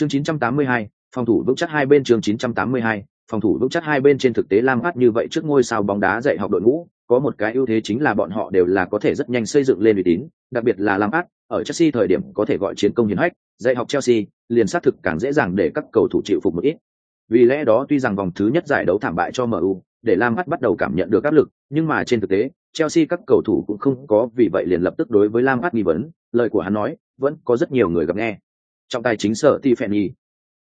Chương 982, phòng thủ vững chắc hai bên chương 982, phòng thủ vững chắc hai bên trên thực tế Lam Hát như vậy trước ngôi sao bóng đá dạy học đội ngũ, có một cái ưu thế chính là bọn họ đều là có thể rất nhanh xây dựng lên uy tín, đặc biệt là Lam Hát, ở Chelsea thời điểm có thể gọi chiến công hiển hách, dạy học Chelsea, liền xác thực càng dễ dàng để các cầu thủ chịu phục một ít. Vì lẽ đó tuy rằng vòng thứ nhất giải đấu thảm bại cho MU, để Lam Hát bắt đầu cảm nhận được áp lực, nhưng mà trên thực tế, Chelsea các cầu thủ cũng không có vì vậy liền lập tức đối với Lam Hát nghi vấn, lời của hắn nói, vẫn có rất nhiều người gặp nghe. Trọng tài chính sở Tiffany,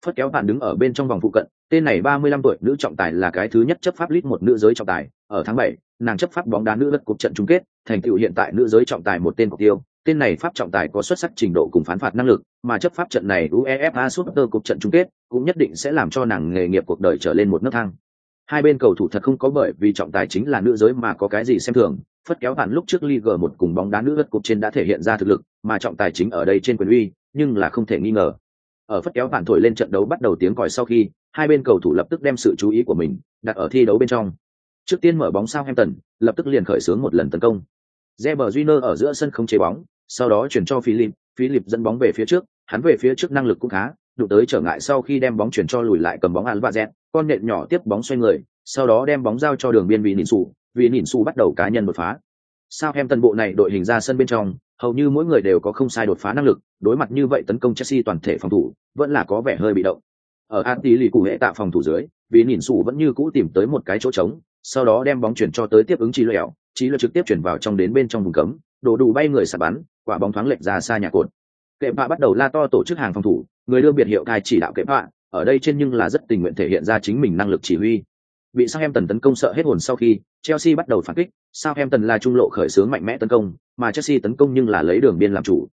phất kéo bạn đứng ở bên trong vòng phụ cận, tên này 35 tuổi nữ trọng tài là cái thứ nhất chấp pháp lít một nữ giới trọng tài, ở tháng 7, nàng chấp pháp bóng đá nữ lật cuộc trận chung kết, thành tựu hiện tại nữ giới trọng tài một tên mục tiêu, tên này pháp trọng tài có xuất sắc trình độ cùng phán phạt năng lực, mà chấp pháp trận này UEFA Super cuộc trận chung kết cũng nhất định sẽ làm cho nàng nghề nghiệp cuộc đời trở lên một nấc thang. Hai bên cầu thủ thật không có bởi vì trọng tài chính là nữ giới mà có cái gì xem thường, phất kéo bạn lúc trước league một cùng bóng đá nữ lật cuộc trên đã thể hiện ra thực lực, mà trọng tài chính ở đây trên quyền uy, nhưng là không thể nghi ngờ. Ở phất kéo bạn thổi lên trận đấu bắt đầu tiếng còi sau khi, hai bên cầu thủ lập tức đem sự chú ý của mình đặt ở thi đấu bên trong. Trước tiên mở bóng Southampton, lập tức liền khởi xướng một lần tấn công. Reber Júnior ở giữa sân không chế bóng, sau đó chuyển cho Philip, Philip dẫn bóng về phía trước, hắn về phía trước năng lực cũng khá, đụng tới trở ngại sau khi đem bóng chuyển cho lùi lại cầm bóng ăn và dẹt, con nện nhỏ tiếp bóng xoay người, sau đó đem bóng giao cho đường biên vị nỉn xù vì nỉn xù bắt đầu cá nhân một phá. sao Hampton bộ này đội hình ra sân bên trong, hầu như mỗi người đều có không sai đột phá năng lực, đối mặt như vậy tấn công Chelsea toàn thể phòng thủ, vẫn là có vẻ hơi bị động. Ở Anti lì cụ hệ tạo phòng thủ dưới, vì nhìn Sụ vẫn như cũ tìm tới một cái chỗ trống, sau đó đem bóng chuyển cho tới tiếp ứng Chí Lẹo, Chí Lẹo trực tiếp chuyển vào trong đến bên trong vùng cấm, đổ đủ bay người sạt bắn, quả bóng thoáng lệch ra xa nhà cột. Kệ bạ bắt đầu la to tổ chức hàng phòng thủ, người đưa biệt hiệu cai chỉ đạo kệ bạ, ở đây trên nhưng là rất tình nguyện thể hiện ra chính mình năng lực chỉ huy. Bị Southampton tấn công sợ hết hồn sau khi, Chelsea bắt đầu phản kích, Southampton là trung lộ khởi xướng mạnh mẽ tấn công, mà Chelsea tấn công nhưng là lấy đường biên làm chủ.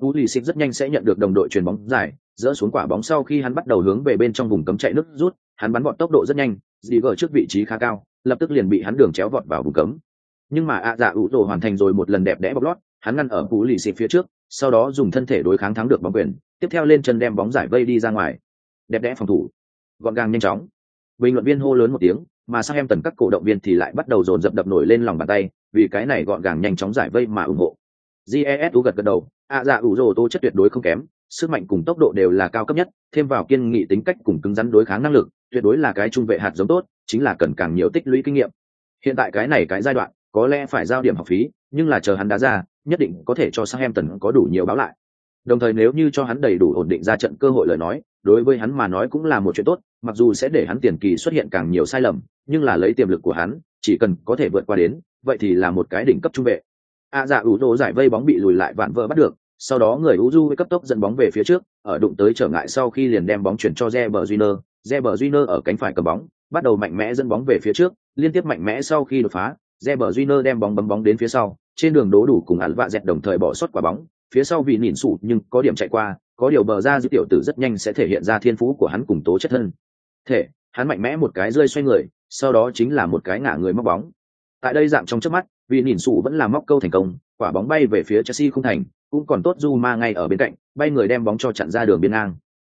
Pulisic rất nhanh sẽ nhận được đồng đội truyền bóng dài, dỡ xuống quả bóng sau khi hắn bắt đầu hướng về bên trong vùng cấm chạy nước rút, hắn bắn bọn tốc độ rất nhanh, Ziger trước vị trí khá cao, lập tức liền bị hắn đường chéo vọt vào vùng cấm. Nhưng mà ạ dạ ủ đồ hoàn thành rồi một lần đẹp đẽ bọc lót, hắn ngăn ở Pulisic phía trước, sau đó dùng thân thể đối kháng thắng được bóng quyền, tiếp theo lên chân đem bóng giải vây đi ra ngoài. Đẹp đẽ phòng thủ, gọn gàng nhanh chóng. Bình luận viên hô lớn một tiếng, mà sang em tần các cổ động viên thì lại bắt đầu dồn dập đập nổi lên lòng bàn tay, vì cái này gọn gàng nhanh chóng giải vây mà ủng hộ. GESU gật gật đầu, ạ dạ ủ rồ tô chất tuyệt đối không kém, sức mạnh cùng tốc độ đều là cao cấp nhất, thêm vào kiên nghị tính cách cùng cứng rắn đối kháng năng lực, tuyệt đối là cái trung vệ hạt giống tốt, chính là cần càng nhiều tích lũy kinh nghiệm. Hiện tại cái này cái giai đoạn, có lẽ phải giao điểm học phí, nhưng là chờ hắn đá ra, nhất định có thể cho Southampton có đủ nhiều báo lại. Đồng thời nếu như cho hắn đầy đủ ổn định ra trận cơ hội lời nói, đối với hắn mà nói cũng là một chuyện tốt, mặc dù sẽ để hắn tiền kỳ xuất hiện càng nhiều sai lầm, nhưng là lấy tiềm lực của hắn, chỉ cần có thể vượt qua đến, vậy thì là một cái đỉnh cấp trung vệ. A dạ ủ rồ giải vây bóng bị lùi lại vạn vỡ bắt được, sau đó người Uju cấp tốc dẫn bóng về phía trước, ở đụng tới trở ngại sau khi liền đem bóng chuyển cho Reber Júnior, Reber Júnior ở cánh phải cầm bóng, bắt đầu mạnh mẽ dẫn bóng về phía trước, liên tiếp mạnh mẽ sau khi đột phá, Reber Júnior đem bóng bấm bóng đến phía sau, trên đường đố đủ cùng hắn vạ dẹt đồng thời bỏ sót quả bóng, phía sau vì nhìn sụt nhưng có điểm chạy qua, có điều bờ ra dư tiểu tử rất nhanh sẽ thể hiện ra thiên phú của hắn cùng tố chất thân. Thể, hắn mạnh mẽ một cái rơi xoay người, sau đó chính là một cái ngả người móc bóng. Tại đây dạng trong chớp mắt, vì nhìn sụ vẫn là móc câu thành công, quả bóng bay về phía Chelsea không thành, cũng còn tốt Zuma ngay ở bên cạnh, bay người đem bóng cho chặn ra đường biên ngang.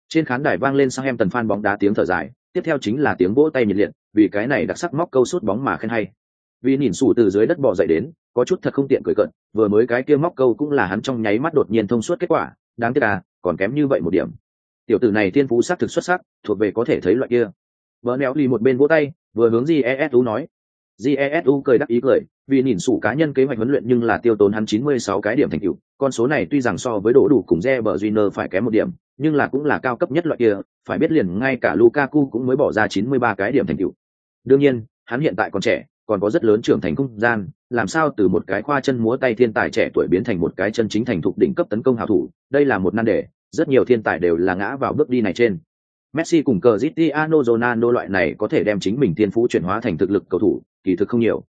Trên khán đài vang lên sang em tần fan bóng đá tiếng thở dài, tiếp theo chính là tiếng vỗ tay nhiệt liệt, vì cái này đặc sắc móc câu sút bóng mà khen hay. Vì nhìn sụ từ dưới đất bò dậy đến, có chút thật không tiện cười cận, vừa mới cái kia móc câu cũng là hắn trong nháy mắt đột nhiên thông suốt kết quả, đáng tiếc à, còn kém như vậy một điểm. Tiểu tử này tiên phú sắc thực xuất sắc, thuộc về có thể thấy loại kia. Vợ néo lì một bên vỗ tay, vừa hướng gì Jesu nói. Jesu cười đắc ý cười, vì nhìn sủ cá nhân kế hoạch huấn luyện nhưng là tiêu tốn hắn 96 cái điểm thành tựu, con số này tuy rằng so với đổ đủ cùng Reber Júnior phải kém một điểm, nhưng là cũng là cao cấp nhất loại kia, phải biết liền ngay cả Lukaku cũng mới bỏ ra 93 cái điểm thành tựu. Đương nhiên, hắn hiện tại còn trẻ, còn có rất lớn trưởng thành không gian, làm sao từ một cái khoa chân múa tay thiên tài trẻ tuổi biến thành một cái chân chính thành thục đỉnh cấp tấn công hảo thủ, đây là một nan đề, rất nhiều thiên tài đều là ngã vào bước đi này trên. Messi cùng Cristiano Ronaldo loại này có thể đem chính mình thiên phú chuyển hóa thành thực lực cầu thủ, kỳ thực không nhiều.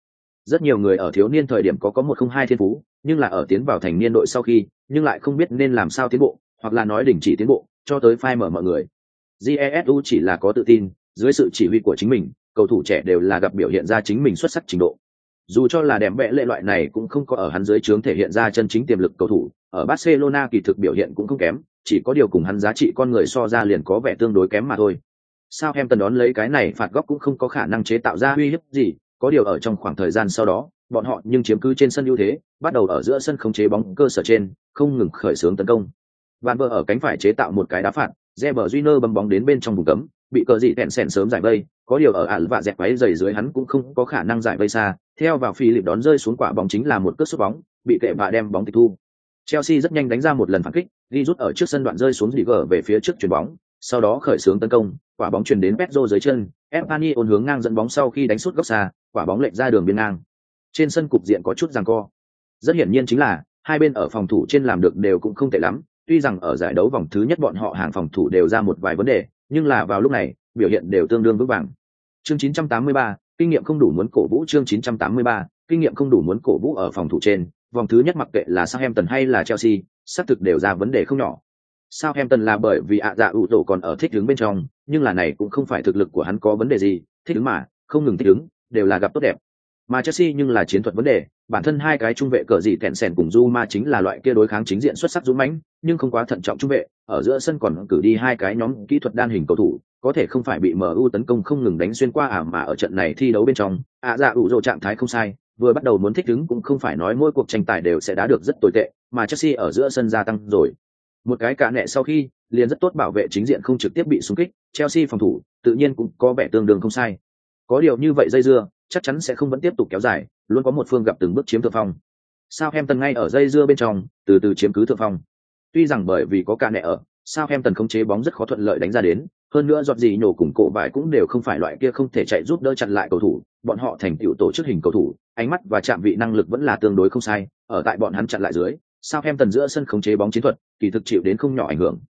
Rất nhiều người ở thiếu niên thời điểm có có một không hai thiên phú, nhưng là ở tiến vào thành niên đội sau khi, nhưng lại không biết nên làm sao tiến bộ, hoặc là nói đình chỉ tiến bộ, cho tới phai mở mọi người. Jesu chỉ là có tự tin, dưới sự chỉ huy của chính mình, cầu thủ trẻ đều là gặp biểu hiện ra chính mình xuất sắc trình độ. Dù cho là đẹp vẽ lệ loại này cũng không có ở hắn dưới trướng thể hiện ra chân chính tiềm lực cầu thủ, ở Barcelona kỳ thực biểu hiện cũng không kém, chỉ có điều cùng hắn giá trị con người so ra liền có vẻ tương đối kém mà thôi. Sao em tần đón lấy cái này phạt góc cũng không có khả năng chế tạo ra uy hiếp gì, có điều ở trong khoảng thời gian sau đó, bọn họ nhưng chiếm cứ trên sân ưu thế, bắt đầu ở giữa sân không chế bóng cơ sở trên, không ngừng khởi xướng tấn công. Van Bơ ở cánh phải chế tạo một cái đá phạt, Reber Júnior bấm bóng đến bên trong vùng cấm, bị cờ dị tẹn sèn sớm giải vây, có điều ở ản và dẹp váy dày dưới hắn cũng không có khả năng giải vây xa, theo vào phi lịp đón rơi xuống quả bóng chính là một cước sút bóng, bị kệ và đem bóng tịch thu. Chelsea rất nhanh đánh ra một lần phản kích, đi rút ở trước sân đoạn rơi xuống gờ về phía trước chuyền bóng, sau đó khởi xướng tấn công, quả bóng chuyển đến Pedro dưới chân, Fani ôn hướng ngang dẫn bóng sau khi đánh sút góc xa, quả bóng lệch ra đường biên ngang. Trên sân cục diện có chút giằng co. Rất hiển nhiên chính là hai bên ở phòng thủ trên làm được đều cũng không tệ lắm, tuy rằng ở giải đấu vòng thứ nhất bọn họ hàng phòng thủ đều ra một vài vấn đề, nhưng là vào lúc này, biểu hiện đều tương đương vững vàng. Chương 983, kinh nghiệm không đủ muốn cổ vũ chương 983, kinh nghiệm không đủ muốn cổ vũ ở phòng thủ trên, vòng thứ nhất mặc kệ là Southampton hay là Chelsea, xác thực đều ra vấn đề không nhỏ. Southampton là bởi vì ạ dạ ủ tổ còn ở thích đứng bên trong, nhưng là này cũng không phải thực lực của hắn có vấn đề gì, thích ứng mà, không ngừng thích ứng, đều là gặp tốt đẹp. Mà Chelsea nhưng là chiến thuật vấn đề, bản thân hai cái trung vệ cờ gì kẹn sèn cùng Zuma chính là loại kia đối kháng chính diện xuất sắc dũng mãnh, nhưng không quá thận trọng trung vệ, ở giữa sân còn cử đi hai cái nhóm kỹ thuật đan hình cầu thủ, có thể không phải bị MU tấn công không ngừng đánh xuyên qua à mà ở trận này thi đấu bên trong, ạ dạ ủ rồ trạng thái không sai, vừa bắt đầu muốn thích ứng cũng không phải nói mỗi cuộc tranh tài đều sẽ đá được rất tồi tệ, mà Chelsea ở giữa sân gia tăng rồi. Một cái cả nẹ sau khi, liền rất tốt bảo vệ chính diện không trực tiếp bị xung kích, Chelsea phòng thủ, tự nhiên cũng có vẻ tương đương không sai. Có điều như vậy dây dưa, chắc chắn sẽ không vẫn tiếp tục kéo dài, luôn có một phương gặp từng bước chiếm thượng phong. Southampton ngay ở dây dưa bên trong, từ từ chiếm cứ thượng phong. Tuy rằng bởi vì có cả nẹ ở, Southampton không chế bóng rất khó thuận lợi đánh ra đến, hơn nữa giọt gì nhổ cùng cổ vải cũng đều không phải loại kia không thể chạy giúp đỡ chặn lại cầu thủ, bọn họ thành tựu tổ chức hình cầu thủ, ánh mắt và chạm vị năng lực vẫn là tương đối không sai, ở tại bọn hắn chặn lại dưới, Southampton giữa sân khống chế bóng chiến thuật, kỳ thực chịu đến không nhỏ ảnh hưởng.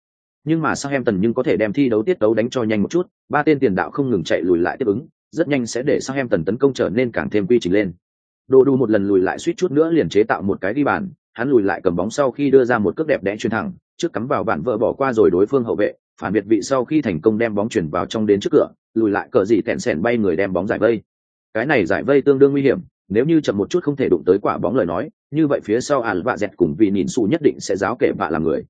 Nhưng mà Southampton nhưng có thể đem thi đấu tiết đấu đánh cho nhanh một chút, ba tên tiền đạo không ngừng chạy lùi lại tiếp ứng, rất nhanh sẽ để Southampton tấn công trở nên càng thêm quy trình lên. Đồ Đu một lần lùi lại suýt chút nữa liền chế tạo một cái đi bàn, hắn lùi lại cầm bóng sau khi đưa ra một cước đẹp đẽ chuyền thẳng, trước cắm vào bản vợ bỏ qua rồi đối phương hậu vệ, phản biệt vị sau khi thành công đem bóng chuyển vào trong đến trước cửa, lùi lại cờ gì tẹn sèn bay người đem bóng giải vây. Cái này giải vây tương đương nguy hiểm, nếu như chậm một chút không thể đụng tới quả bóng lời nói, như vậy phía sau ản vạ dẹt cùng vì nhìn xù nhất định sẽ giáo kệ vạ làm người.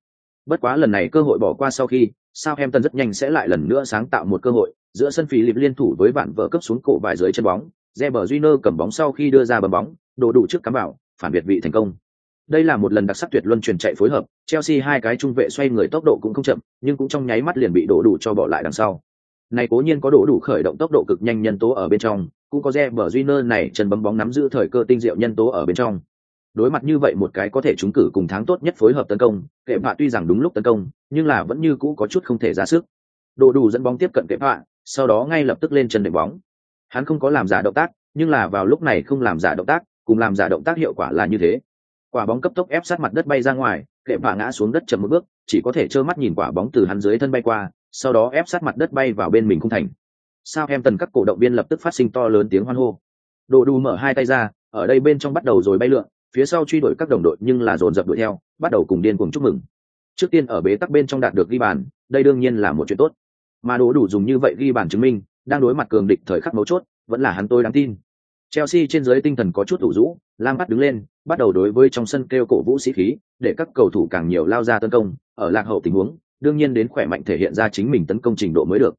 Bất quá lần này cơ hội bỏ qua sau khi, sao Hemerton rất nhanh sẽ lại lần nữa sáng tạo một cơ hội, giữa sân phí lịp liên thủ với vạn vợ cấp xuống cổ vài dưới chân bóng, Reber Júnior cầm bóng sau khi đưa ra bấm bóng, đổ đủ trước cắm vào, phản biệt vị thành công. Đây là một lần đặc sắc tuyệt luân chuyển chạy phối hợp, Chelsea hai cái trung vệ xoay người tốc độ cũng không chậm, nhưng cũng trong nháy mắt liền bị đổ đủ cho bỏ lại đằng sau. Này cố nhiên có đủ đủ khởi động tốc độ cực nhanh nhân tố ở bên trong, cũng có Reber Júnior này chân bấm bóng nắm giữ thời cơ tinh diệu nhân tố ở bên trong. Đối mặt như vậy một cái có thể trúng cử cùng tháng tốt nhất phối hợp tấn công, kệ bạ tuy rằng đúng lúc tấn công, nhưng là vẫn như cũ có chút không thể ra sức. Đồ đủ dẫn bóng tiếp cận kệ bạ, sau đó ngay lập tức lên chân đệm bóng. Hắn không có làm giả động tác, nhưng là vào lúc này không làm giả động tác, cùng làm giả động tác hiệu quả là như thế. Quả bóng cấp tốc ép sát mặt đất bay ra ngoài, kệ bạ ngã xuống đất chậm một bước, chỉ có thể trơ mắt nhìn quả bóng từ hắn dưới thân bay qua, sau đó ép sát mặt đất bay vào bên mình không thành. Sao em tần các cổ động viên lập tức phát sinh to lớn tiếng hoan hô. Đồ đủ mở hai tay ra, ở đây bên trong bắt đầu rồi bay lượn, phía sau truy đuổi các đồng đội nhưng là dồn dập đuổi theo, bắt đầu cùng điên cùng chúc mừng. Trước tiên ở bế tắc bên trong đạt được ghi bàn, đây đương nhiên là một chuyện tốt. Mà đồ đủ dùng như vậy ghi bàn chứng minh, đang đối mặt cường địch thời khắc mấu chốt, vẫn là hắn tôi đáng tin. Chelsea trên dưới tinh thần có chút thủ rũ, Lam bắt đứng lên, bắt đầu đối với trong sân kêu cổ vũ sĩ khí, để các cầu thủ càng nhiều lao ra tấn công, ở lạc hậu tình huống, đương nhiên đến khỏe mạnh thể hiện ra chính mình tấn công trình độ mới được.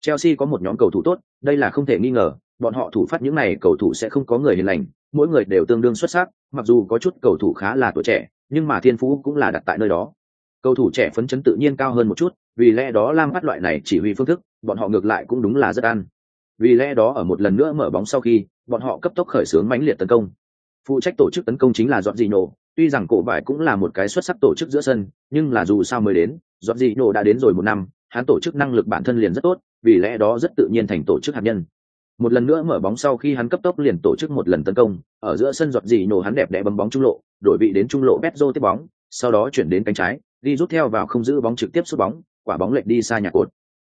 Chelsea có một nhóm cầu thủ tốt, đây là không thể nghi ngờ, bọn họ thủ phát những này cầu thủ sẽ không có người hiền lành, mỗi người đều tương đương xuất sắc, mặc dù có chút cầu thủ khá là tuổi trẻ, nhưng mà thiên phú cũng là đặt tại nơi đó. Cầu thủ trẻ phấn chấn tự nhiên cao hơn một chút, vì lẽ đó Lam bắt loại này chỉ huy phương thức, bọn họ ngược lại cũng đúng là rất ăn. Vì lẽ đó ở một lần nữa mở bóng sau khi, bọn họ cấp tốc khởi xướng mãnh liệt tấn công. Phụ trách tổ chức tấn công chính là Dọn Dị tuy rằng cổ vải cũng là một cái xuất sắc tổ chức giữa sân, nhưng là dù sao mới đến, Dọn Dị Nổ đã đến rồi một năm, hắn tổ chức năng lực bản thân liền rất tốt, vì lẽ đó rất tự nhiên thành tổ chức hạt nhân. Một lần nữa mở bóng sau khi hắn cấp tốc liền tổ chức một lần tấn công, ở giữa sân Dọn Dị Nổ hắn đẹp đẽ bấm bóng trung lộ, đổi vị đến trung lộ Petro tiếp bóng, sau đó chuyển đến cánh trái, đi rút theo vào không giữ bóng trực tiếp sút bóng, quả bóng lệch đi xa nhà cột.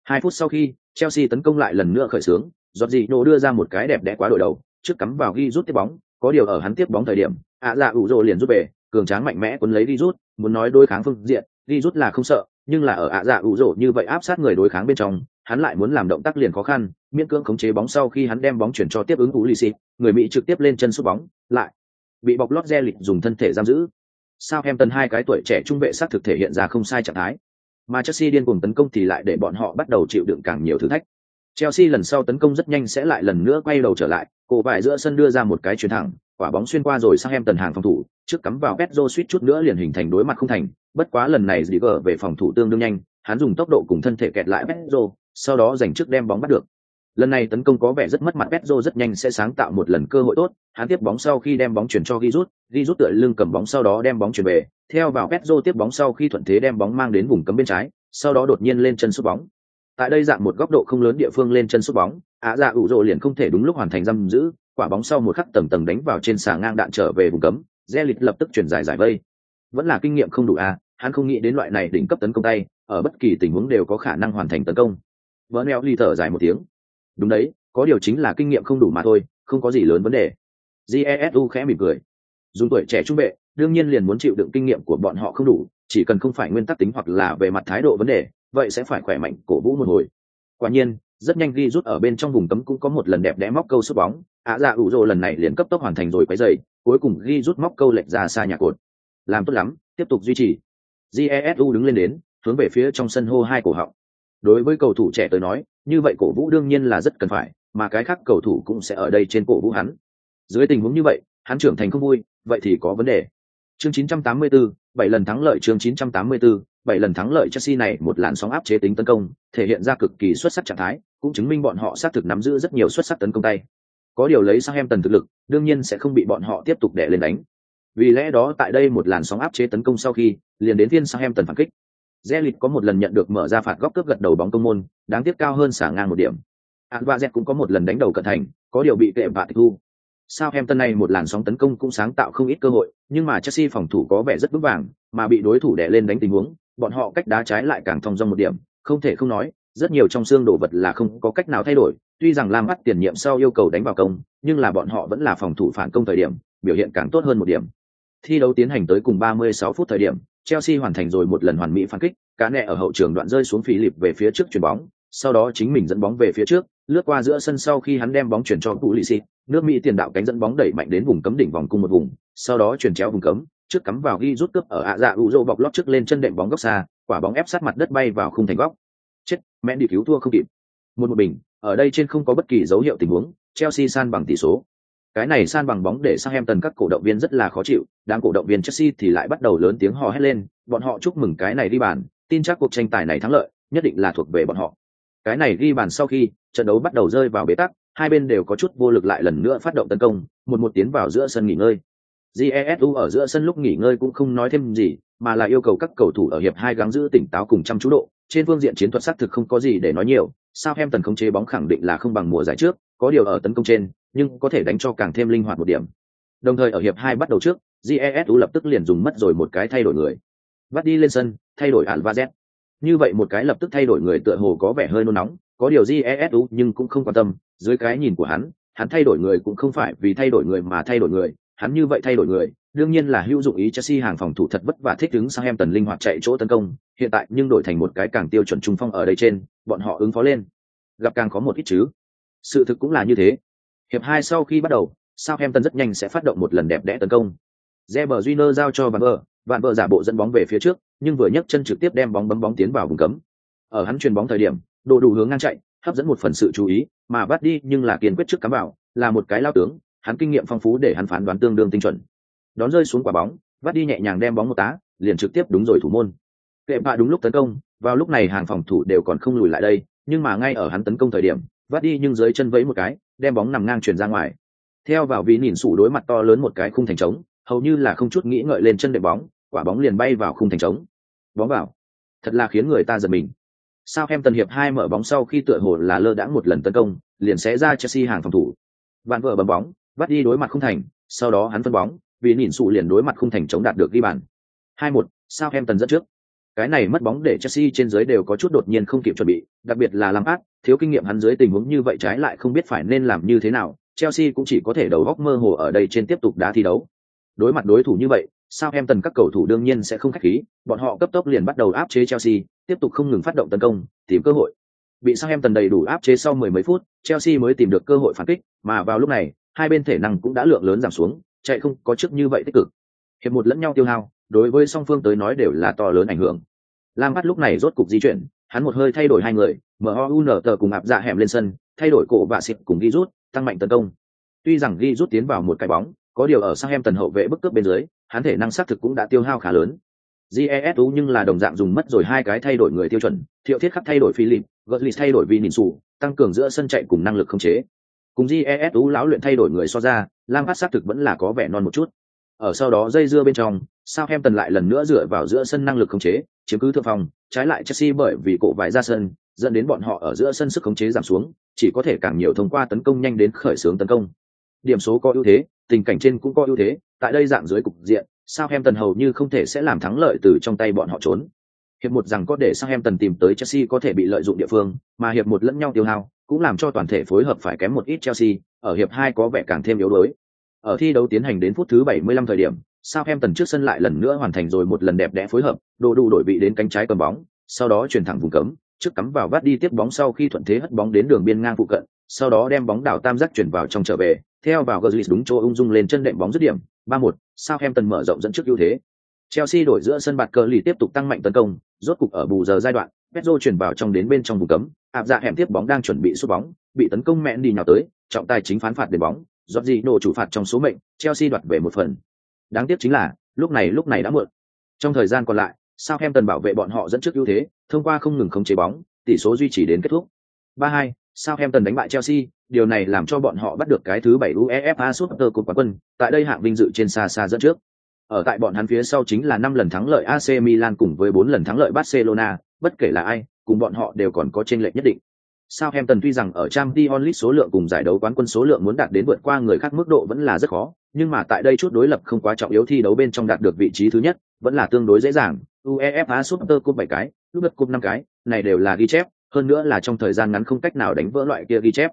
Hai phút sau khi, Chelsea tấn công lại lần nữa khởi xướng, giọt gì nổ đưa ra một cái đẹp đẽ quá đội đầu trước cắm vào ghi rút tiếp bóng có điều ở hắn tiếp bóng thời điểm ạ dạ ủ rồ liền rút về cường tráng mạnh mẽ quấn lấy đi rút muốn nói đối kháng phương diện đi rút là không sợ nhưng là ở ạ dạ ủ rồ như vậy áp sát người đối kháng bên trong hắn lại muốn làm động tác liền khó khăn miễn cưỡng khống chế bóng sau khi hắn đem bóng chuyển cho tiếp ứng u lì xịt người mỹ trực tiếp lên chân sút bóng lại bị bọc lót re lịch dùng thân thể giam giữ. Sao em tần hai cái tuổi trẻ trung vệ sát thực thể hiện ra không sai trạng thái. Mà Chelsea điên cuồng tấn công thì lại để bọn họ bắt đầu chịu đựng càng nhiều thử thách. Chelsea lần sau tấn công rất nhanh sẽ lại lần nữa quay đầu trở lại, cổ vải giữa sân đưa ra một cái chuyển thẳng, quả bóng xuyên qua rồi sang em tần hàng phòng thủ, trước cắm vào Pedro suýt chút nữa liền hình thành đối mặt không thành, bất quá lần này Ziger về phòng thủ tương đương nhanh, hắn dùng tốc độ cùng thân thể kẹt lại Pedro, sau đó giành trước đem bóng bắt được. Lần này tấn công có vẻ rất mất mặt Pedro rất nhanh sẽ sáng tạo một lần cơ hội tốt, hắn tiếp bóng sau khi đem bóng chuyển cho Giroud, Giroud tựa lưng cầm bóng sau đó đem bóng chuyển về, theo vào Pedro tiếp bóng sau khi thuận thế đem bóng mang đến vùng cấm bên trái, sau đó đột nhiên lên chân sút bóng. Tại đây dạng một góc độ không lớn địa phương lên chân sút bóng, Á Dạ ủ rồ liền không thể đúng lúc hoàn thành giam giữ, quả bóng sau một khắc tầng tầng đánh vào trên xà ngang đạn trở về vùng cấm, Zelit lập tức chuyển giải giải vây. Vẫn là kinh nghiệm không đủ à, hắn không nghĩ đến loại này đỉnh cấp tấn công tay, ở bất kỳ tình huống đều có khả năng hoàn thành tấn công. Vernel ly thở dài một tiếng. Đúng đấy, có điều chính là kinh nghiệm không đủ mà thôi, không có gì lớn vấn đề. Jesu khẽ mỉm cười. Dùng tuổi trẻ trung bệ, đương nhiên liền muốn chịu đựng kinh nghiệm của bọn họ không đủ, chỉ cần không phải nguyên tắc tính hoặc là về mặt thái độ vấn đề, vậy sẽ phải khỏe mạnh cổ vũ một hồi. Quả nhiên, rất nhanh ghi rút ở bên trong vùng cấm cũng có một lần đẹp đẽ móc câu sút bóng, ạ dạ ủ rồ lần này liền cấp tốc hoàn thành rồi quấy giày, cuối cùng ghi rút móc câu lệch ra xa nhà cột. Làm tốt lắm, tiếp tục duy trì. Jesu đứng lên đến, hướng về phía trong sân hô hai cổ họng. Đối với cầu thủ trẻ tới nói, như vậy cổ vũ đương nhiên là rất cần phải, mà cái khác cầu thủ cũng sẽ ở đây trên cổ vũ hắn. Dưới tình huống như vậy, hắn trưởng thành không vui, vậy thì có vấn đề. Chương 984, bảy lần thắng lợi chương 984, bảy lần thắng lợi Chelsea này một làn sóng áp chế tính tấn công, thể hiện ra cực kỳ xuất sắc trạng thái, cũng chứng minh bọn họ xác thực nắm giữ rất nhiều xuất sắc tấn công tay. Có điều lấy sang em tần thực lực, đương nhiên sẽ không bị bọn họ tiếp tục đè lên đánh. Vì lẽ đó tại đây một làn sóng áp chế tấn công sau khi, liền đến phiên sang em tần phản kích. Zelit có một lần nhận được mở ra phạt góc cướp gật đầu bóng công môn, đáng tiếc cao hơn xả ngang một điểm. Alvarez cũng có một lần đánh đầu cận thành, có điều bị kệ vạ tịch thu. Southampton này một làn sóng tấn công cũng sáng tạo không ít cơ hội, nhưng mà Chelsea phòng thủ có vẻ rất vững vàng, mà bị đối thủ đè lên đánh tình huống, bọn họ cách đá trái lại càng thông dong một điểm, không thể không nói, rất nhiều trong xương đồ vật là không có cách nào thay đổi, tuy rằng Lam bắt tiền nhiệm sau yêu cầu đánh vào công, nhưng là bọn họ vẫn là phòng thủ phản công thời điểm, biểu hiện càng tốt hơn một điểm. Thi đấu tiến hành tới cùng 36 phút thời điểm, Chelsea hoàn thành rồi một lần hoàn mỹ phản kích, cá nẹ ở hậu trường đoạn rơi xuống phí lịp về phía trước chuyển bóng, sau đó chính mình dẫn bóng về phía trước, lướt qua giữa sân sau khi hắn đem bóng chuyển cho Pulisic, Lì Xì, nước Mỹ tiền đạo cánh dẫn bóng đẩy mạnh đến vùng cấm đỉnh vòng cung một vùng, sau đó chuyển chéo vùng cấm, trước cắm vào ghi rút cướp ở ạ dạ Uzo bọc lót trước lên chân đệm bóng góc xa, quả bóng ép sát mặt đất bay vào khung thành góc. Chết, mẹ đi cứu thua không kịp. Một một bình, ở đây trên không có bất kỳ dấu hiệu tình huống, Chelsea san bằng tỷ số. Cái này san bằng bóng để sang em tần các cổ động viên rất là khó chịu, đám cổ động viên Chelsea thì lại bắt đầu lớn tiếng hò hét lên, bọn họ chúc mừng cái này đi bàn, tin chắc cuộc tranh tài này thắng lợi, nhất định là thuộc về bọn họ. Cái này ghi bàn sau khi, trận đấu bắt đầu rơi vào bế tắc, hai bên đều có chút vô lực lại lần nữa phát động tấn công, một một tiến vào giữa sân nghỉ ngơi. Jesu ở giữa sân lúc nghỉ ngơi cũng không nói thêm gì, mà là yêu cầu các cầu thủ ở hiệp hai gắng giữ tỉnh táo cùng chăm chú độ. Trên phương diện chiến thuật xác thực không có gì để nói nhiều, sao em tần không chế bóng khẳng định là không bằng mùa giải trước, có điều ở tấn công trên, nhưng có thể đánh cho càng thêm linh hoạt một điểm. Đồng thời ở hiệp hai bắt đầu trước, Jesu lập tức liền dùng mất rồi một cái thay đổi người. Vắt đi lên sân, thay đổi Alvarez. Như vậy một cái lập tức thay đổi người tựa hồ có vẻ hơi nôn nóng, có điều Jesu nhưng cũng không quan tâm, dưới cái nhìn của hắn, hắn thay đổi người cũng không phải vì thay đổi người mà thay đổi người, hắn như vậy thay đổi người, đương nhiên là hữu dụng ý Chelsea hàng phòng thủ thật vất vả thích ứng sang em tần linh hoạt chạy chỗ tấn công, hiện tại nhưng đổi thành một cái càng tiêu chuẩn trung phong ở đây trên, bọn họ ứng phó lên. Gặp càng có một ít chứ. Sự thực cũng là như thế. Hiệp hai sau khi bắt đầu, Southampton rất nhanh sẽ phát động một lần đẹp đẽ tấn công. Reber Júnior giao cho Van Bơ, Van Bơ giả bộ dẫn bóng về phía trước, nhưng vừa nhấc chân trực tiếp đem bóng bấm bóng tiến vào vùng cấm. Ở hắn chuyền bóng thời điểm, đồ đủ hướng ngang chạy, hấp dẫn một phần sự chú ý, mà bắt đi nhưng là kiên quyết trước cắm vào, là một cái lao tướng, hắn kinh nghiệm phong phú để hắn phán đoán tương đương tinh chuẩn. Đón rơi xuống quả bóng, bắt đi nhẹ nhàng đem bóng một tá, liền trực tiếp đúng rồi thủ môn. Kệ bạ đúng lúc tấn công, vào lúc này hàng phòng thủ đều còn không lùi lại đây, nhưng mà ngay ở hắn tấn công thời điểm, vắt đi nhưng dưới chân vẫy một cái, đem bóng nằm ngang truyền ra ngoài. Theo vào vị nhìn sủ đối mặt to lớn một cái khung thành trống, hầu như là không chút nghĩ ngợi lên chân đệm bóng, quả bóng liền bay vào khung thành trống. Bóng vào. Thật là khiến người ta giật mình. Sao em tần hiệp hai mở bóng sau khi tựa hồ là lơ đãng một lần tấn công, liền sẽ ra Chelsea hàng phòng thủ. Vạn vợ bấm bóng, vắt đi đối mặt không thành, sau đó hắn phân bóng, vì nhìn sụ liền đối mặt không thành chống đạt được ghi bàn. 2-1, sao em tần dẫn trước. Cái này mất bóng để Chelsea trên dưới đều có chút đột nhiên không kịp chuẩn bị, đặc biệt là Lampard, thiếu kinh nghiệm hắn dưới tình huống như vậy trái lại không biết phải nên làm như thế nào, Chelsea cũng chỉ có thể đầu góc mơ hồ ở đây trên tiếp tục đá thi đấu. Đối mặt đối thủ như vậy, Southampton các cầu thủ đương nhiên sẽ không khách khí, bọn họ cấp tốc liền bắt đầu áp chế Chelsea, tiếp tục không ngừng phát động tấn công, tìm cơ hội. Bị Southampton đầy đủ áp chế sau mười mấy phút, Chelsea mới tìm được cơ hội phản kích, mà vào lúc này, hai bên thể năng cũng đã lượng lớn giảm xuống, chạy không có trước như vậy tích cực. Hiệp một lẫn nhau tiêu hao, đối với song phương tới nói đều là to lớn ảnh hưởng. Lam bắt lúc này rốt cục di chuyển, hắn một hơi thay đổi hai người, MOUN tờ cùng ạp dạ hẻm lên sân, thay đổi cổ và xịt cùng ghi rút, tăng mạnh tấn công. Tuy rằng ghi rút tiến vào một cái bóng, có điều ở sang em tần hậu vệ bức cướp bên dưới, hắn thể năng xác thực cũng đã tiêu hao khá lớn jesu nhưng là đồng dạng dùng mất rồi hai cái thay đổi người tiêu chuẩn, thiệu thiết khắc thay đổi philip gợi thay đổi vì nhìn sủ tăng cường giữa sân chạy cùng năng lực khống chế. Cùng jesu lão luyện thay đổi người so ra lam phát xác thực vẫn là có vẻ non một chút. Ở sau đó dây dưa bên trong sao em tần lại lần nữa dựa vào giữa sân năng lực khống chế, chiếm cứ thượng phòng trái lại chelsea bởi vì cổ vải ra sân, dẫn đến bọn họ ở giữa sân sức khống chế giảm xuống, chỉ có thể càng nhiều thông qua tấn công nhanh đến khởi xướng tấn công. Điểm số có ưu thế, tình cảnh trên cũng có ưu thế, tại đây dạng dưới cục diện sao em tần hầu như không thể sẽ làm thắng lợi từ trong tay bọn họ trốn? Hiệp một rằng có để sao em tần tìm tới chelsea có thể bị lợi dụng địa phương mà hiệp một lẫn nhau tiêu hao cũng làm cho toàn thể phối hợp phải kém một ít chelsea ở hiệp hai có vẻ càng thêm yếu đuối. Ở thi đấu tiến hành đến phút thứ 75 thời điểm Southampton trước sân lại lần nữa hoàn thành rồi một lần đẹp đẽ phối hợp, đồ đủ đổi vị đến cánh trái cầm bóng, sau đó chuyển thẳng vùng cấm, trước cắm vào vắt đi tiếp bóng sau khi thuận thế hất bóng đến đường biên ngang phụ cận, sau đó đem bóng đảo tam giác chuyển vào trong trở về, theo vào Götze đúng chỗ ung dung lên chân đệm bóng dứt điểm, 3-1, Southampton mở rộng dẫn trước ưu thế. Chelsea đổi giữa sân bạt cờ lì tiếp tục tăng mạnh tấn công, rốt cục ở bù giờ giai đoạn, Pedro chuyển vào trong đến bên trong vùng cấm, áp dạ hẻm tiếp bóng đang chuẩn bị sút bóng, bị tấn công mẹn đi nhào tới, trọng tài chính phán phạt đền bóng, giọt gì nổ chủ phạt trong số mệnh, Chelsea đoạt về một phần. Đáng tiếc chính là, lúc này lúc này đã muộn. Trong thời gian còn lại, Southampton bảo vệ bọn họ dẫn trước ưu thế, thông qua không ngừng khống chế bóng, tỷ số duy trì đến kết thúc. 3-2, Southampton đánh bại Chelsea, điều này làm cho bọn họ bắt được cái thứ 7 UEFA Super Cup quán quân, tại đây hạng vinh dự trên xa xa dẫn trước. Ở tại bọn hắn phía sau chính là 5 lần thắng lợi AC Milan cùng với 4 lần thắng lợi Barcelona, bất kể là ai, cùng bọn họ đều còn có chênh lệch nhất định. Southampton tuy rằng ở Champions League số lượng cùng giải đấu quán quân số lượng muốn đạt đến vượt qua người khác mức độ vẫn là rất khó, nhưng mà tại đây chút đối lập không quá trọng yếu thi đấu bên trong đạt được vị trí thứ nhất, vẫn là tương đối dễ dàng. UEFA Super Cup 7 cái, Lucas Cup 5 cái, này đều là ghi chép, hơn nữa là trong thời gian ngắn không cách nào đánh vỡ loại kia ghi chép.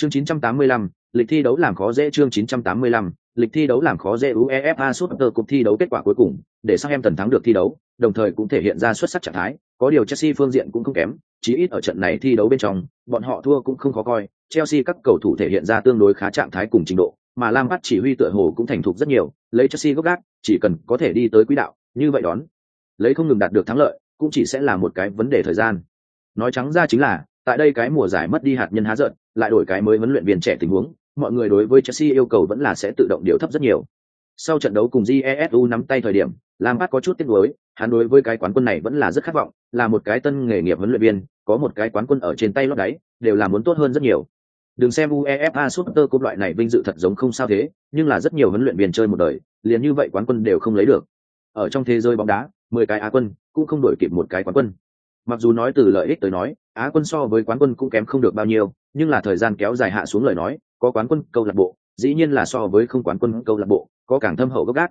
Chương 985, lịch thi đấu làm khó dễ chương 985, lịch thi đấu làm khó dễ UEFA Super Cup thi đấu kết quả cuối cùng, để sang em tần thắng được thi đấu, đồng thời cũng thể hiện ra xuất sắc trạng thái, có điều Chelsea phương diện cũng không kém, chí ít ở trận này thi đấu bên trong, bọn họ thua cũng không khó coi, Chelsea các cầu thủ thể hiện ra tương đối khá trạng thái cùng trình độ, mà Lam Lampard chỉ huy tựa hồ cũng thành thục rất nhiều, lấy Chelsea gốc gác, chỉ cần có thể đi tới quỹ đạo, như vậy đón, lấy không ngừng đạt được thắng lợi, cũng chỉ sẽ là một cái vấn đề thời gian. Nói trắng ra chính là, tại đây cái mùa giải mất đi hạt nhân há giận, lại đổi cái mới huấn luyện viên trẻ tình huống, mọi người đối với Chelsea yêu cầu vẫn là sẽ tự động điều thấp rất nhiều. Sau trận đấu cùng Jesu nắm tay thời điểm, Lampard có chút tiếc nuối, hắn đối với cái quán quân này vẫn là rất khát vọng, là một cái tân nghề nghiệp huấn luyện viên, có một cái quán quân ở trên tay lót đáy, đều là muốn tốt hơn rất nhiều. Đừng xem UEFA Super Cup loại này vinh dự thật giống không sao thế, nhưng là rất nhiều huấn luyện viên chơi một đời, liền như vậy quán quân đều không lấy được. Ở trong thế giới bóng đá, 10 cái Á quân cũng không đổi kịp một cái quán quân. Mặc dù nói từ lợi ích tới nói, Á quân so với quán quân cũng kém không được bao nhiêu, nhưng là thời gian kéo dài hạ xuống lời nói, có quán quân câu lạc bộ, dĩ nhiên là so với không quán quân câu lạc bộ, có càng thâm hậu gốc gác.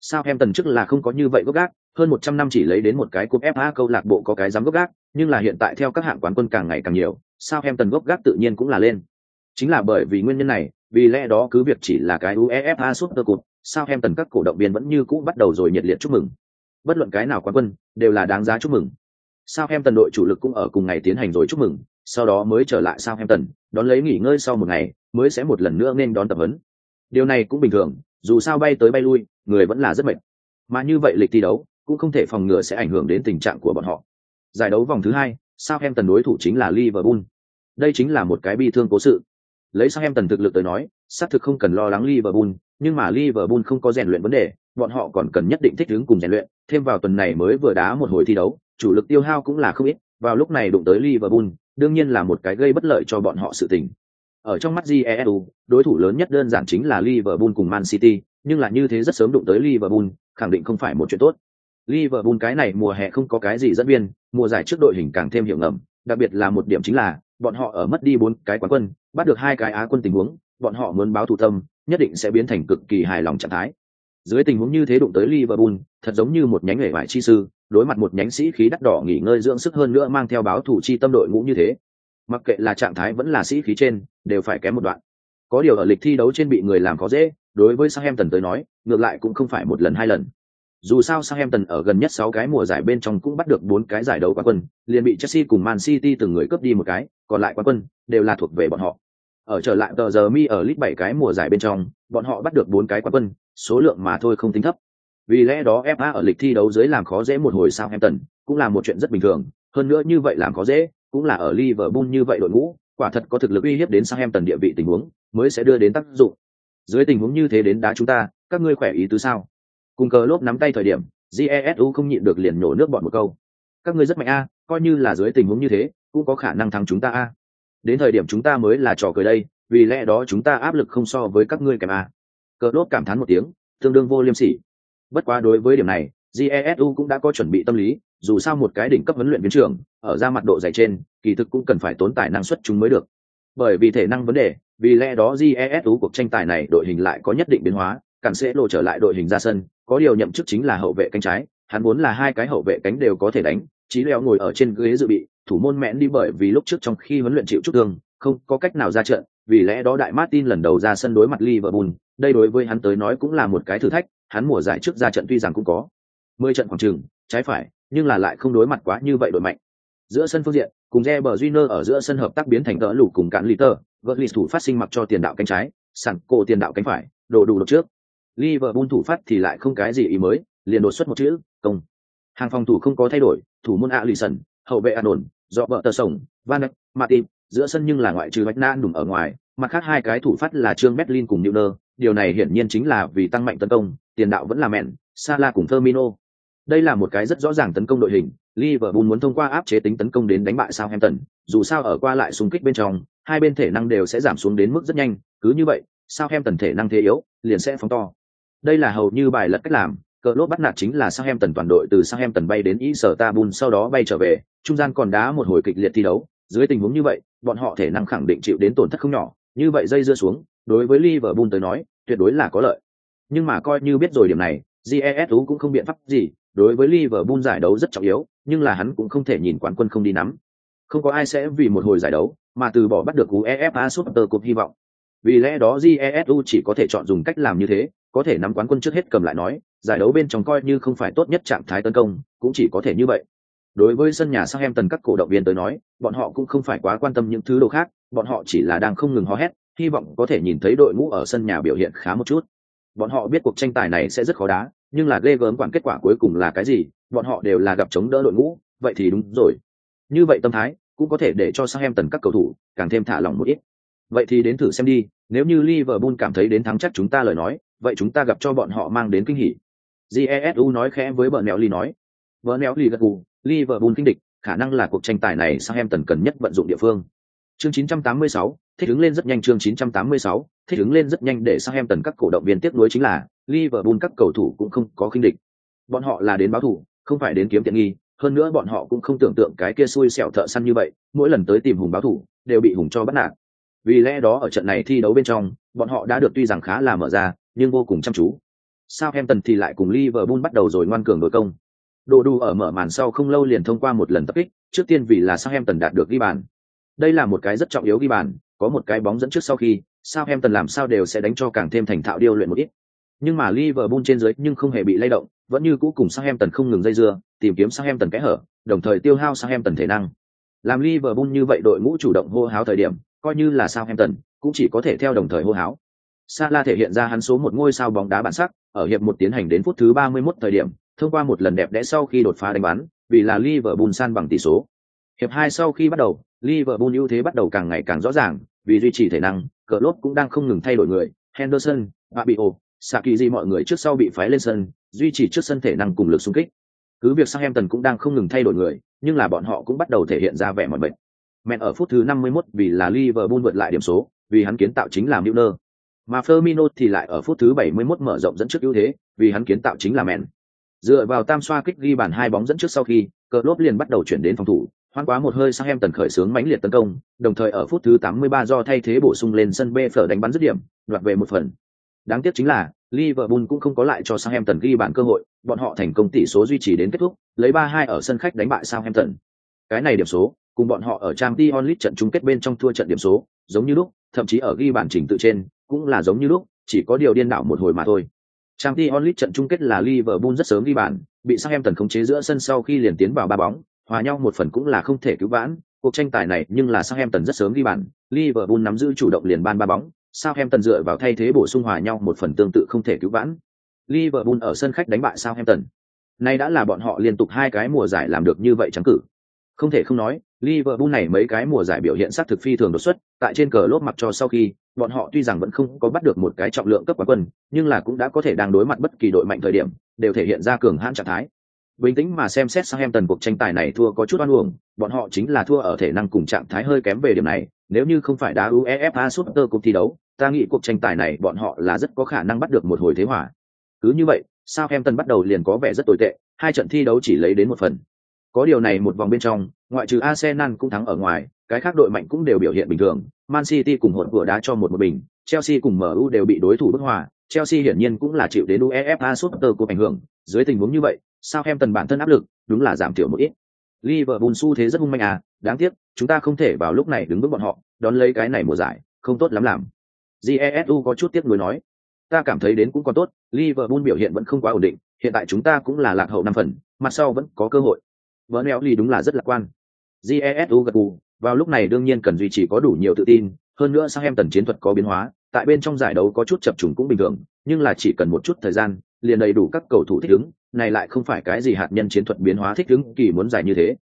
Sao em tần trước là không có như vậy gốc gác, hơn 100 năm chỉ lấy đến một cái cúp FA câu lạc bộ có cái dám gốc gác, nhưng là hiện tại theo các hạng quán quân càng ngày càng nhiều, sao em tần gốc gác tự nhiên cũng là lên. Chính là bởi vì nguyên nhân này, vì lẽ đó cứ việc chỉ là cái UEFA suốt cơ cụt sao em tần các cổ động viên vẫn như cũ bắt đầu rồi nhiệt liệt chúc mừng. Bất luận cái nào quán quân, đều là đáng giá chúc mừng. Sao em tần đội chủ lực cũng ở cùng ngày tiến hành rồi chúc mừng, sau đó mới trở lại sao em tần, đón lấy nghỉ ngơi sau một ngày, mới sẽ một lần nữa nên đón tập huấn. Điều này cũng bình thường, dù sao bay tới bay lui, người vẫn là rất mệt. Mà như vậy lịch thi đấu cũng không thể phòng ngừa sẽ ảnh hưởng đến tình trạng của bọn họ. Giải đấu vòng thứ hai, sao em tần đối thủ chính là Liverpool. Đây chính là một cái bi thương cố sự lấy Sao em tần thực lực tới nói xác thực không cần lo lắng liverpool nhưng mà liverpool không có rèn luyện vấn đề bọn họ còn cần nhất định thích ứng cùng rèn luyện thêm vào tuần này mới vừa đá một hồi thi đấu chủ lực tiêu hao cũng là không ít vào lúc này đụng tới liverpool đương nhiên là một cái gây bất lợi cho bọn họ sự tình. Ở trong mắt GESU, đối thủ lớn nhất đơn giản chính là liverpool cùng man city nhưng là như thế rất sớm đụng tới liverpool khẳng định không phải một chuyện tốt. Liverpool cái này mùa hè không có cái gì dẫn viên mùa giải trước đội hình càng thêm hiệu ngầm đặc biệt là một điểm chính là bọn họ ở mất đi bốn cái quán quân bắt được hai cái á quân tình huống bọn họ muốn báo thù tâm nhất định sẽ biến thành cực kỳ hài lòng trạng thái dưới tình huống như thế đụng tới liverpool thật giống như một nhánh nghề vải chi sư đối mặt một nhánh sĩ khí đắt đỏ nghỉ ngơi dưỡng sức hơn nữa mang theo báo thủ chi tâm đội ngũ như thế. Mặc kệ là trạng thái vẫn là sĩ khí trên đều phải kém một đoạn. Có điều ở lịch thi đấu trên bị người làm khó dễ đối với Southampton tới nói ngược lại cũng không phải một lần hai lần. Dù sao Southampton ở gần nhất sáu cái mùa giải bên trong cũng bắt được bốn cái giải đấu quán quân, liền bị Chelsea cùng Man City từng người cướp đi một cái, còn lại quán quân đều là thuộc về bọn họ. Ở trở lại tờ giờ mi ở lít bảy cái mùa giải bên trong, bọn họ bắt được bốn cái quán quân, số lượng mà thôi không tính thấp. Vì lẽ đó FA ở lịch thi đấu dưới làm khó dễ một hồi sao hampton cũng là một chuyện rất bình thường, hơn nữa như vậy làm khó dễ, cũng là ở Liverpool như vậy đội ngũ, quả thật có thực lực uy hiếp đến Southampton địa vị tình huống, mới sẽ đưa đến tác dụng. Dưới tình huống như thế đến đá chúng ta, các ngươi khỏe ý tứ sao? Cùng cờ lốp nắm tay thời điểm, jesu không nhịn được liền nổ nước bọn một câu các ngươi rất mạnh a coi như là dưới tình huống như thế cũng có khả năng thắng chúng ta a đến thời điểm chúng ta mới là trò cười đây, vì lẽ đó chúng ta áp lực không so với các ngươi kèm a à. cờ lốp cảm thán một tiếng, tương đương vô liêm sỉ. Bất quá đối với điểm này jesu cũng đã có chuẩn bị tâm lý, dù sao một cái đỉnh cấp huấn luyện viên trưởng, ở ra mặt độ dày trên, kỳ thực cũng cần phải tốn tài năng suất chúng mới được. Bởi vì thể năng vấn đề, vì lẽ đó jesu cuộc tranh tài này đội hình lại có nhất định biến hóa cản sẽ lộ trở lại đội hình ra sân, có điều nhậm chức chính là hậu vệ cánh trái, hắn muốn là hai cái hậu vệ cánh đều có thể đánh chí leo ngồi ở trên ghế dự bị thủ môn mẹn đi bởi vì lúc trước trong khi huấn luyện chịu chút thương không có cách nào ra trận vì lẽ đó đại martin lần đầu ra sân đối mặt liverpool đây đối với hắn tới nói cũng là một cái thử thách hắn mùa giải trước ra trận tuy rằng cũng có mười trận khoảng trường trái phải nhưng là lại không đối mặt quá như vậy đội mạnh giữa sân phương diện cùng Reber Júnior ở giữa sân hợp tác biến thành cỡ lũ cùng cản Liter, Götze thủ phát sinh mặc cho tiền đạo cánh trái, sẵn cổ tiền đạo cánh phải, đổ đủ lúc trước. Liverpool thủ phát thì lại không cái gì ý mới, liền đột xuất một chữ, công. Hàng phòng thủ không có thay đổi, thủ môn ả lì sần, hậu vệ an ổn, do vợ tờ sổng, Van Dijk, Matip, giữa sân nhưng là ngoại trừ Bạch Na đùm ở ngoài, mặt khác hai cái thủ phát là Trương Berlin cùng Neuer, điều này hiển nhiên chính là vì tăng mạnh tấn công, tiền đạo vẫn là mẹn, Salah cùng Firmino. Đây là một cái rất rõ ràng tấn công đội hình, Liverpool muốn thông qua áp chế tính tấn công đến đánh bại Southampton, dù sao ở qua lại xung kích bên trong, hai bên thể năng đều sẽ giảm xuống đến mức rất nhanh, cứ như vậy, Southampton thể năng thế yếu, liền sẽ phóng to. Đây là hầu như bài lật cách làm, cờ lốt bắt nạt chính là Southampton toàn đội từ Southampton bay đến Istanbul sau đó bay trở về, trung gian còn đá một hồi kịch liệt thi đấu, dưới tình huống như vậy, bọn họ thể năng khẳng định chịu đến tổn thất không nhỏ, như vậy dây dưa xuống, đối với Liverpool tới nói, tuyệt đối là có lợi. Nhưng mà coi như biết rồi điểm này, GESU cũng không biện pháp gì, đối với Liverpool giải đấu rất trọng yếu, nhưng là hắn cũng không thể nhìn quán quân không đi nắm. Không có ai sẽ vì một hồi giải đấu mà từ bỏ bắt được UEFA Super Cup hy vọng. Vì lẽ đó GESU chỉ có thể chọn dùng cách làm như thế, có thể nắm quán quân trước hết cầm lại nói, giải đấu bên trong coi như không phải tốt nhất trạng thái tấn công, cũng chỉ có thể như vậy. Đối với sân nhà Southampton các cổ động viên tới nói, bọn họ cũng không phải quá quan tâm những thứ đồ khác, bọn họ chỉ là đang không ngừng hò hét, hy vọng có thể nhìn thấy đội ngũ ở sân nhà biểu hiện khá một chút. Bọn họ biết cuộc tranh tài này sẽ rất khó đá, nhưng là ghê gớm quản kết quả cuối cùng là cái gì, bọn họ đều là gặp chống đỡ đội ngũ, vậy thì đúng rồi. Như vậy tâm thái cũng có thể để cho Southampton các cầu thủ càng thêm thả lỏng một ít. Vậy thì đến thử xem đi, nếu như Liverpool cảm thấy đến thắng chắc chúng ta lời nói, vậy chúng ta gặp cho bọn họ mang đến kinh hỉ. Jesu nói khẽ với bờ nẹo ly nói. Bờ nẹo ly gật gù, Liverpool kinh địch, khả năng là cuộc tranh tài này sang em tần cần nhất vận dụng địa phương. Chương 986, thích ứng lên rất nhanh chương 986, thích ứng lên rất nhanh để sang em tần các cổ động viên tiếc nuối chính là Liverpool các cầu thủ cũng không có kinh địch. Bọn họ là đến báo thủ, không phải đến kiếm tiện nghi, hơn nữa bọn họ cũng không tưởng tượng cái kia xui xẻo thợ săn như vậy, mỗi lần tới tìm hùng báo thủ, đều bị hùng cho bắt nạt. Vì lẽ đó ở trận này thi đấu bên trong, bọn họ đã được tuy rằng khá là mở ra, nhưng vô cùng chăm chú. Southampton thì lại cùng Liverpool bắt đầu rồi ngoan cường đối công. Đồ Đu ở mở màn sau không lâu liền thông qua một lần tập kích, trước tiên vì là Southampton đạt được ghi bàn. Đây là một cái rất trọng yếu ghi bàn, có một cái bóng dẫn trước sau khi, Southampton làm sao đều sẽ đánh cho càng thêm thành thạo điêu luyện một ít. Nhưng mà Liverpool trên dưới nhưng không hề bị lay động, vẫn như cũ cùng Southampton không ngừng dây dưa, tìm kiếm Southampton kẽ hở, đồng thời tiêu hao Southampton thể năng. Làm Liverpool như vậy đội ngũ chủ động hô háo thời điểm, coi như là Southampton, cũng chỉ có thể theo đồng thời hô háo. Sala thể hiện ra hắn số một ngôi sao bóng đá bản sắc, ở hiệp một tiến hành đến phút thứ 31 thời điểm, thông qua một lần đẹp đẽ sau khi đột phá đánh bắn, vì là Liverpool san bằng tỷ số. Hiệp hai sau khi bắt đầu, Liverpool ưu thế bắt đầu càng ngày càng rõ ràng, vì duy trì thể năng, cờ lốt cũng đang không ngừng thay đổi người, Henderson, Fabio, Sakiri mọi người trước sau bị phái lên sân, duy trì trước sân thể năng cùng lực xung kích. Cứ việc Southampton cũng đang không ngừng thay đổi người, nhưng là bọn họ cũng bắt đầu thể hiện ra vẻ mỏi mệt. Mẹn ở phút thứ 51 vì là Liverpool vượt lại điểm số, vì hắn kiến tạo chính là Milner. Mà Firmino thì lại ở phút thứ 71 mở rộng dẫn trước ưu thế, vì hắn kiến tạo chính là mèn. Dựa vào tam xoa kích ghi bàn hai bóng dẫn trước sau khi, Klopp liền bắt đầu chuyển đến phòng thủ, hoan quá một hơi sang em tần khởi sướng mãnh liệt tấn công, đồng thời ở phút thứ 83 do thay thế bổ sung lên sân B phở đánh bắn dứt điểm, đoạt về một phần. Đáng tiếc chính là Liverpool cũng không có lại cho Southampton ghi bàn cơ hội, bọn họ thành công tỷ số duy trì đến kết thúc, lấy 3-2 ở sân khách đánh bại Southampton. Cái này điểm số, cùng bọn họ ở Champions League trận chung kết bên trong thua trận điểm số, giống như lúc, thậm chí ở ghi bàn chỉnh tự trên, cũng là giống như lúc, chỉ có điều điên đảo một hồi mà thôi. Champions League trận chung kết là Liverpool rất sớm ghi bàn, bị Southampton khống chế giữa sân sau khi liền tiến vào ba bóng, hòa nhau một phần cũng là không thể cứu vãn. Cuộc tranh tài này nhưng là Southampton rất sớm ghi bàn, Liverpool nắm giữ chủ động liền ban ba bóng, Southampton dựa vào thay thế bổ sung hòa nhau một phần tương tự không thể cứu vãn. Liverpool ở sân khách đánh bại Southampton. Nay đã là bọn họ liên tục hai cái mùa giải làm được như vậy chẳng cử. Không thể không nói, Liverpool này mấy cái mùa giải biểu hiện sát thực phi thường đột xuất, tại trên cờ lốp mặc cho sau khi, bọn họ tuy rằng vẫn không có bắt được một cái trọng lượng cấp quán quân, nhưng là cũng đã có thể đang đối mặt bất kỳ đội mạnh thời điểm, đều thể hiện ra cường hãn trạng thái. Bình tĩnh mà xem xét sang em tần cuộc tranh tài này thua có chút oan uổng, bọn họ chính là thua ở thể năng cùng trạng thái hơi kém về điểm này, nếu như không phải đá UEFA Super cuộc thi đấu, ta nghĩ cuộc tranh tài này bọn họ là rất có khả năng bắt được một hồi thế hòa. Cứ như vậy, sao em tần bắt đầu liền có vẻ rất tồi tệ, hai trận thi đấu chỉ lấy đến một phần. Có điều này một vòng bên trong, ngoại trừ Arsenal cũng thắng ở ngoài, cái khác đội mạnh cũng đều biểu hiện bình thường. Man City cùng hỗn vừa đá cho một một bình, Chelsea cùng MU đều bị đối thủ bức hòa. Chelsea hiển nhiên cũng là chịu đến UEFA Super Cup ảnh hưởng. Dưới tình huống như vậy, Southampton bản thân áp lực đúng là giảm thiểu một ít. Liverpool xu thế rất hung manh à, đáng tiếc, chúng ta không thể vào lúc này đứng bước bọn họ, đón lấy cái này mùa giải, không tốt lắm làm. Jesu có chút tiếc nuối nói, ta cảm thấy đến cũng còn tốt, Liverpool biểu hiện vẫn không quá ổn định, hiện tại chúng ta cũng là lạc hậu năm phần, mặt sau vẫn có cơ hội. Bernelli đúng là rất lạc quan. Jesu gật gù, vào lúc này đương nhiên cần duy trì có đủ nhiều tự tin, hơn nữa sang em tần chiến thuật có biến hóa, tại bên trong giải đấu có chút chập trùng cũng bình thường, nhưng là chỉ cần một chút thời gian, liền đầy đủ các cầu thủ thích ứng, này lại không phải cái gì hạt nhân chiến thuật biến hóa thích ứng kỳ muốn giải như thế.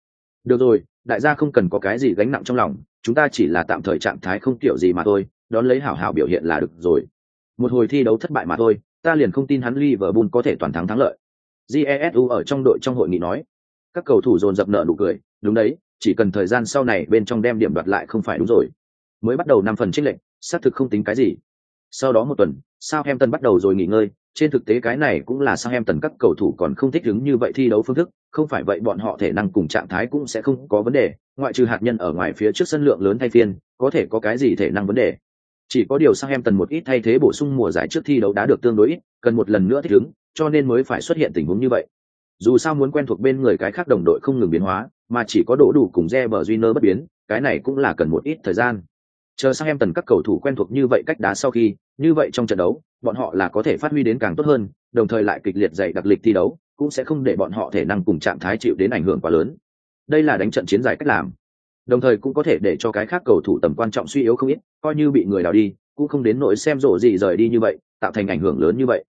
Được rồi, đại gia không cần có cái gì gánh nặng trong lòng, chúng ta chỉ là tạm thời trạng thái không kiểu gì mà thôi, đón lấy hảo hảo biểu hiện là được rồi. Một hồi thi đấu thất bại mà thôi, ta liền không tin hắn Liverpool có thể toàn thắng thắng lợi. Jesu ở trong đội trong hội nghị nói. Các cầu thủ dồn dập nợ nụ cười, đúng đấy, chỉ cần thời gian sau này bên trong đem điểm đoạt lại không phải đúng rồi. Mới bắt đầu năm phần chênh lệnh, xác thực không tính cái gì. Sau đó một tuần, Southampton bắt đầu rồi nghỉ ngơi, trên thực tế cái này cũng là Southampton các cầu thủ còn không thích ứng như vậy thi đấu phương thức, không phải vậy bọn họ thể năng cùng trạng thái cũng sẽ không có vấn đề, ngoại trừ hạt nhân ở ngoài phía trước sân lượng lớn thay phiên, có thể có cái gì thể năng vấn đề. Chỉ có điều Southampton một ít thay thế bổ sung mùa giải trước thi đấu đã được tương đối ít, cần một lần nữa thích ứng, cho nên mới phải xuất hiện tình huống như vậy. Dù sao muốn quen thuộc bên người cái khác đồng đội không ngừng biến hóa, mà chỉ có đổ đủ cùng Reber Júnior bất biến, cái này cũng là cần một ít thời gian. Chờ sang em tần các cầu thủ quen thuộc như vậy cách đá sau khi, như vậy trong trận đấu, bọn họ là có thể phát huy đến càng tốt hơn, đồng thời lại kịch liệt dạy đặc lịch thi đấu, cũng sẽ không để bọn họ thể năng cùng trạng thái chịu đến ảnh hưởng quá lớn. Đây là đánh trận chiến giải cách làm. Đồng thời cũng có thể để cho cái khác cầu thủ tầm quan trọng suy yếu không ít, coi như bị người đào đi, cũng không đến nỗi xem rổ gì rời đi như vậy, tạo thành ảnh hưởng lớn như vậy.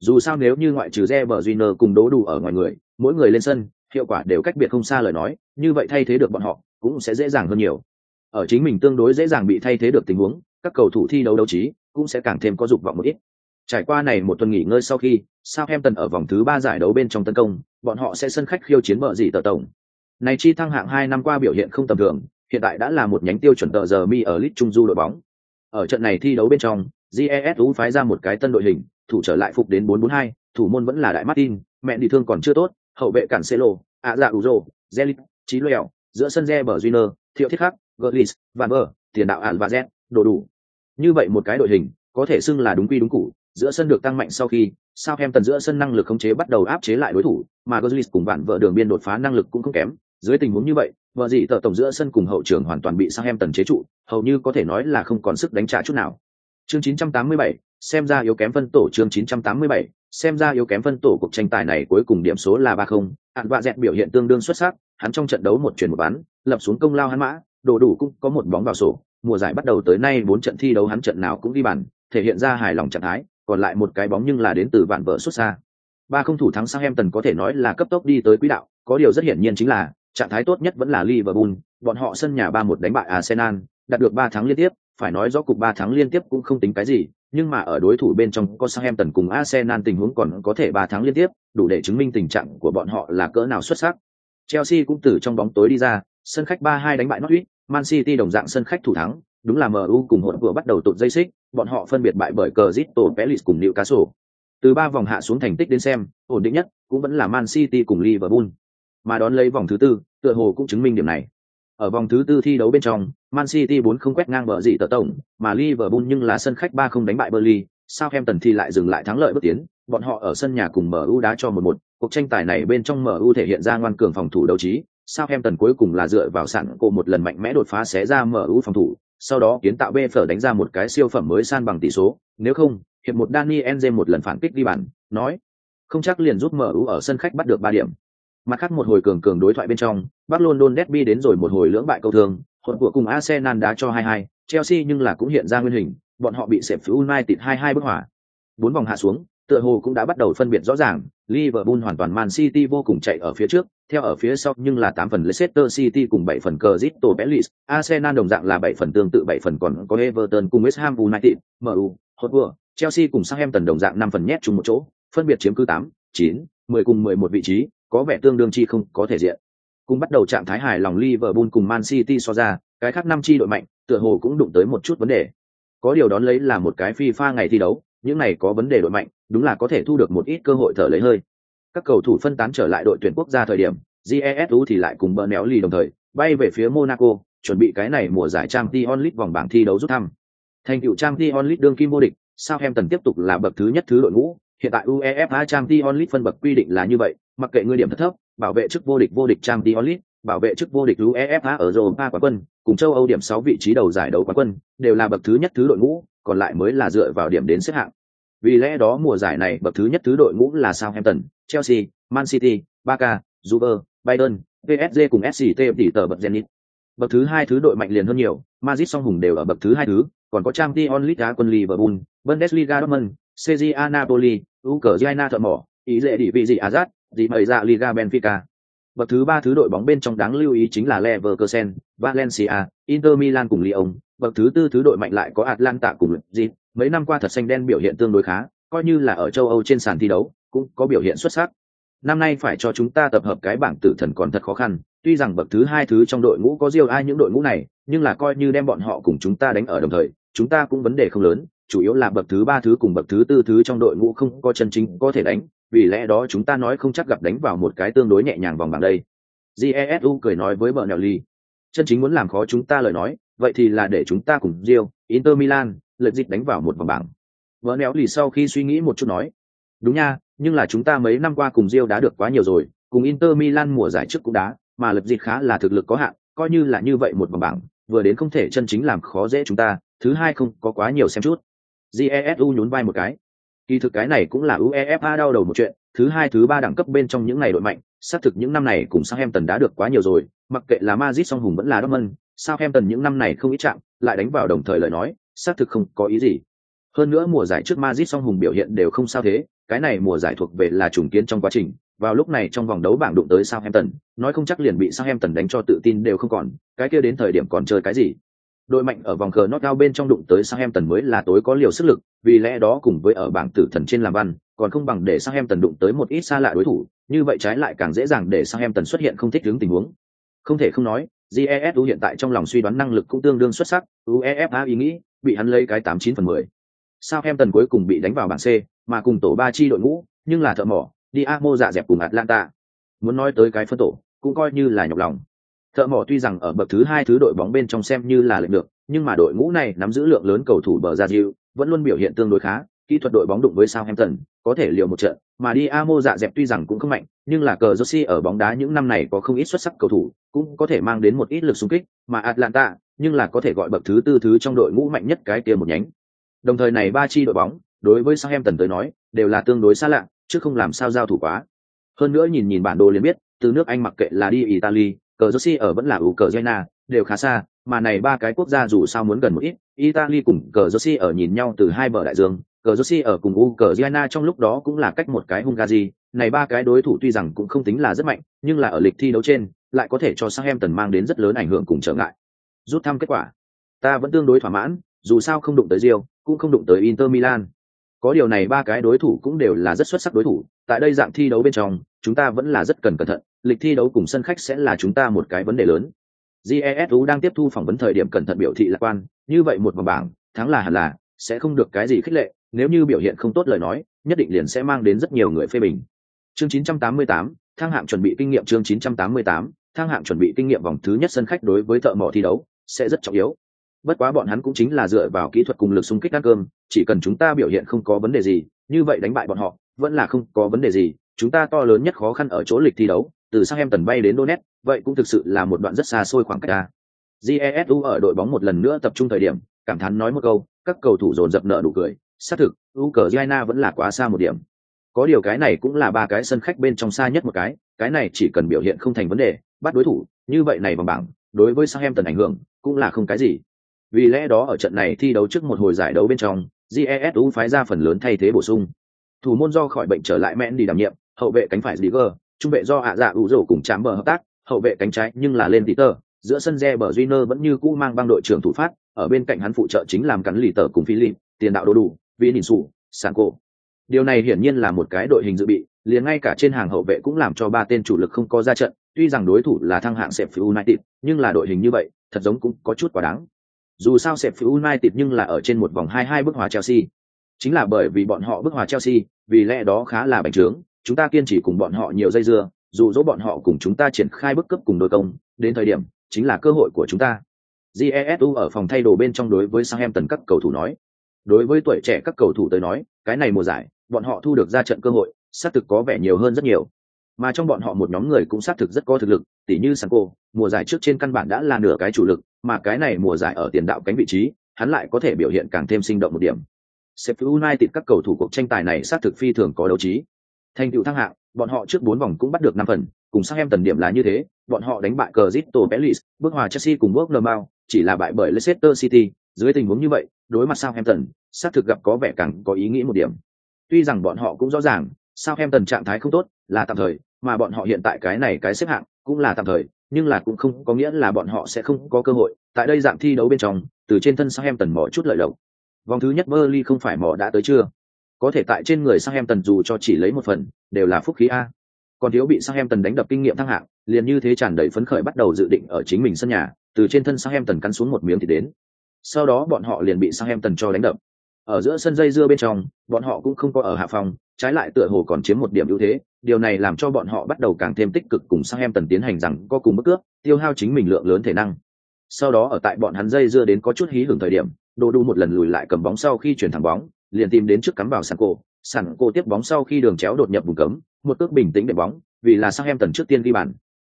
Dù sao nếu như ngoại trừ Reber Júnior cùng đố đủ ở ngoài người, mỗi người lên sân, hiệu quả đều cách biệt không xa lời nói, như vậy thay thế được bọn họ cũng sẽ dễ dàng hơn nhiều. Ở chính mình tương đối dễ dàng bị thay thế được tình huống, các cầu thủ thi đấu đấu trí cũng sẽ càng thêm có dục vọng một ít. Trải qua này một tuần nghỉ ngơi sau khi, Southampton ở vòng thứ ba giải đấu bên trong tấn công, bọn họ sẽ sân khách khiêu chiến bờ gì tờ tổng. Này chi thăng hạng hai năm qua biểu hiện không tầm thường, hiện tại đã là một nhánh tiêu chuẩn tờ giờ mi ở League Trung Du đội bóng. Ở trận này thi đấu bên trong, jesu phái ra một cái tân đội hình, thủ trở lại phục đến 442, thủ môn vẫn là Đại Martin, mẹ đi thương còn chưa tốt, hậu vệ cản Celo, ạ dạ rô, Zelit, Chí Lèo, giữa sân Reber Júnior, Thiệu Thiết Khắc, Gullis, Van Ver, tiền đạo Al và Z, đồ đủ. Như vậy một cái đội hình, có thể xưng là đúng quy đúng củ, giữa sân được tăng mạnh sau khi, sao em tần giữa sân năng lực khống chế bắt đầu áp chế lại đối thủ, mà Gullis cùng bạn vợ đường biên đột phá năng lực cũng không kém. Dưới tình huống như vậy, vợ gì tờ tổng giữa sân cùng hậu trường hoàn toàn bị sang em tần chế trụ, hầu như có thể nói là không còn sức đánh trả chút nào. Chương 987, xem ra yếu kém phân tổ chương 987, xem ra yếu kém phân tổ cuộc tranh tài này cuối cùng điểm số là 3-0, Ản Vạ Dẹt biểu hiện tương đương xuất sắc, hắn trong trận đấu một chuyển một bán, lập xuống công lao hắn mã, đồ đủ cũng có một bóng vào sổ, mùa giải bắt đầu tới nay bốn trận thi đấu hắn trận nào cũng đi bàn, thể hiện ra hài lòng trạng thái, còn lại một cái bóng nhưng là đến từ vạn vợ xuất xa. Ba không thủ thắng Southampton có thể nói là cấp tốc đi tới quỹ đạo, có điều rất hiển nhiên chính là trạng thái tốt nhất vẫn là Liverpool, bọn họ sân nhà 3-1 đánh bại Arsenal, đạt được 3 thắng liên tiếp, phải nói rõ cục 3 thắng liên tiếp cũng không tính cái gì, nhưng mà ở đối thủ bên trong có Southampton cùng Arsenal tình huống còn có thể 3 thắng liên tiếp, đủ để chứng minh tình trạng của bọn họ là cỡ nào xuất sắc. Chelsea cũng từ trong bóng tối đi ra, sân khách 3-2 đánh bại Norwich, Man City đồng dạng sân khách thủ thắng, đúng là MU cùng hỗn vừa bắt đầu tụt dây xích, bọn họ phân biệt bại bởi Crystal Palace cùng Newcastle. Từ ba vòng hạ xuống thành tích đến xem, ổn định nhất cũng vẫn là Man City cùng Liverpool. Mà đón lấy vòng thứ tư, tựa hồ cũng chứng minh điểm này. Ở vòng thứ tư thi đấu bên trong, Man City 4 không quét ngang bờ gì tờ tổng, mà Liverpool nhưng là sân khách 3 không đánh bại Burnley, Southampton thì lại dừng lại thắng lợi bước tiến, bọn họ ở sân nhà cùng MU đá cho 1-1, cuộc tranh tài này bên trong MU thể hiện ra ngoan cường phòng thủ đấu trí, Southampton cuối cùng là dựa vào sẵn cô một lần mạnh mẽ đột phá xé ra MU phòng thủ, sau đó kiến tạo BF đánh ra một cái siêu phẩm mới san bằng tỷ số, nếu không, hiệp một Daniel James một lần phản kích đi bàn, nói, không chắc liền giúp MU ở sân khách bắt được 3 điểm. Mặt khác một hồi cường cường đối thoại bên trong, Bắc London Derby đến rồi một hồi lưỡng bại câu thương, hỗn của cùng Arsenal đá cho 2-2, Chelsea nhưng là cũng hiện ra nguyên hình, bọn họ bị sẹp phiếu United 2-2 bức hỏa. Bốn vòng hạ xuống, tựa hồ cũng đã bắt đầu phân biệt rõ ràng, Liverpool hoàn toàn Man City vô cùng chạy ở phía trước, theo ở phía sau nhưng là tám phần Leicester City cùng bảy phần Crystal Palace, Arsenal đồng dạng là bảy phần tương tự bảy phần còn có Everton cùng West Ham United, MU, Hotspur, Chelsea cùng Southampton đồng dạng năm phần nhét chung một chỗ, phân biệt chiếm cứ tám, chín, mười cùng mười một vị trí, có vẻ tương đương chi không có thể diện. Cùng bắt đầu trạng thái hài lòng Liverpool cùng Man City so ra, cái khác năm chi đội mạnh, tựa hồ cũng đụng tới một chút vấn đề. Có điều đón lấy là một cái FIFA ngày thi đấu, những này có vấn đề đội mạnh, đúng là có thể thu được một ít cơ hội thở lấy hơi. Các cầu thủ phân tán trở lại đội tuyển quốc gia thời điểm, GESU thì lại cùng Bernelli đồng thời bay về phía Monaco, chuẩn bị cái này mùa giải Champions League vòng bảng thi đấu rút thăm. Thành tựu Champions League đương kim vô địch, Southampton tiếp tục là bậc thứ nhất thứ đội ngũ, hiện tại UEFA Champions League phân bậc quy định là như vậy, mặc kệ ngươi điểm thấp thấp, bảo vệ chức vô địch vô địch Trang Diolit bảo vệ chức vô địch UEFA ở Europa quán quân, cùng châu Âu điểm 6 vị trí đầu giải đấu quán quân, đều là bậc thứ nhất thứ đội ngũ, còn lại mới là dựa vào điểm đến xếp hạng. Vì lẽ đó mùa giải này bậc thứ nhất thứ đội ngũ là Southampton, Chelsea, Man City, Barca, Juve, Bayern, PSG cùng SCT tỷ tờ bậc Zenit. Bậc thứ hai thứ đội mạnh liền hơn nhiều, Madrid song hùng đều ở bậc thứ hai thứ, còn có Champions League đá quân Liverpool, Bundesliga Dortmund, CJA Napoli, Ukraine thợ mỏ, ý dễ đi vị gì Azat, gì bày ra Liga Benfica. Bậc thứ ba thứ đội bóng bên trong đáng lưu ý chính là Leverkusen, Valencia, Inter Milan cùng Lyon. Bậc thứ tư thứ đội mạnh lại có Atlanta cùng Leipzig. Mấy năm qua thật xanh đen biểu hiện tương đối khá, coi như là ở châu Âu trên sàn thi đấu, cũng có biểu hiện xuất sắc. Năm nay phải cho chúng ta tập hợp cái bảng tử thần còn thật khó khăn, tuy rằng bậc thứ hai thứ trong đội ngũ có riêng ai những đội ngũ này, nhưng là coi như đem bọn họ cùng chúng ta đánh ở đồng thời, chúng ta cũng vấn đề không lớn, chủ yếu là bậc thứ ba thứ cùng bậc thứ tư thứ trong đội ngũ không có chân chính có thể đánh, vì lẽ đó chúng ta nói không chắc gặp đánh vào một cái tương đối nhẹ nhàng vòng bảng đây. Jesu cười nói với vợ nèo ly, chân chính muốn làm khó chúng ta lời nói, vậy thì là để chúng ta cùng Rio, Inter Milan, lật dịch đánh vào một vòng bảng. Vợ nèo lì sau khi suy nghĩ một chút nói, đúng nha, nhưng là chúng ta mấy năm qua cùng Rio đã được quá nhiều rồi, cùng Inter Milan mùa giải trước cũng đá, mà lật dịch khá là thực lực có hạn, coi như là như vậy một vòng bảng, vừa đến không thể chân chính làm khó dễ chúng ta, thứ hai không có quá nhiều xem chút. Jesu nhún vai một cái. Kỳ thực cái này cũng là UEFA đau đầu một chuyện, thứ hai thứ ba đẳng cấp bên trong những ngày đội mạnh, xác thực những năm này cùng Southampton đã được quá nhiều rồi, mặc kệ là Madrid song hùng vẫn là Dortmund, Southampton những năm này không ít chạm, lại đánh vào đồng thời lời nói, xác thực không có ý gì. Hơn nữa mùa giải trước Madrid song hùng biểu hiện đều không sao thế, cái này mùa giải thuộc về là trùng kiến trong quá trình, vào lúc này trong vòng đấu bảng đụng tới Southampton, nói không chắc liền bị Southampton đánh cho tự tin đều không còn, cái kia đến thời điểm còn chơi cái gì. Đội mạnh ở vòng cờ nó cao bên trong đụng tới sang em tần mới là tối có liều sức lực, vì lẽ đó cùng với ở bảng tử thần trên làm văn, còn không bằng để sang em tần đụng tới một ít xa lạ đối thủ, như vậy trái lại càng dễ dàng để sang em tần xuất hiện không thích đứng tình huống. Không thể không nói, jesu hiện tại trong lòng suy đoán năng lực cũng tương đương xuất sắc, UEFA ý nghĩ, bị hắn lấy cái tám chín phần mười. sang em tần cuối cùng bị đánh vào bảng C, mà cùng tổ ba chi đội ngũ, nhưng là thợ mỏ, Diamo dạ dẹp cùng Atlanta. Muốn nói tới cái phân tổ, cũng coi như là nhọc lòng. Thợ mỏ tuy rằng ở bậc thứ hai thứ đội bóng bên trong xem như là lệnh được, nhưng mà đội ngũ này nắm giữ lượng lớn cầu thủ bờ ra diệu, vẫn luôn biểu hiện tương đối khá, kỹ thuật đội bóng đụng với Southampton, có thể liều một trận, mà Diamo dạ dẹp tuy rằng cũng không mạnh, nhưng là cờ Josi ở bóng đá những năm này có không ít xuất sắc cầu thủ, cũng có thể mang đến một ít lực xung kích, mà Atlanta, nhưng là có thể gọi bậc thứ tư thứ trong đội ngũ mạnh nhất cái kia một nhánh. Đồng thời này ba chi đội bóng, đối với Southampton tới nói, đều là tương đối xa lạ, chứ không làm sao giao thủ quá. Hơn nữa nhìn nhìn bản đồ liền biết, từ nước Anh mặc kệ là đi Italy, cờ Rossi ở vẫn là Ukraine, đều khá xa, mà này ba cái quốc gia dù sao muốn gần một ít, Italy cùng cờ Rossi ở nhìn nhau từ hai bờ đại dương, cờ Rossi ở cùng Ukraine trong lúc đó cũng là cách một cái Hungary, này ba cái đối thủ tuy rằng cũng không tính là rất mạnh, nhưng là ở lịch thi đấu trên, lại có thể cho Southampton mang đến rất lớn ảnh hưởng cùng trở ngại. Rút thăm kết quả, ta vẫn tương đối thỏa mãn, dù sao không đụng tới Real, cũng không đụng tới Inter Milan. Có điều này ba cái đối thủ cũng đều là rất xuất sắc đối thủ, tại đây dạng thi đấu bên trong, chúng ta vẫn là rất cần cẩn thận, lịch thi đấu cùng sân khách sẽ là chúng ta một cái vấn đề lớn. GESU đang tiếp thu phỏng vấn thời điểm cẩn thận biểu thị lạc quan, như vậy một vòng bảng, thắng là hẳn là, sẽ không được cái gì khích lệ, nếu như biểu hiện không tốt lời nói, nhất định liền sẽ mang đến rất nhiều người phê bình. Chương 988, thang hạng chuẩn bị kinh nghiệm chương 988, thang hạng chuẩn bị kinh nghiệm vòng thứ nhất sân khách đối với thợ mỏ thi đấu sẽ rất trọng yếu. Bất quá bọn hắn cũng chính là dựa vào kỹ thuật cùng lực xung kích ăn cơm, chỉ cần chúng ta biểu hiện không có vấn đề gì, như vậy đánh bại bọn họ vẫn là không có vấn đề gì, chúng ta to lớn nhất khó khăn ở chỗ lịch thi đấu, từ sang em tần bay đến Donet, vậy cũng thực sự là một đoạn rất xa xôi khoảng cách a. Jesu ở đội bóng một lần nữa tập trung thời điểm, cảm thán nói một câu, các cầu thủ dồn dập nợ đủ cười, xác thực, Ukraine vẫn là quá xa một điểm. Có điều cái này cũng là ba cái sân khách bên trong xa nhất một cái, cái này chỉ cần biểu hiện không thành vấn đề, bắt đối thủ, như vậy này bằng bảng, đối với Southampton ảnh hưởng cũng là không cái gì. Vì lẽ đó ở trận này thi đấu trước một hồi giải đấu bên trong, GESU phái ra phần lớn thay thế bổ sung. Thủ môn do khỏi bệnh trở lại mẹn đi đảm nhiệm, hậu vệ cánh phải Ziger, trung vệ do ạ dạ ủ rổ cùng chạm bờ hợp tác hậu vệ cánh trái nhưng là lên tí giữa sân re bờ Junior vẫn như cũ mang băng đội trưởng thủ phát ở bên cạnh hắn phụ trợ chính làm cắn lì tờ cùng philip tiền đạo đồ đủ vì nhìn sủ sàn cổ điều này hiển nhiên là một cái đội hình dự bị liền ngay cả trên hàng hậu vệ cũng làm cho ba tên chủ lực không có ra trận tuy rằng đối thủ là thăng hạng sẹp phiếu united nhưng là đội hình như vậy thật giống cũng có chút quá đáng. Dù sao sẹp phiếu united nhưng là ở trên một vòng hai hai bức hòa chelsea. Chính là bởi vì bọn họ bức hòa chelsea vì lẽ đó khá là bành trướng chúng ta kiên trì cùng bọn họ nhiều dây dưa dù dỗ bọn họ cùng chúng ta triển khai bức cấp cùng đôi công đến thời điểm chính là cơ hội của chúng ta. Jesu ở phòng thay đồ bên trong đối với sang em tần các cầu thủ nói. Đối với tuổi trẻ các cầu thủ tới nói cái này mùa giải bọn họ thu được ra trận cơ hội xác thực có vẻ nhiều hơn rất nhiều. Mà trong bọn họ một nhóm người cũng xác thực rất có thực lực tỉ như Sanko, mùa giải trước trên căn bản đã là nửa cái chủ lực mà cái này mùa giải ở tiền đạo cánh vị trí hắn lại có thể biểu hiện càng thêm sinh động một điểm. Sheffield United các cầu thủ cuộc tranh tài này xác thực phi thường có đấu trí thành tựu thăng hạng bọn họ trước bốn vòng cũng bắt được năm phần cùng sang em tần điểm là như thế bọn họ đánh bại cờ zito bellis bước hòa chelsea cùng bước Bournemouth chỉ là bại bởi leicester city dưới tình huống như vậy đối mặt Southampton, xác thực gặp có vẻ càng có ý nghĩa một điểm. Tuy rằng bọn họ cũng rõ ràng, Southampton trạng thái không tốt, là tạm thời, mà bọn họ hiện tại cái này cái xếp hạng cũng là tạm thời, nhưng là cũng không có nghĩa là bọn họ sẽ không có cơ hội. Tại đây dạng thi đấu bên trong, từ trên thân Southampton mỏ chút lợi lộc. Vòng thứ nhất Burnley không phải mỏ đã tới chưa? Có thể tại trên người sang em tần dù cho chỉ lấy một phần, đều là phúc khí a. Còn thiếu bị sang em tần đánh đập kinh nghiệm thăng hạng, liền như thế tràn đầy phấn khởi bắt đầu dự định ở chính mình sân nhà, từ trên thân sang em tần cắn xuống một miếng thì đến. Sau đó bọn họ liền bị sang em tần cho đánh đập. Ở giữa sân dây dưa bên trong bọn họ cũng không có ở hạ phòng trái lại tựa hồ còn chiếm một điểm ưu thế điều này làm cho bọn họ bắt đầu càng thêm tích cực cùng sang em tần tiến hành rằng có cùng bất cướp tiêu hao chính mình lượng lớn thể năng. Sau đó ở tại bọn hắn dây dưa đến có chút hí hưởng thời điểm đồ đu một lần lùi lại cầm bóng sau khi chuyển thẳng bóng liền tìm đến trước cắm vào sàn cổ. Sàn cổ tiếp bóng sau khi đường chéo đột nhập vùng cấm một cước bình tĩnh để bóng vì là sang em tần trước tiên ghi bàn.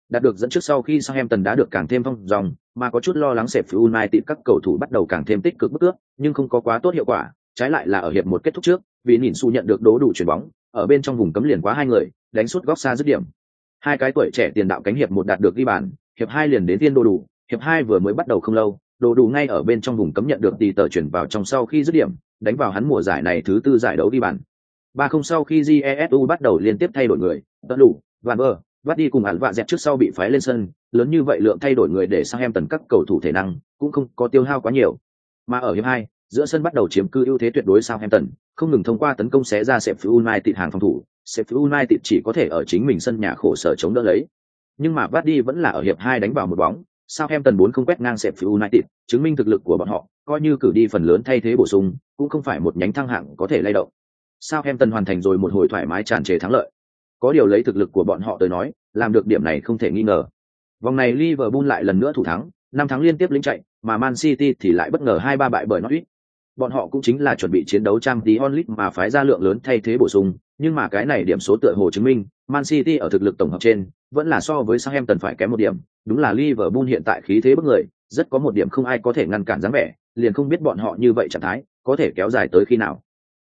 Đạt được dẫn trước sau khi sang em tần đã được càng thêm phong dòng, mà có chút lo lắng sẹp phiếu United các cầu thủ bắt đầu càng thêm tích cực bước ước, nhưng không có quá tốt hiệu quả, trái lại là ở hiệp một kết thúc trước, vì nhìn su nhận được đố đủ chuyển bóng, ở bên trong vùng cấm liền quá hai người, đánh suốt góc xa dứt điểm. Hai cái tuổi trẻ tiền đạo cánh hiệp một đạt được ghi bàn, hiệp hai liền đến tiên đồ đủ, hiệp hai vừa mới bắt đầu không lâu, đồ đủ ngay ở bên trong vùng cấm nhận được tì tờ chuyển vào trong sau khi dứt điểm, đánh vào hắn mùa giải này thứ tư giải đấu đi bàn. Ba không sau khi Jesu bắt đầu liên tiếp thay đổi người, tận đủ, Van Bơ, vắt đi cùng ản vạ dẹp trước sau bị phái lên sân lớn như vậy lượng thay đổi người để sang em tần các cầu thủ thể năng cũng không có tiêu hao quá nhiều mà ở hiệp hai giữa sân bắt đầu chiếm cư ưu thế tuyệt đối sang em tần không ngừng thông qua tấn công xé ra sẹp phiếu United hàng phòng thủ sẹp phiếu United chỉ có thể ở chính mình sân nhà khổ sở chống đỡ lấy nhưng mà vắt đi vẫn là ở hiệp hai đánh vào một bóng sao em tần bốn không quét ngang sẹp phiếu United chứng minh thực lực của bọn họ coi như cử đi phần lớn thay thế bổ sung cũng không phải một nhánh thăng hạng có thể lay động sao em tần hoàn thành rồi một hồi thoải mái tràn trề thắng lợi có điều lấy thực lực của bọn họ tới nói, làm được điểm này không thể nghi ngờ. Vòng này Liverpool lại lần nữa thủ thắng, năm tháng liên tiếp lĩnh chạy, mà Man City thì lại bất ngờ hai ba bại bởi Norwich. Bọn họ cũng chính là chuẩn bị chiến đấu trang tí onlit mà phái ra lượng lớn thay thế bổ sung, nhưng mà cái này điểm số tựa hồ chứng minh, Man City ở thực lực tổng hợp trên, vẫn là so với Southampton phải kém một điểm, đúng là Liverpool hiện tại khí thế bức người, rất có một điểm không ai có thể ngăn cản dáng vẻ, liền không biết bọn họ như vậy trạng thái, có thể kéo dài tới khi nào.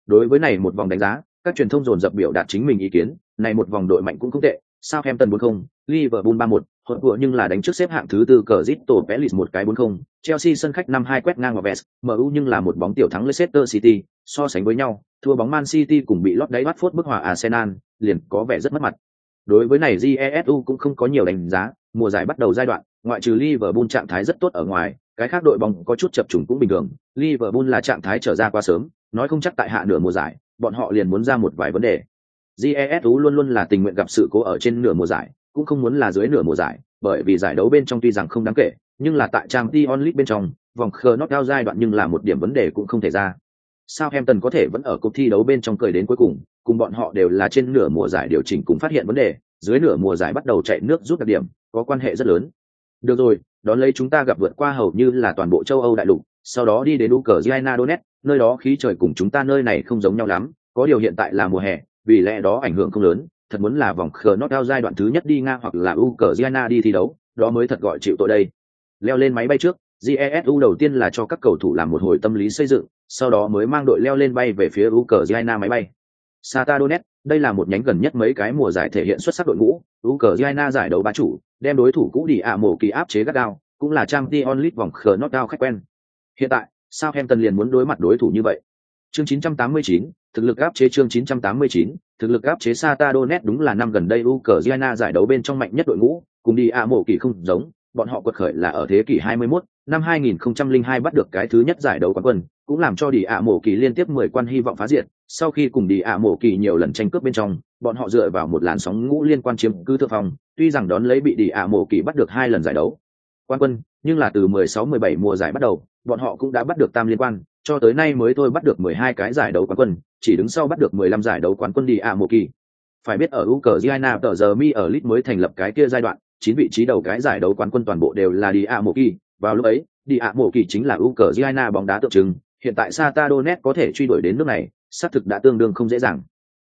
Đối với này một vòng đánh giá, các truyền thông dồn dập biểu đạt chính mình ý kiến, này một vòng đội mạnh cũng không tệ, Southampton 4-0, Liverpool 3-1, hỗn của nhưng là đánh trước xếp hạng thứ tư cờ Zito Palace một cái 4-0, Chelsea sân khách 5-2 quét ngang vào vest MU nhưng là một bóng tiểu thắng Leicester City, so sánh với nhau, thua bóng Man City cùng bị lót đáy bắt phốt bức hòa Arsenal, liền có vẻ rất mất mặt. Đối với này GESU cũng không có nhiều đánh giá, mùa giải bắt đầu giai đoạn, ngoại trừ Liverpool trạng thái rất tốt ở ngoài, cái khác đội bóng có chút chập trùng cũng bình thường, Liverpool là trạng thái trở ra quá sớm, nói không chắc tại hạ nửa mùa giải, bọn họ liền muốn ra một vài vấn đề. Jesu luôn luôn là tình nguyện gặp sự cố ở trên nửa mùa giải cũng không muốn là dưới nửa mùa giải, bởi vì giải đấu bên trong tuy rằng không đáng kể, nhưng là tại trang Dion League bên trong, vòng khờ nót cao giai đoạn nhưng là một điểm vấn đề cũng không thể ra. Sao em tần có thể vẫn ở cuộc thi đấu bên trong cười đến cuối cùng cùng bọn họ đều là trên nửa mùa giải điều chỉnh cùng phát hiện vấn đề, dưới nửa mùa giải bắt đầu chạy nước rút đặc điểm, có quan hệ rất lớn. Được rồi, đón lấy chúng ta gặp vượt qua hầu như là toàn bộ châu âu đại lục, sau đó đi đến ukraine donetsk nơi đó khí trời cùng chúng ta nơi này không giống nhau lắm, có điều hiện tại là mùa hè, vì lẽ đó ảnh hưởng không lớn thật muốn là vòng khờ nót cao giai đoạn thứ nhất đi nga hoặc là ukraine đi thi đấu đó mới thật gọi chịu tội đây leo lên máy bay trước jesu đầu tiên là cho các cầu thủ làm một hồi tâm lý xây dựng sau đó mới mang đội leo lên bay về phía ukraine máy bay Sata donet đây là một nhánh gần nhất mấy cái mùa giải thể hiện xuất sắc đội ngũ, Ukraine giải đấu bá chủ, đem đối thủ cũ đi ạ mổ kỳ áp chế gắt gao, cũng là trang di on lit vòng khờ knockout khách quen. Hiện tại, sao Southampton liền muốn đối mặt đối thủ như vậy. Chương 989, thực lực áp chế chương 989, thực lực áp chế Sata Donet đúng là năm gần đây Ukraine giải đấu bên trong mạnh nhất đội ngũ, cùng đi A mổ kỳ không giống, bọn họ quật khởi là ở thế kỷ 21, năm 2002 bắt được cái thứ nhất giải đấu quán quân, cũng làm cho đi A mổ kỳ liên tiếp 10 quan hy vọng phá diệt, sau khi cùng đi A mổ kỳ nhiều lần tranh cướp bên trong, bọn họ dựa vào một làn sóng ngũ liên quan chiếm cứ thượng phòng, tuy rằng đón lấy bị đi A mổ kỳ bắt được hai lần giải đấu quan quân, nhưng là từ 16-17 mùa giải bắt đầu, bọn họ cũng đã bắt được tam liên quan, cho tới nay mới thôi bắt được 12 cái giải đấu quán quân, chỉ đứng sau bắt được 15 giải đấu quán quân đi à một kỳ. Phải biết ở Ukraine tờ giờ mi ở Lit mới thành lập cái kia giai đoạn, chín vị trí đầu cái giải đấu quán quân toàn bộ đều là đi à một kỳ, vào lúc ấy, đi à một kỳ chính là Ukraine bóng đá tượng trưng, hiện tại Sata Donetsk có thể truy đuổi đến nước này, xác thực đã tương đương không dễ dàng.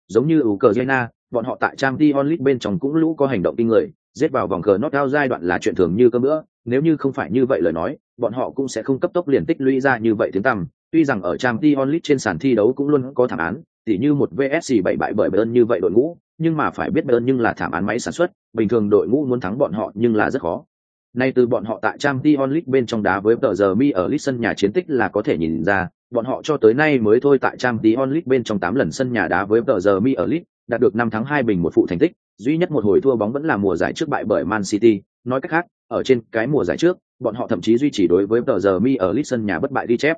Giống như Ukraine, bọn họ tại Trang Dion League bên trong cũng lũ có hành động kinh người, giết vào vòng cờ knockout giai đoạn là chuyện thường như cơm bữa, nếu như không phải như vậy lời nói, bọn họ cũng sẽ không cấp tốc liền tích lũy ra như vậy tiếng tăm, tuy rằng ở Trang Dion League trên sàn thi đấu cũng luôn có thảm án, tỉ như một VSC bảy bại bởi Bayern như vậy đội ngũ, nhưng mà phải biết Bayern nhưng là thảm án máy sản xuất, bình thường đội ngũ muốn thắng bọn họ nhưng là rất khó. Nay từ bọn họ tại Trang Dion League bên trong đá với tờ giờ mi ở League sân nhà chiến tích là có thể nhìn ra, bọn họ cho tới nay mới thôi tại Trang Dion League bên trong 8 lần sân nhà đá với tờ giờ mi ở League, đạt được 5 thắng 2 bình một phụ thành tích, duy nhất một hồi thua bóng vẫn là mùa giải trước bại bởi Man City, nói cách khác, ở trên cái mùa giải trước, bọn họ thậm chí duy trì đối với tờ giờ mi ở League sân nhà bất bại đi chép.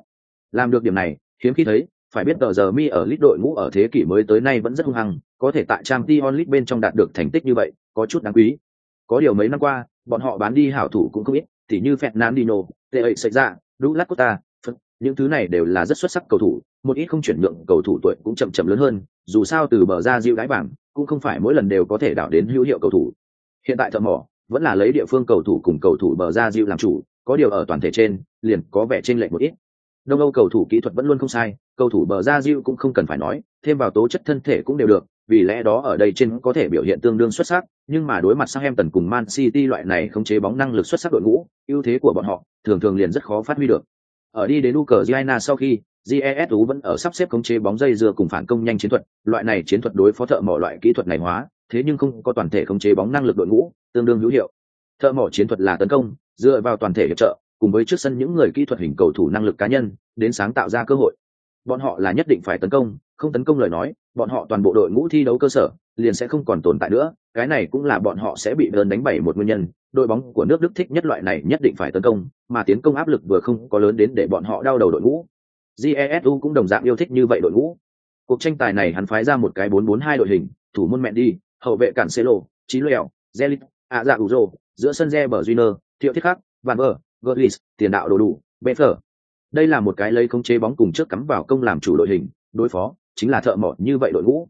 Làm được điểm này, hiếm khi thấy, phải biết tờ giờ mi ở Lit đội ngũ ở thế kỷ mới tới nay vẫn rất hung hăng, có thể tại trang t onlit bên trong đạt được thành tích như vậy, có chút đáng quý. Có điều mấy năm qua, bọn họ bán đi hảo thủ cũng không ít, thì như fernandino Tệ ấy xảy ra, dạ, Douglas Costa, những thứ này đều là rất xuất sắc cầu thủ, một ít không chuyển nhượng cầu thủ tuổi cũng chậm chậm lớn hơn, dù sao từ bờ ra diệu đái bảng, cũng không phải mỗi lần đều có thể đảo đến hữu hiệu cầu thủ. Hiện tại thợ mỏ vẫn là lấy địa phương cầu thủ cùng cầu thủ bờ ra diệu làm chủ, có điều ở toàn thể trên, liền có vẻ trên lệch một ít. Đông Âu cầu thủ kỹ thuật vẫn luôn không sai, cầu thủ bờ ra diêu cũng không cần phải nói, thêm vào tố chất thân thể cũng đều được, vì lẽ đó ở đây trên có thể biểu hiện tương đương xuất sắc, nhưng mà đối mặt sang em tần cùng Man City loại này không chế bóng năng lực xuất sắc đội ngũ, ưu thế của bọn họ thường thường liền rất khó phát huy được. Ở đi đến Ukraine sau khi, GESU vẫn ở sắp xếp khống chế bóng dây dưa cùng phản công nhanh chiến thuật, loại này chiến thuật đối phó thợ mỏ loại kỹ thuật này hóa, thế nhưng không có toàn thể khống chế bóng năng lực đội ngũ, tương đương hữu hiệu. Thợ mỏ chiến thuật là tấn công, dựa vào toàn thể hiệp trợ, cùng với trước sân những người kỹ thuật hình cầu thủ năng lực cá nhân, đến sáng tạo ra cơ hội. Bọn họ là nhất định phải tấn công, không tấn công lời nói, bọn họ toàn bộ đội ngũ thi đấu cơ sở liền sẽ không còn tồn tại nữa, cái này cũng là bọn họ sẽ bị đơn đánh bảy một nguyên nhân. Đội bóng của nước Đức thích nhất loại này nhất định phải tấn công, mà tiến công áp lực vừa không có lớn đến để bọn họ đau đầu đội ngũ, jesu cũng đồng dạng yêu thích như vậy đội ngũ cuộc tranh tài này hắn phái ra một cái 4-4-2 đội hình thủ môn mẹ đi hậu vệ cản celo trí lèo zelit ạ dạ ủ rồ giữa sân re bờ junior thiệu thiết khắc van bờ Gullis, tiền đạo đồ đủ bê đây là một cái lấy khống chế bóng cùng trước cắm vào công làm chủ đội hình đối phó chính là thợ mỏ như vậy đội ngũ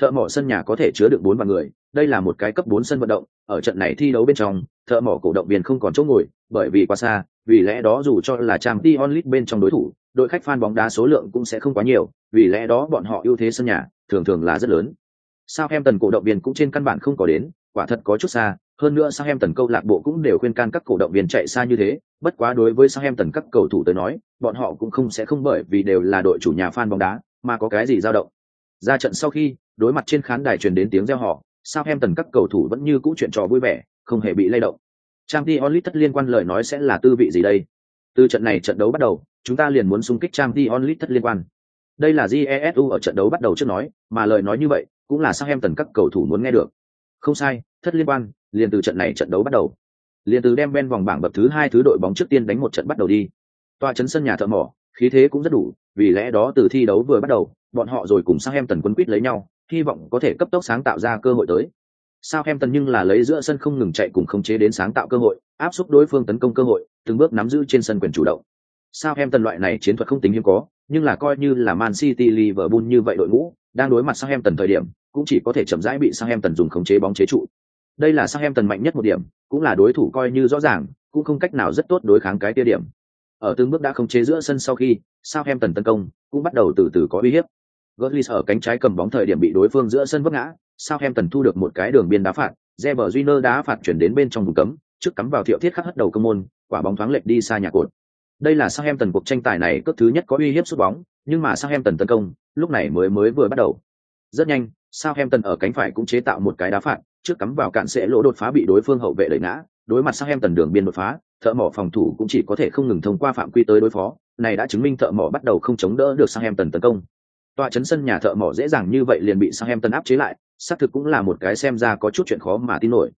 thợ mỏ sân nhà có thể chứa được bốn vạn người đây là một cái cấp bốn sân vận động ở trận này thi đấu bên trong thợ mỏ cổ động viên không còn chỗ ngồi bởi vì quá xa vì lẽ đó dù cho là trang t onlit bên trong đối thủ đội khách fan bóng đá số lượng cũng sẽ không quá nhiều, vì lẽ đó bọn họ ưu thế sân nhà thường thường là rất lớn. Southampton cổ động viên cũng trên căn bản không có đến, quả thật có chút xa, hơn nữa sao em tần câu lạc bộ cũng đều khuyên can các cổ động viên chạy xa như thế, bất quá đối với sao em tần các cầu thủ tới nói, bọn họ cũng không sẽ không bởi vì đều là đội chủ nhà fan bóng đá, mà có cái gì dao động. Ra trận sau khi, đối mặt trên khán đài truyền đến tiếng reo hò, tần các cầu thủ vẫn như cũ chuyện trò vui vẻ, không hề bị lay động. Champions League thất liên quan lời nói sẽ là tư vị gì đây? Từ trận này trận đấu bắt đầu, chúng ta liền muốn xung kích trang đi onlit thất liên quan. Đây là Jesu ở trận đấu bắt đầu trước nói, mà lời nói như vậy, cũng là sao em tần các cầu thủ muốn nghe được. Không sai, thất liên quan, liền từ trận này trận đấu bắt đầu. Liền từ đem ven vòng bảng bậc thứ hai thứ đội bóng trước tiên đánh một trận bắt đầu đi. Tòa chấn sân nhà thợ mỏ, khí thế cũng rất đủ, vì lẽ đó từ thi đấu vừa bắt đầu, bọn họ rồi cùng sang em tần quân quyết lấy nhau, hy vọng có thể cấp tốc sáng tạo ra cơ hội tới. Sao em tần nhưng là lấy giữa sân không ngừng chạy cùng khống chế đến sáng tạo cơ hội, áp suất đối phương tấn công cơ hội, từng bước nắm giữ trên sân quyền chủ động. Sao em tần loại này chiến thuật không tính hiếm có, nhưng là coi như là Man City Liverpool như vậy đội ngũ, đang đối mặt sang em tần thời điểm, cũng chỉ có thể chậm rãi bị Southampton dùng khống chế bóng chế trụ. Đây là Southampton mạnh nhất một điểm, cũng là đối thủ coi như rõ ràng, cũng không cách nào rất tốt đối kháng cái tiêu điểm. Ở từng bước đã khống chế giữa sân sau khi, Southampton tấn công, cũng bắt đầu từ từ có uy hiếp. Götze ở cánh trái cầm bóng thời điểm bị đối phương giữa sân vấp ngã, Southampton thu được một cái đường biên đá phạt, Reber Júnior đá phạt chuyển đến bên trong vùng cấm, trước cắm vào thiệu thiết khắc hất đầu cơ môn, quả bóng thoáng lệch đi xa nhà cột. Đây là Southampton cuộc tranh tài này cướp thứ nhất có uy hiếp sút bóng, nhưng mà Southampton tấn công, lúc này mới mới vừa bắt đầu. Rất nhanh, Southampton ở cánh phải cũng chế tạo một cái đá phạt, trước cắm vào cản sẽ lỗ đột phá bị đối phương hậu vệ đẩy ngã, đối mặt Southampton đường biên đột phá, thợ mỏ phòng thủ cũng chỉ có thể không ngừng thông qua phạm quy tới đối phó, này đã chứng minh thợ mỏ bắt đầu không chống đỡ được Southampton tấn công. Tọa chấn sân nhà thợ mỏ dễ dàng như vậy liền bị sang em Tần áp chế lại xác thực cũng là một cái xem ra có chút chuyện khó mà tin nổi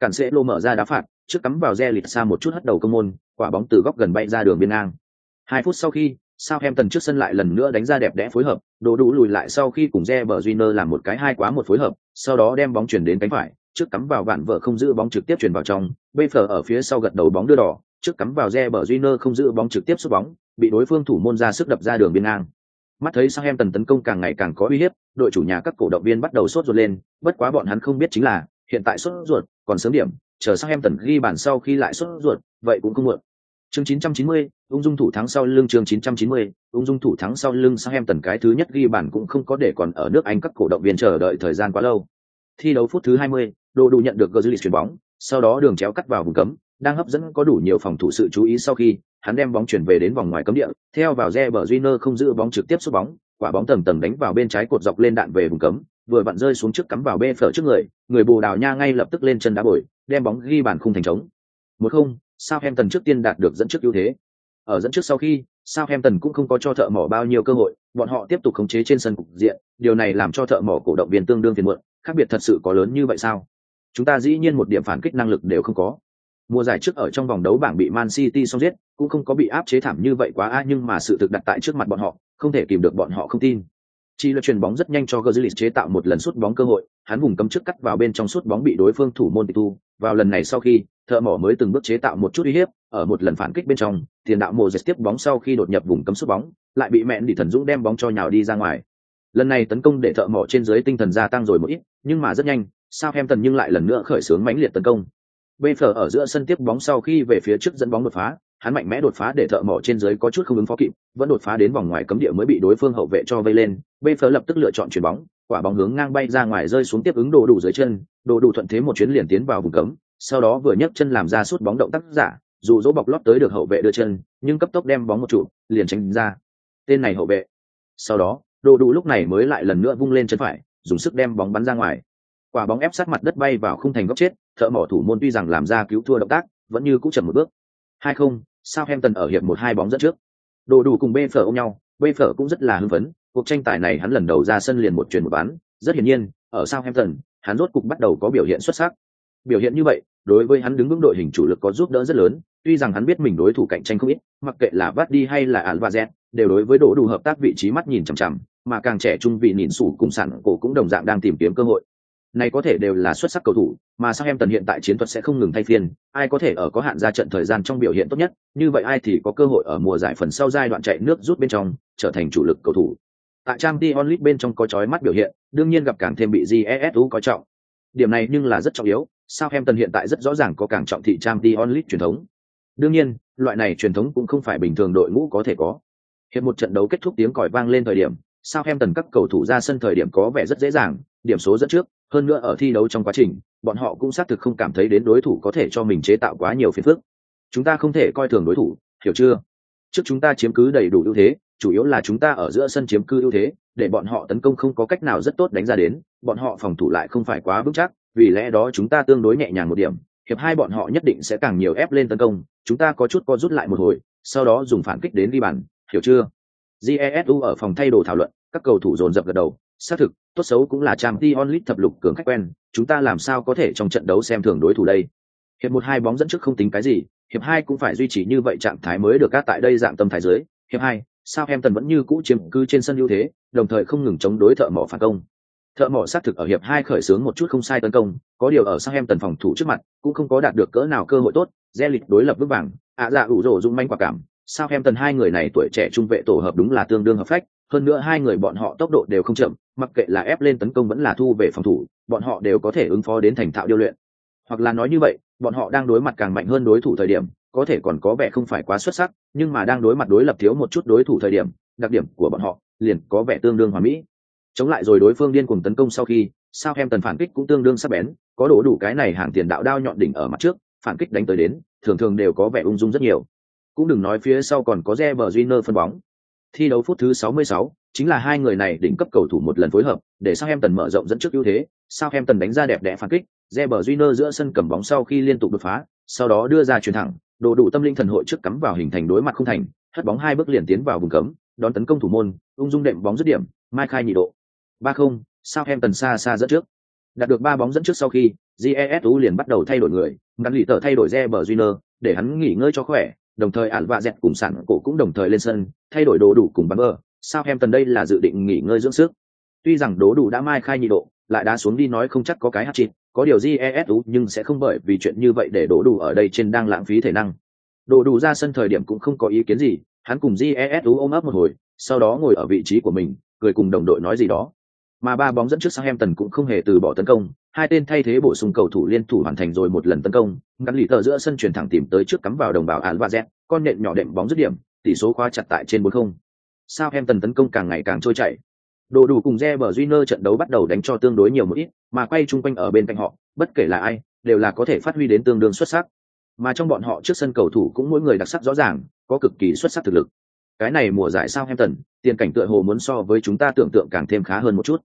cản sẽ lô mở ra đá phạt trước cắm vào re lịt xa một chút hất đầu công môn quả bóng từ góc gần bay ra đường biên ngang hai phút sau khi Southampton trước sân lại lần nữa đánh ra đẹp đẽ phối hợp, đồ đủ lùi lại sau khi cùng Reber Júnior làm một cái hai quá một phối hợp, sau đó đem bóng chuyển đến cánh phải, trước cắm vào vạn vợ không giữ bóng trực tiếp chuyển vào trong, Bayfer ở phía sau gật đầu bóng đưa đỏ, trước cắm vào Reber Júnior không giữ bóng trực tiếp sút bóng, bị đối phương thủ môn ra sức đập ra đường biên ngang. Mắt thấy Southampton tấn công càng ngày càng có uy hiếp, đội chủ nhà các cổ động viên bắt đầu sốt ruột lên, bất quá bọn hắn không biết chính là, hiện tại sốt ruột, còn sớm điểm, chờ Southampton ghi bàn sau khi lại sốt ruột, vậy cũng không muộn. Chương 990, ung dung thủ thắng sau lưng chương 990, ung dung thủ thắng sau lưng sang em tần cái thứ nhất ghi bàn cũng không có để còn ở nước Anh các cổ động viên chờ đợi thời gian quá lâu. Thi đấu phút thứ 20, Đồ đủ nhận được Götze chuyển bóng, sau đó đường chéo cắt vào vùng cấm, đang hấp dẫn có đủ nhiều phòng thủ sự chú ý sau khi, hắn đem bóng chuyển về đến vòng ngoài cấm địa, theo vào Reber Júnior không giữ bóng trực tiếp sút bóng, quả bóng tầm tầm đánh vào bên trái cột dọc lên đạn về vùng cấm, vừa vặn rơi xuống trước cắm vào bê phở trước người, người Bồ Đào Nha ngay lập tức lên chân đá bồi, đem bóng ghi bàn khung thành trống. Một không, Southampton trước tiên đạt được dẫn trước ưu thế. Ở dẫn trước sau khi, Southampton cũng không có cho thợ mỏ bao nhiêu cơ hội, bọn họ tiếp tục khống chế trên sân cục diện, điều này làm cho thợ mỏ cổ động viên tương đương phiền muộn, khác biệt thật sự có lớn như vậy sao? Chúng ta dĩ nhiên một điểm phản kích năng lực đều không có. Mùa giải trước ở trong vòng đấu bảng bị Man City xong giết, cũng không có bị áp chế thảm như vậy quá a nhưng mà sự thực đặt tại trước mặt bọn họ, không thể kìm được bọn họ không tin. Chi là chuyền bóng rất nhanh cho Götze chế tạo một lần sút bóng cơ hội, hắn vùng cấm trước cắt vào bên trong sút bóng bị đối phương thủ môn tịch thu, vào lần này sau khi, thợ mỏ mới từng bước chế tạo một chút uy hiếp, ở một lần phản kích bên trong, tiền đạo Moses tiếp bóng sau khi đột nhập vùng cấm sút bóng, lại bị mẹn đi thần dũng đem bóng cho nhào đi ra ngoài. Lần này tấn công để thợ mỏ trên dưới tinh thần gia tăng rồi một ít, nhưng mà rất nhanh, Southampton nhưng lại lần nữa khởi xướng mãnh liệt tấn công. Bayfer ở giữa sân tiếp bóng sau khi về phía trước dẫn bóng đột phá, hắn mạnh mẽ đột phá để thợ mỏ trên dưới có chút không ứng phó kịp, vẫn đột phá đến vòng ngoài cấm địa mới bị đối phương hậu vệ cho vây lên. Bayfer lập tức lựa chọn chuyển bóng, quả bóng hướng ngang bay ra ngoài rơi xuống tiếp ứng đồ đủ dưới chân, đồ đủ thuận thế một chuyến liền tiến vào vùng cấm, sau đó vừa nhấc chân làm ra suốt bóng động tác giả, dù dỗ bọc lót tới được hậu vệ đưa chân, nhưng cấp tốc đem bóng một trụ, liền tránh ra. Tên này hậu vệ. Sau đó, đồ đủ lúc này mới lại lần nữa vung lên chân phải, dùng sức đem bóng bắn ra ngoài. Quả bóng ép sát mặt đất bay vào khung thành góc chết, thợ mỏ thủ môn tuy rằng làm ra cứu thua động tác, vẫn như cũng chậm một bước. Hai không, Southampton ở hiệp một hai bóng dẫn trước. Đồ đủ cùng Bê Phở ôm nhau, Bê Phở cũng rất là hưng phấn, cuộc tranh tài này hắn lần đầu ra sân liền một truyền một bán, rất hiển nhiên, ở Southampton, hắn rốt cục bắt đầu có biểu hiện xuất sắc. Biểu hiện như vậy, đối với hắn đứng vững đội hình chủ lực có giúp đỡ rất lớn, tuy rằng hắn biết mình đối thủ cạnh tranh không ít, mặc kệ là Vardy hay là Alvarez, đều đối với đồ đủ hợp tác vị trí mắt nhìn chằm chằm, mà càng trẻ trung vị nhìn sủ cùng sẵn cổ cũng đồng dạng đang tìm kiếm cơ hội. Này có thể đều là xuất sắc cầu thủ, mà sang em tần hiện tại chiến thuật sẽ không ngừng thay phiên, ai có thể ở có hạn ra trận thời gian trong biểu hiện tốt nhất, như vậy ai thì có cơ hội ở mùa giải phần sau giai đoạn chạy nước rút bên trong, trở thành chủ lực cầu thủ. Tại Champions League bên trong có chói mắt biểu hiện, đương nhiên gặp càng thêm bị GESU có trọng. Điểm này nhưng là rất trọng yếu, Southampton hiện tại rất rõ ràng có càng trọng thị Champions League truyền thống. Đương nhiên, loại này truyền thống cũng không phải bình thường đội ngũ có thể có. Hiệp một trận đấu kết thúc tiếng còi vang lên thời điểm, Sao em tần các cầu thủ ra sân thời điểm có vẻ rất dễ dàng, điểm số dẫn trước, hơn nữa ở thi đấu trong quá trình, bọn họ cũng xác thực không cảm thấy đến đối thủ có thể cho mình chế tạo quá nhiều phiền phức. Chúng ta không thể coi thường đối thủ, hiểu chưa? Trước chúng ta chiếm cứ đầy đủ ưu thế, chủ yếu là chúng ta ở giữa sân chiếm cứ ưu thế, để bọn họ tấn công không có cách nào rất tốt đánh ra đến, bọn họ phòng thủ lại không phải quá vững chắc, vì lẽ đó chúng ta tương đối nhẹ nhàng một điểm, hiệp hai bọn họ nhất định sẽ càng nhiều ép lên tấn công, chúng ta có chút co rút lại một hồi, sau đó dùng phản kích đến đi bàn, hiểu chưa? Jesu ở phòng thay đồ thảo luận, các cầu thủ dồn dập gật đầu, xác thực, tốt xấu cũng là trang Dionlith thập lục cường khách quen, chúng ta làm sao có thể trong trận đấu xem thường đối thủ đây. Hiệp một hai bóng dẫn trước không tính cái gì, hiệp hai cũng phải duy trì như vậy trạng thái mới được các tại đây dạng tâm thái dưới. Hiệp hai, Southampton vẫn như cũ chiếm cư trên sân ưu thế, đồng thời không ngừng chống đối thợ mỏ phản công. Thợ mỏ xác thực ở hiệp hai khởi xướng một chút không sai tấn công, có điều ở Southampton phòng thủ trước mặt, cũng không có đạt được cỡ nào cơ hội tốt, Zealit đối lập vững vàng, ạ dạ ủ rổ dung manh quả cảm sao em tần hai người này tuổi trẻ trung vệ tổ hợp đúng là tương đương hợp phách, hơn nữa hai người bọn họ tốc độ đều không chậm, mặc kệ là ép lên tấn công vẫn là thu về phòng thủ, bọn họ đều có thể ứng phó đến thành thạo điêu luyện. Hoặc là nói như vậy, bọn họ đang đối mặt càng mạnh hơn đối thủ thời điểm, có thể còn có vẻ không phải quá xuất sắc, nhưng mà đang đối mặt đối lập thiếu một chút đối thủ thời điểm, đặc điểm của bọn họ liền có vẻ tương đương hoàn mỹ. Chống lại rồi đối phương điên cuồng tấn công sau khi, sao em tần phản kích cũng tương đương sắc bén, có đủ đủ cái này hàng tiền đạo đao nhọn đỉnh ở mặt trước, phản kích đánh tới đến, thường thường đều có vẻ ung dung rất nhiều. Cũng đừng nói phía sau còn có Reber Júnior phân bóng. Thi đấu phút thứ 66, chính là hai người này đỉnh cấp cầu thủ một lần phối hợp, để Southampton mở rộng dẫn trước ưu thế, Southampton đánh ra đẹp đẽ phản kích, Reber Júnior giữa sân cầm bóng sau khi liên tục đột phá, sau đó đưa ra chuyền thẳng, đồ đủ tâm linh thần hội trước cắm vào hình thành đối mặt không thành, hất bóng hai bước liền tiến vào vùng cấm, đón tấn công thủ môn, ung dung đệm bóng dứt điểm, mai khai nhị độ. ba không Southampton xa xa dẫn trước. Đạt được ba bóng dẫn trước sau khi jesu liền bắt đầu thay đổi người ngắn lì tờ thay đổi Reber Júnior, để hắn nghỉ ngơi cho khỏe đồng thời ạn vạ dẹt cùng sản cổ cũng đồng thời lên sân, thay đổi đồ đủ cùng bắn bờ. Sao em tần đây là dự định nghỉ ngơi dưỡng sức? Tuy rằng đố đủ đã mai khai nhị độ, lại đá xuống đi nói không chắc có cái hát chịt, có điều jesu nhưng sẽ không bởi vì chuyện như vậy để đố đủ ở đây trên đang lãng phí thể năng. Đồ đủ ra sân thời điểm cũng không có ý kiến gì, hắn cùng jesu ôm ấp một hồi, sau đó ngồi ở vị trí của mình, cười cùng đồng đội nói gì đó. Mà ba bóng dẫn trước sang em tần cũng không hề từ bỏ tấn công hai tên thay thế bổ sung cầu thủ liên thủ hoàn thành rồi một lần tấn công, ngắn lì tờ giữa sân chuyển thẳng tìm tới trước cắm vào đồng bào alva z con nện nhỏ đệm bóng dứt điểm, tỷ số khóa chặt tại trên bốn không. Sao em tần tấn công càng ngày càng trôi chảy. Đồ đủ cùng re bờ duy trận đấu bắt đầu đánh cho tương đối nhiều một ít, mà quay chung quanh ở bên cạnh họ, bất kể là ai, đều là có thể phát huy đến tương đương xuất sắc. Mà trong bọn họ trước sân cầu thủ cũng mỗi người đặc sắc rõ ràng, có cực kỳ xuất sắc thực lực. Cái này mùa giải sao em tần tiền cảnh tựa hồ muốn so với chúng ta tưởng tượng càng thêm khá hơn một chút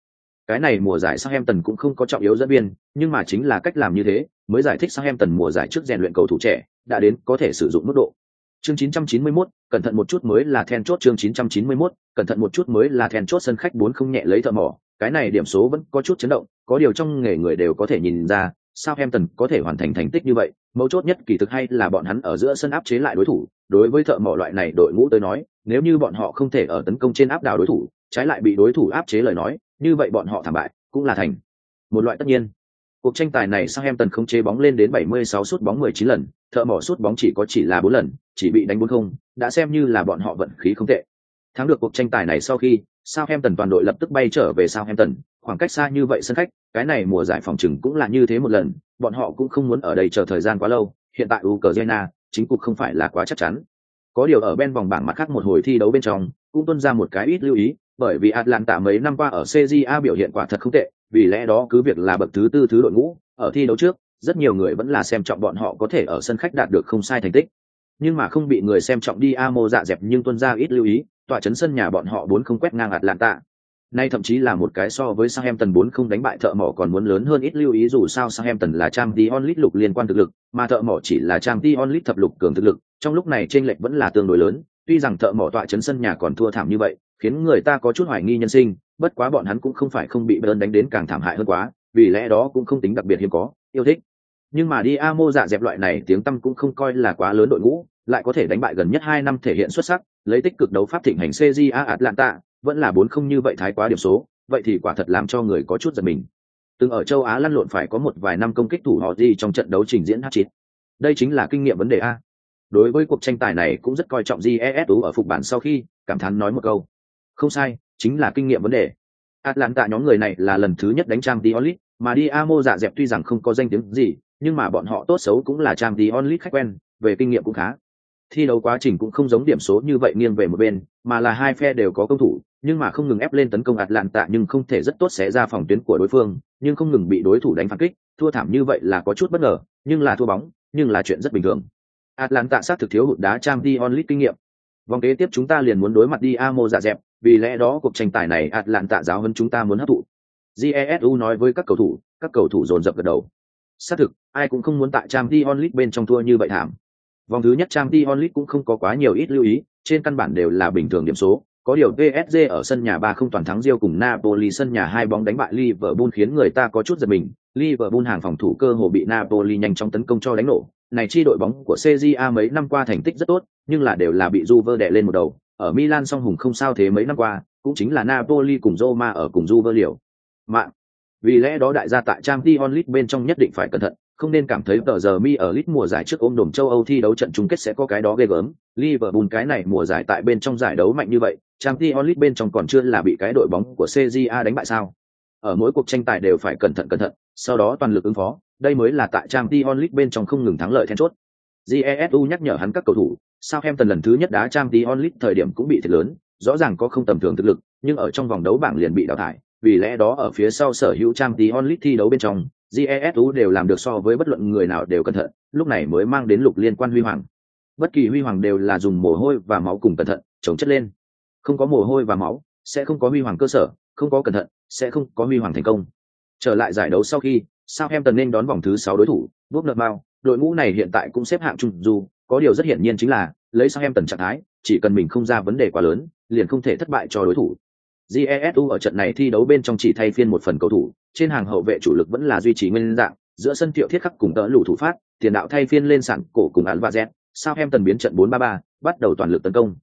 cái này mùa giải sang em tần cũng không có trọng yếu dẫn viên, nhưng mà chính là cách làm như thế, mới giải thích sang em tần mùa giải trước rèn luyện cầu thủ trẻ, đã đến có thể sử dụng mức độ. Chương 991, cẩn thận một chút mới là then chốt chương 991, cẩn thận một chút mới là then chốt sân khách 4 không nhẹ lấy thợ mỏ, cái này điểm số vẫn có chút chấn động, có điều trong nghề người đều có thể nhìn ra, sao em tần có thể hoàn thành thành tích như vậy, mấu chốt nhất kỳ thực hay là bọn hắn ở giữa sân áp chế lại đối thủ, đối với thợ mỏ loại này đội ngũ tới nói, nếu như bọn họ không thể ở tấn công trên áp đảo đối thủ, trái lại bị đối thủ áp chế lời nói, như vậy bọn họ thảm bại cũng là thành. Một loại tất nhiên. Cuộc tranh tài này sang em tần không chế bóng lên đến 76 sút bóng 19 lần thợ mỏ sút bóng chỉ có chỉ là 4 lần chỉ bị đánh 4 không đã xem như là bọn họ vận khí không tệ. Thắng được cuộc tranh tài này sau khi Southampton toàn đội lập tức bay trở về Southampton, khoảng cách xa như vậy sân khách, cái này mùa giải phòng trừng cũng là như thế một lần, bọn họ cũng không muốn ở đây chờ thời gian quá lâu, hiện tại Ukraine, chính cục không phải là quá chắc chắn. Có điều ở bên vòng bảng mặt khác một hồi thi đấu bên trong, cũng tuân ra một cái ít lưu ý, bởi vì Atlanta mấy năm qua ở CJA biểu hiện quả thật không tệ, vì lẽ đó cứ việc là bậc thứ tư thứ đội ngũ, ở thi đấu trước, rất nhiều người vẫn là xem trọng bọn họ có thể ở sân khách đạt được không sai thành tích. Nhưng mà không bị người xem trọng đi Amo dạ dẹp nhưng tuân ra ít lưu ý, tòa chấn sân nhà bọn họ bốn không quét ngang Atlanta. Nay thậm chí là một cái so với Southampton 4 không đánh bại thợ mỏ còn muốn lớn hơn ít lưu ý dù sao Southampton là Champions League lục liên quan thực lực, mà thợ mỏ chỉ là Champions League thập lục cường thực lực, trong lúc này chênh lệch vẫn là tương đối lớn, tuy rằng thợ mỏ tọa chấn sân nhà còn thua thảm như vậy, khiến người ta có chút hoài nghi nhân sinh, bất quá bọn hắn cũng không phải không bị bơn đánh đến càng thảm hại hơn quá, vì lẽ đó cũng không tính đặc biệt hiếm có, yêu thích. Nhưng mà đi a mô dạ dẹp loại này tiếng tăm cũng không coi là quá lớn đội ngũ, lại có thể đánh bại gần nhất hai năm thể hiện xuất sắc, lấy tích cực đấu pháp thịnh hành cja atlanta, vẫn là bốn không như vậy thái quá điểm số, vậy thì quả thật làm cho người có chút giật mình. Từng ở châu á lăn lộn phải có một vài năm công kích thủ họ gì trong trận đấu trình diễn h chín đây chính là kinh nghiệm vấn đề a. Đối với cuộc tranh tài này cũng rất coi trọng jesu ở phục bản sau khi, cảm thán nói một câu không sai, chính là kinh nghiệm vấn đề. Atlanta nhóm người này là lần thứ nhất đánh trang Diolit, mà đi Amo dạ dẹp tuy rằng không có danh tiếng gì, nhưng mà bọn họ tốt xấu cũng là trang Diolit khách quen, về kinh nghiệm cũng khá. Thi đấu quá trình cũng không giống điểm số như vậy nghiêng về một bên, mà là hai phe đều có công thủ, nhưng mà không ngừng ép lên tấn công Atlanta nhưng không thể rất tốt xé ra phòng tuyến của đối phương, nhưng không ngừng bị đối thủ đánh phản kích, thua thảm như vậy là có chút bất ngờ, nhưng là thua bóng, nhưng là chuyện rất bình thường. Atlanta xác thực thiếu hụt đá trang Diolit kinh nghiệm. Vòng kế tiếp chúng ta liền muốn đối mặt đi Amo dạ dẹp, vì lẽ đó cuộc tranh tài này ạt lạn tạ giáo hơn chúng ta muốn hấp thụ. Jesu nói với các cầu thủ các cầu thủ dồn dập gật đầu. Xác thực ai cũng không muốn tại trang t onlit bên trong thua như vậy thảm. Vòng thứ nhất trang t onlit cũng không có quá nhiều ít lưu ý trên căn bản đều là bình thường điểm số. Có điều PSG ở sân nhà ba không toàn thắng real cùng Napoli sân nhà hai bóng đánh bại Liverpool khiến người ta có chút giật mình. Liverpool hàng phòng thủ cơ hồ bị Napoli nhanh chóng tấn công cho đánh nổ. Này chi đội bóng của CJA mấy năm qua thành tích rất tốt, nhưng là đều là bị Juve đè lên một đầu, ở Milan song hùng không sao thế mấy năm qua, cũng chính là Napoli cùng Roma ở cùng Juve liều. Mạng. Vì lẽ đó đại gia tại Champions League bên trong nhất định phải cẩn thận, không nên cảm thấy tờ giờ mi ở lit mùa giải trước ôm đồm châu Âu thi đấu trận chung kết sẽ có cái đó ghê gớm. Liverpool cái này mùa giải tại bên trong giải đấu mạnh như vậy, Champions League bên trong còn chưa là bị cái đội bóng của CJA đánh bại sao? Ở mỗi cuộc tranh tài đều phải cẩn thận cẩn thận, sau đó toàn lực ứng phó, đây mới là tại Champions League bên trong không ngừng thắng lợi then chốt. Jesu nhắc nhở hắn các cầu thủ, sao em tần lần thứ nhất đá trang tí onlit thời điểm cũng bị thiệt lớn, rõ ràng có không tầm thường thực lực, nhưng ở trong vòng đấu bảng liền bị đào thải, vì lẽ đó ở phía sau sở hữu trang tí onlit thi đấu bên trong, Jesu đều làm được so với bất luận người nào đều cẩn thận, lúc này mới mang đến lục liên quan huy hoàng. Bất kỳ huy hoàng đều là dùng mồ hôi và máu cùng cẩn thận, chống chất lên. Không có mồ hôi và máu, sẽ không có huy hoàng cơ sở, không có cẩn thận, sẽ không có huy hoàng thành công. Trở lại giải đấu sau khi, Southampton nên đón vòng thứ sáu đối thủ, Bournemouth, đội ngũ này hiện tại cũng xếp hạng trung dù, có điều rất hiển nhiên chính là lấy sang em tần trạng thái chỉ cần mình không ra vấn đề quá lớn liền không thể thất bại cho đối thủ. Jesu ở trận này thi đấu bên trong chỉ thay phiên một phần cầu thủ trên hàng hậu vệ chủ lực vẫn là duy trì nguyên dạng giữa sân thiệu thiết khắc cùng đỡ lủ thủ phát tiền đạo thay phiên lên sàn cổ cùng án và z sao em tần biến trận 4-3-3, bắt đầu toàn lực tấn công.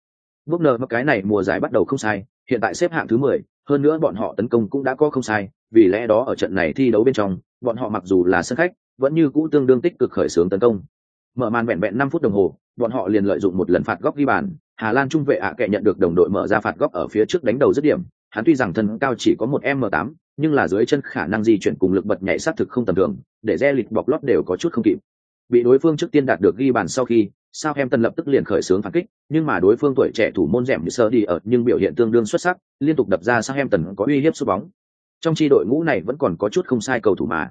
Bước nờ cái này mùa giải bắt đầu không sai hiện tại xếp hạng thứ 10, hơn nữa bọn họ tấn công cũng đã có không sai vì lẽ đó ở trận này thi đấu bên trong bọn họ mặc dù là sân khách vẫn như cũ tương đương tích cực khởi xướng tấn công mở màn vẹn vẹn năm phút đồng hồ, bọn họ liền lợi dụng một lần phạt góc ghi bàn. Hà lan trung vệ ạ kệ nhận được đồng đội mở ra phạt góc ở phía trước đánh đầu dứt điểm. Hắn tuy rằng thân cao chỉ có một m 8 nhưng là dưới chân khả năng di chuyển cùng lực bật nhảy sát thực không tầm thường, để re lịch bọc lót đều có chút không kịp. Bị đối phương trước tiên đạt được ghi bàn sau khi sao em tần lập tức liền khởi xướng phản kích, nhưng mà đối phương tuổi trẻ thủ môn rèm như sơ đi ở, nhưng biểu hiện tương đương xuất sắc, liên tục đập ra sao em tần có uy hiếp sút bóng. Trong chi đội ngũ này vẫn còn có chút không sai cầu thủ mà.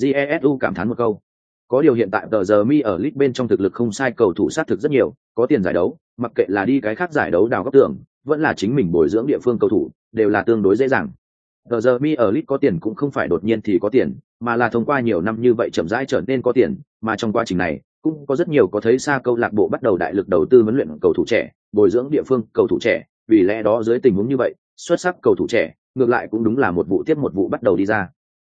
Jesu cảm thán một câu có điều hiện tại tờ giờ mi ở lit bên trong thực lực không sai, cầu thủ sát thực rất nhiều, có tiền giải đấu, mặc kệ là đi cái khác giải đấu đào góc tưởng vẫn là chính mình bồi dưỡng địa phương cầu thủ, đều là tương đối dễ dàng. Tờ giờ mi ở lit có tiền cũng không phải đột nhiên thì có tiền, mà là thông qua nhiều năm như vậy chậm rãi trở nên có tiền, mà trong quá trình này, cũng có rất nhiều có thấy xa câu lạc bộ bắt đầu đại lực đầu tư huấn luyện cầu thủ trẻ, bồi dưỡng địa phương cầu thủ trẻ. Vì lẽ đó dưới tình huống như vậy, xuất sắc cầu thủ trẻ, ngược lại cũng đúng là một vụ tiếp một vụ bắt đầu đi ra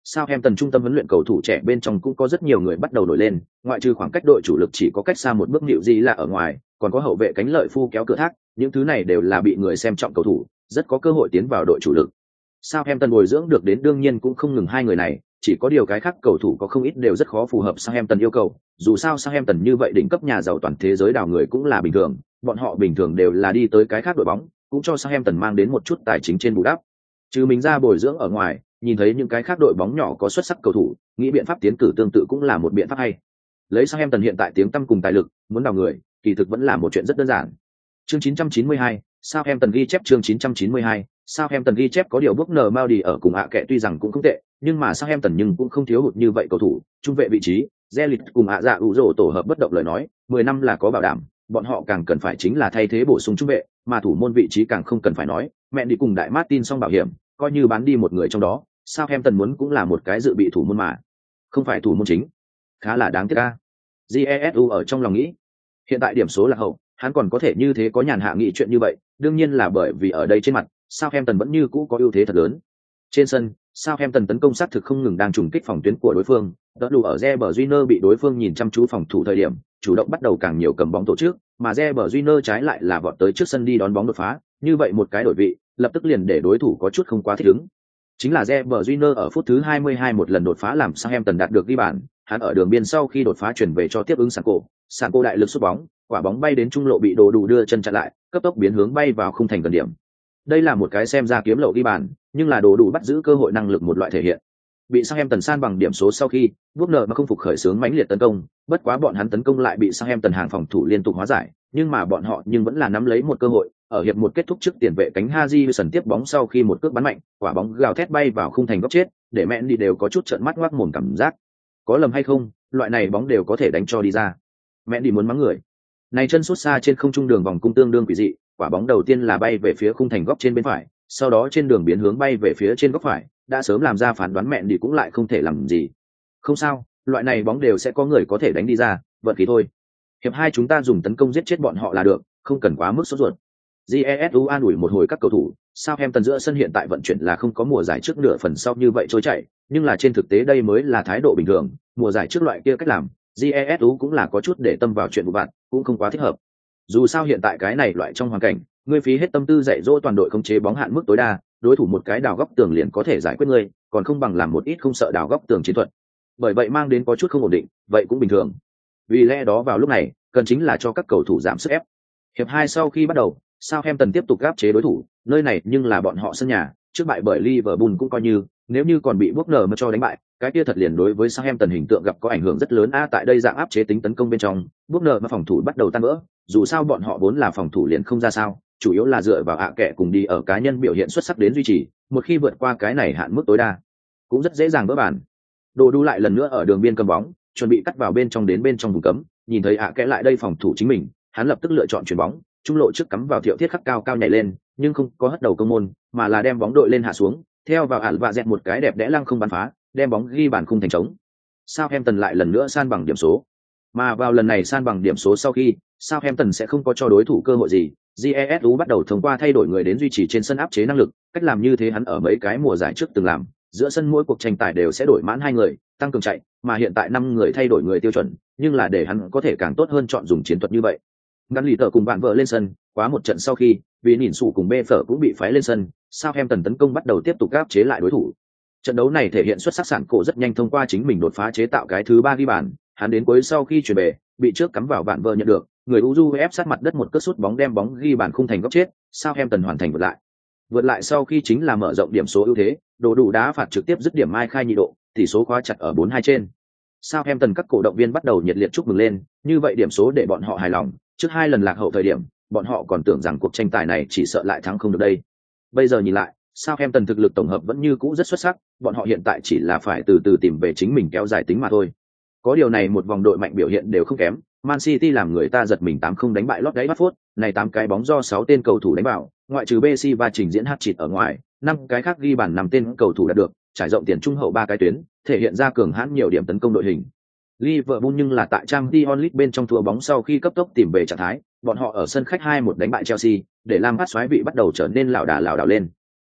sao em tần trung tâm huấn luyện cầu thủ trẻ bên trong cũng có rất nhiều người bắt đầu nổi lên, ngoại trừ khoảng cách đội chủ lực chỉ có cách xa một bước nịu gì là ở ngoài, còn có hậu vệ cánh lợi phu kéo cửa thác, những thứ này đều là bị người xem trọng cầu thủ, rất có cơ hội tiến vào đội chủ lực. Sao em tần bồi dưỡng được đến đương nhiên cũng không ngừng hai người này, chỉ có điều cái khác cầu thủ có không ít đều rất khó phù hợp sang em tần yêu cầu, dù sao sang em tần như vậy đỉnh cấp nhà giàu toàn thế giới đào người cũng là bình thường, bọn họ bình thường đều là đi tới cái khác đội bóng, cũng cho sang em tần mang đến một chút tài chính trên bù đắp. Trừ mình ra bồi dưỡng ở ngoài nhìn thấy những cái khác đội bóng nhỏ có xuất sắc cầu thủ nghĩ biện pháp tiến cử tương tự cũng là một biện pháp hay. Lấy sang em tần hiện tại tiếng tăm cùng tài lực muốn đào người kỳ thực vẫn là một chuyện rất đơn giản. Chương 992, sao em tần ghi chép chương 992, sao em tần ghi chép có điều bước nở mau đi ở cùng ạ kệ tuy rằng cũng không tệ nhưng mà sao em tần nhưng cũng không thiếu hụt như vậy cầu thủ. Trung vệ vị trí re lịch cùng ạ dạ ủ rổ tổ hợp bất động lời nói mười năm là có bảo đảm bọn họ càng cần phải chính là thay thế bổ sung trung vệ mà thủ môn vị trí càng không cần phải nói. Mẹ đi cùng đại martin xong bảo hiểm coi như bán đi một người trong đó sao em tần muốn cũng là một cái dự bị thủ môn mà. Không phải thủ môn chính. Khá là đáng tiếc a. jesu ở trong lòng nghĩ. Hiện tại điểm số là hậu, hắn còn có thể như thế có nhàn hạ nghị chuyện như vậy, đương nhiên là bởi vì ở đây trên mặt sao em tần vẫn như cũ có ưu thế thật lớn. Trên sân sao em tần tấn công sát thực không ngừng đang trùng kích phòng tuyến của đối phương. Đỡ đủ ở Reber Junior bị đối phương nhìn chăm chú phòng thủ thời điểm, chủ động bắt đầu càng nhiều cầm bóng tổ chức, mà Reber Junior trái lại là vọt tới trước sân đi đón bóng đột phá. Như vậy một cái đổi vị lập tức liền để đối thủ có chút không quá thích ứng chính là Reber Júnior ở phút thứ 22 một lần đột phá làm Southampton đạt được ghi bàn, hắn ở đường biên sau khi đột phá chuyển về cho tiếp ứng sảng cổ, sảng cổ đại lực sút bóng, quả bóng bay đến trung lộ bị đồ đủ đưa chân chặn lại, cấp tốc biến hướng bay vào khung thành gần điểm. Đây là một cái xem ra kiếm lộ ghi bàn, nhưng là đồ đủ bắt giữ cơ hội năng lực một loại thể hiện. Bị Southampton san bằng điểm số sau khi, nợ mà không phục khởi sướng mãnh liệt tấn công, bất quá bọn hắn tấn công lại bị Southampton hàng phòng thủ liên tục hóa giải, nhưng mà bọn họ nhưng vẫn là nắm lấy một cơ hội, ở hiệp một kết thúc trước tiền vệ cánh Haji sần tiếp bóng sau khi một cước bắn mạnh, quả bóng gào thét bay vào khung thành góc chết, để mẹ đi đều có chút trợn mắt ngoác mồm cảm giác. Có lầm hay không, loại này bóng đều có thể đánh cho đi ra. Mẹ đi muốn mắng người. Này chân sút xa trên không trung đường vòng cung tương đương quỷ dị, quả bóng đầu tiên là bay về phía khung thành góc trên bên phải, sau đó trên đường biến hướng bay về phía trên góc phải, đã sớm làm ra phán đoán mẹ đi cũng lại không thể làm gì. Không sao, loại này bóng đều sẽ có người có thể đánh đi ra, vận khí thôi. Hiệp hai chúng ta dùng tấn công giết chết bọn họ là được, không cần quá mức sốt ruột jesu an ủi một hồi các cầu thủ sao em tần giữa sân hiện tại vận chuyển là không có mùa giải trước nửa phần sau như vậy trôi chảy, nhưng là trên thực tế đây mới là thái độ bình thường, mùa giải trước loại kia cách làm jesu cũng là có chút để tâm vào chuyện của bạn cũng không quá thích hợp. Dù sao hiện tại cái này loại trong hoàn cảnh, ngươi phí hết tâm tư dạy dỗ toàn đội không chế bóng hạn mức tối đa, đối thủ một cái đào góc tường liền có thể giải quyết ngươi, còn không bằng làm một ít không sợ đào góc tường chiến thuật. Bởi vậy mang đến có chút không ổn định, vậy cũng bình thường. Vì lẽ đó vào lúc này, cần chính là cho các cầu thủ giảm sức ép. Hiệp hai sau khi bắt đầu sao tần tiếp tục gáp chế đối thủ, nơi này nhưng là bọn họ sân nhà, trước bại bởi Liverpool cũng coi như, nếu như còn bị bước nở mà cho đánh bại, cái kia thật liền đối với Southampton tần hình tượng gặp có ảnh hưởng rất lớn. A tại đây dạng áp chế tính tấn công bên trong, bước nở mà phòng thủ bắt đầu tan vỡ, dù sao bọn họ vốn là phòng thủ liền không ra sao, chủ yếu là dựa vào ạ kệ cùng đi ở cá nhân biểu hiện xuất sắc đến duy trì, một khi vượt qua cái này hạn mức tối đa, cũng rất dễ dàng vỡ bản. Đồ đu lại lần nữa ở đường biên cầm bóng, chuẩn bị cắt vào bên trong đến bên trong vùng cấm, nhìn thấy ạ kệ lại đây phòng thủ chính mình, hắn lập tức lựa chọn chuyển bóng, trung lộ trước cắm vào thiệu thiết khắc cao cao nhảy lên, nhưng không có hất đầu công môn, mà là đem bóng đội lên hạ xuống, theo vào ạn và dẹt một cái đẹp đẽ lăng không bắn phá, đem bóng ghi bàn khung thành trống. Sao em tần lại lần nữa san bằng điểm số. Mà vào lần này san bằng điểm số sau khi sao em tần sẽ không có cho đối thủ cơ hội gì jesu bắt đầu thông qua thay đổi người đến duy trì trên sân áp chế năng lực, cách làm như thế hắn ở mấy cái mùa giải trước từng làm, giữa sân mỗi cuộc tranh tài đều sẽ đổi mãn hai người, tăng cường chạy, mà hiện tại năm người thay đổi người tiêu chuẩn, nhưng là để hắn có thể càng tốt hơn chọn dùng chiến thuật như vậy ngắn lì tờ cùng bạn vợ lên sân, quá một trận sau khi, vì nhìn sụ cùng bê phở cũng bị phái lên sân, sao em tần tấn công bắt đầu tiếp tục áp chế lại đối thủ. Trận đấu này thể hiện xuất sắc sản cổ rất nhanh thông qua chính mình đột phá chế tạo cái thứ ba ghi bàn, hắn đến cuối sau khi chuyển về bị trước cắm vào bạn vợ nhận được, người uju ép sát mặt đất một cất sút bóng đem bóng ghi bàn khung thành góc chết, sao em tần hoàn thành vượt lại. Vượt lại sau khi chính là mở rộng điểm số ưu thế, đồ đủ đá phạt trực tiếp dứt điểm mai khai nhị độ, tỷ số khóa chặt ở bốn hai trên. Sao em tần các cổ động viên bắt đầu nhiệt liệt chúc mừng lên, như vậy điểm số để bọn họ hài lòng trước hai lần lạc hậu thời điểm, bọn họ còn tưởng rằng cuộc tranh tài này chỉ sợ lại thắng không được đây. Bây giờ nhìn lại, sao em tần thực lực tổng hợp vẫn như cũ rất xuất sắc, bọn họ hiện tại chỉ là phải từ từ tìm về chính mình kéo dài tính mà thôi. Có điều này một vòng đội mạnh biểu hiện đều không kém, man city làm người ta giật mình tám không đánh bại lót đáy bắt phốt này tám cái bóng do sáu tên cầu thủ đánh vào, ngoại trừ bc và trình diễn hát chịt ở ngoài, năm cái khác ghi bàn nằm tên cầu thủ đạt được, trải rộng tiền trung hậu ba cái tuyến, thể hiện ra cường hãn nhiều điểm tấn công đội hình. Liverpool nhưng là tại Champions League bên trong thua bóng sau khi cấp tốc tìm về trạng thái, bọn họ ở sân khách 2-1 đánh bại Chelsea, để Lampard xoáy vị bắt đầu trở nên lảo đà lảo đảo lên.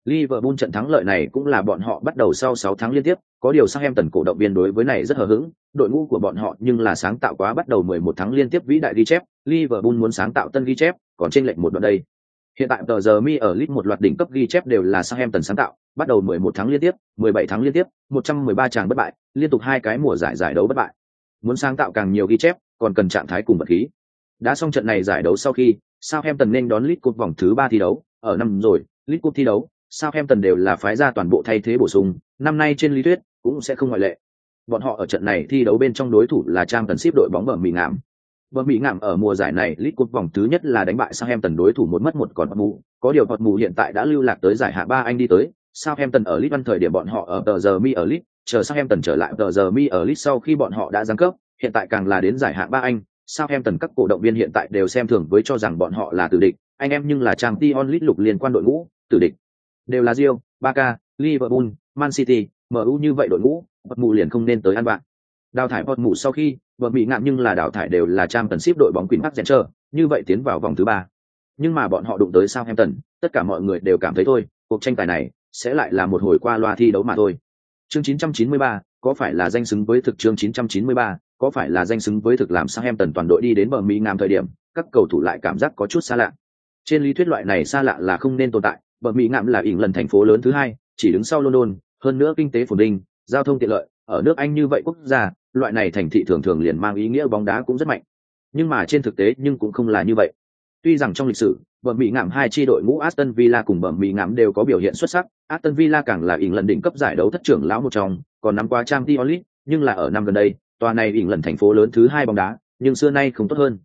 Liverpool trận thắng lợi này cũng là bọn họ bắt đầu sau 6 tháng liên tiếp, có điều sang em tần cổ động viên đối với này rất hờ hững, đội ngũ của bọn họ nhưng là sáng tạo quá bắt đầu 11 tháng liên tiếp vĩ đại ghi chép, Liverpool muốn sáng tạo tân ghi chép, còn trên lệnh một đoạn đây. Hiện tại tờ giờ mi ở League một loạt đỉnh cấp ghi chép đều là sang em tần sáng tạo, bắt đầu 11 tháng liên tiếp, 17 tháng liên tiếp, 113 tràng bất bại, liên tục hai cái mùa giải giải đấu bất bại muốn sáng tạo càng nhiều ghi chép, còn cần trạng thái cùng vật khí. Đã xong trận này giải đấu sau khi, Southampton nên đón lit cúp vòng thứ ba thi đấu. Ở năm rồi lit cúp thi đấu, Southampton đều là phái ra toàn bộ thay thế bổ sung. Năm nay trên lý thuyết, cũng sẽ không ngoại lệ. Bọn họ ở trận này thi đấu bên trong đối thủ là trang tần ship đội bóng bờ mỹ ngảm bờ mỹ ngảm ở mùa giải này lit cúp vòng thứ nhất là đánh bại Southampton đối thủ một mất một còn mù có điều bọt mù hiện tại đã lưu lạc tới giải hạ ba anh đi tới. Southampton ở League văn thời điểm bọn họ ở tờ giờ mi ở lit chờ Southampton trở lại tờ giờ mi ở list sau khi bọn họ đã giáng cấp hiện tại càng là đến giải hạng ba anh. Southampton các cổ động viên hiện tại đều xem thường với cho rằng bọn họ là tử địch anh em nhưng là trang t onlit lục liên quan đội ngũ tử địch. Đều là Real, Barca, liverpool man city mu như vậy đội ngũ bật mù liền không nên tới ăn bạn đào thải bật mù sau khi bật bị ngạn nhưng là đào thải đều là trang tần ship đội bóng quyền bắc dẹn như vậy tiến vào vòng thứ ba. Nhưng mà bọn họ đụng tới Southampton. tất cả mọi người đều cảm thấy thôi cuộc tranh tài này sẽ lại là một hồi qua loa thi đấu mà thôi chương 993, có phải là danh xứng với thực chương 993, có phải là danh xứng với thực làm sang em tần toàn đội đi đến bờ mỹ ngàm thời điểm các cầu thủ lại cảm giác có chút xa lạ. Trên lý thuyết loại này xa lạ là không nên tồn tại bờ mỹ ngạm là ỉng lần thành phố lớn thứ hai chỉ đứng sau london hơn nữa kinh tế phồn vinh giao thông tiện lợi ở nước anh như vậy quốc gia loại này thành thị thường thường liền mang ý nghĩa bóng đá cũng rất mạnh. Nhưng mà trên thực tế nhưng cũng không là như vậy. Tuy rằng trong lịch sử bờ mỹ ngạm hai chi đội ngũ aston villa cùng bờ mỹ ngạm đều có biểu hiện xuất sắc aston villa càng là ỉn lần đỉnh cấp giải đấu thất trưởng lão một trong còn năm qua trang t nhưng là ở năm gần đây tòa này ỉn lần thành phố lớn thứ hai bóng đá nhưng xưa nay không tốt hơn.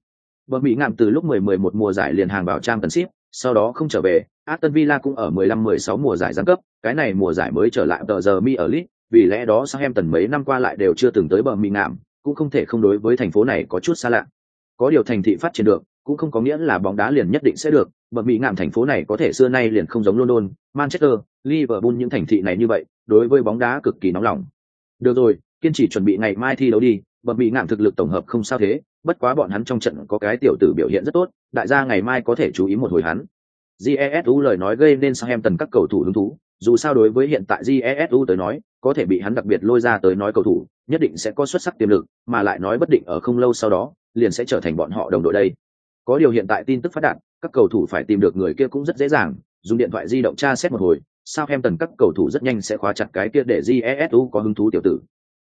Bờ mỹ ngạm từ lúc 10-11 mùa giải liền hàng vào trang tần ship sau đó không trở về Aston Villa cũng ở 15-16 mùa giải giáng cấp cái này mùa giải mới trở lại tờ giờ mi ở League vì lẽ đó Southampton mấy năm qua lại đều chưa từng tới bờ mỹ ngạm cũng không thể không đối với thành phố này có chút xa lạ. Có điều thành thị phát triển được cũng không có nghĩa là bóng đá liền nhất định sẽ được bờ mỹ ngạm thành phố này có thể xưa nay liền không giống London, Manchester, Liverpool những thành thị này như vậy, đối với bóng đá cực kỳ nóng lòng. Được rồi, kiên trì chuẩn bị ngày mai thi đấu đi bẩm bị ngạm thực lực tổng hợp không sao thế, bất quá bọn hắn trong trận có cái tiểu tử biểu hiện rất tốt, đại gia ngày mai có thể chú ý một hồi hắn. Jesu lời nói gây nên sang em tần các cầu thủ hứng thú, dù sao đối với hiện tại jesu tới nói, có thể bị hắn đặc biệt lôi ra tới nói cầu thủ, nhất định sẽ có xuất sắc tiềm lực, mà lại nói bất định ở không lâu sau đó, liền sẽ trở thành bọn họ đồng đội đây. Có điều hiện tại tin tức phát đạt, các cầu thủ phải tìm được người kia cũng rất dễ dàng, dùng điện thoại di động tra xét một hồi sao em tần các cầu thủ rất nhanh sẽ khóa chặt cái kia để jesu có hứng thú tiểu tử?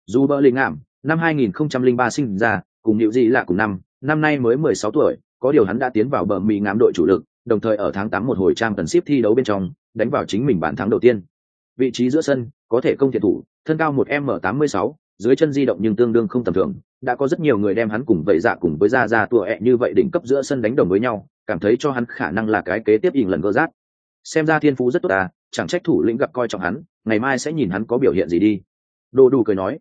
Dù bơ linh ảm năm 2003 sinh ra, cùng hiệu gì là cùng năm năm nay mới 16 tuổi, có điều hắn đã tiến vào bờ mì ngám đội chủ lực, đồng thời ở tháng 8 một hồi trang tần ship thi đấu bên trong, đánh vào chính mình bàn thắng đầu tiên. Vị trí giữa sân, có thể công thiện thủ, thân cao một m 86 dưới chân di động nhưng tương đương không tầm thường, đã có rất nhiều người đem hắn cùng vậy dạ cùng với ra ra tua ẹ như vậy đỉnh cấp giữa sân đánh đồng với nhau, cảm thấy cho hắn khả năng là cái kế tiếp ỉn lần gơ rát. Xem ra thiên phú rất tốt à chẳng trách thủ lĩnh gặp coi trọng hắn, ngày mai sẽ nhìn hắn có biểu hiện gì đi. Đồ đủ cười nói.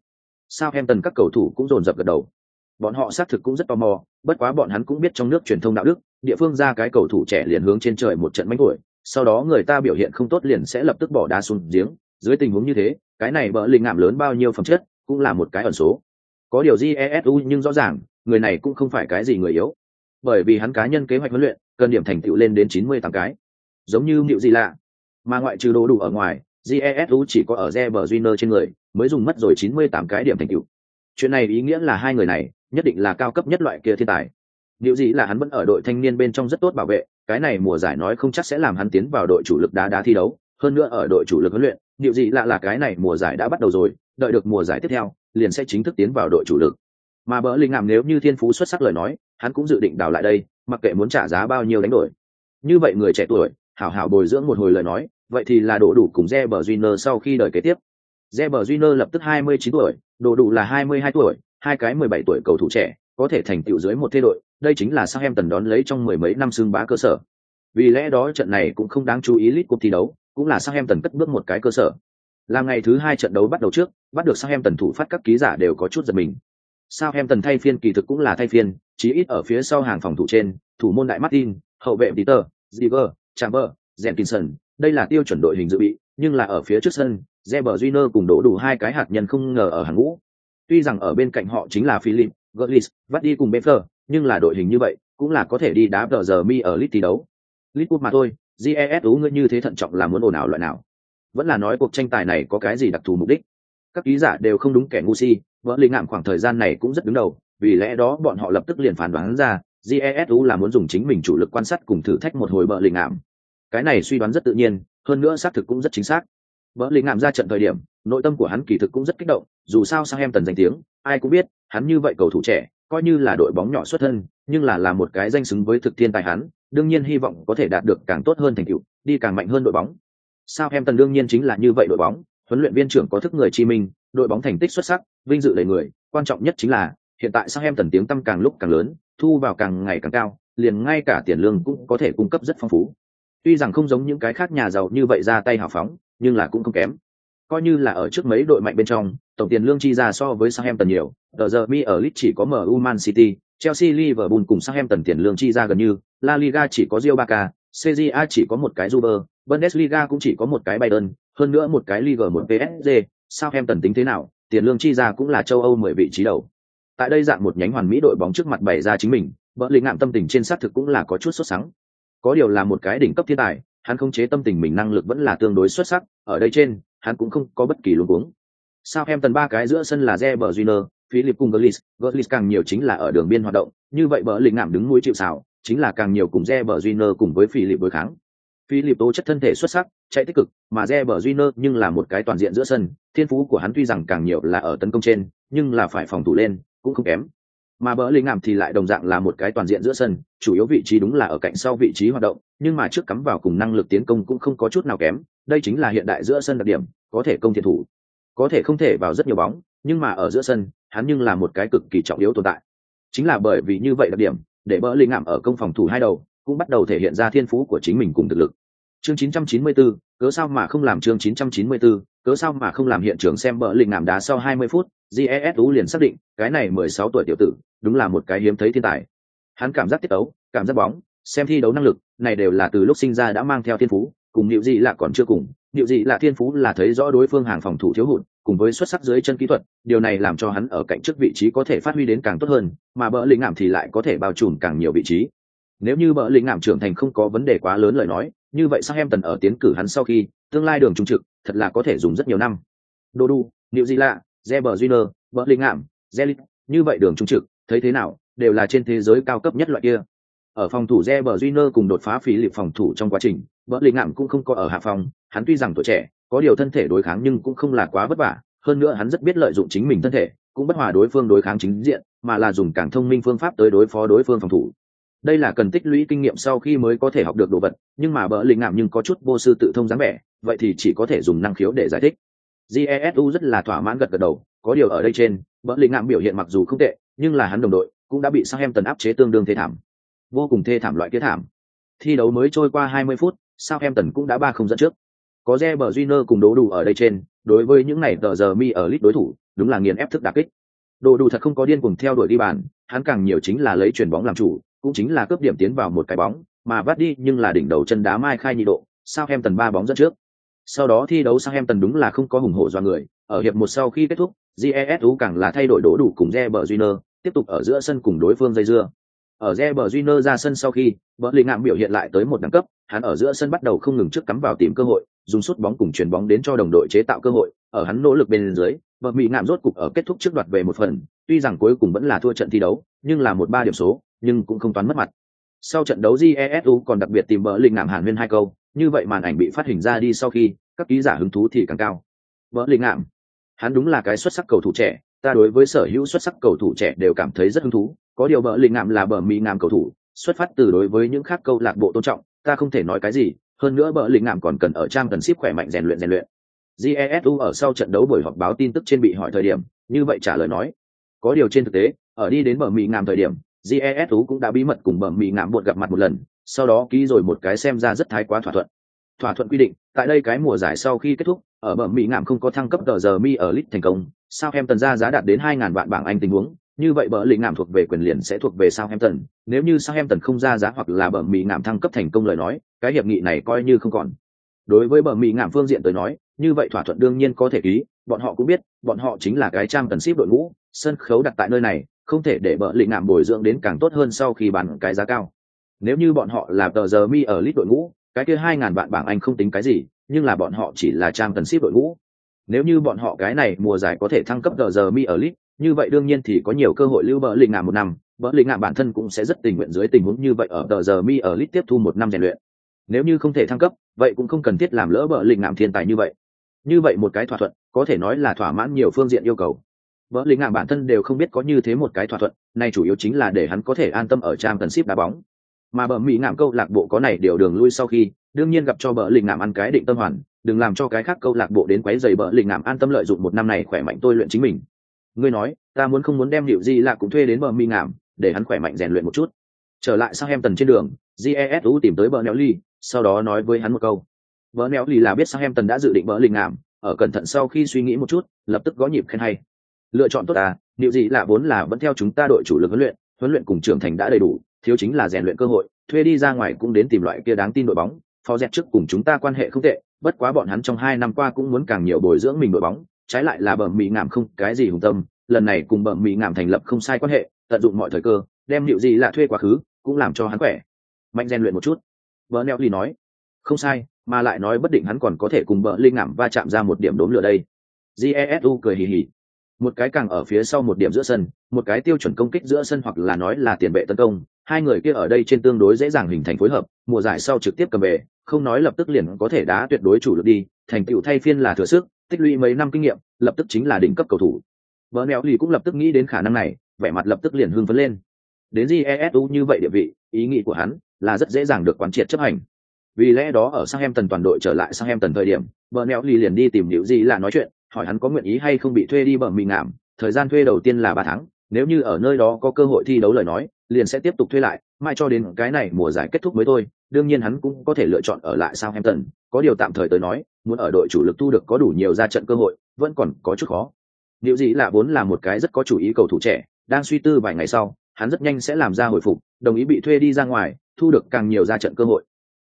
Sao em tần các cầu thủ cũng dồn dập gật đầu. Bọn họ xác thực cũng rất tò mò, bất quá bọn hắn cũng biết trong nước truyền thông đạo đức, địa phương ra cái cầu thủ trẻ liền hướng trên trời một trận mánh tuổi sau đó người ta biểu hiện không tốt liền sẽ lập tức bỏ đá xuống giếng. Dưới tình huống như thế, cái này bỡ linh ngạm lớn bao nhiêu phẩm chất, cũng là một cái ẩn số. Có điều jesu nhưng rõ ràng, người này cũng không phải cái gì người yếu. Bởi vì hắn cá nhân kế hoạch huấn luyện, cần điểm thành tựu lên đến chín mươi tám cái. Giống như mịu gì lạ mà ngoại trừ đồ đủ ở ngoài jesu chỉ có ở Reber trên người mới dùng mất rồi chín mươi tám cái điểm thành tựu chuyện này ý nghĩa là hai người này nhất định là cao cấp nhất loại kia thiên tài Điều gì là hắn vẫn ở đội thanh niên bên trong rất tốt bảo vệ, cái này mùa giải nói không chắc sẽ làm hắn tiến vào đội chủ lực đá đá thi đấu, hơn nữa ở đội chủ lực huấn luyện, điều gì lạ là cái này mùa giải đã bắt đầu rồi, đợi được mùa giải tiếp theo, liền sẽ chính thức tiến vào đội chủ lực. Mà bỡ linh ngảm nếu như thiên phú xuất sắc lời nói, hắn cũng dự định đào lại đây, mặc kệ muốn trả giá bao nhiêu đánh đổi. Như vậy người trẻ tuổi, hảo hảo bồi dưỡng một hồi lời nói, vậy thì là đổ đủ cùng Reber Junior sau khi đời kế tiếp. Reber Junior lập tức 29 tuổi, đổ đủ là 22 tuổi, hai cái 17 tuổi cầu thủ trẻ, có thể thành tựu dưới một thế đội, đây chính là Southampton đón lấy trong mười mấy năm xương bá cơ sở. Vì lẽ đó trận này cũng không đáng chú ý lít Cup thi đấu, cũng là Southampton cất bước một cái cơ sở. Là ngày thứ hai trận đấu bắt đầu trước, bắt được Southampton thủ phát các ký giả đều có chút giật mình. Southampton thay phiên kỳ thực cũng là thay phiên, chí ít ở phía sau hàng phòng thủ trên, thủ môn đại Martin, hậu vệ Peter, Ziver, Chamber, Jenkinson, đây là tiêu chuẩn đội hình dự bị, nhưng là ở phía trước sân, Reber Júnior cùng đổ đủ hai cái hạt nhân không ngờ ở hàng ngũ. Tuy rằng ở bên cạnh họ chính là Philip, Gullis, vắt đi cùng Befer, nhưng là đội hình như vậy, cũng là có thể đi đá tờ giờ mi ở lit thi đấu. Lit mà thôi, GESU ngươi như thế thận trọng là muốn ồn ào loại nào? Vẫn là nói cuộc tranh tài này có cái gì đặc thù mục đích? Các ký giả đều không đúng kẻ ngu si, vỡ linh ngạm khoảng thời gian này cũng rất đứng đầu, vì lẽ đó bọn họ lập tức liền phán đoán ra, GESU là muốn dùng chính mình chủ lực quan sát cùng thử thách một hồi bờ linh ngạm. Cái này suy đoán rất tự nhiên, hơn nữa xác thực cũng rất chính xác. Bờ linh ngạm ra trận thời điểm, nội tâm của hắn kỳ thực cũng rất kích động, dù sao sang em tần danh tiếng, ai cũng biết, hắn như vậy cầu thủ trẻ, coi như là đội bóng nhỏ xuất thân, nhưng là là một cái danh xứng với thực thiên tài hắn, đương nhiên hy vọng có thể đạt được càng tốt hơn thành tựu, đi càng mạnh hơn đội bóng. Sao em tần đương nhiên chính là như vậy đội bóng, huấn luyện viên trưởng có thức người chi minh, đội bóng thành tích xuất sắc, vinh dự đầy người, quan trọng nhất chính là hiện tại sao em tần tiếng tăm càng lúc càng lớn, thu vào càng ngày càng cao, liền ngay cả tiền lương cũng có thể cung cấp rất phong phú. Tuy rằng không giống những cái khác nhà giàu như vậy ra tay hào phóng, nhưng là cũng không kém. Coi như là ở trước mấy đội mạnh bên trong, tổng tiền lương chi ra so với Southampton nhiều, tờ giờ mi ở Lit chỉ có MU Man City, Chelsea Liverpool cùng Southampton tiền lương chi ra gần như, La Liga chỉ có Real Barca, CJA chỉ có một cái Juve, Bundesliga cũng chỉ có một cái Bayern, hơn nữa một cái Liga một PSG, Southampton tính thế nào, tiền lương chi ra cũng là châu Âu 10 vị trí đầu. Tại đây dạng một nhánh hoàn mỹ đội bóng trước mặt bày ra chính mình, vợ lì ngạm tâm tình trên sát thực cũng là có chút xuất sắc. Có điều là một cái đỉnh cấp thiên tài, hắn không chế tâm tình mình năng lực vẫn là tương đối xuất sắc, ở đây trên, hắn cũng không có bất kỳ luống cuống. Sao em tần ba cái giữa sân là Reber Júnior, Philip cùng Gullis, Gullis càng nhiều chính là ở đường biên hoạt động, như vậy bờ lình ngạm đứng mũi chịu sào, chính là càng nhiều cùng Reber Júnior cùng với Philip đối kháng. Philip tố chất thân thể xuất sắc, chạy tích cực, mà Reber Júnior nhưng là một cái toàn diện giữa sân, thiên phú của hắn tuy rằng càng nhiều là ở tấn công trên, nhưng là phải phòng thủ lên, cũng không kém. Mà bỡ lình ngạm thì lại đồng dạng là một cái toàn diện giữa sân, chủ yếu vị trí đúng là ở cạnh sau vị trí hoạt động, nhưng mà trước cắm vào cùng năng lực tiến công cũng không có chút nào kém, đây chính là hiện đại giữa sân đặc điểm, có thể công thiện thủ. Có thể không thể vào rất nhiều bóng nhưng mà ở giữa sân hắn nhưng là một cái cực kỳ trọng yếu tồn tại. Chính là bởi vì như vậy đặc điểm để bỡ linh ngạm ở công phòng thủ hai đầu cũng bắt đầu thể hiện ra thiên phú của chính mình cùng thực lực. Chương 994, cớ sao mà không làm chương 994, cớ sao mà không làm hiện trường xem bỡ linh ngạm đá sau 20 phút GESU liền xác định, cái này 16 tuổi tiểu tử, đúng là một cái hiếm thấy thiên tài. Hắn cảm giác tiết tấu, cảm giác bóng, xem thi đấu năng lực, này đều là từ lúc sinh ra đã mang theo thiên phú, cùng liệu gì là còn chưa cùng. Điều gì là thiên phú là thấy rõ đối phương hàng phòng thủ thiếu hụt, cùng với xuất sắc dưới chân kỹ thuật, điều này làm cho hắn ở cạnh trước vị trí có thể phát huy đến càng tốt hơn, mà bỡ lính ngảm thì lại có thể bao trùm càng nhiều vị trí. Nếu như bỡ lính ngảm trưởng thành không có vấn đề quá lớn lời nói, như vậy sang em tần ở tiến cử hắn sau khi tương lai đường trung trực thật là có thể dùng rất nhiều năm. Đô đu liệu gì lạ Zeber Junior, bỡ Linh ảm Zelit, như vậy đường trung trực thấy thế nào đều là trên thế giới cao cấp nhất loại kia. Ở phòng thủ Zeber Junior cùng đột phá phí liệp phòng thủ trong quá trình vợ Linh ngạm cũng không có ở hạ phòng hắn tuy rằng tuổi trẻ có điều thân thể đối kháng nhưng cũng không là quá vất vả hơn nữa hắn rất biết lợi dụng chính mình thân thể cũng bất hòa đối phương đối kháng chính diện mà là dùng càng thông minh phương pháp tới đối phó đối phương phòng thủ. Đây là cần tích lũy kinh nghiệm sau khi mới có thể học được đồ vật nhưng mà bỡ Linh ngạm nhưng có chút vô sư tự thông dáng vẻ vậy thì chỉ có thể dùng năng khiếu để giải thích jesu rất là thỏa mãn gật gật đầu có điều ở đây trên bỡ lĩnh ngạm biểu hiện mặc dù không tệ nhưng là hắn đồng đội cũng đã bị sang em tần áp chế tương đương thê thảm vô cùng thê thảm loại kia thảm thi đấu mới trôi qua 20 phút Southampton cũng đã ba không dẫn trước. Có Reber junior cùng đố đủ ở đây trên, đối với những này tờ giờ mi ở list đối thủ, đúng là nghiền ép thức đặc kích. Đồ đủ thật không có điên cùng theo đuổi đi bàn, hắn càng nhiều chính là lấy chuyển bóng làm chủ, cũng chính là cướp điểm tiến vào một cái bóng, mà vắt đi nhưng là đỉnh đầu chân đá mai khai nhị độ, Southampton ba bóng dẫn trước. Sau đó thi đấu Southampton đúng là không có hùng hổ do người, ở hiệp một sau khi kết thúc, GESU càng là thay đổi đổ đủ cùng Reber Júnior, tiếp tục ở giữa sân cùng đối phương dây dưa. Ở Reber Júnior ra sân sau khi, Bellingham biểu hiện lại tới một đẳng cấp, hắn ở giữa sân bắt đầu không ngừng trước cắm vào tìm cơ hội, dùng sút bóng cùng chuyển bóng đến cho đồng đội chế tạo cơ hội, ở hắn nỗ lực bên dưới, Bellingham rốt cục ở kết thúc trước đoạt về một phần, tuy rằng cuối cùng vẫn là thua trận thi đấu, nhưng là một ba điểm số, nhưng cũng không toán mất mặt. Sau trận đấu Jesu còn đặc biệt tìm Bellingham hàn nguyên hai câu, như vậy màn ảnh bị phát hình ra đi sau khi, các ký giả hứng thú thì càng cao. bờ linh ngạm hắn đúng là cái xuất sắc cầu thủ trẻ, ta đối với sở hữu xuất sắc cầu thủ trẻ đều cảm thấy rất hứng thú, có điều bờ linh ngạm là bờ mỹ ngạm cầu thủ xuất phát từ đối với những khác câu lạc bộ tôn trọng ta không thể nói cái gì. Hơn nữa bờ linh ngạm còn cần ở trang cần ship khỏe mạnh rèn luyện rèn luyện. Jesu ở sau trận đấu buổi họp báo tin tức trên bị hỏi thời điểm như vậy trả lời nói. Có điều trên thực tế ở đi đến bờ mỹ ngạm thời điểm jesu cũng đã bí mật cùng bờ mỹ ngạm buộc gặp mặt một lần sau đó ký rồi một cái xem ra rất thái quá thỏa thuận thỏa thuận quy định tại đây cái mùa giải sau khi kết thúc ở bờ mỹ ngạm không có thăng cấp tờ giờ mi ở lit thành công sao em tần ra giá đạt đến hai ngàn vạn bảng anh tình huống như vậy bờ lì ngạm thuộc về quyền liền sẽ thuộc về Southampton, nếu như Southampton không ra giá hoặc là bờ mỹ ngạm thăng cấp thành công lời nói, cái hiệp nghị này coi như không còn. Đối với bờ mỹ ngạm phương diện tới nói, như vậy thỏa thuận đương nhiên có thể ký, bọn họ cũng biết, bọn họ chính là cái trang cần ship đội ngũ, sân khấu đặt tại nơi này, không thể để bờ lì ngạm bồi dưỡng đến càng tốt hơn sau khi bán cái giá cao. Nếu như bọn họ là tờ giờ mi ở lit đội ngũ, cái kia 2000 vạn bảng Anh không tính cái gì, nhưng là bọn họ chỉ là trang tần ship đội ngũ. Nếu như bọn họ cái này mùa giải có thể thăng cấp tờ giờ mi ở lit, như vậy đương nhiên thì có nhiều cơ hội lưu bờ lình ngạn một năm. Bờ lình ngạn bản thân cũng sẽ rất tình nguyện dưới tình huống như vậy ở tờ giờ mi ở lit tiếp thu một năm rèn luyện. Nếu như không thể thăng cấp vậy cũng không cần thiết làm lỡ bờ lình ngạm thiên tài như vậy. Như vậy một cái thỏa thuận có thể nói là thỏa mãn nhiều phương diện yêu cầu. Vợ lình ngạm bản thân đều không biết có như thế một cái thỏa thuận này chủ yếu chính là để hắn có thể an tâm ở trang tần ship đá bóng mà bờ mỹ ngạm câu lạc bộ có này điều đường lui sau khi, đương nhiên gặp cho bờ lình ngạm ăn cái định tâm hoàn, đừng làm cho cái khác câu lạc bộ đến quấy giày bờ lình ngạm an tâm lợi dụng một năm này khỏe mạnh tôi luyện chính mình. Ngươi nói, ta muốn không muốn đem điệu gì là cũng thuê đến bờ mỹ ngạm, để hắn khỏe mạnh rèn luyện một chút. Trở lại sang em tần trên đường jesu tìm tới bờ neo ly sau đó nói với hắn một câu. Bờ neo ly là biết sang em tần đã dự định bờ lình ngảm ở cẩn thận sau khi suy nghĩ một chút, lập tức gõ nhịp khen hay. Lựa chọn tốt à điệu gì là vốn là vẫn theo chúng ta đội chủ lực huấn luyện huấn luyện cùng trưởng thành đã đầy đủ thiếu chính là rèn luyện cơ hội, thuê đi ra ngoài cũng đến tìm loại kia đáng tin đội bóng, phó dẹt trước cùng chúng ta quan hệ không tệ, bất quá bọn hắn trong hai năm qua cũng muốn càng nhiều bồi dưỡng mình đội bóng, trái lại là bẩm mỹ ngảm không, cái gì hùng tâm, lần này cùng bẩm mỹ ngảm thành lập không sai quan hệ, tận dụng mọi thời cơ, đem liệu gì là thuê quá khứ, cũng làm cho hắn khỏe. Mạnh rèn luyện một chút. Vợ neo ly nói, không sai, mà lại nói bất định hắn còn có thể cùng bờ linh ngảm va chạm ra một điểm đốm lửa đây. Jesu cười hì hì một cái càng ở phía sau một điểm giữa sân, một cái tiêu chuẩn công kích giữa sân hoặc là nói là tiền vệ tấn công, hai người kia ở đây trên tương đối dễ dàng hình thành phối hợp, mùa giải sau trực tiếp cầm về, không nói lập tức liền có thể đá tuyệt đối chủ lực đi, thành tựu thay phiên là thừa sức, tích lũy mấy năm kinh nghiệm, lập tức chính là đỉnh cấp cầu thủ. Vợ neo lì cũng lập tức nghĩ đến khả năng này, vẻ mặt lập tức liền hưng phấn lên. Đến jesu như vậy địa vị, ý nghĩ của hắn là rất dễ dàng được quán triệt chấp hành. Vì lẽ đó ở sang em tần toàn đội trở lại sang em tần thời điểm, vợ neo lì liền đi tìm điệu gì là nói chuyện hỏi hắn có nguyện ý hay không bị thuê đi bờ mì ngảm thời gian thuê đầu tiên là ba tháng nếu như ở nơi đó có cơ hội thi đấu lời nói liền sẽ tiếp tục thuê lại mai cho đến cái này mùa giải kết thúc mới thôi đương nhiên hắn cũng có thể lựa chọn ở lại sao em tần? có điều tạm thời tới nói, muốn ở đội chủ lực thu được có đủ nhiều ra trận cơ hội, vẫn còn có chút khó. liệu gì là vốn là một cái rất có chủ ý cầu thủ trẻ, đang suy tư vài ngày sau, hắn rất nhanh sẽ làm ra hồi phục, đồng ý bị thuê đi ra ngoài, thu được càng nhiều ra trận cơ hội.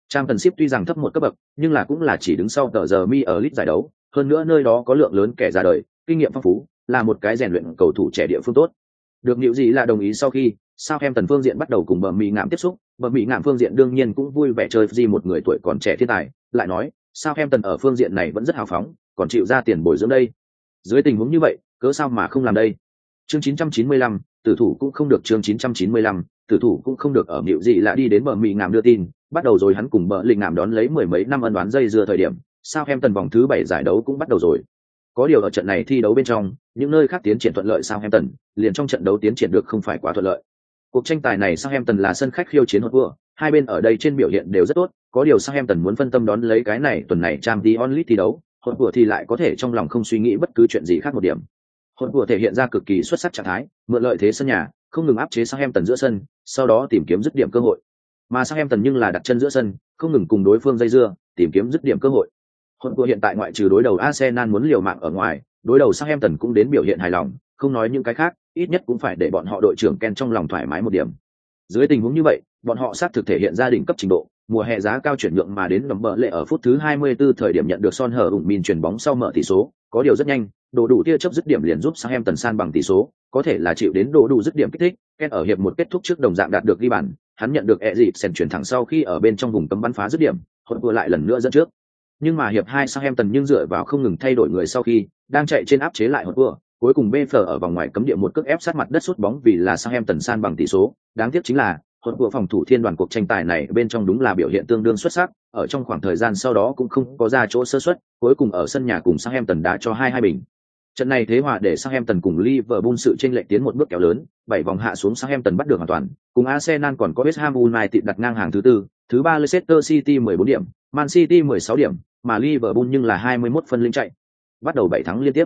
Trang tần ship tuy rằng thấp một cấp bậc, nhưng là cũng là chỉ đứng sau tờ giờ mi ở lít giải đấu, hơn nữa nơi đó có lượng lớn kẻ ra đời, kinh nghiệm phong phú, là một cái rèn luyện cầu thủ trẻ địa phương tốt. Được nhiều gì là đồng ý sau khi, sao em tần phương diện bắt đầu cùng bờ mỹ ngạm tiếp xúc bờ mỹ ngạm phương diện đương nhiên cũng vui vẻ chơi gì một người tuổi còn trẻ thiên tài lại nói sao em tần ở phương diện này vẫn rất hào phóng còn chịu ra tiền bồi dưỡng đây. Dưới tình huống như vậy cớ sao mà không làm đây? Chương 995, tử thủ cũng không được chương 995, tử thủ cũng không được ở miệu gì là đi đến bờ mỹ ngạm đưa tin bắt đầu rồi hắn cùng bờ linh ngạm đón lấy mười mấy năm ân đoán dây dưa thời điểm sao em tần vòng thứ bảy giải đấu cũng bắt đầu rồi có điều ở trận này thi đấu bên trong những nơi khác tiến triển thuận lợi sao em tần liền trong trận đấu tiến triển được không phải quá thuận lợi Cuộc tranh tài này Sao Hem Tần là sân khách khiêu chiến hột vừa, hai bên ở đây trên biểu hiện đều rất tốt, có điều Sao Hem Tần muốn phân tâm đón lấy cái này tuần này trang đi onlit thi đấu, hột vừa thì lại có thể trong lòng không suy nghĩ bất cứ chuyện gì khác một điểm. Hột vừa thể hiện ra cực kỳ xuất sắc trạng thái, mượn lợi thế sân nhà, không ngừng áp chế Southampton giữa sân, sau đó tìm kiếm dứt điểm cơ hội. Mà Southampton nhưng là đặt chân giữa sân, không ngừng cùng đối phương dây dưa, tìm kiếm dứt điểm cơ hội. Hột vừa hiện tại ngoại trừ đối đầu Arsenal muốn liều mạng ở ngoài, đối đầu Southampton cũng đến biểu hiện hài lòng, không nói những cái khác, ít nhất cũng phải để bọn họ đội trưởng Ken trong lòng thoải mái một điểm. Dưới tình huống như vậy, bọn họ xác thực thể hiện gia đình cấp trình độ, mùa hè giá cao chuyển nhượng mà đến đấm bờ lệ ở phút thứ 24 thời điểm nhận được Son hở ủng min chuyển bóng sau mở tỷ số, có điều rất nhanh, đồ đủ tia chớp dứt điểm liền giúp Southampton san bằng tỷ số, có thể là chịu đến đồ đủ dứt điểm kích thích, Ken ở hiệp một kết thúc trước đồng dạng đạt được ghi bàn, hắn nhận được ẹ dịp sen chuyển thẳng sau khi ở bên trong vùng cấm bắn phá dứt điểm, hỗn vừa lại lần nữa dẫn trước. Nhưng mà hiệp hai Southampton nhưng dựa vào không ngừng thay đổi người sau khi đang chạy trên áp chế lại hỗn vừa, cuối cùng BF ở vòng ngoài cấm địa một cước ép sát mặt đất sút bóng vì là Southampton san bằng tỷ số, đáng tiếc chính là hỗn vừa phòng thủ thiên đoàn cuộc tranh tài này bên trong đúng là biểu hiện tương đương xuất sắc, ở trong khoảng thời gian sau đó cũng không có ra chỗ sơ suất, cuối cùng ở sân nhà cùng Southampton đá cho hai hai bình. Trận này thế hòa để Southampton cùng Liverpool sự chênh lệch tiến một bước kéo lớn, bảy vòng hạ xuống Southampton bắt được hoàn toàn, cùng Arsenal còn có West Ham United đặt ngang hàng thứ tư, thứ ba Leicester City 14 điểm, Man City 16 điểm, mà Liverpool nhưng là 21 phân linh chạy. Bắt đầu bảy thắng liên tiếp.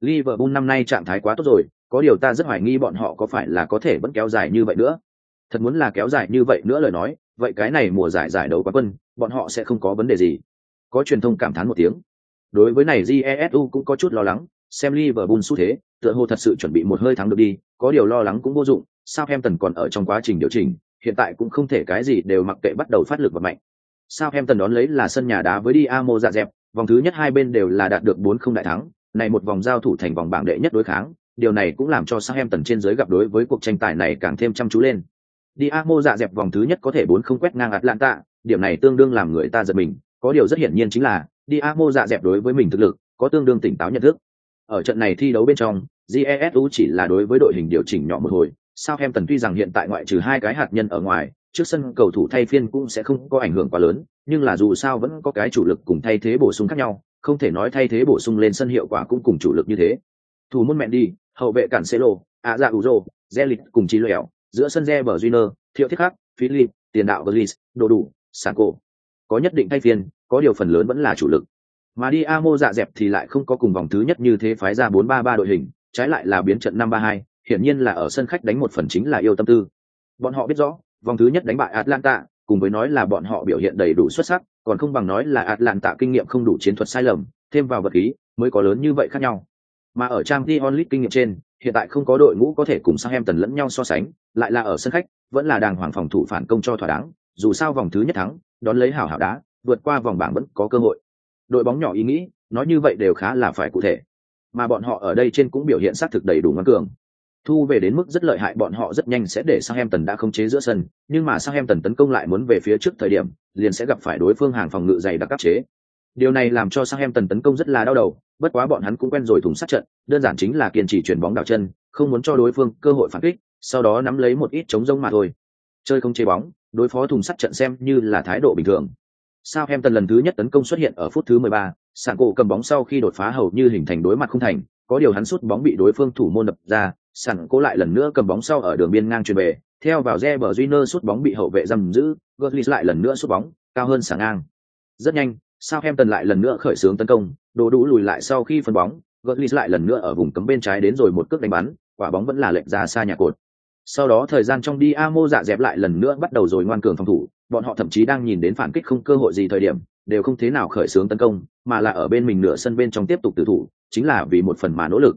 Liverpool năm nay trạng thái quá tốt rồi, có điều ta rất hoài nghi bọn họ có phải là có thể vẫn kéo dài như vậy nữa. Thật muốn là kéo dài như vậy nữa lời nói, vậy cái này mùa giải giải đấu quán quân, bọn họ sẽ không có vấn đề gì. Có truyền thông cảm thán một tiếng. Đối với này Jesu cũng có chút lo lắng, xem Liverpool xu thế, tựa hồ thật sự chuẩn bị một hơi thắng được đi, có điều lo lắng cũng vô dụng, Southampton còn ở trong quá trình điều chỉnh, hiện tại cũng không thể cái gì đều mặc kệ bắt đầu phát lực và mạnh. Southampton đón lấy là sân nhà đá với Diamo dạ dẹp, vòng thứ nhất hai bên đều là đạt được 4-0 đại thắng, này một vòng giao thủ thành vòng bảng đệ nhất đối kháng, điều này cũng làm cho Southampton trên dưới gặp đối với cuộc tranh tài này càng thêm chăm chú lên. Diamo dạ dẹp vòng thứ nhất có thể 4-0 quét ngang Atlanta, điểm này tương đương làm người ta giật mình, có điều rất hiển nhiên chính là Diamo dạ dẹp đối với mình thực lực có tương đương tỉnh táo nhận thức. Ở trận này thi đấu bên trong, jesu chỉ là đối với đội hình điều chỉnh nhỏ một hồi sao tần tuy rằng hiện tại ngoại trừ hai cái hạt nhân ở ngoài trước sân cầu thủ thay phiên cũng sẽ không có ảnh hưởng quá lớn nhưng là dù sao vẫn có cái chủ lực cùng thay thế bổ sung khác nhau không thể nói thay thế bổ sung lên sân hiệu quả cũng cùng chủ lực như thế thủ môn mẹn đi hậu vệ cản xê ạ dạ zelit cùng trí lẻo giữa sân re junior thiệu thiết khắc philip tiền đạo glis đồ đủ Sanko. có nhất định thay phiên có điều phần lớn vẫn là chủ lực mà đi Amo dạ dẹp thì lại không có cùng vòng thứ nhất như thế phái ra 4-3-3 đội hình, trái lại là biến trận 5-3-2, hiển nhiên là ở sân khách đánh một phần chính là yêu tâm tư. Bọn họ biết rõ, vòng thứ nhất đánh bại Atlanta, cùng với nói là bọn họ biểu hiện đầy đủ xuất sắc, còn không bằng nói là Atlanta kinh nghiệm không đủ chiến thuật sai lầm, thêm vào vật khí, mới có lớn như vậy khác nhau. Mà ở trang Dion League kinh nghiệm trên, hiện tại không có đội ngũ có thể cùng Southampton lẫn nhau so sánh, lại là ở sân khách, vẫn là đàng hoàng phòng thủ phản công cho thỏa đáng, dù sao vòng thứ nhất thắng, đón lấy hảo hảo đá, vượt qua vòng bảng vẫn có cơ hội. Đội bóng nhỏ ý nghĩ nói như vậy đều khá là phải cụ thể. Mà bọn họ ở đây trên cũng biểu hiện xác thực đầy đủ ngoan cường thu về đến mức rất lợi hại bọn họ rất nhanh sẽ để sang em tần đã không chế giữa sân nhưng mà sang em tần tấn công lại muốn về phía trước thời điểm liền sẽ gặp phải đối phương hàng phòng ngự dày đặc áp chế. Điều này làm cho sang em tần tấn công rất là đau đầu bất quá bọn hắn cũng quen rồi thùng sát trận đơn giản chính là kiên trì chuyển bóng đảo chân không muốn cho đối phương cơ hội phản kích sau đó nắm lấy một ít chống rông mà thôi. Chơi không chế bóng đối phó thùng sắt trận xem như là thái độ bình thường. Sao em tần lần thứ nhất tấn công xuất hiện ở phút thứ 13, sàn cổ cầm bóng sau khi đột phá hầu như hình thành đối mặt không thành, có điều hắn sút bóng bị đối phương thủ môn đập ra, Sẵn cố lại lần nữa cầm bóng sau ở đường biên ngang chuyền về, theo vào re bờ Junior sút bóng bị hậu vệ giam giữ, Götze lại lần nữa sút bóng, cao hơn sảng ngang. Rất nhanh, Southampton tần lại lần nữa khởi xướng tấn công, đồ đủ lùi lại sau khi phân bóng, Götze lại lần nữa ở vùng cấm bên trái đến rồi một cước đánh bắn, quả bóng vẫn là lệch ra xa nhà cột. Sau đó thời gian trong đi Amo dạ dẹp lại lần nữa bắt đầu rồi ngoan cường phòng thủ, bọn họ thậm chí đang nhìn đến phản kích không cơ hội gì thời điểm đều không thế nào khởi xướng tấn công mà là ở bên mình nửa sân bên trong tiếp tục tử thủ chính là vì một phần mà nỗ lực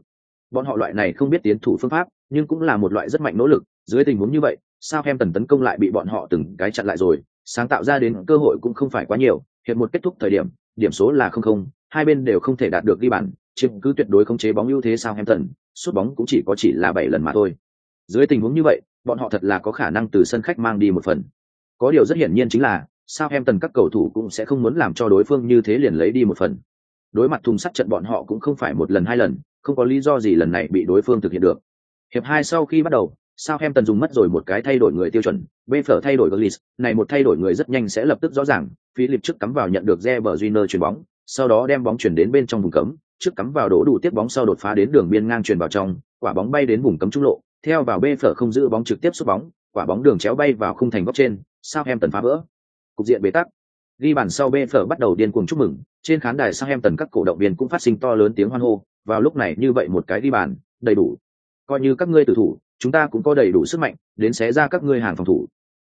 bọn họ loại này không biết tiến thủ phương pháp nhưng cũng là một loại rất mạnh nỗ lực. Dưới tình huống như vậy sao em tần tấn công lại bị bọn họ từng cái chặn lại rồi? Sáng tạo ra đến cơ hội cũng không phải quá nhiều. Hiện một kết thúc thời điểm điểm số là không không hai bên đều không thể đạt được ghi bàn. Chiếm cứ tuyệt đối không chế bóng ưu thế sao em tần sút bóng cũng chỉ có chỉ là bảy lần mà thôi. Dưới tình huống như vậy bọn họ thật là có khả năng từ sân khách mang đi một phần. Có điều rất hiển nhiên chính là, sao em tần các cầu thủ cũng sẽ không muốn làm cho đối phương như thế liền lấy đi một phần. Đối mặt thùng sắt trận bọn họ cũng không phải một lần hai lần, không có lý do gì lần này bị đối phương thực hiện được. Hiệp hai sau khi bắt đầu, sao em tần dùng mất rồi một cái thay đổi người tiêu chuẩn, bê phở thay đổi Gullis, này một thay đổi người rất nhanh sẽ lập tức rõ ràng, Philip trước cắm vào nhận được Reber Júnior chuyền bóng, sau đó đem bóng chuyển đến bên trong vùng cấm, trước cắm vào đổ đủ tiếp bóng sau đột phá đến đường biên ngang chuyển vào trong, quả bóng bay đến vùng cấm trung lộ, theo vào bê phở không giữ bóng trực tiếp sút bóng, quả bóng đường chéo bay vào khung thành góc trên, sao em tần phá vỡ. Cục diện bế tắc. Ghi bàn sau bê phở bắt đầu điên cuồng chúc mừng trên khán đài sao em tần các cổ động viên cũng phát sinh to lớn tiếng hoan hô vào lúc này như vậy một cái đi bàn đầy đủ. Coi như các ngươi tử thủ chúng ta cũng có đầy đủ sức mạnh đến xé ra các ngươi hàng phòng thủ.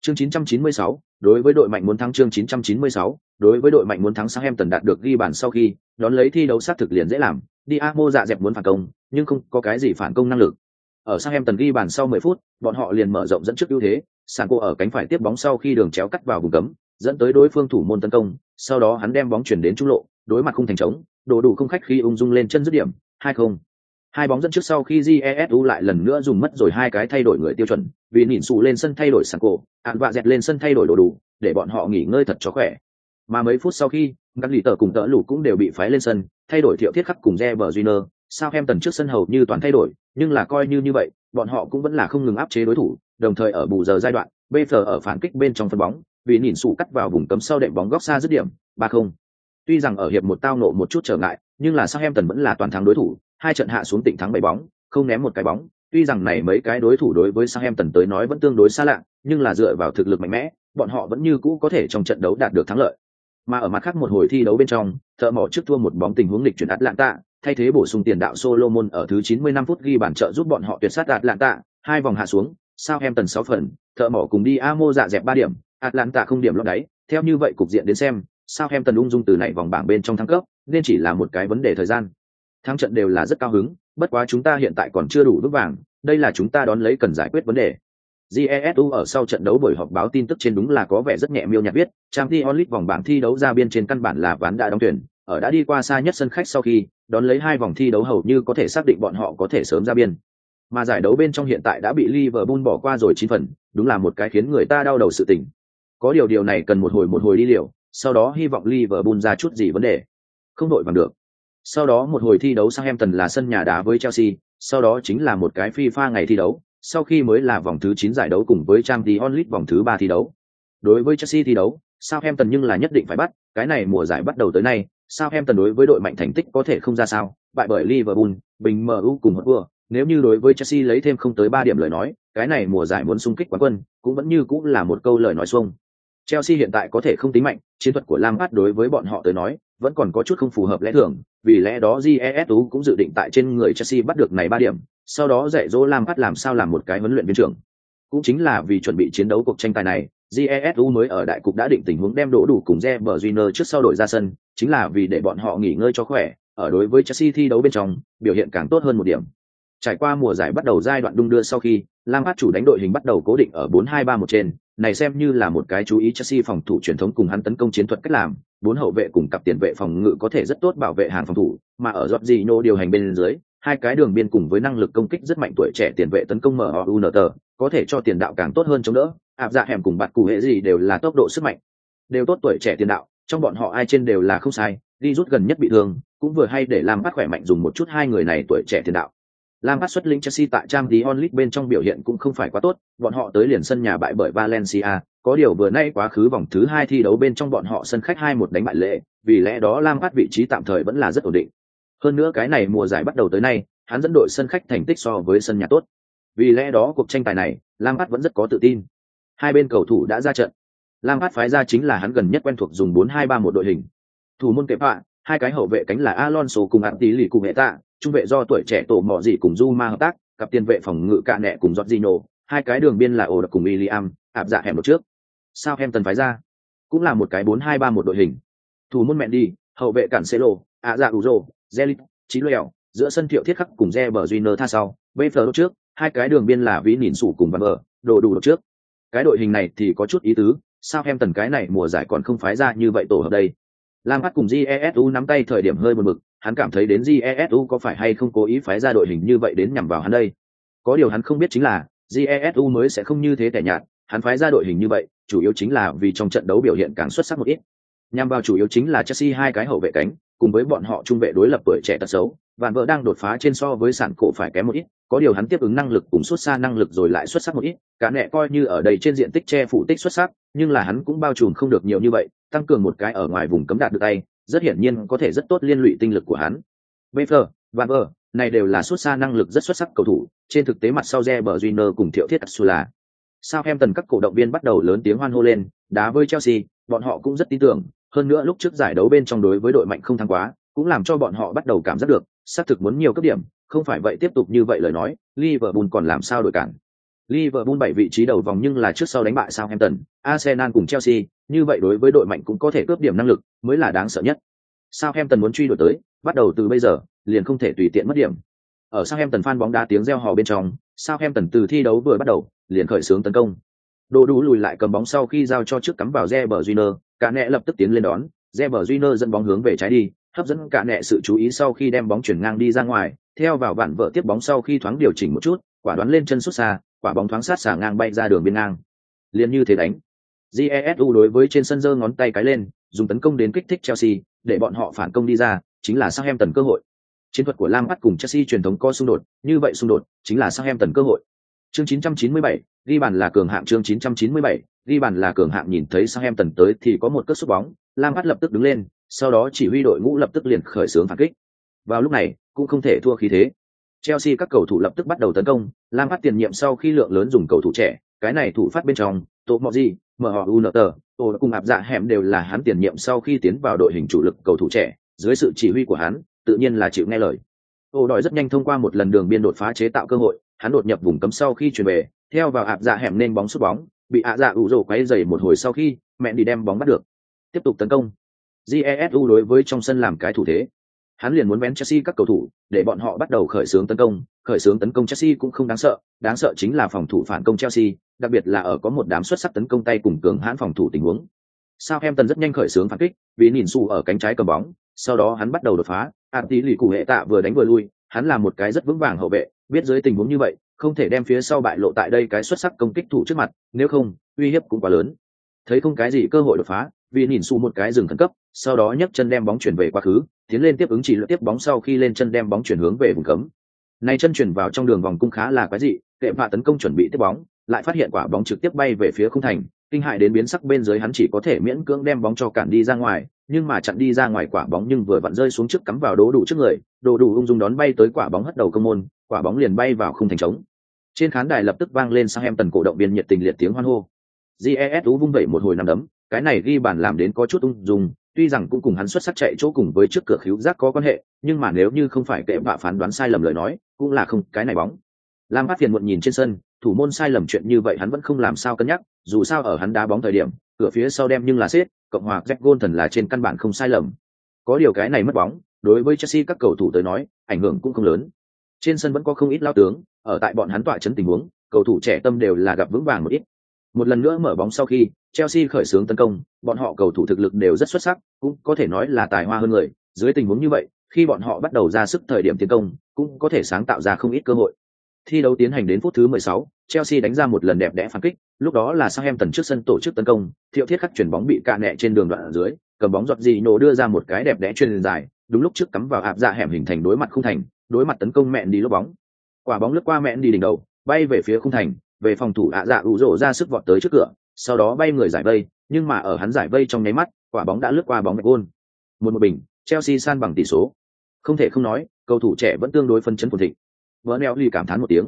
Chương 996, đối với đội mạnh muốn thắng chương 996, đối với đội mạnh muốn thắng em tần đạt được ghi bàn sau khi đón lấy thi đấu sát thực liền dễ làm. Đi Amo dạ dẹp muốn phản công nhưng không có cái gì phản công năng lực. Ở sang em tần ghi bàn sau 10 phút bọn họ liền mở rộng dẫn trước ưu thế sàn cô ở cánh phải tiếp bóng sau khi đường chéo cắt vào vùng cấm dẫn tới đối phương thủ môn tấn công sau đó hắn đem bóng chuyển đến trung lộ đối mặt khung thành trống đồ đủ không khách khi ung dung lên chân dứt điểm, hai không. Hai bóng dẫn trước sau khi jesu lại lần nữa dùng mất rồi hai cái thay đổi người tiêu chuẩn, vì nhìn xù lên sân thay đổi sàn cổ ạn vạ dẹt lên sân thay đổi đồ đủ, để bọn họ nghỉ ngơi thật cho khỏe. Mà mấy phút sau khi, các lì tờ cùng tỡ lũ cũng đều bị phái lên sân, thay đổi thiệu thiết khắc cùng Reber junior. sao em tần trước sân hầu như toàn thay đổi, nhưng là coi như như vậy, bọn họ cũng vẫn là không ngừng áp chế đối thủ, đồng thời ở bù giờ giai đoạn bf ở phản kích bên trong phân bóng, vì nhìn xù cắt vào vùng cấm sau đệm bóng góc xa dứt điểm, ba không tuy rằng ở hiệp một tao nộ một chút trở ngại nhưng là sao tần vẫn là toàn thắng đối thủ. Hai trận hạ xuống tỉnh thắng bảy bóng không ném một cái bóng. Tuy rằng này mấy cái đối thủ đối với Southampton tới nói vẫn tương đối xa lạ, nhưng là dựa vào thực lực mạnh mẽ, bọn họ vẫn như cũ có thể trong trận đấu đạt được thắng lợi. Mà ở mặt khác một hồi thi đấu bên trong, thợ mỏ trước thua một bóng tình huống lịch chuyển Atlanta, thay thế bổ sung tiền đạo Solomon ở thứ 95 phút ghi bàn trợ giúp bọn họ tuyệt sát Atlanta, hai vòng hạ xuống, Southampton 6 phần, thợ mỏ cùng đi Amo dạ dẹp 3 điểm, Atlanta không điểm lọt đáy, theo như vậy cục diện đến xem, sao em tần ung dung từ này vòng bảng bên trong thắng cấp, nên chỉ là một cái vấn đề thời gian. Thắng trận đều là rất cao hứng, bất quá chúng ta hiện tại còn chưa đủ vững vàng, đây là chúng ta đón lấy cần giải quyết vấn đề. Jesu ở sau trận đấu buổi họp báo tin tức trên đúng là có vẻ rất nhẹ miêu nhạt viết, thi onlit vòng bảng thi đấu ra biên trên căn bản là ván đã đóng tuyển, ở đã đi qua xa nhất sân khách sau khi, đón lấy hai vòng thi đấu hầu như có thể xác định bọn họ có thể sớm ra biên. Mà giải đấu bên trong hiện tại đã bị Liverpool bỏ qua rồi chín phần, đúng là một cái khiến người ta đau đầu sự tình. Có điều điều này cần một hồi một hồi đi liều, sau đó hy vọng Liverpool ra chút gì vấn đề. Không đội bằng được. Sau đó một hồi thi đấu sang Southampton là sân nhà đá với Chelsea, sau đó chính là một cái FIFA ngày thi đấu, sau khi mới là vòng thứ 9 giải đấu cùng với Champions League vòng thứ 3 thi đấu. Đối với Chelsea thi đấu, Southampton nhưng là nhất định phải bắt, cái này mùa giải bắt đầu tới nay, Southampton đối với đội mạnh thành tích có thể không ra sao, bại bởi Liverpool, bình MU cùng Hotspur, nếu như đối với Chelsea lấy thêm không tới 3 điểm lời nói, cái này mùa giải muốn xung kích quán quân, cũng vẫn như cũng là một câu lời nói xuông. Chelsea hiện tại có thể không tính mạnh, chiến thuật của Lampard đối với bọn họ tới nói, vẫn còn có chút không phù hợp lẽ thường, vì lẽ đó GESU cũng dự định tại trên người Chelsea bắt được này ba điểm, sau đó dạy dỗ Lampard làm sao làm một cái huấn luyện viên trưởng. Cũng chính là vì chuẩn bị chiến đấu cuộc tranh tài này, GESU mới ở đại cục đã định tình huống đem đổ đủ cùng Reber Junior trước sau đổi ra sân, chính là vì để bọn họ nghỉ ngơi cho khỏe, ở đối với Chelsea thi đấu bên trong, biểu hiện càng tốt hơn một điểm. Trải qua mùa giải bắt đầu giai đoạn đung đưa sau khi, Lampard chủ đánh đội hình bắt đầu cố định ở 4-2-3 một trên, này xem như là một cái chú ý Chelsea phòng thủ truyền thống cùng hắn tấn công chiến thuật cách làm, bốn hậu vệ cùng cặp tiền vệ phòng ngự có thể rất tốt bảo vệ hàng phòng thủ, mà ở Jorginho điều hành bên dưới, hai cái đường biên cùng với năng lực công kích rất mạnh tuổi trẻ tiền vệ tấn công MUNT, có thể cho tiền đạo càng tốt hơn chống đỡ, áp dạ hẻm cùng bạt củ hệ gì đều là tốc độ sức mạnh. Đều tốt tuổi trẻ tiền đạo, trong bọn họ ai trên đều là không sai, đi rút gần nhất bị thương, cũng vừa hay để làm bắt khỏe mạnh dùng một chút hai người này tuổi trẻ tiền đạo. Lampard xuất lĩnh Chelsea tại Champions League bên trong biểu hiện cũng không phải quá tốt, bọn họ tới liền sân nhà bại bởi Valencia, có điều vừa nay quá khứ vòng thứ hai thi đấu bên trong bọn họ sân khách hai một đánh bại lệ, vì lẽ đó Lampard vị trí tạm thời vẫn là rất ổn định. Hơn nữa cái này mùa giải bắt đầu tới nay, hắn dẫn đội sân khách thành tích so với sân nhà tốt. Vì lẽ đó cuộc tranh tài này, Lampard vẫn rất có tự tin. Hai bên cầu thủ đã ra trận. Lampard phái ra chính là hắn gần nhất quen thuộc dùng 4-2-3 một đội hình. Thủ môn kẹp họa, hai cái hậu vệ cánh là Alonso cùng Attili cùng hệ tạ, trung vệ do tuổi trẻ tổ mò gì cùng Zuma hợp tác, cặp tiền vệ phòng ngự cạ nẹ cùng Jorginho, hai cái đường biên là ổ cùng William, áp dạ hẻm một trước. Sao em tần phái ra? Cũng là một cái 4-2-3 một đội hình. Thủ môn mẹn đi, hậu vệ cản Celo, ạ dạ Uzo, Zelit, Chí Lèo, giữa sân Thiệu Thiết Khắc cùng Reber Júnior tha sau, BF trước, hai cái đường biên là Vĩ Nhìn Sủ cùng Van Bờ, đồ đủ trước. Cái đội hình này thì có chút ý tứ, sao em tần cái này mùa giải còn không phái ra như vậy tổ hợp đây. Lam Hát cùng Jesu nắm tay thời điểm hơi buồn bực, hắn cảm thấy đến Jesu có phải hay không cố ý phái ra đội hình như vậy đến nhằm vào hắn đây. Có điều hắn không biết chính là, Jesu mới sẽ không như thế tẻ nhạt, hắn phái ra đội hình như vậy, chủ yếu chính là vì trong trận đấu biểu hiện càng xuất sắc một ít. Nhằm vào chủ yếu chính là Chelsea hai cái hậu vệ cánh, cùng với bọn họ trung vệ đối lập tuổi trẻ tật xấu, Vạn vợ đang đột phá trên so với sản cổ phải kém một ít, có điều hắn tiếp ứng năng lực cùng xuất xa năng lực rồi lại xuất sắc một ít, cả nẹ coi như ở đây trên diện tích che phủ tích xuất sắc, nhưng là hắn cũng bao trùm không được nhiều như vậy, tăng cường một cái ở ngoài vùng cấm đạt được tay, rất hiển nhiên có thể rất tốt liên lụy tinh lực của hắn. Befer, Van Ver, này đều là xuất xa năng lực rất xuất sắc cầu thủ, trên thực tế mặt sau Reber Júnior cùng Thiệu Thiết Atsula. Sao các cổ động viên bắt đầu lớn tiếng hoan hô lên, đá với Chelsea, bọn họ cũng rất tin tưởng, hơn nữa lúc trước giải đấu bên trong đối với đội mạnh không thắng quá, cũng làm cho bọn họ bắt đầu cảm giác được, xác thực muốn nhiều cấp điểm, không phải vậy tiếp tục như vậy lời nói, Liverpool còn làm sao đội cản. Liverpool bảy vị trí đầu vòng nhưng là trước sau đánh bại Southampton, Arsenal cùng Chelsea, như vậy đối với đội mạnh cũng có thể cướp điểm năng lực, mới là đáng sợ nhất. Sao em tần muốn truy đuổi tới, bắt đầu từ bây giờ, liền không thể tùy tiện mất điểm. Ở sau em tần phan bóng đá tiếng reo hò bên trong, Sao em tần từ thi đấu vừa bắt đầu, liền khởi xướng tấn công. Đồ đủ lùi lại cầm bóng sau khi giao cho trước cắm vào Reber Junior. cả nẹ lập tức tiến lên đón, Reber Junior dẫn bóng hướng về trái đi, hấp dẫn cả nẹ sự chú ý sau khi đem bóng chuyển ngang đi ra ngoài, theo vào bản vợ tiếp bóng sau khi thoáng điều chỉnh một chút, quả đoán lên chân xuất xa, quả bóng thoáng sát xả ngang bay ra đường biên ngang. liền như thế đánh. Jesu đối với trên sân giơ ngón tay cái lên, dùng tấn công đến kích thích Chelsea, để bọn họ phản công đi ra, chính là Southampton cơ hội. Chiến thuật của Lam bắt cùng Chelsea truyền thống có xung đột, như vậy xung đột chính là Southampton cơ hội. Chương 997, ghi bàn là cường hạng chương 997, ghi bàn là cường hạng nhìn thấy Southampton tới thì có một cất sút bóng, Lam bắt lập tức đứng lên, sau đó chỉ huy đội ngũ lập tức liền khởi xướng phản kích. Vào lúc này, cũng không thể thua khí thế. Chelsea các cầu thủ lập tức bắt đầu tấn công, Lam bắt tiền nhiệm sau khi lượng lớn dùng cầu thủ trẻ, cái này thủ phát bên trong, Tô Mọ Gì, mở họ Unter, Tô cùng ạp dạ hẻm đều là hắn tiền nhiệm sau khi tiến vào đội hình chủ lực cầu thủ trẻ, dưới sự chỉ huy của hắn, tự nhiên là chịu nghe lời. Tô đòi rất nhanh thông qua một lần đường biên đột phá chế tạo cơ hội, hắn đột nhập vùng cấm sau khi chuyển về, theo vào ạp dạ hẻm nên bóng sút bóng, bị ạ dạ ủ rổ quấy dày một hồi sau khi mẹ đi đem bóng bắt được. Tiếp tục tấn công. Jesu đối với trong sân làm cái thủ thế hắn liền muốn vén chelsea các cầu thủ, để bọn họ bắt đầu khởi xướng tấn công. Khởi xướng tấn công chelsea cũng không đáng sợ đáng sợ chính là phòng thủ phản công chelsea, đặc biệt là ở có một đám xuất sắc tấn công tay cùng cường hãn phòng thủ tình huống. Sao em tần rất nhanh khởi xướng phản kích, vì nhìn su ở cánh trái cầm bóng, sau đó hắn bắt đầu đột phá. Ạt lì cụ hệ tạ vừa đánh vừa lui, hắn là một cái rất vững vàng hậu vệ, biết dưới tình huống như vậy, không thể đem phía sau bại lộ tại đây cái xuất sắc công kích thủ trước mặt, nếu không, uy hiếp cũng quá lớn. Thấy không cái gì cơ hội đột phá vì nhìn su một cái dừng khẩn cấp, sau đó nhấc chân đem bóng chuyển về quá khứ, tiến lên tiếp ứng chỉ lượt tiếp bóng sau khi lên chân đem bóng chuyển hướng về vùng cấm. Này chân chuyển vào trong đường vòng cung khá là quái dị, kệ vạ tấn công chuẩn bị tiếp bóng, lại phát hiện quả bóng trực tiếp bay về phía khung thành, kinh hại đến biến sắc bên dưới hắn chỉ có thể miễn cưỡng đem bóng cho cản đi ra ngoài, nhưng mà chặn đi ra ngoài quả bóng nhưng vừa vặn rơi xuống trước cắm vào đố đủ trước người đồ đủ ung dung đón bay tới quả bóng hất đầu công môn, quả bóng liền bay vào khung thành trống. Trên khán đài lập tức vang lên sang em tần cổ động viên nhiệt tình liệt tiếng hoan hô. Jes vung vẩy một hồi năm đấm cái này ghi bàn làm đến có chút ung dung, tuy rằng cũng cùng hắn xuất sắc chạy chỗ cùng với trước cửa khíu giác có quan hệ, nhưng mà nếu như không phải kệ bạ phán đoán sai lầm lời nói, cũng là không cái này bóng. Lam phát phiền muộn nhìn trên sân, thủ môn sai lầm chuyện như vậy hắn vẫn không làm sao cân nhắc, dù sao ở hắn đá bóng thời điểm, cửa phía sau đem nhưng là xếp, cộng hòa jack gôn thần là trên căn bản không sai lầm. Có điều cái này mất bóng, đối với chelsea các cầu thủ tới nói, ảnh hưởng cũng không lớn. Trên sân vẫn có không ít lao tướng, ở tại bọn hắn tọa chấn tình huống, cầu thủ trẻ tâm đều là gặp vững vàng một ít một lần nữa mở bóng sau khi chelsea khởi xướng tấn công bọn họ cầu thủ thực lực đều rất xuất sắc cũng có thể nói là tài hoa hơn người. Dưới tình huống như vậy khi bọn họ bắt đầu ra sức thời điểm tiến công cũng có thể sáng tạo ra không ít cơ hội. Thi đấu tiến hành đến phút thứ 16, chelsea đánh ra một lần đẹp đẽ phản kích lúc đó là sang em trước sân tổ chức tấn công thiệu thiết khắc chuyển bóng bị cạ nẹ trên đường đoạn ở dưới cầm bóng giọt gì nổ đưa ra một cái đẹp đẽ truyền dài đúng lúc trước cắm vào áp dạ hẻm hình thành đối mặt không thành đối mặt tấn công mẹn đi lốp bóng. Quả bóng lướt qua mẹn đi đỉnh đầu bay về phía khung thành về phòng thủ ạ dạ ủ rổ ra sức vọt tới trước cửa sau đó bay người giải vây nhưng mà ở hắn giải vây trong nháy mắt quả bóng đã lướt qua bóng mạch gôn. Một một bình chelsea san bằng tỷ số. Không thể không nói cầu thủ trẻ vẫn tương đối phân chấn phồn thịnh. Vỡ neo ly cảm thán một tiếng.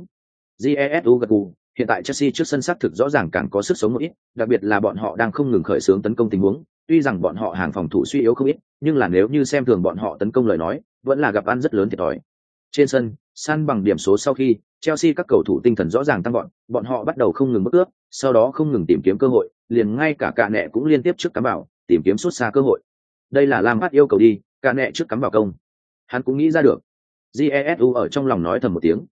Jesu gật gù hiện tại chelsea trước sân xác thực rõ ràng càng có sức sống một ít đặc biệt là bọn họ đang không ngừng khởi xướng tấn công tình huống. Tuy rằng bọn họ hàng phòng thủ suy yếu không ít nhưng là nếu như xem thường bọn họ tấn công lời nói vẫn là gặp ăn rất lớn thiệt thòi. Trên sân, san bằng điểm số sau khi, Chelsea các cầu thủ tinh thần rõ ràng tăng vọt, bọn họ bắt đầu không ngừng bước ước, sau đó không ngừng tìm kiếm cơ hội, liền ngay cả cả nẹ cũng liên tiếp trước cắm vào, tìm kiếm suốt xa cơ hội. Đây là Lam Phát yêu cầu đi, cả nẹ trước cắm vào công. Hắn cũng nghĩ ra được. Jesu ở trong lòng nói thầm một tiếng.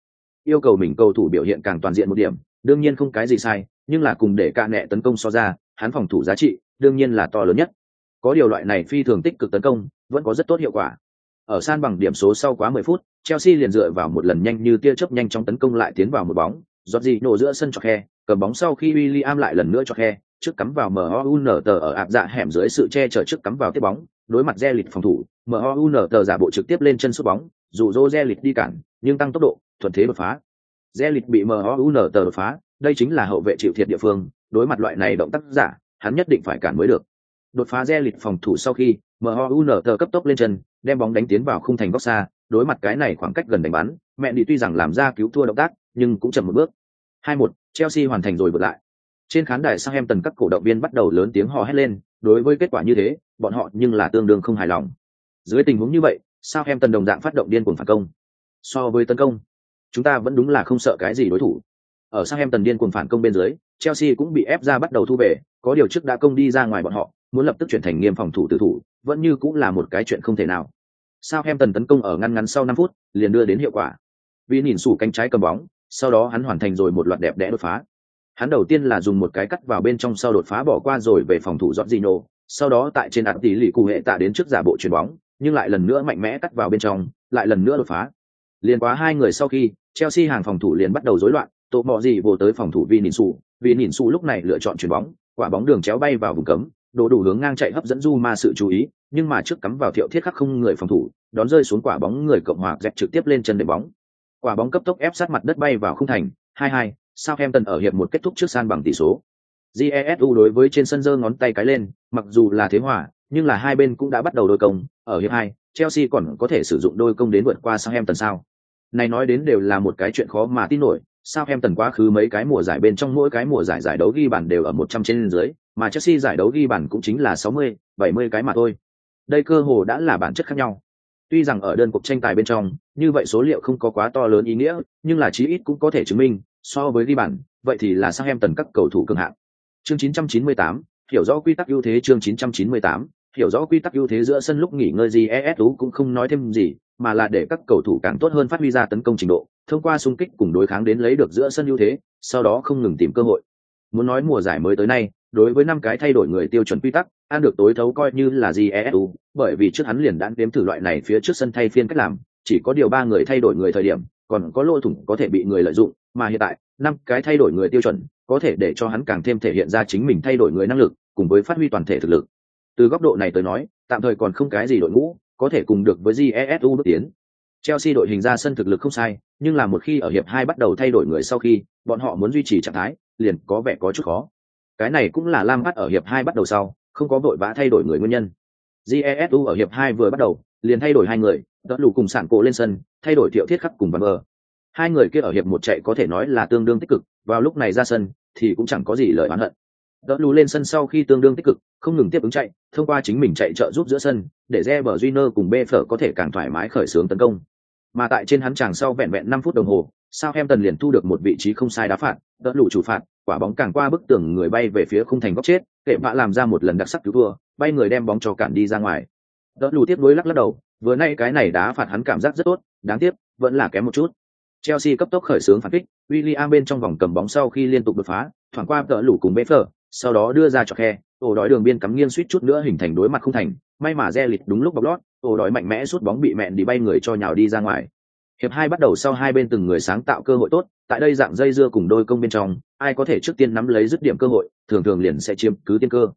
Yêu cầu mình cầu thủ biểu hiện càng toàn diện một điểm, đương nhiên không cái gì sai, nhưng là cùng để cả nẹ tấn công so ra, hắn phòng thủ giá trị, đương nhiên là to lớn nhất. Có điều loại này phi thường tích cực tấn công, vẫn có rất tốt hiệu quả. Ở san bằng điểm số sau quá 10 phút, Chelsea liền dựa vào một lần nhanh như tia chớp nhanh trong tấn công lại tiến vào một bóng, giọt gì nổ giữa sân cho khe, cầm bóng sau khi William lại lần nữa cho khe, trước cắm vào MOUN tờ ở áp dạ hẻm dưới sự che chở trước cắm vào tiếp bóng, đối mặt Zelit phòng thủ, MOUN tờ giả bộ trực tiếp lên chân sút bóng, dù dỗ Zelit đi cản, nhưng tăng tốc độ, thuận thế đột phá. Zelit bị MOUN tờ đột phá, đây chính là hậu vệ chịu thiệt địa phương, đối mặt loại này động tác giả, hắn nhất định phải cản mới được. Đột phá Zelit phòng thủ sau khi, MOUN tờ cấp tốc lên chân, đem bóng đánh tiến vào khung thành góc xa, đối mặt cái này khoảng cách gần đánh bắn, mẹ đi tuy rằng làm ra cứu thua động tác, nhưng cũng chậm một bước. 2-1, Chelsea hoàn thành rồi vượt lại. Trên khán đài Southampton các cổ động viên bắt đầu lớn tiếng hò hét lên, đối với kết quả như thế, bọn họ nhưng là tương đương không hài lòng. Dưới tình huống như vậy, Southampton đồng dạng phát động điên cuồng phản công. So với tấn công, chúng ta vẫn đúng là không sợ cái gì đối thủ. Ở Southampton điên cuồng phản công bên dưới, Chelsea cũng bị ép ra bắt đầu thu về, có điều trước đã công đi ra ngoài bọn họ, muốn lập tức chuyển thành nghiêm phòng thủ tử thủ, vẫn như cũng là một cái chuyện không thể nào. Sao em tần tấn công ở ngăn ngắn sau 5 phút, liền đưa đến hiệu quả. Vì nhìn sủ cánh trái cầm bóng, sau đó hắn hoàn thành rồi một loạt đẹp đẽ đột phá. Hắn đầu tiên là dùng một cái cắt vào bên trong sau đột phá bỏ qua rồi về phòng thủ Jorginho, sau đó tại trên ạt tỷ lì cụ hệ tạ đến trước giả bộ chuyền bóng, nhưng lại lần nữa mạnh mẽ cắt vào bên trong, lại lần nữa đột phá. Liên quá hai người sau khi, Chelsea hàng phòng thủ liền bắt đầu rối loạn, tổ bọ gì vô tới phòng thủ Vinicius, Vinicius lúc này lựa chọn chuyển bóng, quả bóng đường chéo bay vào vùng cấm, đồ đủ hướng ngang chạy hấp dẫn Zuma sự chú ý, nhưng mà trước cắm vào thiệu thiết khắc không người phòng thủ, đón rơi xuống quả bóng người cộng hòa dẹp trực tiếp lên chân đệm bóng. Quả bóng cấp tốc ép sát mặt đất bay vào khung thành, 2-2, Southampton ở hiệp một kết thúc trước san bằng tỷ số. Jesu đối với trên sân giơ ngón tay cái lên, mặc dù là thế hòa, nhưng là hai bên cũng đã bắt đầu đôi công, ở hiệp hai, Chelsea còn có thể sử dụng đôi công đến vượt qua Southampton sao? Này nói đến đều là một cái chuyện khó mà tin nổi, Southampton quá khứ mấy cái mùa giải bên trong mỗi cái mùa giải giải đấu ghi bàn đều ở 100 trên dưới, mà Chelsea giải đấu ghi bàn cũng chính là 60, 70 cái mà thôi. Đây cơ hồ đã là bản chất khác nhau. Tuy rằng ở đơn cuộc tranh tài bên trong, như vậy số liệu không có quá to lớn ý nghĩa, nhưng là chí ít cũng có thể chứng minh, so với ghi bản vậy thì là xác em tần các cầu thủ cường hạng. Chương 998, hiểu rõ quy tắc ưu thế chương 998, hiểu rõ quy tắc ưu thế giữa sân lúc nghỉ ngơi gì ESU cũng không nói thêm gì, mà là để các cầu thủ càng tốt hơn phát huy ra tấn công trình độ, thông qua xung kích cùng đối kháng đến lấy được giữa sân ưu thế, sau đó không ngừng tìm cơ hội. Muốn nói mùa giải mới tới nay, đối với năm cái thay đổi người tiêu chuẩn quy tắc, an được tối thấu coi như là GESU, e bởi vì trước hắn liền đã đếm thử loại này phía trước sân thay phiên cách làm, chỉ có điều ba người thay đổi người thời điểm, còn có lỗ thủng có thể bị người lợi dụng, mà hiện tại, năm cái thay đổi người tiêu chuẩn, có thể để cho hắn càng thêm thể hiện ra chính mình thay đổi người năng lực, cùng với phát huy toàn thể thực lực. Từ góc độ này tới nói, tạm thời còn không cái gì đội ngũ có thể cùng được với GESU e bước tiến. Chelsea đội hình ra sân thực lực không sai, nhưng là một khi ở hiệp hai bắt đầu thay đổi người sau khi, bọn họ muốn duy trì trạng thái, liền có vẻ có chút khó. Cái này cũng là Lam bắt ở hiệp hai bắt đầu sau, không có vội vã thay đổi người nguyên nhân. GESU ở hiệp hai vừa bắt đầu, liền thay đổi hai người, đỡ lù cùng sản cổ lên sân, thay đổi thiệu thiết khắc cùng bằng bờ. Hai người kia ở hiệp một chạy có thể nói là tương đương tích cực, vào lúc này ra sân thì cũng chẳng có gì lời oán hận. Đỡ lù lên sân sau khi tương đương tích cực, không ngừng tiếp ứng chạy, thông qua chính mình chạy trợ giúp giữa sân, để Reber Júnior cùng Bfer có thể càng thoải mái khởi xướng tấn công. Mà tại trên hắn chàng sau vẹn vẹn năm phút đồng hồ, Southampton liền thu được một vị trí không sai đá phạt, đỡ lù chủ phạt, quả bóng càng qua bức tường người bay về phía khung thành góc chết, kệ vạ làm ra một lần đặc sắc cứu thua, bay người đem bóng cho cản đi ra ngoài. Đỡ lù tiếp nối lắc lắc đầu, vừa nay cái này đá phạt hắn cảm giác rất tốt, đáng tiếc, vẫn là kém một chút. Chelsea cấp tốc khởi xướng phản kích, William bên trong vòng cầm bóng sau khi liên tục đột phá, thoảng qua đỡ lù cùng Bfer, sau đó đưa ra cho khe, ổ đói đường biên cắm nghiêng suýt chút nữa hình thành đối mặt không thành, may mà re lịch đúng lúc bọc lót, ổ đói mạnh mẽ sút bóng bị mẹn đi bay người cho nhào đi ra ngoài. Hiệp hai bắt đầu sau hai bên từng người sáng tạo cơ hội tốt, tại đây dạng dây dưa cùng đôi công bên trong, ai có thể trước tiên nắm lấy dứt điểm cơ hội, thường thường liền sẽ chiếm cứ tiên cơ.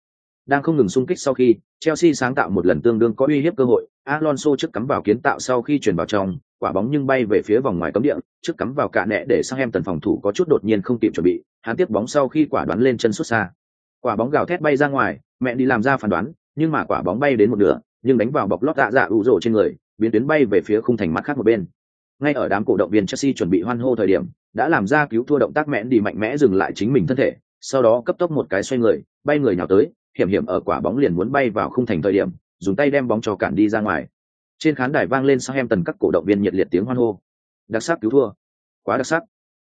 Đang không ngừng xung kích sau khi, Chelsea sáng tạo một lần tương đương có uy hiếp cơ hội, Alonso trước cắm vào kiến tạo sau khi chuyển vào trong, quả bóng nhưng bay về phía vòng ngoài cấm địa, trước cắm vào cạ nẹ để sang em tần phòng thủ có chút đột nhiên không kịp chuẩn bị, hắn tiếp bóng sau khi quả đoán lên chân xuất xa. Quả bóng gào thét bay ra ngoài, mẹ đi làm ra phán đoán, nhưng mà quả bóng bay đến một nửa, nhưng đánh vào bọc lót dạ dạ ủ rổ trên người, biến tuyến bay về phía khung thành mắt khác một bên ngay ở đám cổ động viên Chelsea chuẩn bị hoan hô thời điểm, đã làm ra cứu thua động tác mẽn đi mạnh mẽ dừng lại chính mình thân thể, sau đó cấp tốc một cái xoay người, bay người nhào tới, hiểm hiểm ở quả bóng liền muốn bay vào khung thành thời điểm, dùng tay đem bóng cho cản đi ra ngoài. Trên khán đài vang lên Southampton các cổ động viên nhiệt liệt tiếng hoan hô. Đặc sắc cứu thua, quá đặc sắc.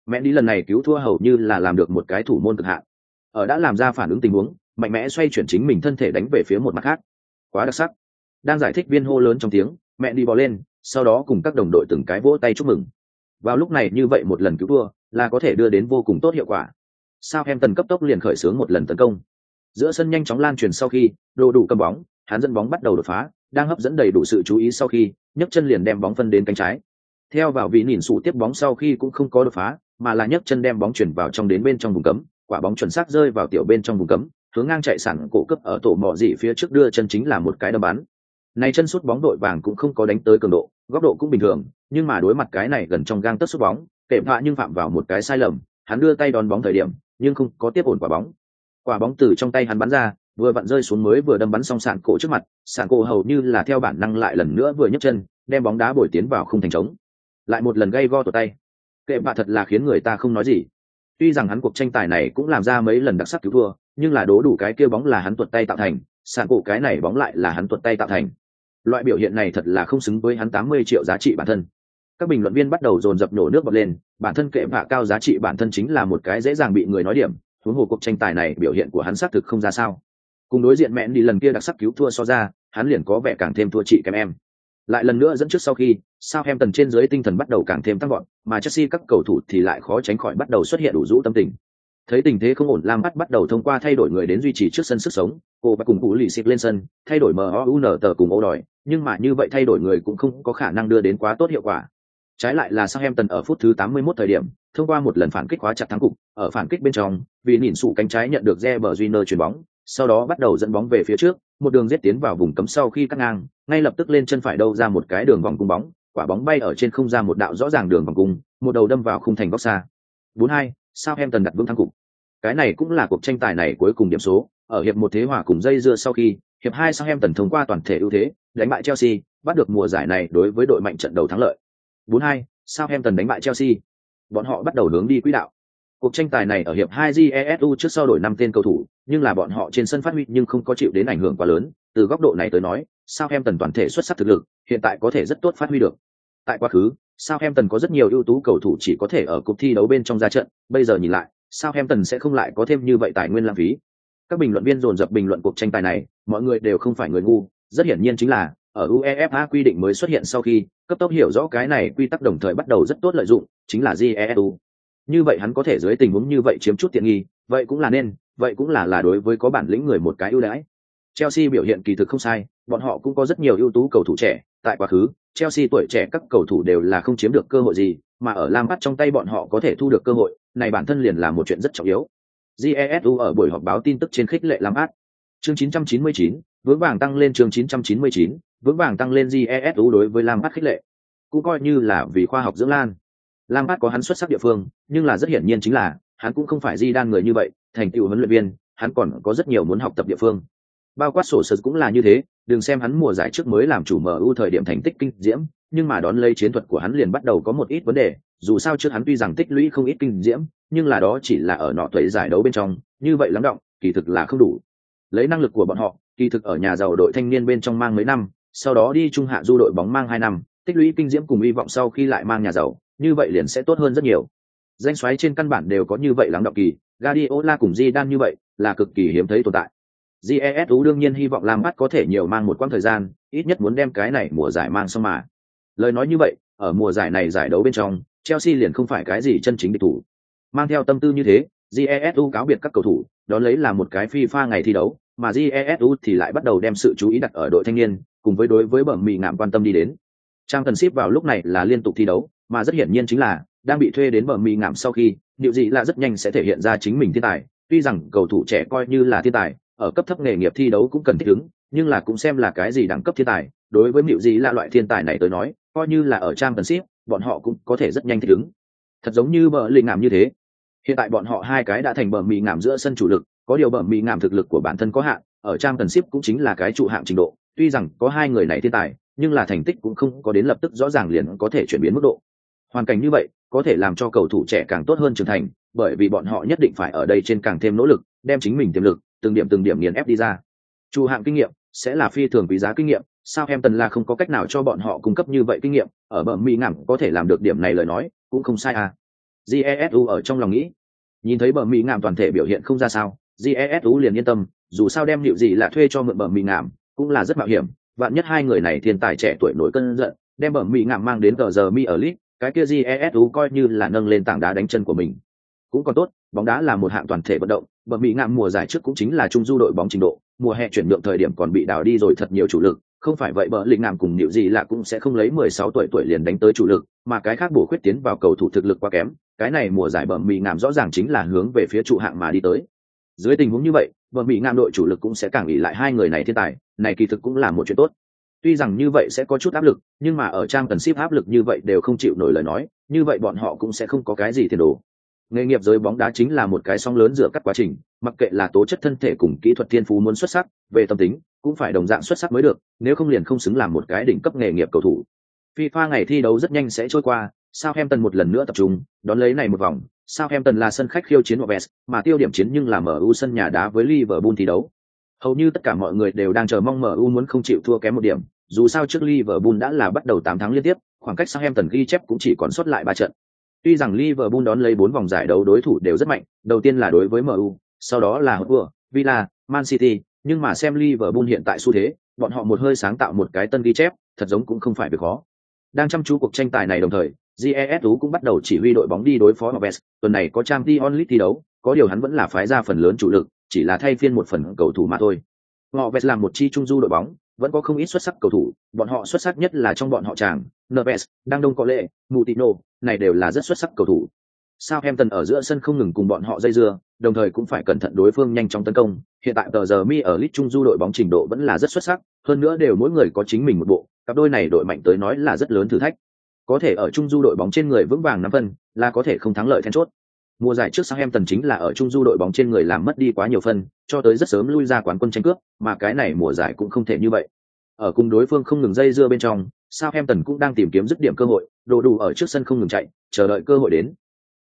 Mẽn đi lần này cứu thua hầu như là làm được một cái thủ môn cực hạn. Ở đã làm ra phản ứng tình huống, mạnh mẽ xoay chuyển chính mình thân thể đánh về phía một mặt khác. Quá đặc sắc. Đang giải thích viên hô lớn trong tiếng, mẹ đi bò lên, sau đó cùng các đồng đội từng cái vỗ tay chúc mừng. Vào lúc này như vậy một lần cứu thua, là có thể đưa đến vô cùng tốt hiệu quả. Sao em tần cấp tốc liền khởi xướng một lần tấn công. Giữa sân nhanh chóng lan truyền sau khi, đồ đủ cầm bóng, hắn dẫn bóng bắt đầu đột phá, đang hấp dẫn đầy đủ sự chú ý sau khi, nhấc chân liền đem bóng phân đến cánh trái. Theo vào vị nhìn sụ tiếp bóng sau khi cũng không có đột phá, mà là nhấc chân đem bóng chuyển vào trong đến bên trong vùng cấm, quả bóng chuẩn xác rơi vào tiểu bên trong vùng cấm, hướng ngang chạy sẵn cổ cấp ở tổ mỏ dị phía trước đưa chân chính là một cái đâm bắn, này chân sút bóng đội vàng cũng không có đánh tới cường độ, góc độ cũng bình thường, nhưng mà đối mặt cái này gần trong gang tấc sút bóng, kệ họa nhưng phạm vào một cái sai lầm, hắn đưa tay đón bóng thời điểm, nhưng không có tiếp ổn quả bóng. Quả bóng từ trong tay hắn bắn ra, vừa vặn rơi xuống mới vừa đâm bắn xong sàn cổ trước mặt, sàn cổ hầu như là theo bản năng lại lần nữa vừa nhấc chân, đem bóng đá bồi tiến vào không thành trống. Lại một lần gây go tụt tay. Kệ họa thật là khiến người ta không nói gì. Tuy rằng hắn cuộc tranh tài này cũng làm ra mấy lần đặc sắc cứu thua, nhưng là đố đủ cái kia bóng là hắn tuột tay tạo thành, sàn cổ cái này bóng lại là hắn tuột tay tạo thành loại biểu hiện này thật là không xứng với hắn tám mươi triệu giá trị bản thân. Các bình luận viên bắt đầu dồn dập nổ nước bọt lên, bản thân kệ vạ cao giá trị bản thân chính là một cái dễ dàng bị người nói điểm, huống hồ cuộc tranh tài này biểu hiện của hắn xác thực không ra sao. Cùng đối diện mẹn đi lần kia đặc sắc cứu thua so ra, hắn liền có vẻ càng thêm thua chị kém em. Lại lần nữa dẫn trước sau khi sao em tần trên dưới tinh thần bắt đầu càng thêm tăng vọt mà chelsea các cầu thủ thì lại khó tránh khỏi bắt đầu xuất hiện đủ rũ tâm tình thấy tình thế không ổn lam bắt bắt đầu thông qua thay đổi người đến duy trì trước sân sức sống cô và cùng cụ lì xịt lên sân thay đổi mun tờ cùng ô đòi nhưng mà như vậy thay đổi người cũng không có khả năng đưa đến quá tốt hiệu quả. Trái lại là sang em tần ở phút thứ 81 thời điểm, thông qua một lần phản kích khóa chặt thắng cục, ở phản kích bên trong, vì nhìn sụ cánh trái nhận được rê bờ Junior chuyền bóng, sau đó bắt đầu dẫn bóng về phía trước, một đường giết tiến vào vùng cấm sau khi cắt ngang, ngay lập tức lên chân phải đâu ra một cái đường vòng cung bóng, quả bóng bay ở trên không ra một đạo rõ ràng đường vòng cung, một đầu đâm vào khung thành góc xa. 4-2, Southampton đặt vững thắng cục. Cái này cũng là cuộc tranh tài này cuối cùng điểm số, ở hiệp một thế hòa cùng dây dưa sau khi, hiệp hai Southampton thông qua toàn thể ưu thế, đánh bại Chelsea, bắt được mùa giải này đối với đội mạnh trận đầu thắng lợi. 4-2, Southampton đánh bại Chelsea. Bọn họ bắt đầu hướng đi quỹ đạo. Cuộc tranh tài này ở hiệp 2 GESU trước sau đổi năm tên cầu thủ, nhưng là bọn họ trên sân phát huy nhưng không có chịu đến ảnh hưởng quá lớn, từ góc độ này tới nói, Southampton toàn thể xuất sắc thực lực, hiện tại có thể rất tốt phát huy được. Tại quá khứ, Southampton có rất nhiều ưu tú cầu thủ chỉ có thể ở cuộc thi đấu bên trong ra trận, bây giờ nhìn lại, Southampton sẽ không lại có thêm như vậy tài nguyên lãng phí. Các bình luận viên dồn dập bình luận cuộc tranh tài này, mọi người đều không phải người ngu, rất hiển nhiên chính là ở UEFA quy định mới xuất hiện sau khi, cấp tốc hiểu rõ cái này quy tắc đồng thời bắt đầu rất tốt lợi dụng, chính là GESU. Như vậy hắn có thể dưới tình huống như vậy chiếm chút tiện nghi, vậy cũng là nên, vậy cũng là là đối với có bản lĩnh người một cái ưu đãi. Chelsea biểu hiện kỳ thực không sai, bọn họ cũng có rất nhiều ưu tú cầu thủ trẻ, tại quá khứ, Chelsea tuổi trẻ các cầu thủ đều là không chiếm được cơ hội gì, mà ở Lampard trong tay bọn họ có thể thu được cơ hội, này bản thân liền là một chuyện rất trọng yếu. GESU ở buổi họp báo tin tức trên khích lệ Lampard. Chương 999, vững vàng tăng lên chương 999, vững vàng tăng lên GESU đối với Lampard khích lệ. Cũng coi như là vì khoa học dưỡng lan. Lampard có hắn xuất sắc địa phương, nhưng là rất hiển nhiên chính là, hắn cũng không phải Di đan người như vậy, thành tựu huấn luyện viên, hắn còn có rất nhiều muốn học tập địa phương. Bao quát sổ sật cũng là như thế, đừng xem hắn mùa giải trước mới làm chủ MU thời điểm thành tích kinh diễm, nhưng mà đón lấy chiến thuật của hắn liền bắt đầu có một ít vấn đề, dù sao trước hắn tuy rằng tích lũy không ít kinh diễm, nhưng là đó chỉ là ở nọ tuổi giải đấu bên trong, như vậy lắng động, kỳ thực là không đủ. Lấy năng lực của bọn họ, kỳ thực ở nhà giàu đội thanh niên bên trong mang mấy năm, sau đó đi trung hạ du đội bóng mang hai năm, tích lũy kinh diễm cùng hy vọng sau khi lại mang nhà giàu, như vậy liền sẽ tốt hơn rất nhiều. Danh xoáy trên căn bản đều có như vậy lắng động kỳ, Guardiola cùng Zidane như vậy, là cực kỳ hiếm thấy tồn tại. GESU đương nhiên hy vọng làm bắt có thể nhiều mang một quãng thời gian, ít nhất muốn đem cái này mùa giải mang xong mà. Lời nói như vậy, ở mùa giải này giải đấu bên trong, Chelsea liền không phải cái gì chân chính địch thủ. Mang theo tâm tư như thế, GESU cáo biệt các cầu thủ, đó lấy là một cái FIFA ngày thi đấu, mà GESU thì lại bắt đầu đem sự chú ý đặt ở đội thanh niên, cùng với đối với bẩm mì ngạm quan tâm đi đến. Trang cần ship vào lúc này là liên tục thi đấu, mà rất hiển nhiên chính là đang bị thuê đến bờ mì ngạm sau khi, điều gì là rất nhanh sẽ thể hiện ra chính mình thiên tài. Tuy rằng cầu thủ trẻ coi như là thiên tài, ở cấp thấp nghề nghiệp thi đấu cũng cần thích ứng, nhưng là cũng xem là cái gì đẳng cấp thiên tài. Đối với mịu gì là loại thiên tài này tới nói, coi như là ở trang cần ship, bọn họ cũng có thể rất nhanh thích ứng. Thật giống như bờ lì ngảm như thế. Hiện tại bọn họ hai cái đã thành bờ mì ngảm giữa sân chủ lực, có điều bờ mì ngảm thực lực của bản thân có hạn, ở trang cần ship cũng chính là cái trụ hạng trình độ. Tuy rằng có hai người này thiên tài, nhưng là thành tích cũng không có đến lập tức rõ ràng liền có thể chuyển biến mức độ. Hoàn cảnh như vậy, có thể làm cho cầu thủ trẻ càng tốt hơn trưởng thành, bởi vì bọn họ nhất định phải ở đây trên càng thêm nỗ lực, đem chính mình tiềm lực, từng điểm từng điểm nghiền ép đi ra. Chu hạng kinh nghiệm sẽ là phi thường quý giá kinh nghiệm, sao em tần là không có cách nào cho bọn họ cung cấp như vậy kinh nghiệm, ở bờ mỹ ngảm có thể làm được điểm này lời nói, cũng không sai à. Jesu ở trong lòng nghĩ, nhìn thấy bờ mỹ ngảm toàn thể biểu hiện không ra sao, Jesu liền yên tâm, dù sao đem liệu gì là thuê cho mượn bờ mỹ ngảm, cũng là rất mạo hiểm, vạn nhất hai người này thiên tài trẻ tuổi nổi cơn giận, đem bờ mỹ ngảm mang đến tờ giờ mi ở lit, cái kia Jesu coi như là nâng lên tảng đá đánh chân của mình. Cũng còn tốt, bóng đá là một hạng toàn thể vận động, bờ mỹ ngạm mùa giải trước cũng chính là trung du đội bóng trình độ, mùa hè chuyển nhượng thời điểm còn bị đào đi rồi thật nhiều chủ lực, không phải vậy bờ lĩnh ngạm cùng nhiều gì là cũng sẽ không lấy 16 tuổi tuổi liền đánh tới chủ lực, mà cái khác bổ khuyết tiến vào cầu thủ thực lực quá kém, cái này mùa giải bờ mỹ ngạm rõ ràng chính là hướng về phía trụ hạng mà đi tới. Dưới tình huống như vậy, bờ mỹ ngạm đội chủ lực cũng sẽ càng nghỉ lại hai người này thiên tài, này kỳ thực cũng là một chuyện tốt. Tuy rằng như vậy sẽ có chút áp lực, nhưng mà ở trang cần ship áp lực như vậy đều không chịu nổi lời nói, như vậy bọn họ cũng sẽ không có cái gì tiền đồ nghề nghiệp giới bóng đá chính là một cái song lớn dựa các quá trình, mặc kệ là tố chất thân thể cùng kỹ thuật thiên phú muốn xuất sắc, về tâm tính, cũng phải đồng dạng xuất sắc mới được, nếu không liền không xứng làm một cái đỉnh cấp nghề nghiệp cầu thủ. Fifa ngày thi đấu rất nhanh sẽ trôi qua, Southampton một lần nữa tập trung, đón lấy này một vòng, Southampton là sân khách khiêu chiến Wolves mà tiêu điểm chiến nhưng là MU sân nhà đá với Liverpool thi đấu. Hầu như tất cả mọi người đều đang chờ mong MU muốn không chịu thua kém một điểm, dù sao trước Liverpool đã là bắt đầu 8 tháng liên tiếp, khoảng cách Southampton ghi chép cũng chỉ còn sót lại ba trận. Tuy rằng Liverpool đón lấy 4 vòng giải đấu đối thủ đều rất mạnh, đầu tiên là đối với MU, sau đó là Hotspur, Villa, Man City, nhưng mà xem Liverpool hiện tại xu thế, bọn họ một hơi sáng tạo một cái tân ghi chép, thật giống cũng không phải việc khó. Đang chăm chú cuộc tranh tài này đồng thời, GESU cũng bắt đầu chỉ huy đội bóng đi đối phó Moves, tuần này có Champions League thi đấu, có điều hắn vẫn là phái ra phần lớn chủ lực, chỉ là thay phiên một phần cầu thủ mà thôi. Moves làm một chi trung du đội bóng, vẫn có không ít xuất sắc cầu thủ, bọn họ xuất sắc nhất là trong bọn họ chàng, Neves, đang đông có lệ, Mutino, này đều là rất xuất sắc cầu thủ. Southampton ở giữa sân không ngừng cùng bọn họ dây dưa, đồng thời cũng phải cẩn thận đối phương nhanh chóng tấn công. Hiện tại tờ giờ mi ở League Trung du đội bóng trình độ vẫn là rất xuất sắc, hơn nữa đều mỗi người có chính mình một bộ, cặp đôi này đội mạnh tới nói là rất lớn thử thách. Có thể ở Trung du đội bóng trên người vững vàng nắm phân, là có thể không thắng lợi then chốt. Mùa giải trước Southampton chính là ở Trung du đội bóng trên người làm mất đi quá nhiều phân, cho tới rất sớm lui ra quán quân tranh cướp, mà cái này mùa giải cũng không thể như vậy. Ở cùng đối phương không ngừng dây dưa bên trong, Southampton cũng đang tìm kiếm dứt điểm cơ hội, đồ đủ ở trước sân không ngừng chạy, chờ đợi cơ hội đến.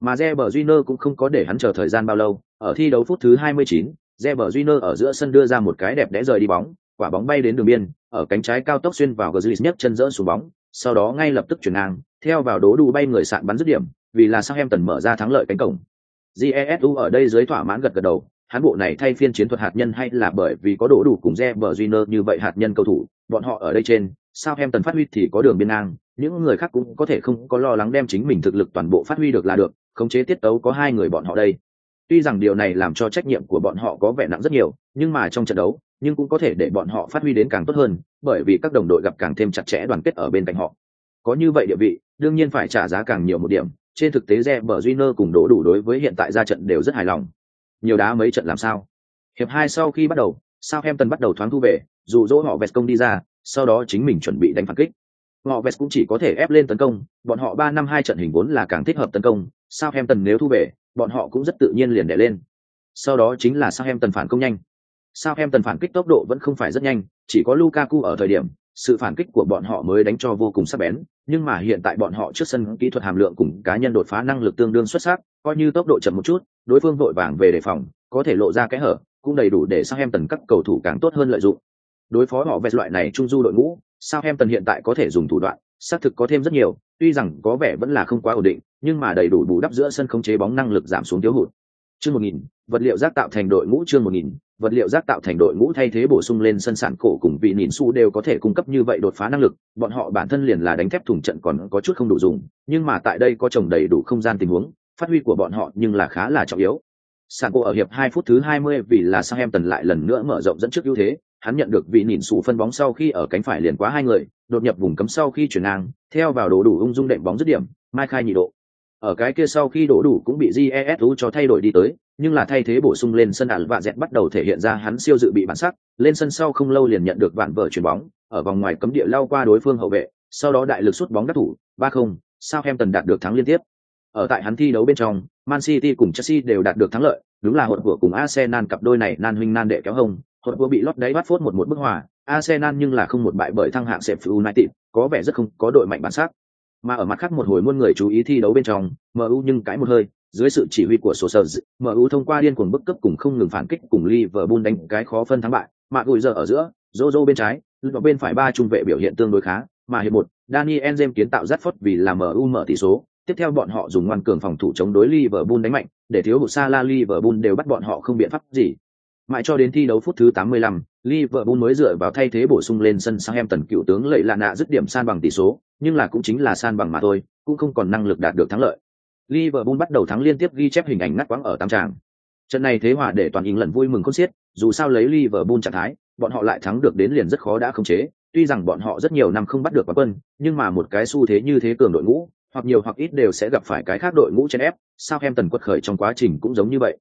Mà Reber Júnior cũng không có để hắn chờ thời gian bao lâu, ở thi đấu phút thứ 29, Reber Júnior ở giữa sân đưa ra một cái đẹp đẽ rời đi bóng, quả bóng bay đến đường biên, ở cánh trái cao tốc xuyên vào Griezmann nhấc chân dỡ xuống bóng, sau đó ngay lập tức chuyển ngang, theo vào đố đủ bay người sạn bắn dứt điểm, vì là sao em tần mở ra thắng lợi cánh cổng. Jesu ở đây dưới thỏa mãn gật gật đầu, hắn bộ này thay phiên chiến thuật hạt nhân hay là bởi vì có đổ đủ cùng Reber junior như vậy hạt nhân cầu thủ, bọn họ ở đây trên, sao em tần phát huy thì có đường biên ngang, những người khác cũng có thể không có lo lắng đem chính mình thực lực toàn bộ phát huy được là được, khống chế tiết tấu có hai người bọn họ đây. Tuy rằng điều này làm cho trách nhiệm của bọn họ có vẻ nặng rất nhiều, nhưng mà trong trận đấu, nhưng cũng có thể để bọn họ phát huy đến càng tốt hơn, bởi vì các đồng đội gặp càng thêm chặt chẽ đoàn kết ở bên cạnh họ. Có như vậy địa vị, đương nhiên phải trả giá càng nhiều một điểm, trên thực tế re bờ Junior cùng đổ đủ đối với hiện tại ra trận đều rất hài lòng. Nhiều đá mấy trận làm sao? Hiệp hai sau khi bắt đầu, Southampton bắt đầu thoáng thu về, dù dỗ họ Vest công đi ra, sau đó chính mình chuẩn bị đánh phản kích. Họ Vest cũng chỉ có thể ép lên tấn công, bọn họ ba năm hai trận hình vốn là càng thích hợp tấn công, Southampton nếu thu về, bọn họ cũng rất tự nhiên liền đè lên. Sau đó chính là Southampton phản công nhanh. Southampton phản kích tốc độ vẫn không phải rất nhanh, chỉ có Lukaku ở thời điểm, sự phản kích của bọn họ mới đánh cho vô cùng sắc bén, nhưng mà hiện tại bọn họ trước sân kỹ thuật hàm lượng cùng cá nhân đột phá năng lực tương đương xuất sắc, coi như tốc độ chậm một chút, đối phương vội vàng về đề phòng, có thể lộ ra cái hở, cũng đầy đủ để sao em tần các cầu thủ càng tốt hơn lợi dụng. Đối phó họ về loại này trung du đội ngũ, sao em tần hiện tại có thể dùng thủ đoạn, xác thực có thêm rất nhiều, tuy rằng có vẻ vẫn là không quá ổn định, nhưng mà đầy đủ bù đắp giữa sân không chế bóng năng lực giảm xuống thiếu hụt. Chương 1000, vật liệu rác tạo thành đội ngũ chương 1000, vật liệu rác tạo thành đội ngũ thay thế bổ sung lên sân sản cổ cùng vị nhìn su đều có thể cung cấp như vậy đột phá năng lực, bọn họ bản thân liền là đánh thép thủng trận còn có chút không đủ dùng, nhưng mà tại đây có trồng đầy đủ không gian tình huống, phát huy của bọn họ nhưng là khá là trọng yếu. Sản cổ ở hiệp 2 phút thứ 20 vì là sang em tần lại lần nữa mở rộng dẫn trước ưu thế, hắn nhận được vị nhìn sụ phân bóng sau khi ở cánh phải liền quá hai người, đột nhập vùng cấm sau khi chuyển ngang, theo vào đồ đủ ung dung đệm bóng dứt điểm, mai khai nhị độ. Ở cái kia sau khi đổ đủ cũng bị Jesu cho thay đổi đi tới, nhưng là thay thế bổ sung lên sân ảo và dẹt bắt đầu thể hiện ra hắn siêu dự bị bản sắc, lên sân sau không lâu liền nhận được vạn vợ chuyển bóng, ở vòng ngoài cấm địa lao qua đối phương hậu vệ, sau đó đại lực sút bóng đắc thủ, 3-0, Southampton đạt được thắng liên tiếp. Ở tại hắn thi đấu bên trong, Man City cùng Chelsea đều đạt được thắng lợi, đúng là hột của cùng Arsenal cặp đôi này nan huynh nan đệ kéo hồng hột của bị lót đáy bắt phốt một một bức hòa, Arsenal nhưng là không một bại bởi thăng hạng Sheffield United, có vẻ rất không có đội mạnh bản sắc. Mà ở mặt khác một hồi muôn người chú ý thi đấu bên trong, MU nhưng cãi một hơi, dưới sự chỉ huy của Solskjaer, MU thông qua điên cuồng bức cấp cùng không ngừng phản kích cùng Liverpool đánh cái khó phân thắng bại, mà gùi giờ ở giữa, Zozo bên trái, lúc bên phải ba trung vệ biểu hiện tương đối khá, mà hiệp một, Daniel James kiến tạo rất phốt vì là MU mở tỷ số, tiếp theo bọn họ dùng ngoan cường phòng thủ chống đối Liverpool đánh mạnh, để thiếu hụt Salah Liverpool đều bắt bọn họ không biện pháp gì. Mãi cho đến thi đấu phút thứ 85, Liverpool mới dựa vào thay thế bổ sung lên sân Southampton cựu tướng lệ lạ nạ dứt điểm san bằng tỷ số, nhưng là cũng chính là san bằng mà thôi, cũng không còn năng lực đạt được thắng lợi. Liverpool bắt đầu thắng liên tiếp ghi chép hình ảnh ngắt quãng ở tam tràng. Trận này thế hòa để toàn England vui mừng khôn xiết, dù sao lấy Liverpool trạng thái, bọn họ lại thắng được đến liền rất khó đã không chế. Tuy rằng bọn họ rất nhiều năm không bắt được quán quân, nhưng mà một cái xu thế như thế cường đội ngũ, hoặc nhiều hoặc ít đều sẽ gặp phải cái khác đội ngũ trên ép. Sao em tần quật khởi trong quá trình cũng giống như vậy.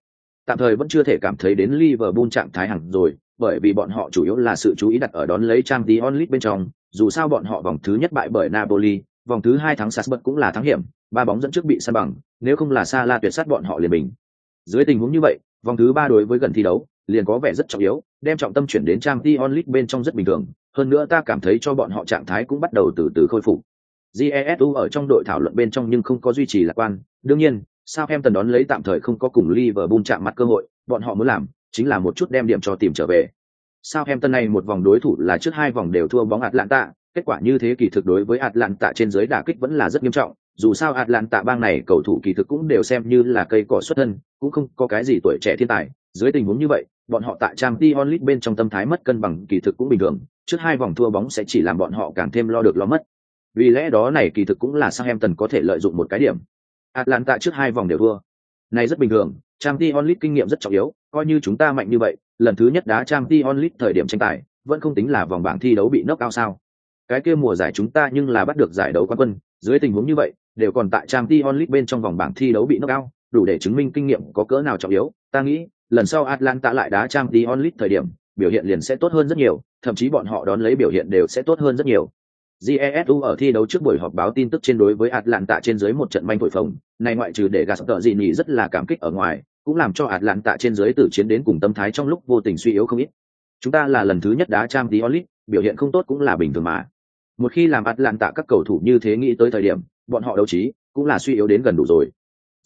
Tạm thời vẫn chưa thể cảm thấy đến Liverpool trạng thái hẳn rồi, bởi vì bọn họ chủ yếu là sự chú ý đặt ở đón lấy Champions League bên trong. Dù sao bọn họ vòng thứ nhất bại bởi Napoli, vòng thứ hai thắng Salzburg cũng là thắng hiểm, ba bóng dẫn trước bị san bằng, nếu không là Salah tuyệt sát bọn họ liền bình. Dưới tình huống như vậy, vòng thứ ba đối với gần thi đấu, liền có vẻ rất trọng yếu, đem trọng tâm chuyển đến Champions League bên trong rất bình thường, hơn nữa ta cảm thấy cho bọn họ trạng thái cũng bắt đầu từ từ khôi phục. Jesu ở trong đội thảo luận bên trong nhưng không có duy trì lạc quan, đương nhiên, Southampton đón lấy tạm thời không có cùng Liverpool chạm mặt cơ hội, bọn họ muốn làm chính là một chút đem điểm cho tìm trở về. Southampton này một vòng đối thủ là trước hai vòng đều thua bóng Atlanta, kết quả như thế kỳ thực đối với Atlanta trên dưới đả kích vẫn là rất nghiêm trọng, dù sao Atlanta bang này cầu thủ kỳ thực cũng đều xem như là cây cỏ xuất thân, cũng không có cái gì tuổi trẻ thiên tài. Dưới tình huống như vậy, bọn họ tại Champions League bên trong tâm thái mất cân bằng kỳ thực cũng bình thường, trước hai vòng thua bóng sẽ chỉ làm bọn họ càng thêm lo được lo mất. Vì lẽ đó này kỳ thực cũng là Southampton có thể lợi dụng một cái điểm. Atlanta trước hai vòng đều thua. Này rất bình thường, Champions League kinh nghiệm rất trọng yếu, coi như chúng ta mạnh như vậy, lần thứ nhất đá Champions League thời điểm tranh tài, vẫn không tính là vòng bảng thi đấu bị knock cao sao cái kia mùa giải chúng ta nhưng là bắt được giải đấu quán quân, dưới tình huống như vậy, đều còn tại trang Champions League bên trong vòng bảng thi đấu bị knock cao đủ để chứng minh kinh nghiệm có cỡ nào trọng yếu. Ta nghĩ, lần sau atlanta lại đá trang Champions League thời điểm, biểu hiện liền sẽ tốt hơn rất nhiều, thậm chí bọn họ đón lấy biểu hiện đều sẽ tốt hơn rất nhiều. Jesu ở thi đấu trước buổi họp báo tin tức trên đối với atlanta trên dưới một trận manh thổi phồng, này ngoại trừ để gạt gì nhỉ rất là cảm kích ở ngoài, cũng làm cho atlanta trên dưới tử chiến đến cùng tâm thái trong lúc vô tình suy yếu không ít. Chúng ta là lần thứ nhất đá trang tí biểu hiện không tốt cũng là bình thường mà một khi làm atlanta các cầu thủ như thế nghĩ tới thời điểm bọn họ đấu trí cũng là suy yếu đến gần đủ rồi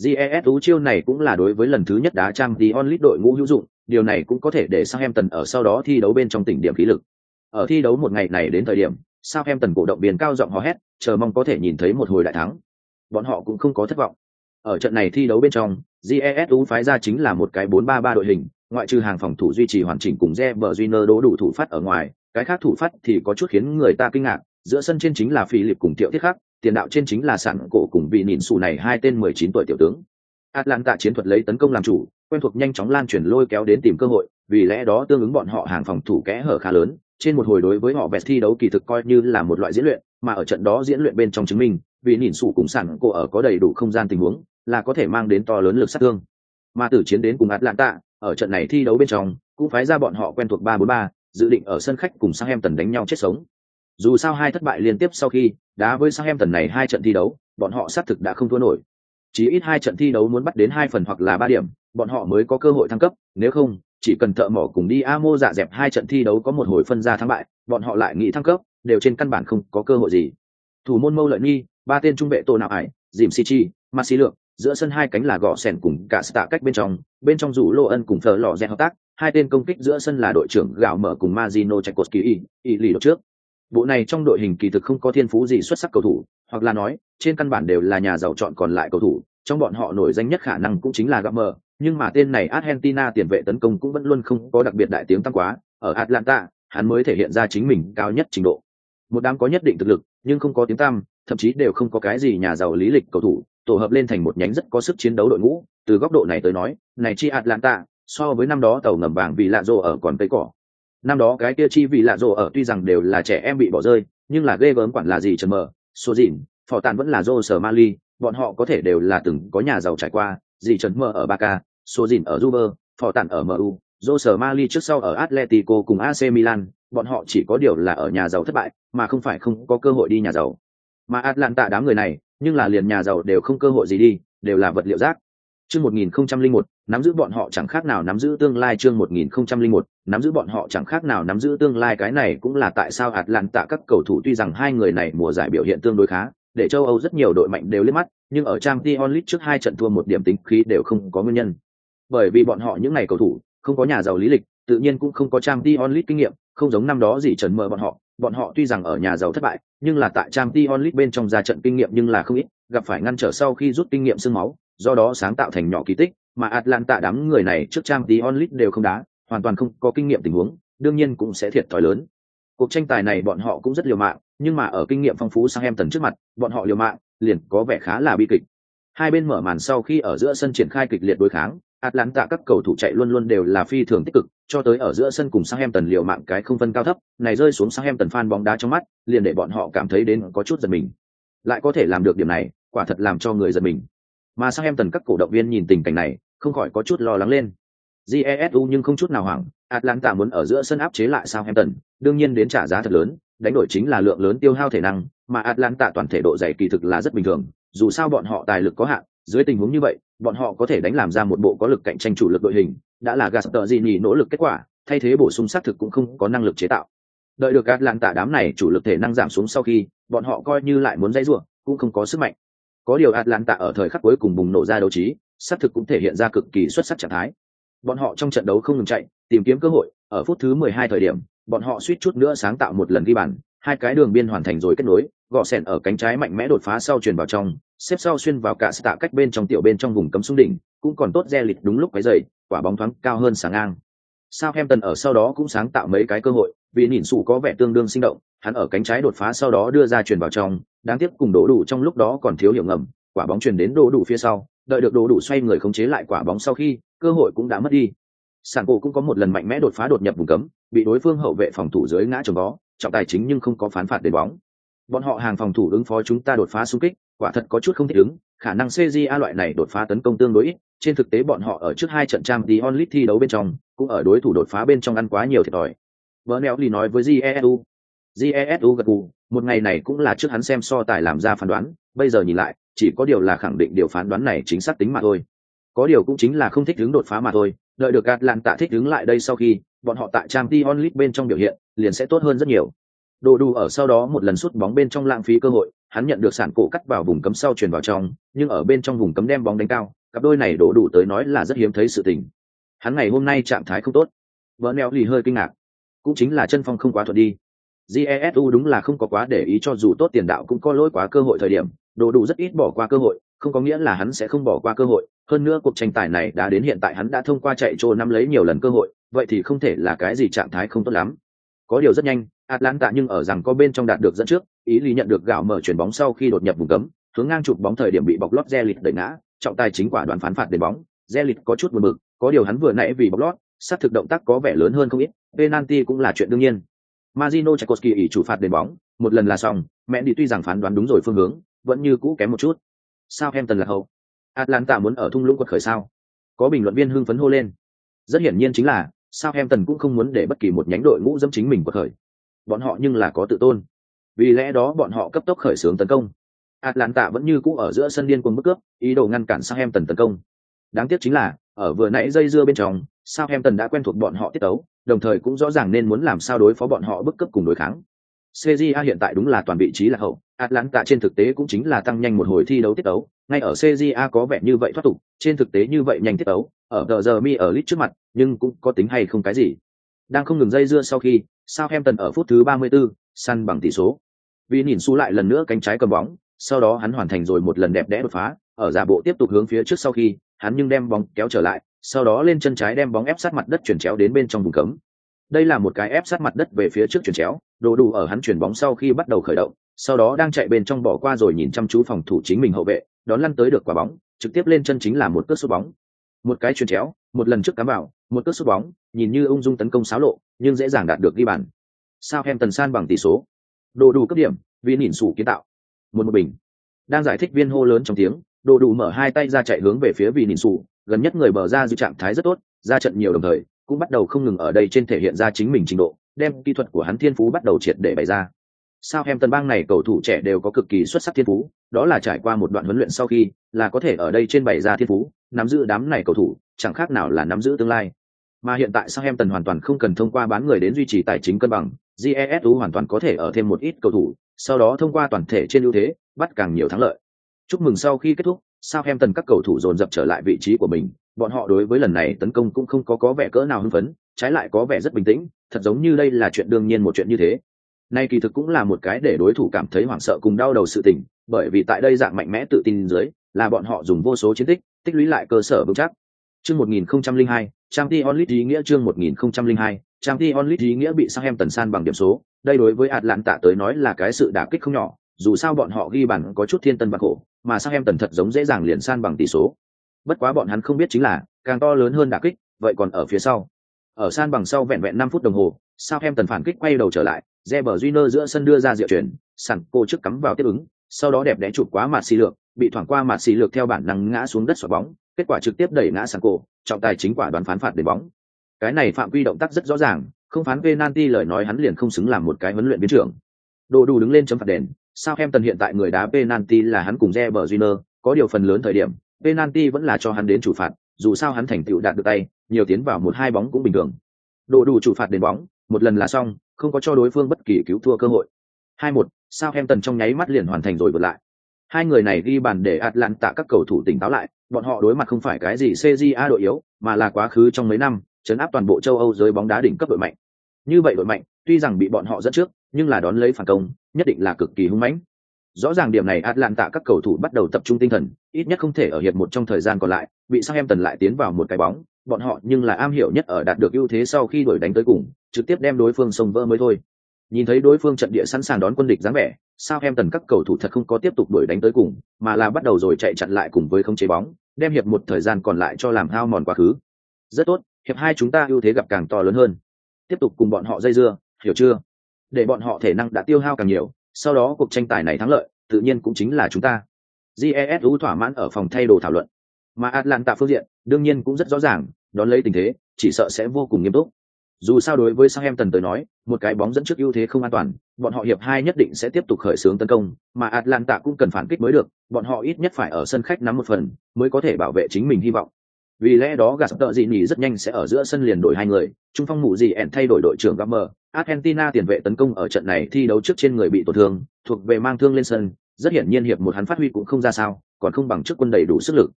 jesu chiêu này cũng là đối với lần thứ nhất đá trang đi onlit đội ngũ hữu dụng điều này cũng có thể để Southampton ở sau đó thi đấu bên trong tỉnh điểm khí lực. Ở thi đấu một ngày này đến thời điểm, Southampton cổ động viên cao giọng hò hét, chờ mong có thể nhìn thấy một hồi đại thắng. Bọn họ cũng không có thất vọng. Ở trận này thi đấu bên trong, GESU phái ra chính là một cái 4-3-3 đội hình, ngoại trừ hàng phòng thủ duy trì hoàn chỉnh cùng Reber Júnior đố đủ thủ phát ở ngoài, cái khác thủ phát thì có chút khiến người ta kinh ngạc, giữa sân trên chính là Philip cùng Tiểu Thiết khác, tiền đạo trên chính là sẵn cổ cùng vị nhìn sù này hai tên 19 tuổi tiểu tướng. Atlanta chiến thuật lấy tấn công làm chủ, quen thuộc nhanh chóng lan truyền lôi kéo đến tìm cơ hội, vì lẽ đó tương ứng bọn họ hàng phòng thủ kẽ hở khá lớn, trên một hồi đối với họ bẹt thi đấu kỳ thực coi như là một loại diễn luyện, mà ở trận đó diễn luyện bên trong chứng minh, vì nhìn sụ cùng sẵn cổ ở có đầy đủ không gian tình huống, là có thể mang đến to lớn lực sát thương. Mà tử chiến đến cùng Atlanta, ở trận này thi đấu bên trong, cũng phái ra bọn họ quen thuộc 3-4-3, dự định ở sân khách cùng Southampton đánh nhau chết sống. Dù sao hai thất bại liên tiếp sau khi, đá với Southampton này hai trận thi đấu, bọn họ xác thực đã không thua nổi. Chỉ ít hai trận thi đấu muốn bắt đến hai phần hoặc là ba điểm, bọn họ mới có cơ hội thăng cấp, nếu không, chỉ cần thợ mỏ cùng đi Amo dạ dẹp hai trận thi đấu có một hồi phân ra thắng bại, bọn họ lại nghĩ thăng cấp, đều trên căn bản không có cơ hội gì. Thủ môn Mâu Lợi Nghi, ba tên trung vệ tổ nào ải, Dìm Sichi, Masi Lượng, giữa sân hai cánh là gõ sèn cùng cả tạ cách bên trong, bên trong rủ Lô Ân cùng Phở Lọ Rẽ hợp tác, hai tên công kích giữa sân là đội trưởng gạo mở cùng Mazino Tchaikovsky, y lì trước. Bộ này trong đội hình kỳ thực không có thiên phú gì xuất sắc cầu thủ, hoặc là nói, trên căn bản đều là nhà giàu chọn còn lại cầu thủ, trong bọn họ nổi danh nhất khả năng cũng chính là gặp mờ nhưng mà tên này Argentina tiền vệ tấn công cũng vẫn luôn không có đặc biệt đại tiếng tăng quá, ở Atlanta, hắn mới thể hiện ra chính mình cao nhất trình độ. Một đám có nhất định thực lực, nhưng không có tiếng tăm, thậm chí đều không có cái gì nhà giàu lý lịch cầu thủ, tổ hợp lên thành một nhánh rất có sức chiến đấu đội ngũ, từ góc độ này tới nói, này chi Atlanta, so với năm đó tàu ngầm vàng vì lạ rồ ở còn cây cỏ. Năm đó cái kia chi vì lạ rồ ở tuy rằng đều là trẻ em bị bỏ rơi, nhưng là ghê gớm quản là gì trần mờ, số dịn, phò tàn vẫn là rô sở Mali, bọn họ có thể đều là từng có nhà giàu trải qua, gì trần mờ ở Barca, số dịn ở Juve, phò tản ở MU, Jose Mali trước sau ở Atletico cùng AC Milan, bọn họ chỉ có điều là ở nhà giàu thất bại, mà không phải không có cơ hội đi nhà giàu. Mà Atlanta đám người này, nhưng là liền nhà giàu đều không cơ hội gì đi, đều là vật liệu rác. Chương 1001, nắm giữ bọn họ chẳng khác nào nắm giữ tương lai chương 1001, nắm giữ bọn họ chẳng khác nào nắm giữ tương lai. Cái này cũng là tại sao Atlanta các cầu thủ tuy rằng hai người này mùa giải biểu hiện tương đối khá, để châu Âu rất nhiều đội mạnh đều liếc mắt, nhưng ở Champions League trước hai trận thua một điểm tính khí đều không có nguyên nhân. Bởi vì bọn họ những này cầu thủ không có nhà giàu lý lịch tự nhiên cũng không có trang t kinh nghiệm không giống năm đó gì trần mờ bọn họ. Bọn họ tuy rằng ở nhà giàu thất bại nhưng là tại trang t bên trong ra trận kinh nghiệm nhưng là không ít gặp phải ngăn trở sau khi rút kinh nghiệm xương máu do đó sáng tạo thành nhỏ kỳ tích mà atlanta đám người này trước trang tí onlit đều không đá hoàn toàn không có kinh nghiệm tình huống đương nhiên cũng sẽ thiệt thòi lớn cuộc tranh tài này bọn họ cũng rất liều mạng nhưng mà ở kinh nghiệm phong phú sang em tần trước mặt bọn họ liều mạng liền có vẻ khá là bi kịch hai bên mở màn sau khi ở giữa sân triển khai kịch liệt đối kháng Atlanta các cầu thủ chạy luôn luôn đều là phi thường tích cực, cho tới ở giữa sân cùng Southampton liều mạng cái không phân cao thấp, này rơi xuống Southampton fan bóng đá trong mắt, liền để bọn họ cảm thấy đến có chút giật mình. Lại có thể làm được điểm này, quả thật làm cho người giật mình. Mà sao em tần các cổ động viên nhìn tình cảnh này, không khỏi có chút lo lắng lên. Jesu nhưng không chút nào hoảng, Atlanta muốn ở giữa sân áp chế lại sao em tần đương nhiên đến trả giá thật lớn, đánh đổi chính là lượng lớn tiêu hao thể năng, mà Atlanta toàn thể độ dày kỳ thực là rất bình thường, dù sao bọn họ tài lực có hạn, dưới tình huống như vậy, bọn họ có thể đánh làm ra một bộ có lực cạnh tranh chủ lực đội hình, đã là Gaspardini nỗ lực kết quả, thay thế bổ sung xác thực cũng không có năng lực chế tạo. Đợi được Atlanta đám này chủ lực thể năng giảm xuống sau khi, bọn họ coi như lại muốn dây ruộng cũng không có sức mạnh. Có điều Atlanta ở thời khắc cuối cùng bùng nổ ra đấu trí, xác thực cũng thể hiện ra cực kỳ xuất sắc trạng thái. Bọn họ trong trận đấu không ngừng chạy, tìm kiếm cơ hội, ở phút thứ 12 thời điểm, bọn họ suýt chút nữa sáng tạo một lần ghi bàn, hai cái đường biên hoàn thành rồi kết nối, gọ sẻn ở cánh trái mạnh mẽ đột phá sau truyền vào trong, xếp sau xuyên vào cả tạ cách bên trong tiểu bên trong vùng cấm xuống đỉnh, cũng còn tốt re lịch đúng lúc cái dậy, quả bóng thoáng cao hơn sáng ngang. Southampton ở sau đó cũng sáng tạo mấy cái cơ hội, vì nhìn sụ có vẻ tương đương sinh động, hắn ở cánh trái đột phá sau đó đưa ra truyền vào trong, đáng tiếc cùng đổ đủ trong lúc đó còn thiếu hiểu ngầm, quả bóng truyền đến đổ đủ phía sau, đợi được đổ đủ xoay người khống chế lại quả bóng sau khi, cơ hội cũng đã mất đi. Sản cổ cũng có một lần mạnh mẽ đột phá đột nhập vùng cấm, bị đối phương hậu vệ phòng thủ dưới ngã trồng bó trọng tài chính nhưng không có phán phạt đền bóng. Bọn họ hàng phòng thủ ứng phó chúng ta đột phá xung kích, quả thật có chút không thích ứng, khả năng CJA loại này đột phá tấn công tương đối ít, trên thực tế bọn họ ở trước hai trận trang Dion League thi đấu bên trong, cũng ở đối thủ đột phá bên trong ăn quá nhiều thiệt thòi. Bernelli nói với Jesu. Jesu gật gù, một ngày này cũng là trước hắn xem so tài làm ra phán đoán, bây giờ nhìn lại, chỉ có điều là khẳng định điều phán đoán này chính xác tính mà thôi. Có điều cũng chính là không thích đứng đột phá mà thôi, đợi được gạt làm tạ thích đứng lại đây sau khi, bọn họ tại trang t onlit bên trong biểu hiện, liền sẽ tốt hơn rất nhiều. Đồ đủ ở sau đó một lần sút bóng bên trong lãng phí cơ hội, hắn nhận được sản cổ cắt vào vùng cấm sau truyền vào trong, nhưng ở bên trong vùng cấm đem bóng đánh cao, cặp đôi này đổ đủ tới nói là rất hiếm thấy sự tình. Hắn ngày hôm nay trạng thái không tốt. Bernel lì hơi kinh ngạc. Cũng chính là chân phong không quá thuận đi. Jesu đúng là không có quá để ý cho dù tốt tiền đạo cũng có lỗi quá cơ hội thời điểm, đồ đủ rất ít bỏ qua cơ hội, không có nghĩa là hắn sẽ không bỏ qua cơ hội. Hơn nữa cuộc tranh tài này đã đến hiện tại hắn đã thông qua chạy trô năm lấy nhiều lần cơ hội, vậy thì không thể là cái gì trạng thái không tốt lắm. Có điều rất nhanh, Atlanta nhưng ở rằng có bên trong đạt được dẫn trước, ý lý nhận được gạo mở chuyển bóng sau khi đột nhập vùng cấm, hướng ngang chụp bóng thời điểm bị bọc lót Zelit đẩy ngã, trọng tài chính quả đoán phán phạt đền bóng, Zelit có chút buồn bực, có điều hắn vừa nãy vì bọc lót, sát thực động tác có vẻ lớn hơn không ít, penalty cũng là chuyện đương nhiên. Marino Tchaikovsky ỷ chủ phạt đền bóng, một lần là xong, mẹ đi tuy rằng phán đoán đúng rồi phương hướng, vẫn như cũ kém một chút. Sao em là hậu? Atlanta muốn ở thung lũng quật khởi sao? Có bình luận viên hưng phấn hô lên. Rất hiển nhiên chính là, sao em cũng không muốn để bất kỳ một nhánh đội ngũ dẫm chính mình quật khởi. Bọn họ nhưng là có tự tôn. Vì lẽ đó bọn họ cấp tốc khởi xướng tấn công. Atlanta vẫn như cũ ở giữa sân điên cuồng bức cướp, ý đồ ngăn cản Southampton tấn công. Đáng tiếc chính là, ở vừa nãy dây dưa bên trong, sao ham tần đã quen thuộc bọn họ tiết tấu, đồng thời cũng rõ ràng nên muốn làm sao đối phó bọn họ bức cấp cùng đối kháng. CJA hiện tại đúng là toàn vị trí là hậu, Atlanta trên thực tế cũng chính là tăng nhanh một hồi thi đấu tiết tấu, ngay ở CJA có vẻ như vậy thoát tục, trên thực tế như vậy nhanh tiết tấu, ở tờ giờ mi ở lít trước mặt, nhưng cũng có tính hay không cái gì. Đang không ngừng dây dưa sau khi, Southampton ở phút thứ 34, săn bằng tỷ số. Vì nhìn xu lại lần nữa cánh trái cầm bóng, sau đó hắn hoàn thành rồi một lần đẹp đẽ đột phá, ở giả bộ tiếp tục hướng phía trước sau khi, hắn nhưng đem bóng kéo trở lại, sau đó lên chân trái đem bóng ép sát mặt đất chuyển chéo đến bên trong vùng cấm. Đây là một cái ép sát mặt đất về phía trước chuyển chéo, đồ đủ ở hắn chuyển bóng sau khi bắt đầu khởi động, sau đó đang chạy bên trong bỏ qua rồi nhìn chăm chú phòng thủ chính mình hậu vệ, đón lăn tới được quả bóng, trực tiếp lên chân chính là một cước sút bóng. Một cái chuyển chéo, một lần trước cắm vào, một cước sút bóng, nhìn như ung dung tấn công xáo lộ, nhưng dễ dàng đạt được ghi bàn. Sao em tần san bằng tỷ số. Đồ đủ cấp điểm, vì nhìn sủ kiến tạo. Một một bình. Đang giải thích viên hô lớn trong tiếng, đồ đủ mở hai tay ra chạy hướng về phía vì nhìn sụ gần nhất người bờ ra giữ trạng thái rất tốt, ra trận nhiều đồng thời, cũng bắt đầu không ngừng ở đây trên thể hiện ra chính mình trình độ, đem kỹ thuật của hắn thiên phú bắt đầu triệt để bày ra. Sao em tần bang này cầu thủ trẻ đều có cực kỳ xuất sắc thiên phú, đó là trải qua một đoạn huấn luyện sau khi, là có thể ở đây trên bày ra thiên phú, nắm giữ đám này cầu thủ, chẳng khác nào là nắm giữ tương lai. Mà hiện tại sao em tần hoàn toàn không cần thông qua bán người đến duy trì tài chính cân bằng, jesu hoàn toàn có thể ở thêm một ít cầu thủ, sau đó thông qua toàn thể trên ưu thế, bắt càng nhiều thắng lợi. Chúc mừng sau khi kết thúc, sao em tần các cầu thủ dồn dập trở lại vị trí của mình, bọn họ đối với lần này tấn công cũng không có có vẻ cỡ nào hưng phấn, trái lại có vẻ rất bình tĩnh, thật giống như đây là chuyện đương nhiên một chuyện như thế. Nay kỳ thực cũng là một cái để đối thủ cảm thấy hoảng sợ cùng đau đầu sự tình, bởi vì tại đây dạng mạnh mẽ tự tin dưới, là bọn họ dùng vô số chiến tích, tích lũy lại cơ sở vững chắc. Chương 1002, Champions League ý nghĩa chương 1002, Champions League ý nghĩa bị Southampton san bằng điểm số, đây đối với Atlanta tới nói là cái sự đả kích không nhỏ, dù sao bọn họ ghi bàn có chút thiên tân bạc khổ, mà sao em tần thật giống dễ dàng liền san bằng tỷ số. Bất quá bọn hắn không biết chính là, càng to lớn hơn đả kích, vậy còn ở phía sau. Ở san bằng sau vẹn vẹn 5 phút đồng hồ, Southampton phản kích quay đầu trở lại, Reber Júnior giữa sân đưa ra diệu chuyển, sẵn cô trước cắm vào tiếp ứng, sau đó đẹp đẽ chụp quá mặt xì lược, bị thoảng qua mặt xì lược theo bản năng ngã xuống đất xoạc bóng, kết quả trực tiếp đẩy ngã sẵn cô, trọng tài chính quả đoán phán phạt để bóng. Cái này phạm quy động tác rất rõ ràng, không phán penalty lời nói hắn liền không xứng làm một cái huấn luyện viên trưởng. Đồ đủ đứng lên chấm phạt đền, Sao em tần hiện tại người đá penalty là hắn cùng Reber Júnior, có điều phần lớn thời điểm, penalty vẫn là cho hắn đến chủ phạt, dù sao hắn thành tựu đạt được tay, nhiều tiến vào một hai bóng cũng bình thường. Đồ đủ chủ phạt đến bóng, một lần là xong, không có cho đối phương bất kỳ cứu thua cơ hội. Hai một, tần trong nháy mắt liền hoàn thành rồi vượt lại. Hai người này ghi bàn để Atlanta các cầu thủ tỉnh táo lại, bọn họ đối mặt không phải cái gì CJA đội yếu, mà là quá khứ trong mấy năm, chấn áp toàn bộ châu Âu giới bóng đá đỉnh cấp đội mạnh. Như vậy đội mạnh, tuy rằng bị bọn họ dẫn trước, nhưng là đón lấy phản công, nhất định là cực kỳ hung mãnh. Rõ ràng điểm này Atlanta các cầu thủ bắt đầu tập trung tinh thần, ít nhất không thể ở hiệp một trong thời gian còn lại, bị Southampton lại tiến vào một cái bóng, bọn họ nhưng là am hiểu nhất ở đạt được ưu thế sau khi đuổi đánh tới cùng, trực tiếp đem đối phương sông vỡ mới thôi. Nhìn thấy đối phương trận địa sẵn sàng đón quân địch dáng vẻ, Southampton các cầu thủ thật không có tiếp tục đuổi đánh tới cùng, mà là bắt đầu rồi chạy chặn lại cùng với không chế bóng, đem hiệp một thời gian còn lại cho làm hao mòn quá khứ. Rất tốt, hiệp hai chúng ta ưu thế gặp càng to lớn hơn tiếp tục cùng bọn họ dây dưa hiểu chưa để bọn họ thể năng đã tiêu hao càng nhiều sau đó cuộc tranh tài này thắng lợi tự nhiên cũng chính là chúng ta. Jesu thỏa mãn ở phòng thay đồ thảo luận. Mà atlanta phương diện đương nhiên cũng rất rõ ràng đón lấy tình thế chỉ sợ sẽ vô cùng nghiêm túc. Dù sao đối với Southampton tới nói, một cái bóng dẫn trước ưu thế không an toàn, bọn họ hiệp hai nhất định sẽ tiếp tục khởi xướng tấn công, mà Atlanta cũng cần phản kích mới được, bọn họ ít nhất phải ở sân khách nắm một phần, mới có thể bảo vệ chính mình hy vọng. Vì lẽ đó gạt tợ dị nỉ rất nhanh sẽ ở giữa sân liền đổi hai người, trung phong mụ gì ẻn thay đổi đội trưởng Gammer, Argentina tiền vệ tấn công ở trận này thi đấu trước trên người bị tổn thương, thuộc về mang thương lên sân, rất hiển nhiên hiệp một hắn phát huy cũng không ra sao, còn không bằng trước quân đầy đủ sức lực.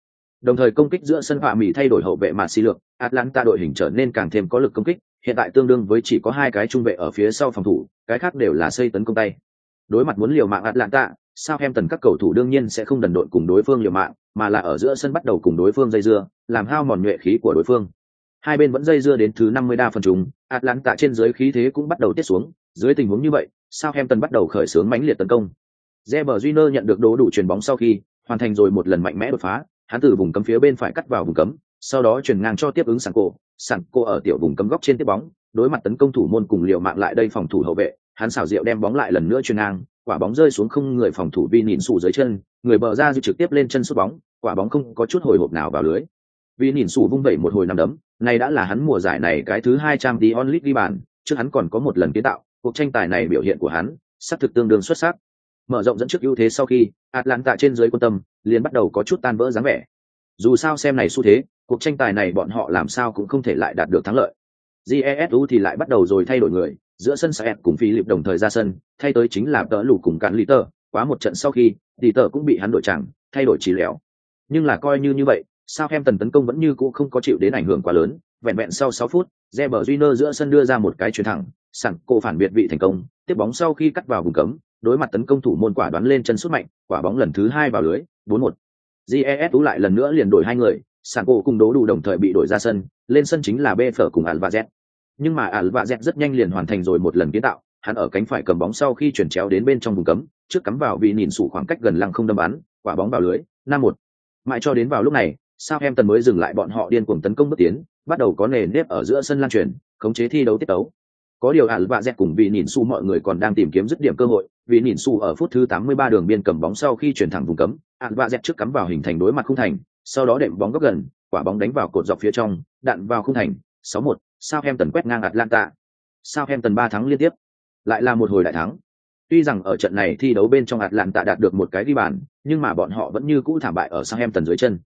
Đồng thời công kích giữa sân họa mỹ thay đổi hậu vệ mà xi lược, Atlanta đội hình trở nên càng thêm có lực công kích, hiện tại tương đương với chỉ có hai cái trung vệ ở phía sau phòng thủ, cái khác đều là xây tấn công tay. Đối mặt muốn liều mạng Atlanta, tần các cầu thủ đương nhiên sẽ không đần độn cùng đối phương liều mạng, mà là ở giữa sân bắt đầu cùng đối phương dây dưa, làm hao mòn nhuệ khí của đối phương. Hai bên vẫn dây dưa đến thứ 50 đa phần trùng, Atlanta trên dưới khí thế cũng bắt đầu tiết xuống, dưới tình huống như vậy, Southampton bắt đầu khởi xướng mãnh liệt tấn công. Reber Júnior nhận được đố đủ chuyền bóng sau khi hoàn thành rồi một lần mạnh mẽ đột phá, hắn từ vùng cấm phía bên phải cắt vào vùng cấm, sau đó chuyển ngang cho tiếp ứng sẵn cổ, cổ ở tiểu vùng cấm góc trên tiếp bóng, đối mặt tấn công thủ môn cùng liều mạng lại đây phòng thủ hậu vệ, hắn xảo diệu đem bóng lại lần nữa chuyển ngang, quả bóng rơi xuống không người phòng thủ vi nhìn sụ dưới chân, người bờ ra trực tiếp lên chân sút bóng, quả bóng không có chút hồi hộp nào vào lưới. Vi nhìn sụ vung vẩy một hồi năm đấm, này đã là hắn mùa giải này cái thứ hai trang tí onlit ghi bàn, trước hắn còn có một lần kiến tạo, cuộc tranh tài này biểu hiện của hắn, sắp thực tương đương xuất sắc. Mở rộng dẫn trước ưu thế sau khi, Atlanta trên dưới quan tâm, liền bắt đầu có chút tan vỡ dáng vẻ. Dù sao xem này xu thế, cuộc tranh tài này bọn họ làm sao cũng không thể lại đạt được thắng lợi. Jesu thì lại bắt đầu rồi thay đổi người, giữa sân Saet cùng phi lịp đồng thời ra sân, thay tới chính là tớ lù cùng cạn tờ quá một trận sau khi, thì tờ cũng bị hắn đổi chẳng, thay đổi trí lẻo. Nhưng là coi như như vậy, sao em tần tấn công vẫn như cũ không có chịu đến ảnh hưởng quá lớn, vẹn vẹn sau sáu phút, Reber Júnior giữa sân đưa ra một cái chuyền thẳng, sẵn cô phản biệt vị thành công, tiếp bóng sau khi cắt vào vùng cấm, đối mặt tấn công thủ môn quả đoán lên chân sút mạnh, quả bóng lần thứ hai vào lưới, 4-1. GES lại lần nữa liền đổi hai người, sẵn cô cùng đố đủ đồng thời bị đổi ra sân, lên sân chính là B Phở cùng Alvarez. Nhưng mà Alvarez rất nhanh liền hoàn thành rồi một lần kiến tạo, hắn ở cánh phải cầm bóng sau khi chuyển chéo đến bên trong vùng cấm, trước cắm vào vì nhìn sủ khoảng cách gần lăng không đâm bắn, quả bóng vào lưới, 5-1. Mãi cho đến vào lúc này, sao em tần mới dừng lại bọn họ điên cuồng tấn công bước tiến, bắt đầu có nề nếp ở giữa sân lan truyền, khống chế thi đấu tiết tấu. Có điều Alvarez cùng vì nhìn su mọi người còn đang tìm kiếm dứt điểm cơ hội, vì nhìn su ở phút thứ 83 đường biên cầm bóng sau khi chuyển thẳng vùng cấm, ạn vạ dẹt trước cắm vào hình thành đối mặt khung thành sau đó đệm bóng góc gần quả bóng đánh vào cột dọc phía trong đạn vào khung thành 6-1, Southampton quét ngang Atlanta. Southampton ba thắng liên tiếp, lại là một hồi đại thắng. Tuy rằng ở trận này thi đấu bên trong Atlanta đạt được một cái ghi bàn, nhưng mà bọn họ vẫn như cũ thảm bại ở Southampton dưới chân.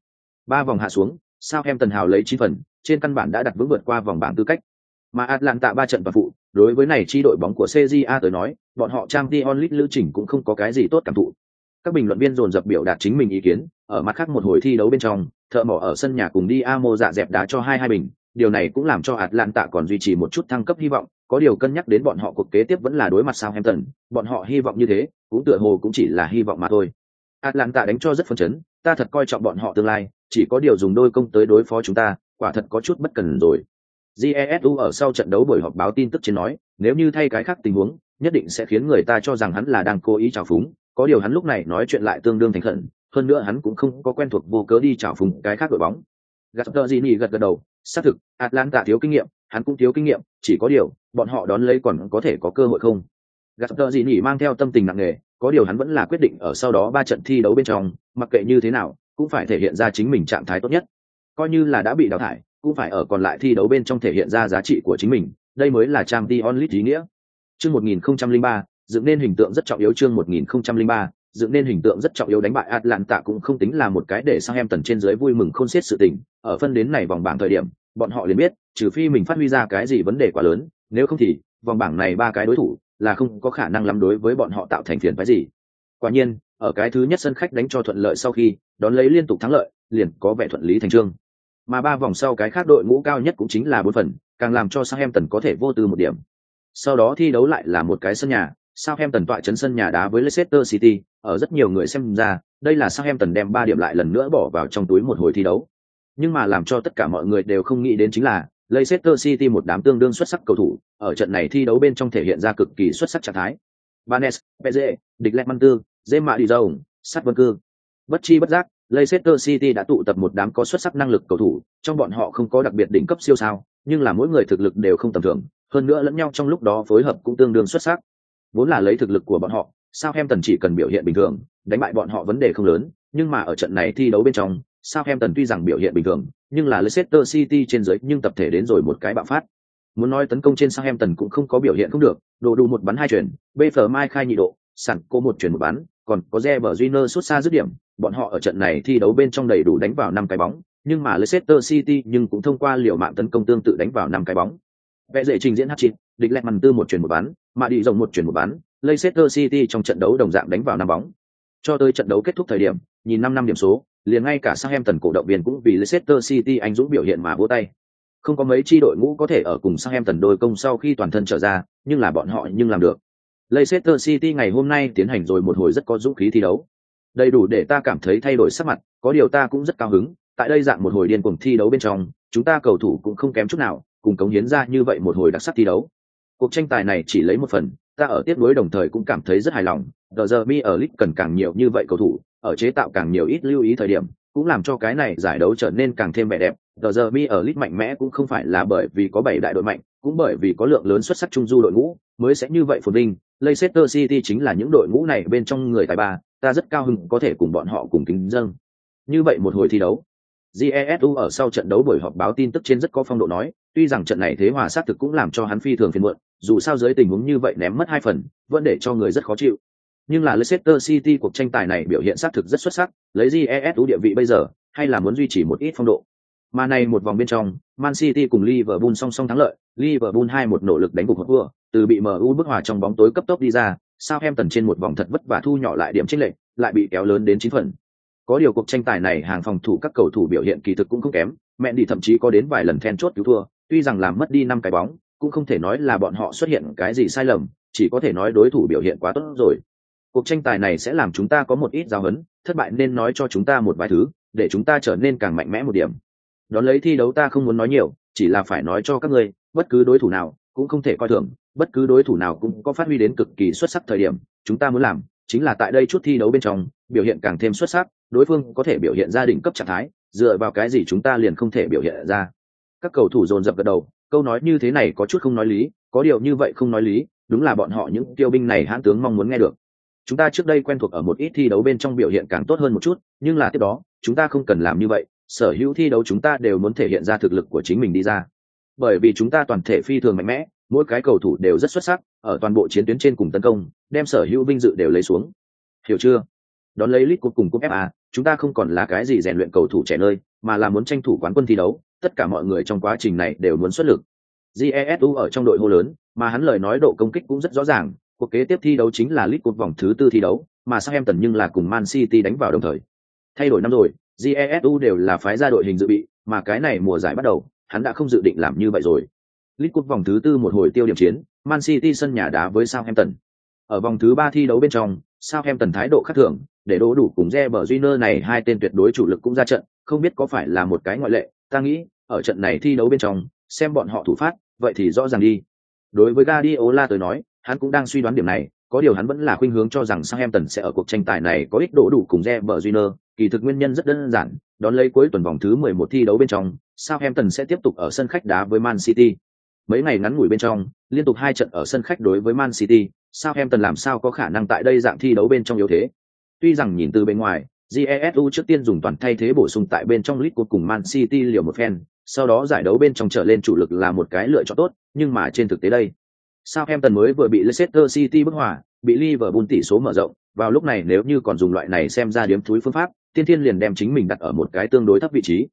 Ba vòng hạ xuống, Southampton hào lấy chín phần, trên căn bản đã đặt vững vượt qua vòng bảng tư cách. Mà Atlanta ba trận và phụ, đối với này chi đội bóng của CJA tới nói, bọn họ trang t onlit lưu trình cũng không có cái gì tốt cảm thụ. Các bình luận viên dồn dập biểu đạt chính mình ý kiến, ở mặt khác một hồi thi đấu bên trong, thợ mỏ ở sân nhà cùng đi amo dạ dẹp đá cho hai hai bình điều này cũng làm cho atlanta còn duy trì một chút thăng cấp hy vọng có điều cân nhắc đến bọn họ cuộc kế tiếp vẫn là đối mặt Southampton, bọn họ hy vọng như thế, cũng tựa hồ cũng chỉ là hy vọng mà thôi. Atlanta đánh cho rất phấn chấn, ta thật coi trọng bọn họ tương lai, chỉ có điều dùng đôi công tới đối phó chúng ta, quả thật có chút bất cần rồi. Jesu ở sau trận đấu buổi họp báo tin tức trên nói, nếu như thay cái khác tình huống, nhất định sẽ khiến người ta cho rằng hắn là đang cố ý trào phúng, có điều hắn lúc này nói chuyện lại tương đương thành khẩn hơn nữa hắn cũng không có quen thuộc vô cớ đi trào phúng cái khác đội bóng gạt gì nhỉ gật gật đầu xác thực atlanta thiếu kinh nghiệm hắn cũng thiếu kinh nghiệm chỉ có điều bọn họ đón lấy còn có thể có cơ hội không? Gạt tờ gì nhỉ mang theo tâm tình nặng nề có điều hắn vẫn là quyết định ở sau đó ba trận thi đấu bên trong mặc kệ như thế nào cũng phải thể hiện ra chính mình trạng thái tốt nhất. Coi như là đã bị đào thải cũng phải ở còn lại thi đấu bên trong thể hiện ra giá trị của chính mình đây mới là trang t onlit ý nghĩa. Chương 1003, dựng nên hình tượng rất trọng yếu chương 1003, dựng nên hình tượng rất trọng yếu đánh bại Atlanta cũng không tính là một cái để sang em tần trên dưới vui mừng khôn xiết sự tình, ở phân đến này vòng bảng thời điểm, bọn họ liền biết, trừ phi mình phát huy ra cái gì vấn đề quá lớn, nếu không thì vòng bảng này ba cái đối thủ là không có khả năng lắm đối với bọn họ tạo thành phiền phức gì. Quả nhiên, ở cái thứ nhất sân khách đánh cho thuận lợi sau khi, đón lấy liên tục thắng lợi, liền có vẻ thuận lý thành trương. Mà ba vòng sau cái khác đội ngũ cao nhất cũng chính là bốn phần, càng làm cho sang em tần có thể vô tư một điểm. Sau đó thi đấu lại là một cái sân nhà, Southampton tọa chấn sân nhà đá với Leicester City, ở rất nhiều người xem ra, đây là Southampton đem ba điểm lại lần nữa bỏ vào trong túi một hồi thi đấu. Nhưng mà làm cho tất cả mọi người đều không nghĩ đến chính là, Leicester City một đám tương đương xuất sắc cầu thủ, ở trận này thi đấu bên trong thể hiện ra cực kỳ xuất sắc trạng thái. Banes, Peze, Địch Lẹt Zema Tư, Sát Vân Bất chi bất giác, Leicester City đã tụ tập một đám có xuất sắc năng lực cầu thủ, trong bọn họ không có đặc biệt đỉnh cấp siêu sao, nhưng là mỗi người thực lực đều không tầm thường, hơn nữa lẫn nhau trong lúc đó phối hợp cũng tương đương xuất sắc. Vốn là lấy thực lực của bọn họ, Southampton chỉ cần biểu hiện bình thường, đánh bại bọn họ vấn đề không lớn, nhưng mà ở trận này thi đấu bên trong, Southampton tuy rằng biểu hiện bình thường, nhưng là Leicester City trên dưới nhưng tập thể đến rồi một cái bạo phát. Muốn nói tấn công trên Southampton cũng không có biểu hiện không được, đồ đủ một bắn hai chuyển, BF Mai khai nhị độ, sẵn cô một chuyển một bắn, còn có Reber Junior xuất xa dứt điểm, bọn họ ở trận này thi đấu bên trong đầy đủ đánh vào năm cái bóng, nhưng mà Leicester City nhưng cũng thông qua liều mạng tấn công tương tự đánh vào năm cái bóng. Vẽ dễ trình diễn hat-trick, địch lẹt mằn tư một chuyển một bắn, mà đi rồng một chuyển một bán, Leicester City trong trận đấu đồng dạng đánh vào năm bóng. Cho tới trận đấu kết thúc thời điểm, nhìn năm năm điểm số, liền ngay cả Southampton cổ động viên cũng vì Leicester City anh dũng biểu hiện mà vỗ tay. Không có mấy chi đội ngũ có thể ở cùng Southampton đôi công sau khi toàn thân trở ra, nhưng là bọn họ nhưng làm được. Leicester City ngày hôm nay tiến hành rồi một hồi rất có dũng khí thi đấu. Đầy đủ để ta cảm thấy thay đổi sắc mặt, có điều ta cũng rất cao hứng, tại đây dạng một hồi điên cuồng thi đấu bên trong, chúng ta cầu thủ cũng không kém chút nào, cùng cống hiến ra như vậy một hồi đặc sắc thi đấu. Cuộc tranh tài này chỉ lấy một phần, ta ở tiếp nối đồng thời cũng cảm thấy rất hài lòng. The giờ mi ở League cần càng nhiều như vậy cầu thủ, ở chế tạo càng nhiều ít lưu ý thời điểm, cũng làm cho cái này giải đấu trở nên càng thêm vẻ đẹp. The giờ mi ở League mạnh mẽ cũng không phải là bởi vì có bảy đại đội mạnh, cũng bởi vì có lượng lớn xuất sắc trung du đội ngũ, mới sẽ như vậy phồn vinh. Leicester City chính là những đội ngũ này bên trong người tài ba, ta rất cao hứng có thể cùng bọn họ cùng kính dâng. Như vậy một hồi thi đấu, Jesu ở sau trận đấu buổi họp báo tin tức trên rất có phong độ nói, tuy rằng trận này thế hòa sát thực cũng làm cho hắn phi thường phiền muộn, dù sao dưới tình huống như vậy ném mất hai phần, vẫn để cho người rất khó chịu. Nhưng là Leicester City cuộc tranh tài này biểu hiện sát thực rất xuất sắc, lấy Jesu địa vị bây giờ, hay là muốn duy trì một ít phong độ. Mà này một vòng bên trong, Man City cùng Liverpool song song thắng lợi, Liverpool hai một nỗ lực đánh gục vua, từ bị MU bức hòa trong bóng tối cấp tốc đi ra, Southampton trên một vòng thật vất vả thu nhỏ lại điểm chênh lệch, lại bị kéo lớn đến chín phần. Có điều cuộc tranh tài này hàng phòng thủ các cầu thủ biểu hiện kỳ thực cũng không kém, mẹ đi thậm chí có đến vài lần then chốt cứu thua, tuy rằng làm mất đi năm cái bóng, cũng không thể nói là bọn họ xuất hiện cái gì sai lầm, chỉ có thể nói đối thủ biểu hiện quá tốt rồi. Cuộc tranh tài này sẽ làm chúng ta có một ít giáo hấn thất bại nên nói cho chúng ta một vài thứ, để chúng ta trở nên càng mạnh mẽ một điểm. Đón lấy thi đấu ta không muốn nói nhiều, chỉ là phải nói cho các ngươi, bất cứ đối thủ nào cũng không thể coi thường, bất cứ đối thủ nào cũng có phát huy đến cực kỳ xuất sắc thời điểm, chúng ta muốn làm chính là tại đây chút thi đấu bên trong, biểu hiện càng thêm xuất sắc, đối phương có thể biểu hiện ra đỉnh cấp trạng thái, dựa vào cái gì chúng ta liền không thể biểu hiện ra. Các cầu thủ dồn dập gật đầu, câu nói như thế này có chút không nói lý, có điều như vậy không nói lý, đúng là bọn họ những tiêu binh này hãn tướng mong muốn nghe được. Chúng ta trước đây quen thuộc ở một ít thi đấu bên trong biểu hiện càng tốt hơn một chút, nhưng là tiếp đó, chúng ta không cần làm như vậy, sở hữu thi đấu chúng ta đều muốn thể hiện ra thực lực của chính mình đi ra. Bởi vì chúng ta toàn thể phi thường mạnh mẽ, mỗi cái cầu thủ đều rất xuất sắc, ở toàn bộ chiến tuyến trên cùng tấn công, đem sở hữu vinh dự đều lấy xuống. Hiểu chưa? Đón lấy lít cúp cùng cúp FA, chúng ta không còn là cái gì rèn luyện cầu thủ trẻ nơi, mà là muốn tranh thủ quán quân thi đấu, tất cả mọi người trong quá trình này đều muốn xuất lực. Jesu ở trong đội hô lớn, mà hắn lời nói độ công kích cũng rất rõ ràng, cuộc kế tiếp thi đấu chính là League Cup vòng thứ tư thi đấu, mà Southampton nhưng là cùng Man City đánh vào đồng thời. Thay đổi năm rồi, Jesu đều là phái ra đội hình dự bị, mà cái này mùa giải bắt đầu, hắn đã không dự định làm như vậy rồi. League Cup vòng thứ tư một hồi tiêu điểm chiến, Man City sân nhà đá với Southampton. Ở vòng thứ ba thi đấu bên trong, Southampton thái độ khác thường, để đỗ đủ cùng Reebu Junior này hai tên tuyệt đối chủ lực cũng ra trận, không biết có phải là một cái ngoại lệ, ta nghĩ, ở trận này thi đấu bên trong, xem bọn họ thủ phát, vậy thì rõ ràng đi. Đối với Guardiola tôi nói, hắn cũng đang suy đoán điểm này, có điều hắn vẫn là khuynh hướng cho rằng Southampton sẽ ở cuộc tranh tài này có ích độ đủ cùng Reebu Junior. kỳ thực nguyên nhân rất đơn giản, đón lấy cuối tuần vòng thứ 11 thi đấu bên trong, Southampton sẽ tiếp tục ở sân khách đá với Man City. Mấy ngày ngắn ngủi bên trong, liên tục hai trận ở sân khách đối với Man City, Southampton làm sao có khả năng tại đây dạng thi đấu bên trong yếu thế. Tuy rằng nhìn từ bên ngoài, Jesu trước tiên dùng toàn thay thế bổ sung tại bên trong League cùng Man City liều một phen, sau đó giải đấu bên trong trở lên chủ lực là một cái lựa chọn tốt, nhưng mà trên thực tế đây, Southampton mới vừa bị Leicester City bức hòa, bị Liverpool tỷ số mở rộng, vào lúc này nếu như còn dùng loại này xem ra điểm túi phương pháp, tiên thiên liền đem chính mình đặt ở một cái tương đối thấp vị trí.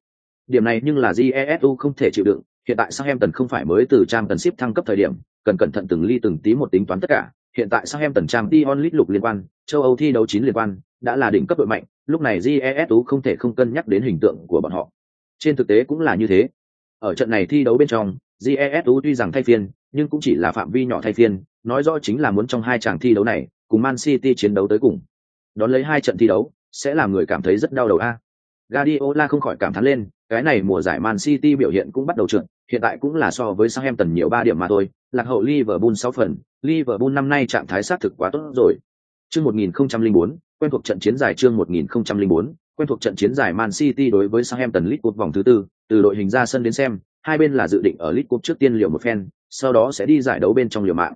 Điểm này nhưng là Jesu không thể chịu đựng, hiện tại Southampton không phải mới từ trang tần ship thăng cấp thời điểm, cần cẩn thận từng ly từng tí một tính toán tất cả. Hiện tại sang em tần trang đi League lục liên quan, châu Âu thi đấu chín liên quan, đã là đỉnh cấp đội mạnh, lúc này Jesu không thể không cân nhắc đến hình tượng của bọn họ. Trên thực tế cũng là như thế. Ở trận này thi đấu bên trong, Jesu tuy rằng thay phiên, nhưng cũng chỉ là phạm vi nhỏ thay phiên, nói rõ chính là muốn trong hai trận thi đấu này, cùng Man City chiến đấu tới cùng. Đón lấy hai trận thi đấu, sẽ làm người cảm thấy rất đau đầu a. Guardiola không khỏi cảm thán lên, cái này mùa giải Man City biểu hiện cũng bắt đầu trượt, hiện tại cũng là so với Southampton nhiều ba điểm mà thôi, lạc hậu Liverpool sáu phần, Liverpool năm nay trạng thái sát thực quá tốt rồi. Chương 1004, quen thuộc trận chiến giải chương 1004, quen thuộc trận chiến giải Man City đối với Southampton League Cup vòng thứ tư, từ đội hình ra sân đến xem, hai bên là dự định ở League Cup trước tiên liệu một phen, sau đó sẽ đi giải đấu bên trong liều mạng.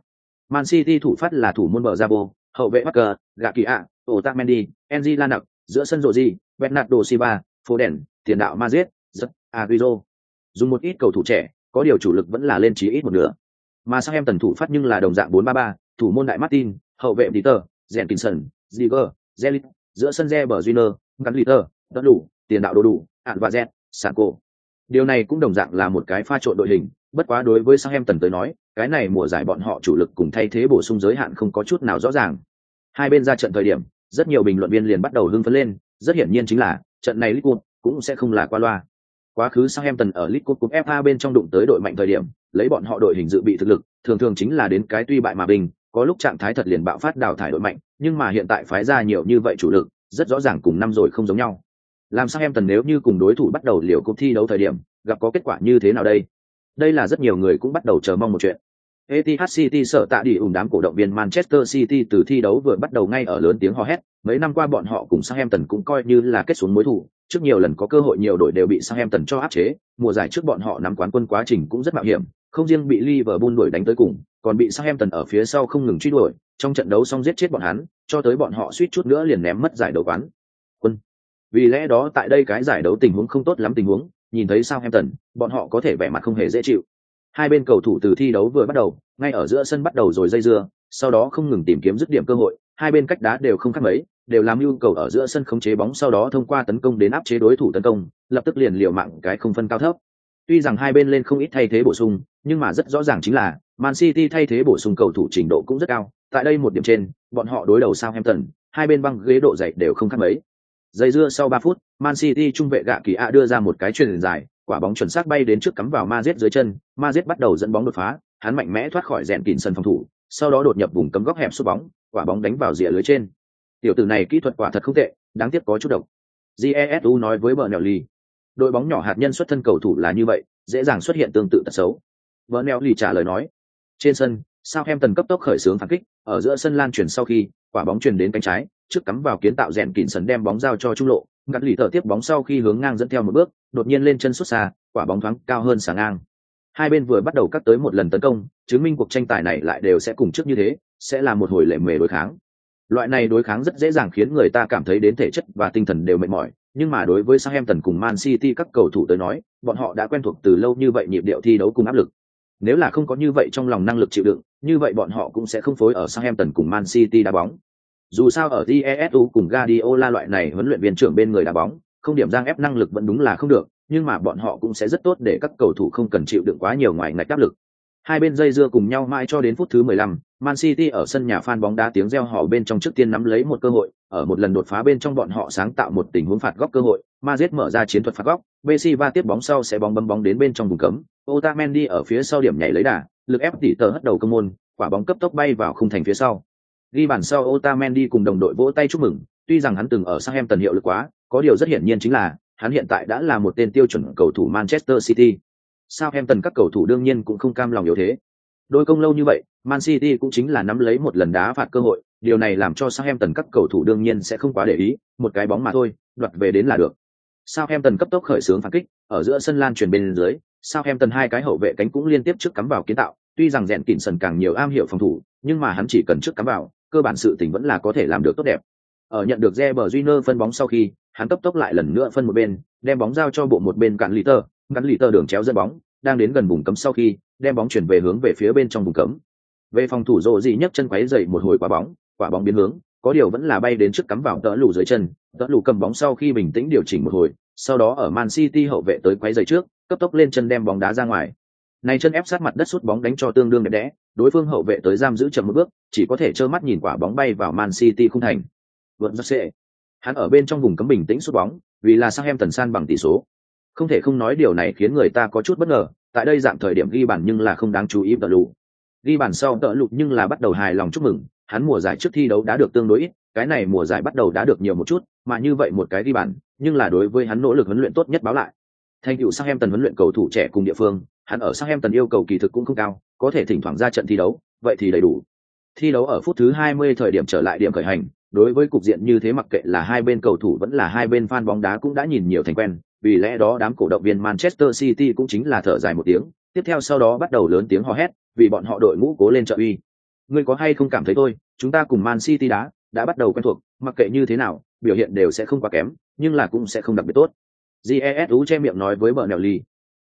Man City thủ phát là thủ môn bờ Zabo, hậu vệ Parker, Gakia, Otamendi, Enzi Lanak, giữa sân Rodri, Bernardo Silva, Foden, tiền đạo Madrid, rất Agüero. Dùng một ít cầu thủ trẻ, có điều chủ lực vẫn là lên chí ít một nửa. Mà sang em tần thủ phát nhưng là đồng dạng 4-3-3, thủ môn đại Martin, hậu vệ Peter, Jenkinson, Ziger, Zelit, giữa sân Reber Junior, gắn Liter, đất đủ, tiền đạo đồ đủ, ạn và Z, Sanko. cổ. Điều này cũng đồng dạng là một cái pha trộn đội hình, bất quá đối với Southampton tới nói, cái này mùa giải bọn họ chủ lực cùng thay thế bổ sung giới hạn không có chút nào rõ ràng. Hai bên ra trận thời điểm, rất nhiều bình luận viên liền bắt đầu hưng phấn lên, rất hiển nhiên chính là trận này Liverpool cũng sẽ không là qua loa. Quá khứ Southampton ở League Cup FA bên trong đụng tới đội mạnh thời điểm, lấy bọn họ đội hình dự bị thực lực, thường thường chính là đến cái tuy bại mà bình, có lúc trạng thái thật liền bạo phát đào thải đội mạnh, nhưng mà hiện tại phái ra nhiều như vậy chủ lực, rất rõ ràng cùng năm rồi không giống nhau. Làm sao em tần nếu như cùng đối thủ bắt đầu liều cuộc thi đấu thời điểm, gặp có kết quả như thế nào đây? Đây là rất nhiều người cũng bắt đầu chờ mong một chuyện. Etihad City sợ tạ đi ủng đám cổ động viên Manchester City từ thi đấu vừa bắt đầu ngay ở lớn tiếng hò hét, mấy năm qua bọn họ cùng Southampton cũng coi như là kết xuống mối thù, trước nhiều lần có cơ hội nhiều đội đều bị Southampton cho áp chế, mùa giải trước bọn họ nắm quán quân quá trình cũng rất mạo hiểm, không riêng bị Liverpool đuổi đánh tới cùng, còn bị Southampton ở phía sau không ngừng truy đuổi, trong trận đấu xong giết chết bọn hắn, cho tới bọn họ suýt chút nữa liền ném mất giải đấu quán quân. Vì lẽ đó tại đây cái giải đấu tình huống không tốt lắm tình huống, nhìn thấy Southampton, bọn họ có thể vẻ mặt không hề dễ chịu. Hai bên cầu thủ từ thi đấu vừa bắt đầu, ngay ở giữa sân bắt đầu rồi dây dưa, sau đó không ngừng tìm kiếm dứt điểm cơ hội, hai bên cách đá đều không khác mấy, đều làm yêu cầu ở giữa sân khống chế bóng sau đó thông qua tấn công đến áp chế đối thủ tấn công, lập tức liền liều mạng cái không phân cao thấp. Tuy rằng hai bên lên không ít thay thế bổ sung, nhưng mà rất rõ ràng chính là Man City thay thế bổ sung cầu thủ trình độ cũng rất cao. Tại đây một điểm trên, bọn họ đối đầu Southampton, hai bên băng ghế độ dày đều không khác mấy. Dây dưa sau 3 phút, Man City trung vệ gạ kỳ ạ đưa ra một cái chuyền dài, quả bóng chuẩn xác bay đến trước cắm vào Mazet dưới chân, Mazet bắt đầu dẫn bóng đột phá, hắn mạnh mẽ thoát khỏi rèn kín sân phòng thủ, sau đó đột nhập vùng cấm góc hẹp sút bóng, quả bóng đánh vào rìa lưới trên. Tiểu tử này kỹ thuật quả thật không tệ, đáng tiếc có chút độc. Jesu nói với vợ Nealie. Đội bóng nhỏ hạt nhân xuất thân cầu thủ là như vậy, dễ dàng xuất hiện tương tự tật xấu. Bernelli trả lời nói. Trên sân, sao em tần cấp tốc khởi xướng phản kích, ở giữa sân lan chuyển sau khi, quả bóng truyền đến cánh trái, trước cắm vào kiến tạo rèn kịn sân đem bóng giao cho trung lộ, ngắt lì thở tiếp bóng sau khi hướng ngang dẫn theo một bước, đột nhiên lên chân xuất xa, quả bóng thoáng cao hơn sáng ngang. Hai bên vừa bắt đầu cắt tới một lần tấn công, chứng minh cuộc tranh tài này lại đều sẽ cùng trước như thế, sẽ là một hồi lệ mề đối kháng Loại này đối kháng rất dễ dàng khiến người ta cảm thấy đến thể chất và tinh thần đều mệt mỏi, nhưng mà đối với Southampton cùng Man City các cầu thủ tới nói, bọn họ đã quen thuộc từ lâu như vậy nhịp điệu thi đấu cùng áp lực. Nếu là không có như vậy trong lòng năng lực chịu đựng, như vậy bọn họ cũng sẽ không phối ở Southampton cùng Man City đá bóng. Dù sao ở GESU cùng Guardiola loại này huấn luyện viên trưởng bên người đá bóng, không điểm giang ép năng lực vẫn đúng là không được, nhưng mà bọn họ cũng sẽ rất tốt để các cầu thủ không cần chịu đựng quá nhiều ngoài ngạch áp lực. Hai bên dây dưa cùng nhau mãi cho đến phút thứ 15, Man City ở sân nhà fan bóng đá tiếng reo hò bên trong trước tiên nắm lấy một cơ hội, ở một lần đột phá bên trong bọn họ sáng tạo một tình huống phạt góc cơ hội, Madrid mở ra chiến thuật phạt góc, Messi va tiếp bóng sau sẽ bóng bấm bóng đến bên trong vùng cấm, Otamendi ở phía sau điểm nhảy lấy đà, lực ép tỉ tờ hất đầu cơ môn, quả bóng cấp tốc bay vào khung thành phía sau. Ghi bàn sau Otamendi cùng đồng đội vỗ tay chúc mừng, tuy rằng hắn từng ở Southampton hiệu lực quá, có điều rất hiển nhiên chính là hắn hiện tại đã là một tên tiêu chuẩn cầu thủ Manchester City. Southampton các cầu thủ đương nhiên cũng không cam lòng yếu thế. Đôi công lâu như vậy, Man City cũng chính là nắm lấy một lần đá phạt cơ hội, điều này làm cho Southampton các cầu thủ đương nhiên sẽ không quá để ý, một cái bóng mà thôi, đoạt về đến là được. Southampton cấp tốc khởi xướng phản kích, ở giữa sân lan truyền bên dưới, Southampton hai cái hậu vệ cánh cũng liên tiếp trước cắm vào kiến tạo, tuy rằng rèn kỉnh sần càng nhiều am hiểu phòng thủ, nhưng mà hắn chỉ cần trước cắm vào, cơ bản sự tình vẫn là có thể làm được tốt đẹp. Ở nhận được Reber Júnior phân bóng sau khi, hắn cấp tốc lại lần nữa phân một bên, đem bóng giao cho bộ một bên cản Liter, ngắn tơ đường chéo dẫn bóng, đang đến gần vùng cấm sau khi, đem bóng chuyển về hướng về phía bên trong vùng cấm. Về phòng thủ rộ dị nhấc chân quáy dậy một hồi quả bóng, quả bóng biến hướng, có điều vẫn là bay đến trước cắm vào tỡ lù dưới chân, tỡ lù cầm bóng sau khi bình tĩnh điều chỉnh một hồi, sau đó ở Man City hậu vệ tới quáy dậy trước, cấp tốc lên chân đem bóng đá ra ngoài. Này chân ép sát mặt đất sút bóng đánh cho tương đương đẹp đẽ, đối phương hậu vệ tới giam giữ chậm một bước, chỉ có thể trơ mắt nhìn quả bóng bay vào Man City khung thành. Vượt ra xệ Hắn ở bên trong vùng cấm bình tĩnh sút bóng, vì là sang em tần san bằng tỷ số. Không thể không nói điều này khiến người ta có chút bất ngờ, tại đây dạng thời điểm ghi bàn nhưng là không đáng chú ý tợ lụ. Ghi bàn sau tợ lụ nhưng là bắt đầu hài lòng chúc mừng, hắn mùa giải trước thi đấu đã được tương đối ít, cái này mùa giải bắt đầu đã được nhiều một chút, mà như vậy một cái ghi bàn, nhưng là đối với hắn nỗ lực huấn luyện tốt nhất báo lại. Thành cựu sang em tần huấn luyện cầu thủ trẻ cùng địa phương, hắn ở sang em tần yêu cầu kỳ thực cũng không cao, có thể thỉnh thoảng ra trận thi đấu, vậy thì đầy đủ. Thi đấu ở phút thứ 20 thời điểm trở lại điểm khởi hành, đối với cục diện như thế mặc kệ là hai bên cầu thủ vẫn là hai bên fan bóng đá cũng đã nhìn nhiều thành quen, vì lẽ đó đám cổ động viên Manchester City cũng chính là thở dài một tiếng, tiếp theo sau đó bắt đầu lớn tiếng hò hét, vì bọn họ đội ngũ cố lên trợ uy. Ngươi có hay không cảm thấy tôi, chúng ta cùng Man City đá, đã bắt đầu quen thuộc, mặc kệ như thế nào, biểu hiện đều sẽ không quá kém, nhưng là cũng sẽ không đặc biệt tốt. Jesu che miệng nói với Bernelli.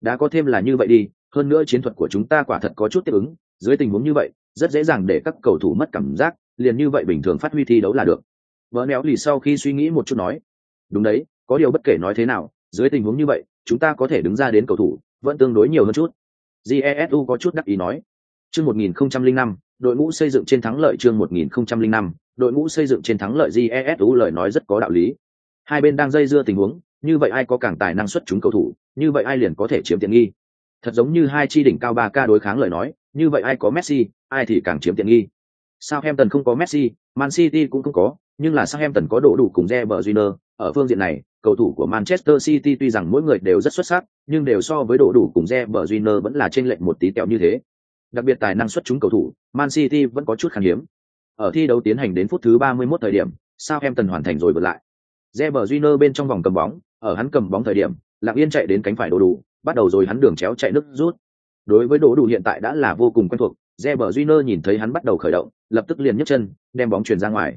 Đã có thêm là như vậy đi, hơn nữa chiến thuật của chúng ta quả thật có chút tiếp ứng, dưới tình huống như vậy, rất dễ dàng để các cầu thủ mất cảm giác, liền như vậy bình thường phát huy thi đấu là được. Bernelli sau khi suy nghĩ một chút nói, đúng đấy, có điều bất kể nói thế nào, dưới tình huống như vậy, chúng ta có thể đứng ra đến cầu thủ, vẫn tương đối nhiều hơn chút. Jesu có chút đắc ý nói. Chương 1005, đội ngũ xây dựng trên thắng lợi chương 1005, đội ngũ xây dựng trên thắng lợi jesu lời nói rất có đạo lý hai bên đang dây dưa tình huống như vậy ai có càng tài năng xuất chúng cầu thủ như vậy ai liền có thể chiếm tiện nghi thật giống như hai chi đỉnh cao ba ca đối kháng lời nói như vậy ai có messi ai thì càng chiếm tiện nghi Southampton không có Messi, Man City cũng không có, nhưng là Southampton có độ đủ cùng Reber junior ở phương diện này, cầu thủ của Manchester City tuy rằng mỗi người đều rất xuất sắc, nhưng đều so với độ đủ cùng Reber Júnior vẫn là trên lệnh một tí tẹo như thế. Đặc biệt tài năng xuất chúng cầu thủ, Man City vẫn có chút khan hiếm. Ở thi đấu tiến hành đến phút thứ 31 thời điểm, Southampton hoàn thành rồi vượt lại. Reber Júnior bên trong vòng cầm bóng, ở hắn cầm bóng thời điểm, Lạc Yên chạy đến cánh phải đồ đủ, bắt đầu rồi hắn đường chéo chạy nước rút. Đối với đồ đủ hiện tại đã là vô cùng quen thuộc, Reber Júnior nhìn thấy hắn bắt đầu khởi động, lập tức liền nhấc chân, đem bóng chuyển ra ngoài.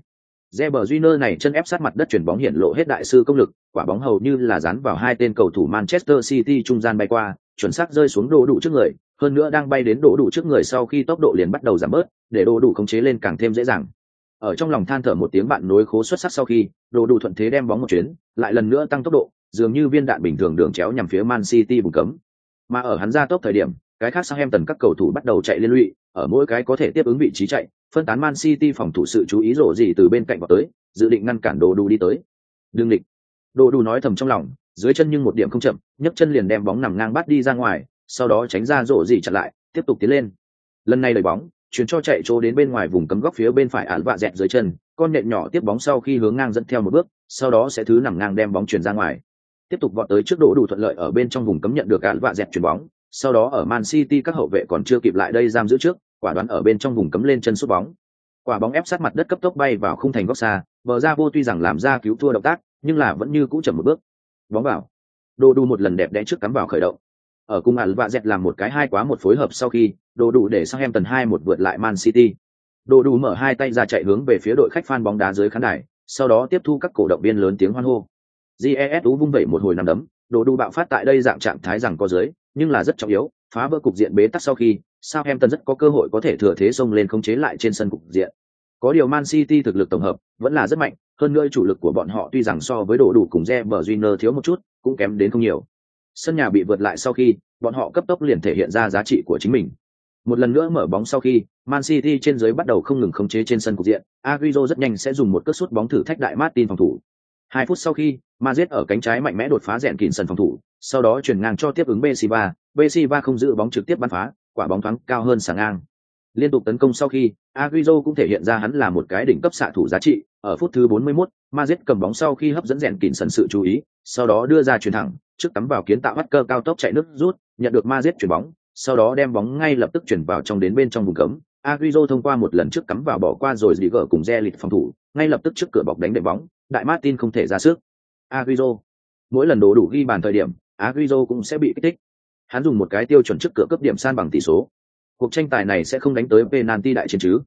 Reber Júnior này chân ép sát mặt đất chuyển bóng hiện lộ hết đại sư công lực, quả bóng hầu như là dán vào hai tên cầu thủ Manchester City trung gian bay qua, chuẩn xác rơi xuống đồ đủ trước người, hơn nữa đang bay đến đổ đủ trước người sau khi tốc độ liền bắt đầu giảm bớt để đổ đủ khống chế lên càng thêm dễ dàng. Ở trong lòng than thở một tiếng bạn nối khố xuất sắc sau khi đổ đủ thuận thế đem bóng một chuyến lại lần nữa tăng tốc độ dường như viên đạn bình thường đường chéo nhằm phía man city vùng cấm. Mà ở hắn ra tốc thời điểm cái khác sang em tần các cầu thủ bắt đầu chạy liên lụy ở mỗi cái có thể tiếp ứng vị trí chạy phân tán man city phòng thủ sự chú ý rổ gì từ bên cạnh vào tới, dự định ngăn cản đồ đủ đi tới. Đương địch. Đồ đủ nói thầm trong lòng, dưới chân nhưng một điểm không chậm, nhấc chân liền đem bóng nằm ngang bắt đi ra ngoài, sau đó tránh ra rổ gì chặn lại, tiếp tục tiến lên. Lần này đẩy bóng, chuyển cho chạy chỗ đến bên ngoài vùng cấm góc phía bên phải án vạ dẹt dưới chân, con nện nhỏ tiếp bóng sau khi hướng ngang dẫn theo một bước, sau đó sẽ thứ nằm ngang đem bóng chuyển ra ngoài. Tiếp tục vọt tới trước đồ đủ thuận lợi ở bên trong vùng cấm nhận được án vạ dẹt chuyển bóng, sau đó ở man city các hậu vệ còn chưa kịp lại đây giam giữ trước quả đoán ở bên trong vùng cấm lên chân sút bóng. Quả bóng ép sát mặt đất cấp tốc bay vào khung thành góc xa, bờ ra vô tuy rằng làm ra cứu thua động tác, nhưng là vẫn như cũ chậm một bước. Bóng vào. Đồ đủ một lần đẹp đẽ trước cắm vào khởi động. Ở cung ẩn vạ dẹt làm một cái hai quá một phối hợp sau khi, đồ đủ để sang em tần hai một vượt lại man city. Đồ đủ mở hai tay ra chạy hướng về phía đội khách phan bóng đá dưới khán đài, sau đó tiếp thu các cổ động viên lớn tiếng hoan hô. Jesu vung vẩy một hồi nằm đấm, đồ đủ bạo phát tại đây dạng trạng thái rằng có dưới, nhưng là rất trọng yếu, phá vỡ cục diện bế tắc sau khi sao em tần rất có cơ hội có thể thừa thế xông lên khống chế lại trên sân cục diện có điều man city thực lực tổng hợp vẫn là rất mạnh hơn nữa chủ lực của bọn họ tuy rằng so với đồ đủ cùng Reber Júnior thiếu một chút cũng kém đến không nhiều Sân nhà bị vượt lại sau khi, bọn họ cấp tốc liền thể hiện ra giá trị của chính mình. Một lần nữa mở bóng sau khi, Man City trên dưới bắt đầu không ngừng khống chế trên sân cục diện, Agüero rất nhanh sẽ dùng một cước sút bóng thử thách đại Martin phòng thủ. Hai phút sau khi, Madrid ở cánh trái mạnh mẽ đột phá rèn kịn sân phòng thủ, sau đó chuyển ngang cho tiếp ứng Bessiva, Bessiva không giữ bóng trực tiếp bắn phá, quả bóng thoáng cao hơn sáng ngang. Liên tục tấn công sau khi, Agüero cũng thể hiện ra hắn là một cái đỉnh cấp xạ thủ giá trị, ở phút thứ 41, Madrid cầm bóng sau khi hấp dẫn rèn kịn sân sự chú ý, sau đó đưa ra chuyền thẳng, trước cắm vào kiến tạo bắt cơ cao tốc chạy nước rút, nhận được Madrid chuyển bóng, sau đó đem bóng ngay lập tức chuyển vào trong đến bên trong vùng cấm. Agüero thông qua một lần trước cắm vào bỏ qua rồi dì gỡ cùng Zelit phòng thủ, ngay lập tức trước cửa bọc đánh đệm bóng, đại Martin không thể ra sức. Agüero, mỗi lần đổ đủ ghi bàn thời điểm, Agüero cũng sẽ bị kích thích. Hắn dùng một cái tiêu chuẩn trước cửa cấp điểm san bằng tỷ số. Cuộc tranh tài này sẽ không đánh tới penalty đại chiến chứ?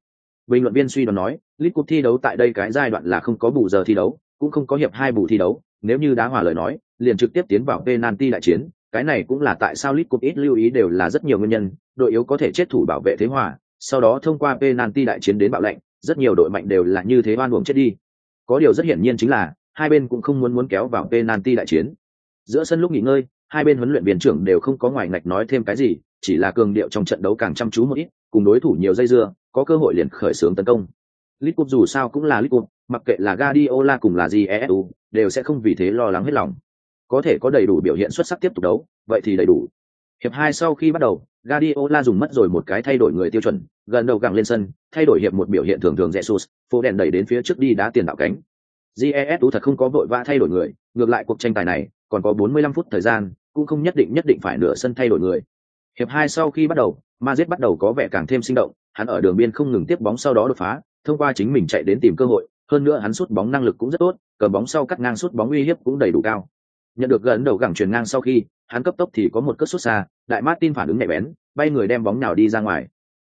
Bình luận viên suy đoán nói, League Cup thi đấu tại đây cái giai đoạn là không có bù giờ thi đấu, cũng không có hiệp hai bù thi đấu, nếu như đá hòa lời nói, liền trực tiếp tiến vào penalty đại chiến, cái này cũng là tại sao League Cup ít lưu ý đều là rất nhiều nguyên nhân, đội yếu có thể chết thủ bảo vệ thế hòa, sau đó thông qua penalty đại chiến đến bạo lệnh, rất nhiều đội mạnh đều là như thế oan uổng chết đi. Có điều rất hiển nhiên chính là hai bên cũng không muốn muốn kéo vào penalty đại chiến. Giữa sân lúc nghỉ ngơi, hai bên huấn luyện viên trưởng đều không có ngoài ngạch nói thêm cái gì, chỉ là cường điệu trong trận đấu càng chăm chú một ít, cùng đối thủ nhiều dây dưa, có cơ hội liền khởi xướng tấn công. League Cup dù sao cũng là League Cup, mặc kệ là Guardiola cùng là GESU, đều sẽ không vì thế lo lắng hết lòng. Có thể có đầy đủ biểu hiện xuất sắc tiếp tục đấu, vậy thì đầy đủ. Hiệp hai sau khi bắt đầu, Guardiola dùng mất rồi một cái thay đổi người tiêu chuẩn, gần đầu gặng lên sân, thay đổi hiệp một biểu hiện thường thường Jesus, phố đèn đẩy đến phía trước đi đá tiền đạo cánh. jesu thật không có vội vã thay đổi người, ngược lại cuộc tranh tài này còn có 45 phút thời gian, cũng không nhất định nhất định phải nửa sân thay đổi người. Hiệp hai sau khi bắt đầu, mazet bắt đầu có vẻ càng thêm sinh động, hắn ở đường biên không ngừng tiếp bóng sau đó đột phá, thông qua chính mình chạy đến tìm cơ hội, hơn nữa hắn sút bóng năng lực cũng rất tốt, cầm bóng sau cắt ngang sút bóng uy hiếp cũng đầy đủ cao. Nhận được gần đầu gẳng truyền ngang sau khi, hắn cấp tốc thì có một cất sút xa, đại Martin phản ứng nhạy bén, bay người đem bóng nào đi ra ngoài.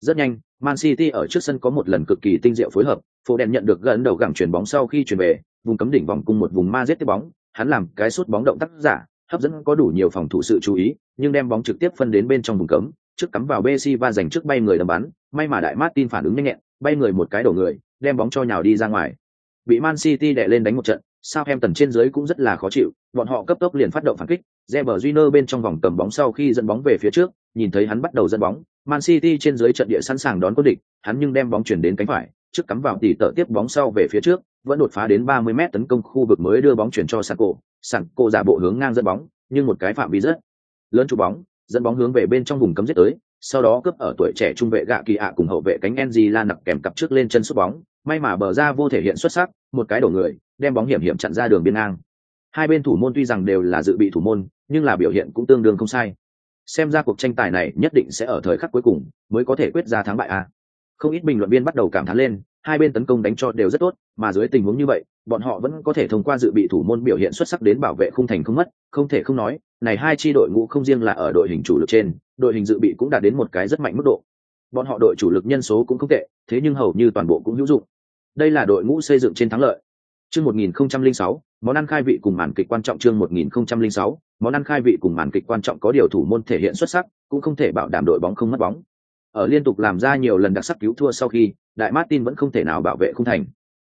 Rất nhanh, Man City ở trước sân có một lần cực kỳ tinh diệu phối hợp, Phố đèn nhận được gần đầu gẳng chuyển bóng sau khi chuyển về, vùng cấm đỉnh vòng cung một vùng ma giết tiếp bóng, hắn làm cái sút bóng động tác giả, hấp dẫn có đủ nhiều phòng thủ sự chú ý, nhưng đem bóng trực tiếp phân đến bên trong vùng cấm, trước cắm vào Messi và giành trước bay người đâm bắn, may mà đại Martin phản ứng nhanh nhẹn, bay người một cái đổ người, đem bóng cho nhào đi ra ngoài. Bị Man City đè lên đánh một trận, Southampton trên dưới cũng rất là khó chịu, bọn họ cấp tốc liền phát động phản kích, Reber Júnior bên trong vòng cầm bóng sau khi dẫn bóng về phía trước, nhìn thấy hắn bắt đầu dẫn bóng, Man City trên dưới trận địa sẵn sàng đón quân địch, hắn nhưng đem bóng chuyển đến cánh phải, trước cắm vào tỉ tợ tiếp bóng sau về phía trước, vẫn đột phá đến 30 mét tấn công khu vực mới đưa bóng chuyển cho Sanko, Sanko giả bộ hướng ngang dẫn bóng, nhưng một cái phạm vi rất lớn trụ bóng, dẫn bóng hướng về bên trong vùng cấm giết tới, sau đó cướp ở tuổi trẻ trung vệ gạ kỳ ạ cùng hậu vệ cánh NG la nặc kèm cặp trước lên chân sút bóng, may mà bờ ra vô thể hiện xuất sắc, một cái đổ người, đem bóng hiểm hiểm chặn ra đường biên ngang. Hai bên thủ môn tuy rằng đều là dự bị thủ môn, nhưng là biểu hiện cũng tương đương không sai. Xem ra cuộc tranh tài này nhất định sẽ ở thời khắc cuối cùng mới có thể quyết ra thắng bại a. Không ít bình luận viên bắt đầu cảm thán lên, hai bên tấn công đánh cho đều rất tốt, mà dưới tình huống như vậy, bọn họ vẫn có thể thông qua dự bị thủ môn biểu hiện xuất sắc đến bảo vệ khung thành không mất, không thể không nói, này hai chi đội ngũ không riêng là ở đội hình chủ lực trên, đội hình dự bị cũng đạt đến một cái rất mạnh mức độ. Bọn họ đội chủ lực nhân số cũng không tệ, thế nhưng hầu như toàn bộ cũng hữu dụng. Đây là đội ngũ xây dựng trên thắng lợi. Chương 1006, món ăn khai vị cùng màn kịch quan trọng chương 1006, món ăn khai vị cùng màn kịch quan trọng có điều thủ môn thể hiện xuất sắc, cũng không thể bảo đảm đội bóng không mất bóng. Ở liên tục làm ra nhiều lần đặc sắc cứu thua sau khi, đại Martin vẫn không thể nào bảo vệ khung thành.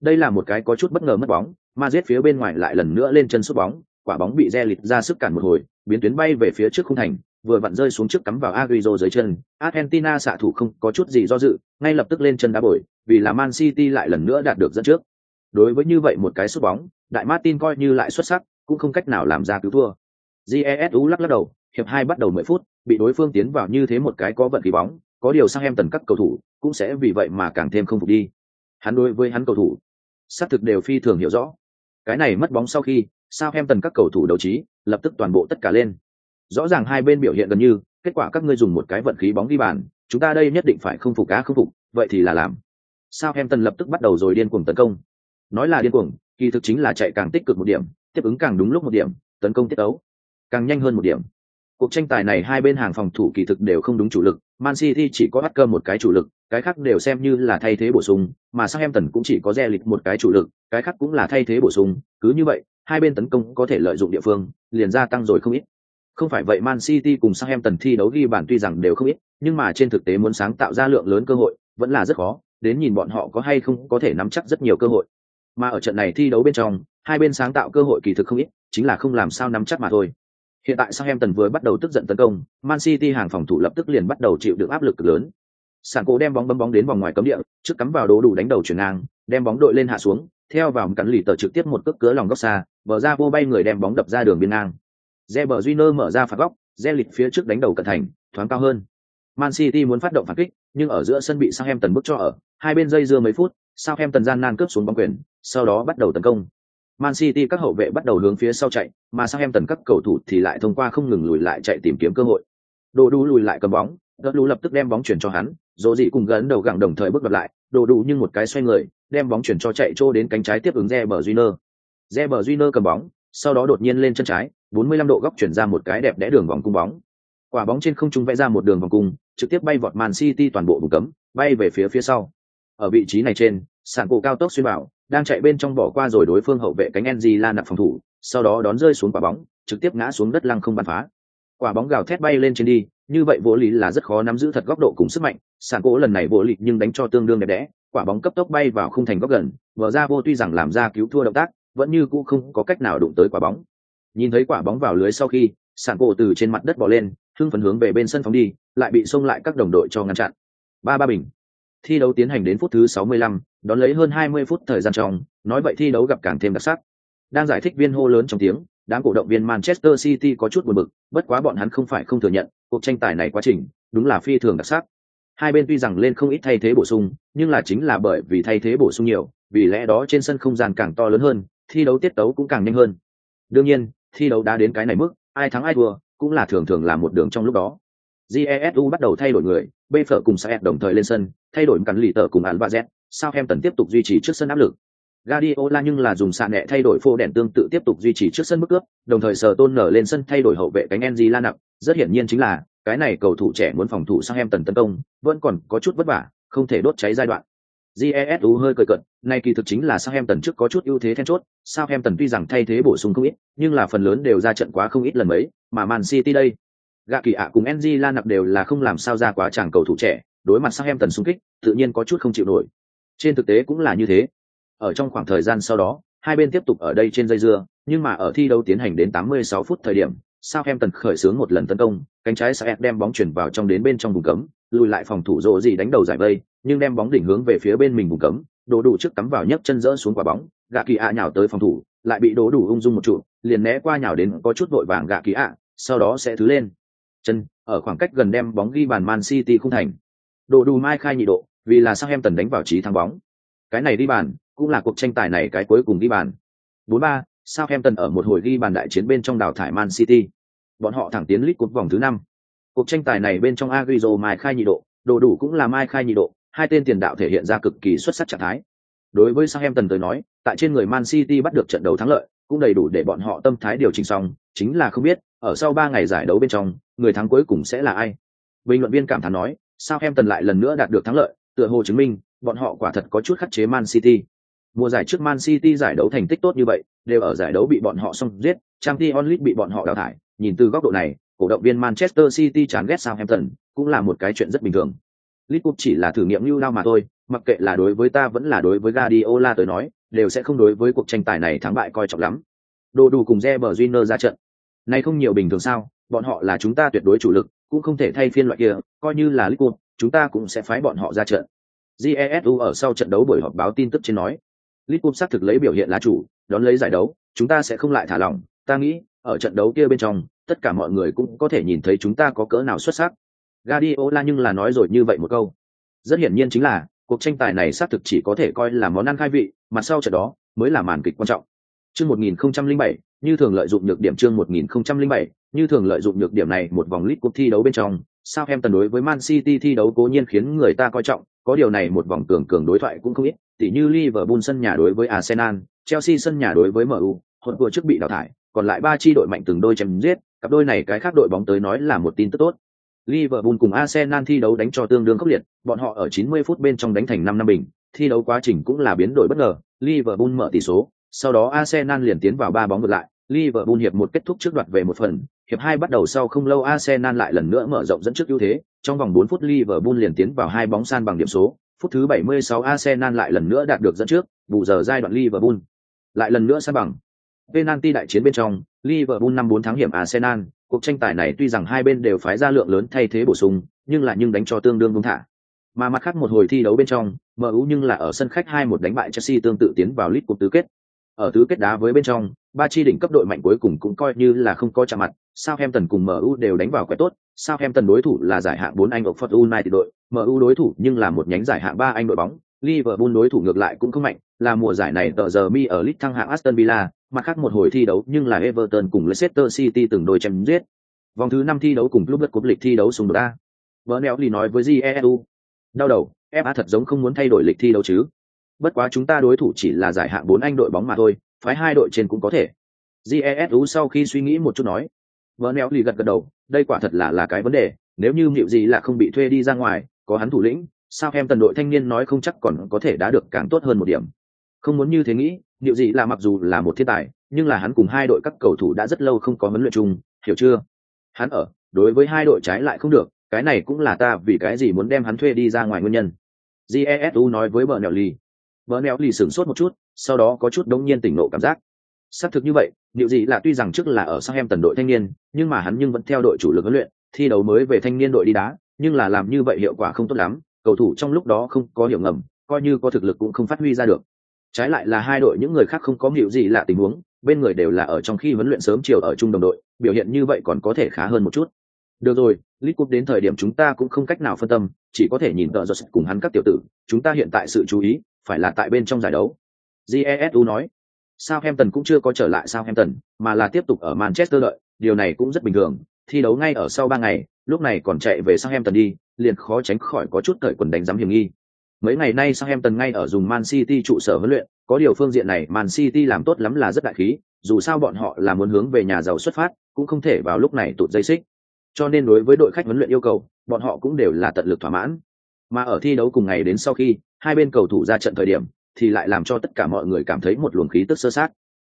Đây là một cái có chút bất ngờ mất bóng, Madrid phía bên ngoài lại lần nữa lên chân sút bóng, quả bóng bị Zelit ra sức cản một hồi, biến tuyến bay về phía trước khung thành, vừa vặn rơi xuống trước cắm vào Agüero dưới chân, Argentina xạ thủ không có chút gì do dự, ngay lập tức lên chân đá bồi, vì là Man City lại lần nữa đạt được dẫn trước. Đối với như vậy một cái sút bóng, đại Martin coi như lại xuất sắc, cũng không cách nào làm ra cứu thua. Jesu lắc lắc đầu, hiệp hai bắt đầu 10 phút, bị đối phương tiến vào như thế một cái có vận khí bóng, có điều sang em tần các cầu thủ cũng sẽ vì vậy mà càng thêm không phục đi. Hắn đối với hắn cầu thủ, xác thực đều phi thường hiểu rõ. Cái này mất bóng sau khi, sao em tần các cầu thủ đấu trí, lập tức toàn bộ tất cả lên. Rõ ràng hai bên biểu hiện gần như, kết quả các ngươi dùng một cái vận khí bóng đi bàn, chúng ta đây nhất định phải không phục cá không phục, vậy thì là làm. Sao em tần lập tức bắt đầu rồi điên cuồng tấn công. Nói là điên cuồng, kỳ thực chính là chạy càng tích cực một điểm, tiếp ứng càng đúng lúc một điểm, tấn công tiết tấu càng nhanh hơn một điểm. Cuộc tranh tài này hai bên hàng phòng thủ kỳ thực đều không đúng chủ lực, Man City chỉ có Hacker một cái chủ lực, cái khác đều xem như là thay thế bổ sung, mà Southampton cũng chỉ có Zelit một cái chủ lực, cái khác cũng là thay thế bổ sung, cứ như vậy, hai bên tấn công có thể lợi dụng địa phương, liền gia tăng rồi không ít. Không phải vậy Man City cùng Southampton thi đấu ghi bàn tuy rằng đều không ít, nhưng mà trên thực tế muốn sáng tạo ra lượng lớn cơ hội, vẫn là rất khó, đến nhìn bọn họ có hay không có thể nắm chắc rất nhiều cơ hội. Mà ở trận này thi đấu bên trong, hai bên sáng tạo cơ hội kỳ thực không ít, chính là không làm sao nắm chắc mà thôi. Hiện tại Southampton vừa bắt đầu tức giận tấn công, Man City hàng phòng thủ lập tức liền bắt đầu chịu được áp lực cực lớn. Sàn cố đem bóng bấm bóng đến vòng ngoài cấm địa, trước cắm vào đố đủ đánh đầu chuyển ngang, đem bóng đội lên hạ xuống, theo vào cắn lì tờ trực tiếp một cước cửa lòng góc xa, bờ ra vô bay người đem bóng đập ra đường biên ngang. Reber Júnior mở ra phạt góc, Zelit phía trước đánh đầu cận thành, thoáng cao hơn. Man City muốn phát động phản kích, nhưng ở giữa sân bị Southampton bức cho ở, hai bên dây dưa mấy phút, Southampton gian nan cướp xuống bóng quyền, sau đó bắt đầu tấn công. Man City các hậu vệ bắt đầu hướng phía sau chạy, mà Southampton các cầu thủ thì lại thông qua không ngừng lùi lại chạy tìm kiếm cơ hội. Đồ đủ lùi lại cầm bóng, Gật Lú lập tức đem bóng chuyển cho hắn, Dỗ dị cùng gấn đầu gặng đồng thời bước lại, Đồ đủ nhưng một cái xoay người, đem bóng chuyển cho chạy trô đến cánh trái tiếp ứng Reber Júnior. Reber Júnior cầm bóng, sau đó đột nhiên lên chân trái, 45 độ góc chuyển ra một cái đẹp đẽ đường vòng cung bóng. Quả bóng trên không trung vẽ ra một đường vòng cung, trực tiếp bay vọt Man City toàn bộ vùng cấm, bay về phía phía sau. Ở vị trí này trên, sàn cổ cao tốc xuyên bảo, đang chạy bên trong bỏ qua rồi đối phương hậu vệ cánh NG la nạp phòng thủ, sau đó đón rơi xuống quả bóng, trực tiếp ngã xuống đất lăng không bắn phá. Quả bóng gào thét bay lên trên đi, như vậy vô lý là rất khó nắm giữ thật góc độ cùng sức mạnh, sàn gỗ lần này vô lý nhưng đánh cho tương đương đẹp đẽ, quả bóng cấp tốc bay vào khung thành góc gần, vở ra vô tuy rằng làm ra cứu thua động tác, vẫn như cũ không có cách nào đụng tới quả bóng. Nhìn thấy quả bóng vào lưới sau khi, sàn gỗ từ trên mặt đất bò lên, hưng phấn hướng về bên sân phóng đi, lại bị xông lại các đồng đội cho ngăn chặn. Ba ba bình. Thi đấu tiến hành đến phút thứ 65, đón lấy hơn 20 phút thời gian trong, nói vậy thi đấu gặp càng thêm đặc sắc. Đang giải thích viên hô lớn trong tiếng, đám cổ động viên Manchester City có chút buồn bực, bất quá bọn hắn không phải không thừa nhận, cuộc tranh tài này quá trình, đúng là phi thường đặc sắc. Hai bên tuy rằng lên không ít thay thế bổ sung, nhưng là chính là bởi vì thay thế bổ sung nhiều, vì lẽ đó trên sân không gian càng to lớn hơn, thi đấu tiết tấu cũng càng nhanh hơn. Đương nhiên, thi đấu đã đến cái này mức, ai thắng ai thua, cũng là thường thường là một đường trong lúc đó jesu bắt đầu thay đổi người b phở cùng saet đồng thời lên sân thay đổi cắn lì tờ cùng án và z. Sao tiếp tục duy trì trước sân áp lực. Guardiola nhưng là dùng xạ nẹ thay đổi phô đèn tương tự tiếp tục duy trì trước sân bức cướp, đồng thời sờ tôn nở lên sân thay đổi hậu vệ cánh Enzi la nặng, rất hiển nhiên chính là cái này cầu thủ trẻ muốn phòng thủ sang em tần tấn công, vẫn còn có chút vất vả, không thể đốt cháy giai đoạn. Jesu hơi cười cợt, này kỳ thực chính là Southampton trước có chút ưu thế then chốt, Southampton tuy rằng thay thế bổ sung không ít, nhưng là phần lớn đều ra trận quá không ít lần mấy, mà Man City đây, gạ kỳ ạ cùng Enzy la nặc đều là không làm sao ra quá chàng cầu thủ trẻ, đối mặt sao em tần xung kích, tự nhiên có chút không chịu nổi. Trên thực tế cũng là như thế, ở trong khoảng thời gian sau đó, hai bên tiếp tục ở đây trên dây dưa, nhưng mà ở thi đấu tiến hành đến 86 phút thời điểm, sao em tần khởi xướng một lần tấn công, cánh trái Saet đem bóng chuyển vào trong đến bên trong vùng cấm, lùi lại phòng thủ rộ gì đánh đầu giải vây, nhưng đem bóng đỉnh hướng về phía bên mình vùng cấm, đổ đủ trước cắm vào nhấc chân rỡ xuống quả bóng, gạ kỳ ạ nhào tới phòng thủ, lại bị đổ đủ ung dung một trụ, liền né qua nhào đến có chút vội vàng gạ kỳ ạ, sau đó sẽ thứ lên. Chân, ở khoảng cách gần đem bóng ghi bàn Man City không thành. Độ đủ mai khai nhị độ, vì là Southampton đánh vào trí thắng bóng. Cái này đi bàn, cũng là cuộc tranh tài này cái cuối cùng ghi bàn. 4-3, Southampton ở một hồi ghi bàn đại chiến bên trong đào thải Man City. Bọn họ thẳng tiến lít cuộc vòng thứ 5. Cuộc tranh tài này bên trong Agüero mai khai nhị độ, độ đủ cũng là mai khai nhị độ, hai tên tiền đạo thể hiện ra cực kỳ xuất sắc trạng thái. Đối với Southampton tới nói, tại trên người Man City bắt được trận đấu thắng lợi, cũng đầy đủ để bọn họ tâm thái điều chỉnh xong, chính là không biết, ở sau 3 ngày giải đấu bên trong, người thắng cuối cùng sẽ là ai. Bình luận viên cảm thán nói, Sao em tần lại lần nữa đạt được thắng lợi, tựa hồ chứng minh, bọn họ quả thật có chút khắc chế Man City. Mùa giải trước Man City giải đấu thành tích tốt như vậy, đều ở giải đấu bị bọn họ xong giết, trang t onlit bị bọn họ đào thải, nhìn từ góc độ này, cổ động viên Manchester City chán ghét sao em tần cũng là một cái chuyện rất bình thường. Lit Cup chỉ là thử nghiệm lưu lao mà thôi, mặc kệ là đối với ta vẫn là đối với Guardiola tới nói, đều sẽ không đối với cuộc tranh tài này thắng bại coi trọng lắm. Đồ đủ cùng Reber Júnior ra trận. Này không nhiều bình thường sao, bọn họ là chúng ta tuyệt đối chủ lực, cũng không thể thay phiên loại kia, coi như là liverpool chúng ta cũng sẽ phái bọn họ ra trận. Jesu ở sau trận đấu buổi họp báo tin tức trên nói, liverpool xác thực lấy biểu hiện lá chủ, đón lấy giải đấu, chúng ta sẽ không lại thả lỏng, ta nghĩ, ở trận đấu kia bên trong, tất cả mọi người cũng có thể nhìn thấy chúng ta có cỡ nào xuất sắc. Guardiola nhưng là nói rồi như vậy một câu. Rất hiển nhiên chính là, cuộc tranh tài này xác thực chỉ có thể coi là món ăn khai vị, mà sau trận đó mới là màn kịch quan trọng. Chương 1007, như thường lợi dụng nhược điểm chương 1007, như thường lợi dụng nhược điểm này một vòng lít cuộc thi đấu bên trong, Southampton đối với Man City thi đấu cố nhiên khiến người ta coi trọng, có điều này một vòng cường cường đối thoại cũng không ít, tỉ như Liverpool sân nhà đối với Arsenal, Chelsea sân nhà đối với MU, hỗn vừa trước bị đào thải, còn lại ba chi đội mạnh từng đôi chém giết, cặp đôi này cái khác đội bóng tới nói là một tin tức tốt. Liverpool cùng Arsenal thi đấu đánh cho tương đương khốc liệt, bọn họ ở 90 phút bên trong đánh thành 5 năm bình, thi đấu quá trình cũng là biến đổi bất ngờ, Liverpool mở tỷ số, sau đó Arsenal liền tiến vào ba bóng ngược lại, Liverpool hiệp một kết thúc trước đoạt về một phần, hiệp hai bắt đầu sau không lâu Arsenal lại lần nữa mở rộng dẫn trước ưu thế, trong vòng 4 phút Liverpool liền tiến vào hai bóng san bằng điểm số, phút thứ 76 Arsenal lại lần nữa đạt được dẫn trước, bù giờ giai đoạn Liverpool lại lần nữa san bằng. Penalty đại chiến bên trong, Liverpool 5-4 thắng hiểm Arsenal, cuộc tranh tài này tuy rằng hai bên đều phái ra lượng lớn thay thế bổ sung, nhưng lại nhưng đánh cho tương đương vững thả. Mà mặt khác một hồi thi đấu bên trong, MU nhưng là ở sân khách 2-1 đánh bại Chelsea tương tự tiến vào lít cuộc tứ kết. Ở tứ kết đá với bên trong, ba chi đỉnh cấp đội mạnh cuối cùng cũng coi như là không có chạm mặt, Southampton cùng MU đều đánh vào quẻ tốt, Southampton đối thủ là giải hạng 4 Anh Oxford United đội, MU đối thủ nhưng là một nhánh giải hạng 3 Anh đội bóng, Liverpool đối thủ ngược lại cũng không mạnh, là mùa giải này tờ giờ mi ở League thăng hạng Aston Villa, mà khác một hồi thi đấu nhưng là Everton cùng Leicester City từng đôi chém giết. Vòng thứ 5 thi đấu cùng club đất cúp lịch thi đấu xung đột a. Bernelli nói với GESU. Đau đầu, FA thật giống không muốn thay đổi lịch thi đấu chứ. Bất quá chúng ta đối thủ chỉ là giải hạng 4 Anh đội bóng mà thôi, phái hai đội trên cũng có thể. GESU sau khi suy nghĩ một chút nói. Bernelli gật gật đầu, đây quả thật là là cái vấn đề, nếu như liệu gì là không bị thuê đi ra ngoài, có hắn thủ lĩnh, sao em tần đội thanh niên nói không chắc còn có thể đã được càng tốt hơn một điểm không muốn như thế nghĩ liệu gì là mặc dù là một thiên tài nhưng là hắn cùng hai đội các cầu thủ đã rất lâu không có huấn luyện chung hiểu chưa hắn ở đối với hai đội trái lại không được cái này cũng là ta vì cái gì muốn đem hắn thuê đi ra ngoài nguyên nhân jesu nói với vợ nèo lì bờ mèo lì sửng sốt một chút, sau đó có chút đống nhiên tỉnh nộ cảm giác. Xác thực như vậy liệu gì là tuy rằng trước là ở sang em tần đội thanh niên, nhưng mà hắn nhưng vẫn theo đội chủ lực huấn luyện, thi đấu mới về thanh niên đội đi đá, nhưng là làm như vậy hiệu quả không tốt lắm, cầu thủ trong lúc đó không có hiểu ngầm, coi như có thực lực cũng không phát huy ra được. Trái lại là hai đội những người khác không có hiểu gì lạ tình huống, bên người đều là ở trong khi huấn luyện sớm chiều ở chung đồng đội, biểu hiện như vậy còn có thể khá hơn một chút. Được rồi lit Cup đến thời điểm chúng ta cũng không cách nào phân tâm, chỉ có thể nhìn tờ giật cùng hắn các tiểu tử, chúng ta hiện tại sự chú ý phải là tại bên trong giải đấu jesu nói Southampton cũng chưa có trở lại Southampton mà là tiếp tục ở Manchester đợi điều này cũng rất bình thường thi đấu ngay ở sau ba ngày lúc này còn chạy về sang đi, liền khó tránh khỏi có chút cởi quần đánh giám hiểm nghi. Mấy ngày nay sang ngay ở dùng Man City trụ sở huấn luyện, có điều phương diện này Man City làm tốt lắm là rất đại khí, dù sao bọn họ là muốn hướng về nhà giàu xuất phát, cũng không thể vào lúc này tụt dây xích. Cho nên đối với đội khách huấn luyện yêu cầu, bọn họ cũng đều là tận lực thỏa mãn. Mà ở thi đấu cùng ngày đến sau khi, hai bên cầu thủ ra trận thời điểm, thì lại làm cho tất cả mọi người cảm thấy một luồng khí tức sơ sát.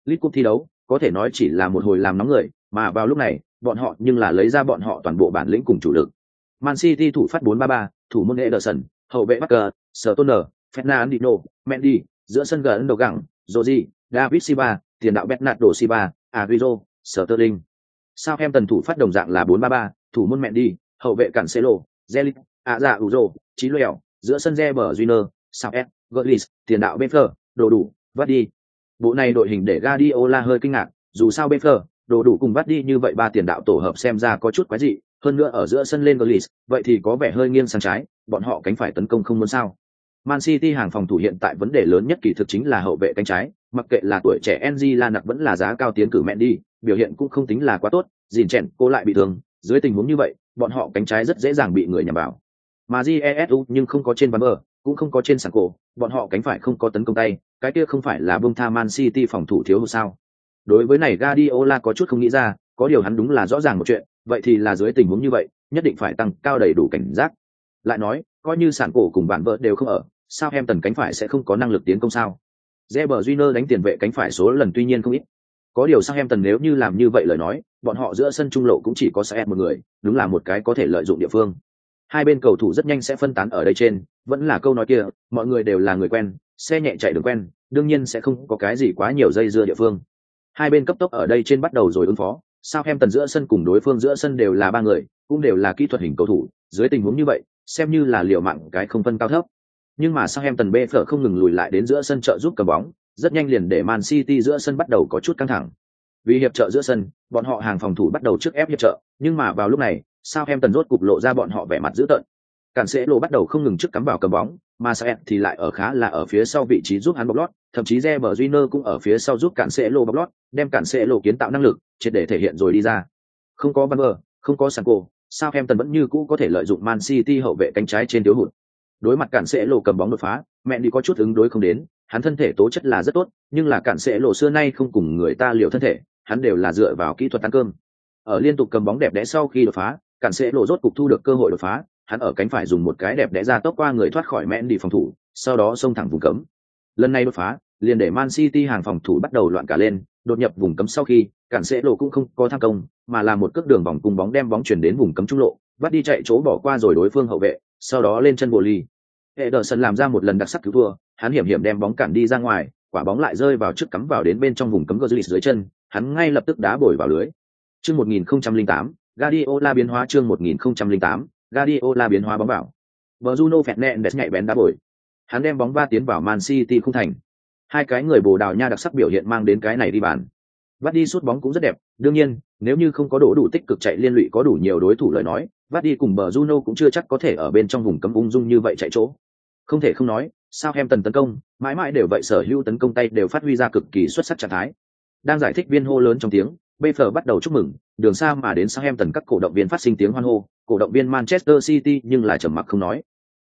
lit Cup thi đấu, có thể nói chỉ là một hồi làm nóng người, mà vào lúc này, bọn họ nhưng là lấy ra bọn họ toàn bộ bản lĩnh cùng chủ lực. Man City thủ phát 4-3-3, thủ môn Ederson, hậu vệ Barker, Stoner, Fernandinho, Mendy, giữa sân gần đầu gẳng, Rodri, David Silva, tiền đạo Bernardo Silva, Agüero, Sterling. Southampton thủ phát đồng dạng là 4-3-3, thủ môn Mendy, hậu vệ Cancelo, Zelit, ạ dạ ủ rồ trí Lèo, giữa sân Reber Júnior, Southend, Gullis, tiền đạo Benfer, đồ đủ, vắt đi. Bộ này đội hình để Guardiola hơi kinh ngạc, dù sao Benfer, đồ đủ cùng vắt đi như vậy ba tiền đạo tổ hợp xem ra có chút quái dị, hơn nữa ở giữa sân lên Gullis, vậy thì có vẻ hơi nghiêng sang trái, bọn họ cánh phải tấn công không muốn sao. Man City hàng phòng thủ hiện tại vấn đề lớn nhất kỳ thực chính là hậu vệ cánh trái, mặc kệ là tuổi trẻ Enzi La Nặc vẫn là giá cao tiến cử mẹ đi, biểu hiện cũng không tính là quá tốt, dìn chèn cô lại bị thương, dưới tình huống như vậy, bọn họ cánh trái rất dễ dàng bị người nhằm vào. Mà Jesu nhưng không có trên bàn bờ, cũng không có trên sàn cổ, bọn họ cánh phải không có tấn công tay, cái kia không phải là bông tha Man City phòng thủ thiếu hụt sao? Đối với này Guardiola có chút không nghĩ ra, có điều hắn đúng là rõ ràng một chuyện, vậy thì là dưới tình huống như vậy, nhất định phải tăng cao đầy đủ cảnh giác. Lại nói, coi như sản cổ cùng bạn vợ đều không ở, sao em tần cánh phải sẽ không có năng lực tiến công sao? Reber Júnior đánh tiền vệ cánh phải số lần tuy nhiên không ít. Có điều sang em tần nếu như làm như vậy lời nói, bọn họ giữa sân trung lộ cũng chỉ có sẽ một người, đúng là một cái có thể lợi dụng địa phương. Hai bên cầu thủ rất nhanh sẽ phân tán ở đây trên, vẫn là câu nói kia, mọi người đều là người quen, xe nhẹ chạy đường quen, đương nhiên sẽ không có cái gì quá nhiều dây dưa địa phương. Hai bên cấp tốc ở đây trên bắt đầu rồi ứng phó, sao em tần giữa sân cùng đối phương giữa sân đều là ba người, cũng đều là kỹ thuật hình cầu thủ, dưới tình huống như vậy, xem như là liều mạng cái không phân cao thấp. Nhưng mà sao em tần bê phở không ngừng lùi lại đến giữa sân trợ giúp cầm bóng, rất nhanh liền để Man City giữa sân bắt đầu có chút căng thẳng. Vì hiệp trợ giữa sân, bọn họ hàng phòng thủ bắt đầu trước ép hiệp trợ, nhưng mà vào lúc này, sao em tần rốt cục lộ ra bọn họ vẻ mặt dữ tợn. Cản sẽ lộ bắt đầu không ngừng trước cắm vào cầm bóng, mà Saet thì lại ở khá là ở phía sau vị trí giúp hắn bọc lót, thậm chí Reber junior cũng ở phía sau giúp cản sẽ lộ bọc lót, đem cản sẽ lộ kiến tạo năng lực, triệt để thể hiện rồi đi ra. Không có Van không có santiago. sao em tần vẫn như cũ có thể lợi dụng Man City hậu vệ cánh trái trên thiếu hụt. Đối mặt cản sẽ lộ cầm bóng đột phá, mẹ đi có chút ứng đối không đến, hắn thân thể tố chất là rất tốt, nhưng là cản sẽ lộ xưa nay không cùng người ta liều thân thể, hắn đều là dựa vào kỹ thuật ăn cơm. Ở liên tục cầm bóng đẹp đẽ sau khi đột phá, cản sẽ lộ rốt cục thu được cơ hội đột phá, hắn ở cánh phải dùng một cái đẹp đẽ ra tốc qua người thoát khỏi mẹn đi phòng thủ, sau đó xông thẳng vùng cấm. Lần này đột phá, liền để Man City hàng phòng thủ bắt đầu loạn cả lên, đột nhập vùng cấm sau khi, cản sẽ lộ cũng không có tham công, mà là một cước đường vòng cùng bóng đem bóng chuyển đến vùng cấm trung lộ, bắt đi chạy chỗ bỏ qua rồi đối phương hậu vệ, sau đó lên chân bộ ly. Ederson làm ra một lần đặc sắc cứu thua, hắn hiểm hiểm đem bóng cản đi ra ngoài, quả bóng lại rơi vào trước cắm vào đến bên trong vùng cấm gờ dưới chân, hắn ngay lập tức đá bồi vào lưới. Chương 1008, Guardiola biến hóa chương 1008, Guardiola biến hóa bóng vào. Bruno Fernandes nhạy bén đá bồi. Hắn đem bóng va tiến vào Man City không thành. Hai cái người Bồ Đào Nha đặc sắc biểu hiện mang đến cái này đi bàn. Vắt đi sút bóng cũng rất đẹp, đương nhiên, nếu như không có đủ đủ tích cực chạy liên lụy có đủ nhiều đối thủ lời nói, vắt đi cùng Bruno cũng chưa chắc có thể ở bên trong vùng cấm ung dung như vậy chạy chỗ. Không thể không nói, sao em tần tấn công, mãi mãi đều vậy sở hữu tấn công tay đều phát huy ra cực kỳ xuất sắc trạng thái. Đang giải thích viên hô lớn trong tiếng, Bayfer bắt đầu chúc mừng, đường xa mà đến Southampton các cổ động viên phát sinh tiếng hoan hô, cổ động viên Manchester City nhưng lại trầm mặc không nói.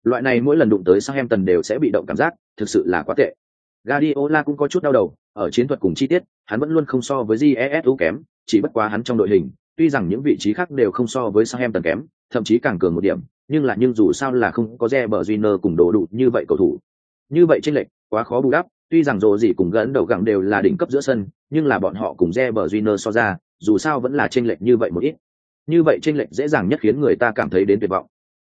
Loại này mỗi lần đụng tới Southampton đều sẽ bị động cảm giác, thực sự là quá tệ. Guardiola cũng có chút đau đầu, ở chiến thuật cùng chi tiết, hắn vẫn luôn không so với GESU kém, chỉ bất quá hắn trong đội hình, tuy rằng những vị trí khác đều không so với Southampton kém, thậm chí càng cường một điểm, nhưng là nhưng dù sao là không có Reber Júnior cùng đồ đủ như vậy cầu thủ. Như vậy chênh lệch, quá khó bù đắp, tuy rằng rồ gì cùng gần đầu gẳng đều là đỉnh cấp giữa sân, nhưng là bọn họ cùng re bờ junior so ra, dù sao vẫn là tranh lệch như vậy một ít. Như vậy tranh lệch dễ dàng nhất khiến người ta cảm thấy đến tuyệt vọng.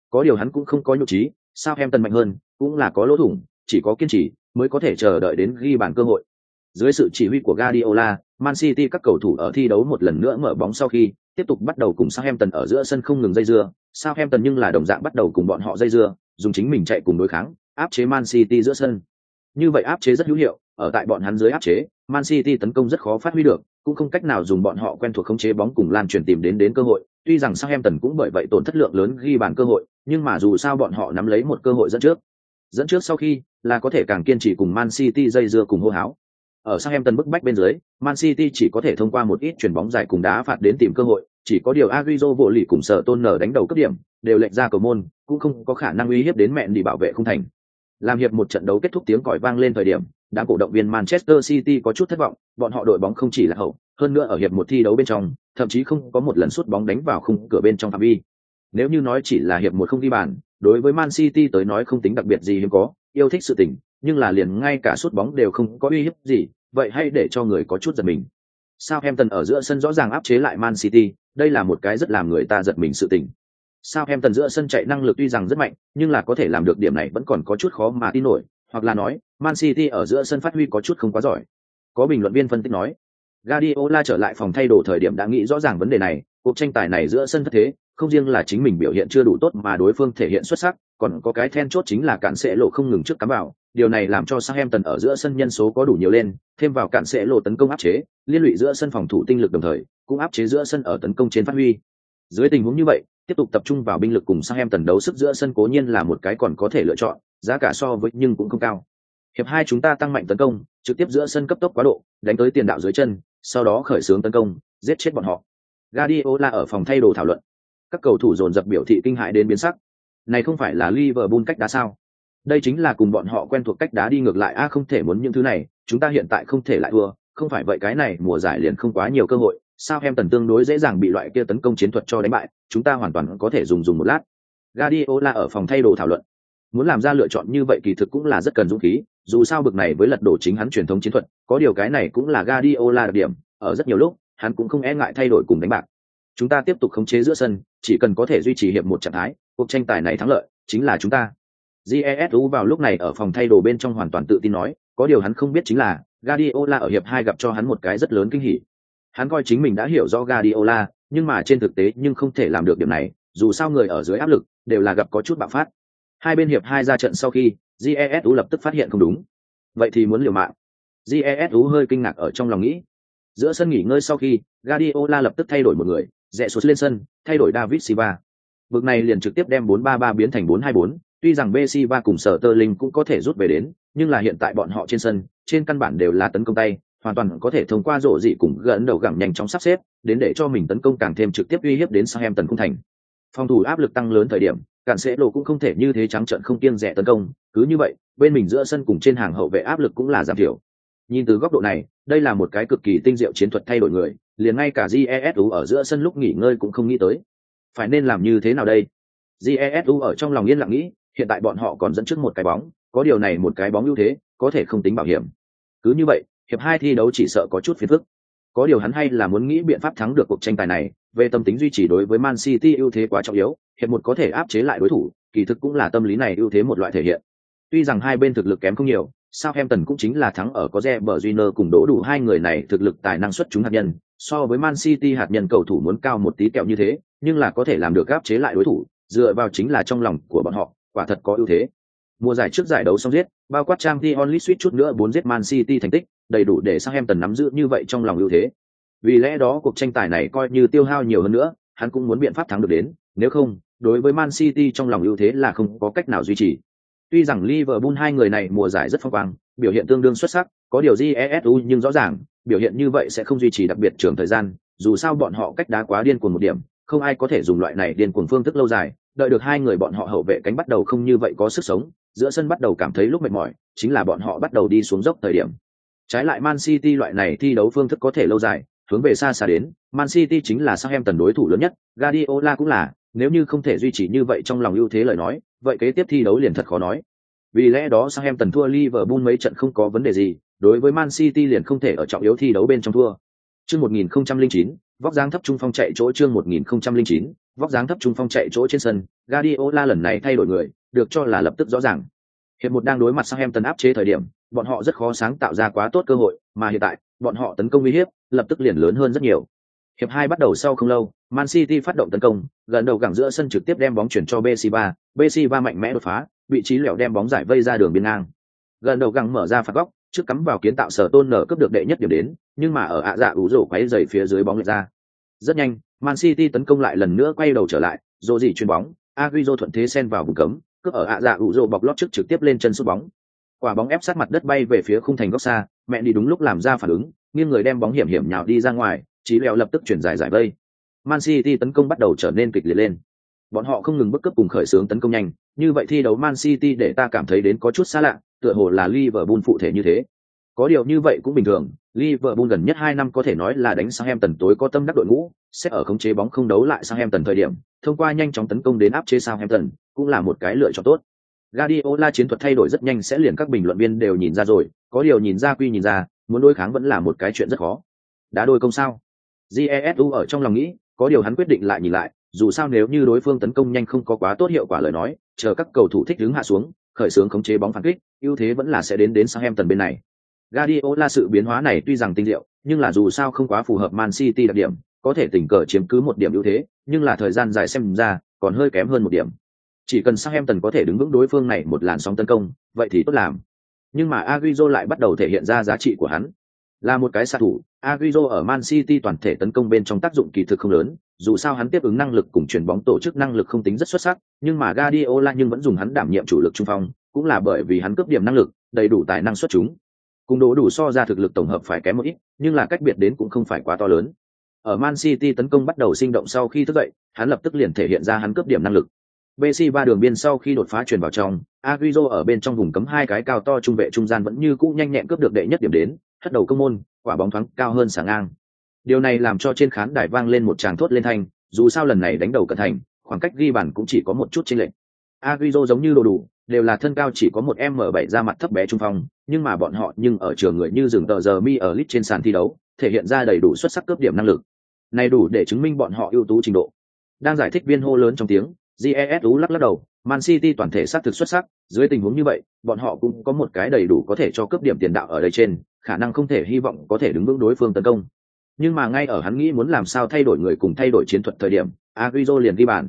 Có điều hắn cũng không có nhục trí, Southampton mạnh hơn, cũng là có lỗ thủng, chỉ có kiên trì mới có thể chờ đợi đến ghi bàn cơ hội. Dưới sự chỉ huy của Guardiola, Man City các cầu thủ ở thi đấu một lần nữa mở bóng sau khi tiếp tục bắt đầu cùng Southampton ở giữa sân không ngừng dây dưa, Southampton nhưng là đồng dạng bắt đầu cùng bọn họ dây dưa, dùng chính mình chạy cùng đối kháng, áp chế Man City giữa sân. Như vậy áp chế rất hữu hiệu, ở tại bọn hắn dưới áp chế, Man City tấn công rất khó phát huy được, cũng không cách nào dùng bọn họ quen thuộc khống chế bóng cùng lan truyền tìm đến đến cơ hội. Tuy rằng Southampton cũng bởi vậy tổn thất lượng lớn ghi bàn cơ hội, nhưng mà dù sao bọn họ nắm lấy một cơ hội dẫn trước. Dẫn trước sau khi, là có thể càng kiên trì cùng Man City dây dưa cùng hô háo. Ở Southampton bức bách bên dưới, Man City chỉ có thể thông qua một ít chuyển bóng dài cùng đá phạt đến tìm cơ hội, chỉ có điều Agüero vô lì cùng sở tôn nở đánh đầu cấp điểm, đều lệnh ra cầu môn, cũng không có khả năng uy hiếp đến mẹn đi bảo vệ không thành. Làm hiệp một trận đấu kết thúc tiếng còi vang lên thời điểm, đám cổ động viên Manchester City có chút thất vọng, bọn họ đội bóng không chỉ là hậu, hơn nữa ở hiệp một thi đấu bên trong, thậm chí không có một lần sút bóng đánh vào khung cửa bên trong phạm vi. Nếu như nói chỉ là hiệp một không ghi bàn, đối với Man City tới nói không tính đặc biệt gì hiếm có, yêu thích sự tình, nhưng là liền ngay cả sút bóng đều không có uy hiếp gì, vậy hay để cho người có chút giật mình. Southampton ở giữa sân rõ ràng áp chế lại Man City, đây là một cái rất làm người ta giật mình sự tình. Sau em tần giữa sân chạy năng lực tuy rằng rất mạnh, nhưng là có thể làm được điểm này vẫn còn có chút khó mà tin nổi, hoặc là nói, Man City ở giữa sân phát huy có chút không quá giỏi. Có bình luận viên phân tích nói, Guardiola trở lại phòng thay đồ thời điểm đã nghĩ rõ ràng vấn đề này, cuộc tranh tài này giữa sân thất thế, không riêng là chính mình biểu hiện chưa đủ tốt mà đối phương thể hiện xuất sắc, còn có cái then chốt chính là cản sẽ lộ không ngừng trước cắm vào, điều này làm cho Southampton ở giữa sân nhân số có đủ nhiều lên, thêm vào cản sẽ lộ tấn công áp chế, liên lụy giữa sân phòng thủ tinh lực đồng thời, cũng áp chế giữa sân ở tấn công trên phát huy. Dưới tình huống như vậy, tiếp tục tập trung vào binh lực cùng sang em tần đấu sức giữa sân cố nhiên là một cái còn có thể lựa chọn, giá cả so với nhưng cũng không cao. Hiệp hai chúng ta tăng mạnh tấn công, trực tiếp giữa sân cấp tốc quá độ, đánh tới tiền đạo dưới chân, sau đó khởi xướng tấn công, giết chết bọn họ. Guardiola ở phòng thay đồ thảo luận. Các cầu thủ dồn dập biểu thị kinh hại đến biến sắc. Này không phải là Liverpool cách đá sao? Đây chính là cùng bọn họ quen thuộc cách đá đi ngược lại a không thể muốn những thứ này, chúng ta hiện tại không thể lại thua, không phải vậy cái này mùa giải liền không quá nhiều cơ hội, sao em tần tương đối dễ dàng bị loại kia tấn công chiến thuật cho đánh bại, chúng ta hoàn toàn có thể dùng dùng một lát. Guardiola ở phòng thay đồ thảo luận. Muốn làm ra lựa chọn như vậy kỳ thực cũng là rất cần dũng khí, dù sao bực này với lật đổ chính hắn truyền thống chiến thuật, có điều cái này cũng là Guardiola đặc điểm, ở rất nhiều lúc, hắn cũng không e ngại thay đổi cùng đánh bạc. Chúng ta tiếp tục khống chế giữa sân, chỉ cần có thể duy trì hiệp một trạng thái, cuộc tranh tài này thắng lợi chính là chúng ta. Jesu vào lúc này ở phòng thay đồ bên trong hoàn toàn tự tin nói, có điều hắn không biết chính là Guardiola ở hiệp hai gặp cho hắn một cái rất lớn kinh hỉ. Hắn coi chính mình đã hiểu rõ Guardiola, nhưng mà trên thực tế nhưng không thể làm được điểm này, dù sao người ở dưới áp lực đều là gặp có chút bạo phát. Hai bên hiệp hai ra trận sau khi, Jesu lập tức phát hiện không đúng. Vậy thì muốn liều mạng. Jesu hơi kinh ngạc ở trong lòng nghĩ. Giữa sân nghỉ ngơi sau khi, Guardiola lập tức thay đổi một người, rẽ xuống lên sân, thay đổi David Silva. Bước này liền trực tiếp đem 4-3-3 biến thành 4-2-4, tuy rằng Bessiva cùng Sở Tơ Linh cũng có thể rút về đến, nhưng là hiện tại bọn họ trên sân, trên căn bản đều là tấn công tay, hoàn toàn có thể thông qua rổ dị cùng gần đầu gẳng nhanh chóng sắp xếp, đến để cho mình tấn công càng thêm trực tiếp uy hiếp đến Southampton cung thành. Phòng thủ áp lực tăng lớn thời điểm, cản sẽ lộ cũng không thể như thế trắng trợn không kiêng rẻ tấn công, cứ như vậy, bên mình giữa sân cùng trên hàng hậu vệ áp lực cũng là giảm thiểu. Nhìn từ góc độ này, đây là một cái cực kỳ tinh diệu chiến thuật thay đổi người, liền ngay cả Jesu ở giữa sân lúc nghỉ ngơi cũng không nghĩ tới. Phải nên làm như thế nào đây? Jesu ở trong lòng yên lặng nghĩ, hiện tại bọn họ còn dẫn trước một cái bóng, có điều này một cái bóng ưu thế, có thể không tính bảo hiểm. Cứ như vậy, hiệp hai thi đấu chỉ sợ có chút phiền phức. Có điều hắn hay là muốn nghĩ biện pháp thắng được cuộc tranh tài này, về tâm tính duy trì đối với Man City ưu thế quá trọng yếu, hiệp một có thể áp chế lại đối thủ, kỳ thực cũng là tâm lý này ưu thế một loại thể hiện. Tuy rằng hai bên thực lực kém không nhiều, Southampton cũng chính là thắng ở có Reber Júnior cùng đỗ đủ hai người này thực lực tài năng xuất chúng hạt nhân, so với Man City hạt nhân cầu thủ muốn cao một tí kẹo như thế, nhưng là có thể làm được áp chế lại đối thủ, dựa vào chính là trong lòng của bọn họ, quả thật có ưu thế. Mùa giải trước giải đấu xong giết, bao quát trang Dion Lee suýt chút nữa bốn giết Man City thành tích, đầy đủ để sang em tần nắm giữ như vậy trong lòng ưu thế. Vì lẽ đó cuộc tranh tài này coi như tiêu hao nhiều hơn nữa, hắn cũng muốn biện pháp thắng được đến, nếu không, đối với Man City trong lòng ưu thế là không có cách nào duy trì. Tuy rằng Liverpool hai người này mùa giải rất phong quang, biểu hiện tương đương xuất sắc, có điều Jesu nhưng rõ ràng, biểu hiện như vậy sẽ không duy trì đặc biệt trường thời gian, dù sao bọn họ cách đá quá điên cuồng một điểm, không ai có thể dùng loại này điên cuồng phương thức lâu dài, đợi được hai người bọn họ hậu vệ cánh bắt đầu không như vậy có sức sống, giữa sân bắt đầu cảm thấy lúc mệt mỏi, chính là bọn họ bắt đầu đi xuống dốc thời điểm. Trái lại Man City loại này thi đấu phương thức có thể lâu dài, hướng về xa xa đến, Man City chính là Southampton đối thủ lớn nhất, Guardiola cũng là, nếu như không thể duy trì như vậy trong lòng ưu thế lời nói, vậy kế tiếp thi đấu liền thật khó nói. Vì lẽ đó Southampton thua Liverpool mấy trận không có vấn đề gì, đối với Man City liền không thể ở trọng yếu thi đấu bên trong thua. Chương 1009, vóc dáng thấp trung phong chạy chỗ chương 1009, vóc dáng thấp trung phong chạy chỗ trên sân, Guardiola lần này thay đổi người, được cho là lập tức rõ ràng. Hiệp một đang đối mặt Southampton áp chế thời điểm, bọn họ rất khó sáng tạo ra quá tốt cơ hội, mà hiện tại, bọn họ tấn công uy hiếp, lập tức liền lớn hơn rất nhiều. Hiệp hai bắt đầu sau không lâu, Man City phát động tấn công, gần đầu gẳng giữa sân trực tiếp đem bóng chuyển cho Bessiba, Bessiba mạnh mẽ đột phá, vị trí lẻo đem bóng giải vây ra đường biên ngang. Gần đầu gẳng mở ra phạt góc, trước cắm vào kiến tạo sở tôn nở cướp được đệ nhất điểm đến, nhưng mà ở ạ dạ ủ rổ quấy dày phía dưới bóng lệch ra. Rất nhanh, Man City tấn công lại lần nữa quay đầu trở lại, rồ gì chuyền bóng, Agüero thuận thế xen vào vùng cấm, cướp ở ạ dạ ủ rổ bọc lót trước trực tiếp lên chân sút bóng. Quả bóng ép sát mặt đất bay về phía khung thành góc xa, mẹ đi đúng lúc làm ra phản ứng, nghiêng người đem bóng hiểm hiểm nhào đi ra ngoài, trí lẹo lập tức chuyển giải giải vây. Man City tấn công bắt đầu trở nên kịch liệt lên. Bọn họ không ngừng bất cấp cùng khởi xướng tấn công nhanh, như vậy thi đấu Man City để ta cảm thấy đến có chút xa lạ, tựa hồ là Liverpool phụ thể như thế. Có điều như vậy cũng bình thường, Liverpool gần nhất hai năm có thể nói là đánh Southampton tối có tâm đắc đội ngũ, sẽ ở khống chế bóng không đấu lại Southampton thời điểm, thông qua nhanh chóng tấn công đến áp chế Southampton, cũng là một cái lựa chọn tốt. Guardiola chiến thuật thay đổi rất nhanh sẽ liền các bình luận viên đều nhìn ra rồi, có điều nhìn ra quy nhìn ra, muốn đối kháng vẫn là một cái chuyện rất khó. Đá đôi công sao? Jesu ở trong lòng nghĩ, có điều hắn quyết định lại nhìn lại, dù sao nếu như đối phương tấn công nhanh không có quá tốt hiệu quả lời nói, chờ các cầu thủ thích đứng hạ xuống, khởi xướng khống chế bóng phản kích, ưu thế vẫn là sẽ đến đến Southampton bên này. Guardiola sự biến hóa này tuy rằng tinh diệu, nhưng là dù sao không quá phù hợp Man City đặc điểm, có thể tình cờ chiếm cứ một điểm ưu thế, nhưng là thời gian dài xem ra, còn hơi kém hơn một điểm. Chỉ cần Southampton có thể đứng vững đối phương này một làn sóng tấn công, vậy thì tốt làm. Nhưng mà Agüero lại bắt đầu thể hiện ra giá trị của hắn. Là một cái xạ thủ, Agüero ở Man City toàn thể tấn công bên trong tác dụng kỳ thực không lớn, dù sao hắn tiếp ứng năng lực cùng chuyển bóng tổ chức năng lực không tính rất xuất sắc, nhưng mà Guardiola nhưng vẫn dùng hắn đảm nhiệm chủ lực trung phong, cũng là bởi vì hắn cướp điểm năng lực, đầy đủ tài năng xuất chúng. Cùng đủ đủ so ra thực lực tổng hợp phải kém một ít, nhưng là cách biệt đến cũng không phải quá to lớn. Ở Man City tấn công bắt đầu sinh động sau khi thức dậy, hắn lập tức liền thể hiện ra hắn cướp điểm năng lực. BC ba đường biên sau khi đột phá truyền vào trong, Agüero ở bên trong vùng cấm hai cái cao to trung vệ trung gian vẫn như cũ nhanh nhẹn cướp được đệ nhất điểm đến, hất đầu công môn, quả bóng thoáng cao hơn sáng ngang. Điều này làm cho trên khán đài vang lên một tràng thốt lên thanh, dù sao lần này đánh đầu cẩn thành, khoảng cách ghi bàn cũng chỉ có một chút chênh lệch. Agüero giống như đồ đủ, đều là thân cao chỉ có một M7 ra mặt thấp bé trung phong, nhưng mà bọn họ nhưng ở trường người như rừng tờ giờ mi ở lit trên sàn thi đấu, thể hiện ra đầy đủ xuất sắc cướp điểm năng lực. Này đủ để chứng minh bọn họ ưu tú trình độ. Đang giải thích viên hô lớn trong tiếng, jesu lắc lắc đầu, man city toàn thể xác thực xuất sắc, dưới tình huống như vậy, bọn họ cũng có một cái đầy đủ có thể cho cấp điểm tiền đạo ở đây trên, khả năng không thể hy vọng có thể đứng vững đối phương tấn công. Nhưng mà ngay ở hắn nghĩ muốn làm sao thay đổi người cùng thay đổi chiến thuật thời điểm, Agüero liền ghi bàn.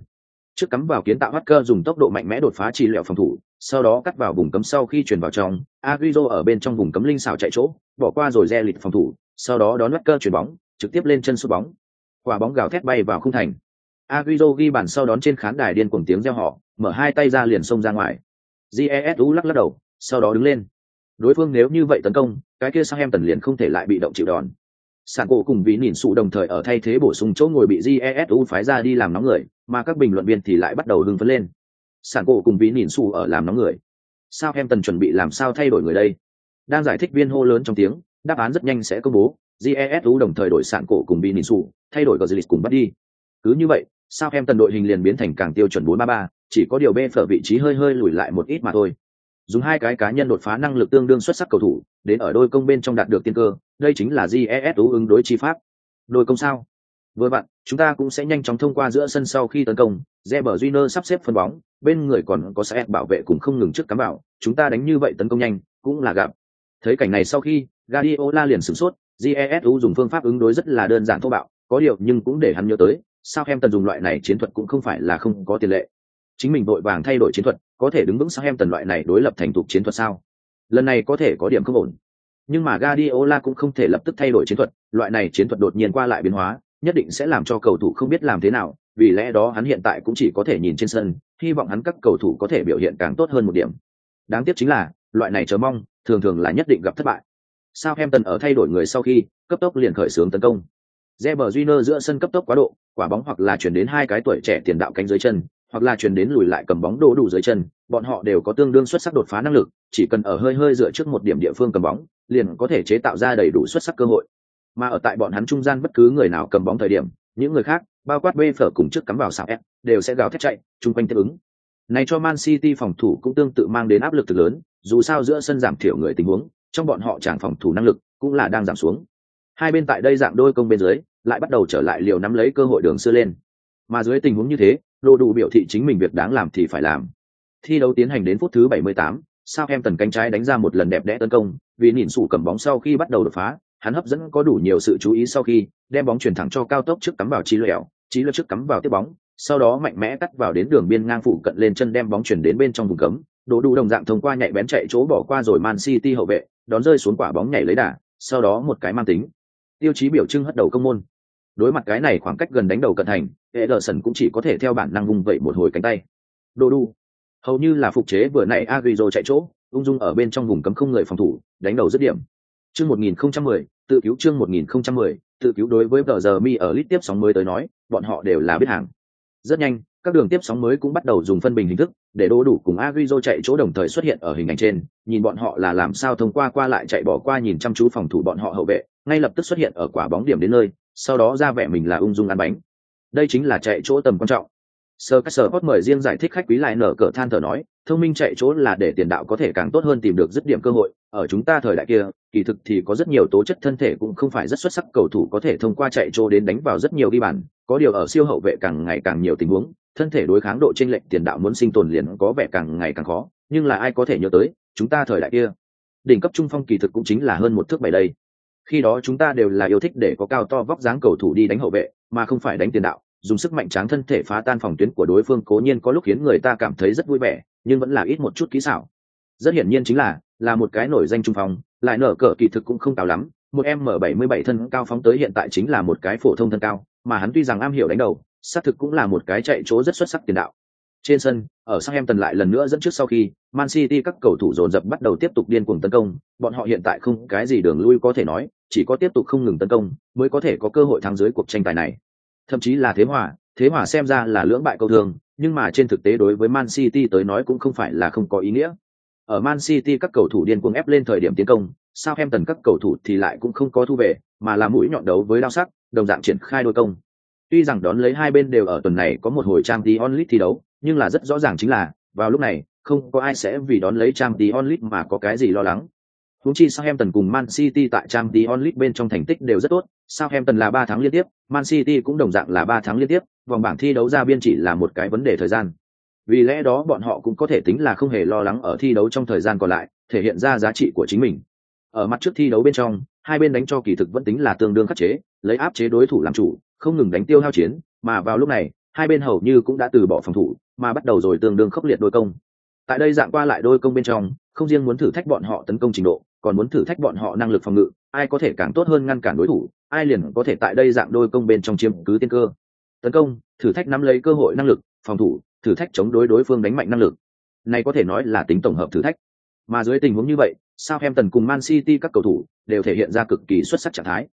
Trước cắm vào kiến tạo Hacker dùng tốc độ mạnh mẽ đột phá trì liệu phòng thủ, sau đó cắt vào vùng cấm sau khi chuyển vào trong, Agüero ở bên trong vùng cấm linh xảo chạy chỗ, bỏ qua rồi re lịch phòng thủ, sau đó đón Hacker chuyển bóng, trực tiếp lên chân sút bóng. Quả bóng gào thét bay vào khung thành. Agüero ghi bàn sau đón trên khán đài điên cuồng tiếng reo hò, mở hai tay ra liền xông ra ngoài. Jesu lắc lắc đầu, sau đó đứng lên. Đối phương nếu như vậy tấn công, cái kia Southampton tần liền không thể lại bị động chịu đòn. Sản cổ cùng Vĩ nhìn sụ đồng thời ở thay thế bổ sung chỗ ngồi bị Jesu phái ra đi làm nóng người, mà các bình luận viên thì lại bắt đầu hưng phấn lên. Sản cổ cùng Vĩ nhìn sụ ở làm nóng người. Southampton tần chuẩn bị làm sao thay đổi người đây? Đang giải thích viên hô lớn trong tiếng, đáp án rất nhanh sẽ công bố. Jesu đồng thời đổi sản cổ cùng Vĩ nhìn sụ, thay đổi Gazlis cùng bắt đi. Cứ như vậy, sao em tần đội hình liền biến thành càng tiêu chuẩn 4-3-3, chỉ có điều bê phở vị trí hơi hơi lùi lại một ít mà thôi. Dùng hai cái cá nhân đột phá năng lực tương đương xuất sắc cầu thủ, đến ở đôi công bên trong đạt được tiên cơ, đây chính là GES ứng đối chi pháp. Đôi công sao? Vừa bạn, chúng ta cũng sẽ nhanh chóng thông qua giữa sân sau khi tấn công, Reber Júnior sắp xếp phân bóng, bên người còn có sẽ bảo vệ cũng không ngừng trước cắm bảo, chúng ta đánh như vậy tấn công nhanh, cũng là gặp. Thấy cảnh này sau khi, Guardiola liền sửng sốt, GESU dùng phương pháp ứng đối rất là đơn giản thô bạo, có điều nhưng cũng để hắn nhớ tới, sao em tần dùng loại này chiến thuật cũng không phải là không có tiền lệ? Chính mình vội vàng thay đổi chiến thuật có thể đứng vững sao em tần loại này đối lập thành thục chiến thuật sao? Lần này có thể có điểm không ổn. Nhưng mà Guardiola cũng không thể lập tức thay đổi chiến thuật loại này chiến thuật đột nhiên qua lại biến hóa nhất định sẽ làm cho cầu thủ không biết làm thế nào vì lẽ đó hắn hiện tại cũng chỉ có thể nhìn trên sân hy vọng hắn các cầu thủ có thể biểu hiện càng tốt hơn một điểm. Đáng tiếc chính là loại này chờ mong thường thường là nhất định gặp thất bại. Sao em tần ở thay đổi người sau khi cấp tốc liền khởi xướng tấn công? Reber Júnior giữa sân cấp tốc quá độ, quả bóng hoặc là chuyển đến hai cái tuổi trẻ tiền đạo cánh dưới chân, hoặc là chuyển đến lùi lại cầm bóng đổ đủ dưới chân, bọn họ đều có tương đương xuất sắc đột phá năng lực, chỉ cần ở hơi hơi dựa trước một điểm địa phương cầm bóng, liền có thể chế tạo ra đầy đủ xuất sắc cơ hội. Mà ở tại bọn hắn trung gian bất cứ người nào cầm bóng thời điểm, những người khác, bao quát bê phở cùng trước cắm vào sạp ép, đều sẽ gào thét chạy, chung quanh tiếp ứng. Này cho Man City phòng thủ cũng tương tự mang đến áp lực thực lớn, dù sao giữa sân giảm thiểu người tình huống, trong bọn họ chẳng phòng thủ năng lực cũng là đang giảm xuống. Hai bên tại đây dạng đôi công bên dưới, lại bắt đầu trở lại liều nắm lấy cơ hội đường xưa lên. Mà dưới tình huống như thế đồ đủ biểu thị chính mình việc đáng làm thì phải làm. Thi đấu tiến hành đến phút thứ 78, sao em tần cánh trái đánh ra một lần đẹp đẽ tấn công vì nhìn sủ cầm bóng sau khi bắt đầu đột phá hắn hấp dẫn có đủ nhiều sự chú ý sau khi đem bóng chuyển thẳng cho cao tốc trước cắm vào trí lẻo trí lẻo trước cắm vào tiếp bóng sau đó mạnh mẽ cắt vào đến đường biên ngang phụ cận lên chân đem bóng chuyển đến bên trong vùng cấm. Đồ đủ đồng dạng thông qua nhạy bén chạy chỗ bỏ qua rồi man city hậu vệ đón rơi xuống quả bóng nhảy lấy đà sau đó một cái mang tính. Tiêu chí biểu trưng hất đầu công môn đối mặt cái này khoảng cách gần đánh đầu cận thành hệ đờ sần cũng chỉ có thể theo bản năng vung vẩy một hồi cánh tay. Đô đu. Hầu như là phục chế vừa nãy agrizo chạy chỗ ung dung ở bên trong vùng cấm không người phòng thủ đánh đầu dứt điểm. Chương 1010, tự cứu chương 1010, tự cứu đối với tờ giờ mi ở lít tiếp sóng mới tới nói bọn họ đều là biết hàng. Rất nhanh các đường tiếp sóng mới cũng bắt đầu dùng phân bình hình thức để đô đủ cùng Agüero chạy chỗ đồng thời xuất hiện ở hình ảnh trên nhìn bọn họ là làm sao thông qua qua lại chạy bỏ qua nhìn chăm chú phòng thủ bọn họ hậu vệ ngay lập tức xuất hiện ở quả bóng điểm đến nơi sau đó ra vẻ mình là ung dung ăn bánh. Đây chính là chạy chỗ tầm quan trọng. Sơ các sở hot mời riêng giải thích khách quý lại nở cỡ than thở nói, thông minh chạy chỗ là để tiền đạo có thể càng tốt hơn tìm được dứt điểm cơ hội. Ở chúng ta thời đại kia, kỳ thực thì có rất nhiều tố chất thân thể cũng không phải rất xuất sắc, cầu thủ có thể thông qua chạy chỗ đến đánh vào rất nhiều ghi bàn, có điều ở siêu hậu vệ càng ngày càng nhiều tình huống, thân thể đối kháng độ chênh lệch tiền đạo muốn sinh tồn liền có vẻ càng ngày càng khó, nhưng là ai có thể nhớ tới, chúng ta thời đại kia, đỉnh cấp trung phong kỳ thực cũng chính là hơn một thước bảy đây khi đó chúng ta đều là yêu thích để có cao to vóc dáng cầu thủ đi đánh hậu vệ, mà không phải đánh tiền đạo. Dùng sức mạnh tráng thân thể phá tan phòng tuyến của đối phương cố nhiên có lúc khiến người ta cảm thấy rất vui vẻ, nhưng vẫn là ít một chút kỹ xảo. Rất hiển nhiên chính là là một cái nổi danh trung phong, lại nở cỡ kỳ thực cũng không cao lắm. Một em m bảy mươi bảy thân cao phóng tới hiện tại chính là một cái phổ thông thân cao, mà hắn tuy rằng am hiểu đánh đầu, xác thực cũng là một cái chạy chỗ rất xuất sắc tiền đạo trên sân, ở sang em tần lại lần nữa dẫn trước sau khi man city các cầu thủ dồn dập bắt đầu tiếp tục điên cuồng tấn công, bọn họ hiện tại không cái gì đường lui có thể nói, chỉ có tiếp tục không ngừng tấn công mới có thể có cơ hội thắng dưới cuộc tranh tài này. Thậm chí là thế hòa thế hòa xem ra là lưỡng bại câu thường, nhưng mà trên thực tế đối với man city tới nói cũng không phải là không có ý nghĩa. Ở man city các cầu thủ điên cuồng ép lên thời điểm tiến công, Southampton em tần các cầu thủ thì lại cũng không có thu về, mà là mũi nhọn đấu với đao sắc, đồng dạng triển khai đôi công. Tuy rằng đón lấy hai bên đều ở tuần này có một hồi trang tí onlit thi đấu nhưng là rất rõ ràng chính là vào lúc này không có ai sẽ vì đón lấy trang tí onlit mà có cái gì lo lắng Huống chi Southampton cùng Man City tại Champions League bên trong thành tích đều rất tốt, Southampton là ba tháng liên tiếp, Man City cũng đồng dạng là ba tháng liên tiếp, vòng bảng thi đấu ra biên chỉ là một cái vấn đề thời gian. Vì lẽ đó bọn họ cũng có thể tính là không hề lo lắng ở thi đấu trong thời gian còn lại, thể hiện ra giá trị của chính mình. Ở mặt trước thi đấu bên trong, hai bên đánh cho kỳ thực vẫn tính là tương đương khắc chế, lấy áp chế đối thủ làm chủ, không ngừng đánh tiêu hao chiến, mà vào lúc này, hai bên hầu như cũng đã từ bỏ phòng thủ, mà bắt đầu rồi tương đương khốc liệt đôi công. Tại đây dạng qua lại đôi công bên trong, không riêng muốn thử thách bọn họ tấn công trình độ, còn muốn thử thách bọn họ năng lực phòng ngự ai có thể càng tốt hơn ngăn cản đối thủ ai liền có thể tại đây dạng đôi công bên trong chiếm cứ tiên cơ. Tấn công thử thách nắm lấy cơ hội năng lực phòng thủ thử thách chống đối đối phương đánh mạnh năng lực. Này có thể nói là tính tổng hợp thử thách. Mà dưới tình huống như vậy Southampton cùng Man City các cầu thủ đều thể hiện ra cực kỳ xuất sắc trạng thái.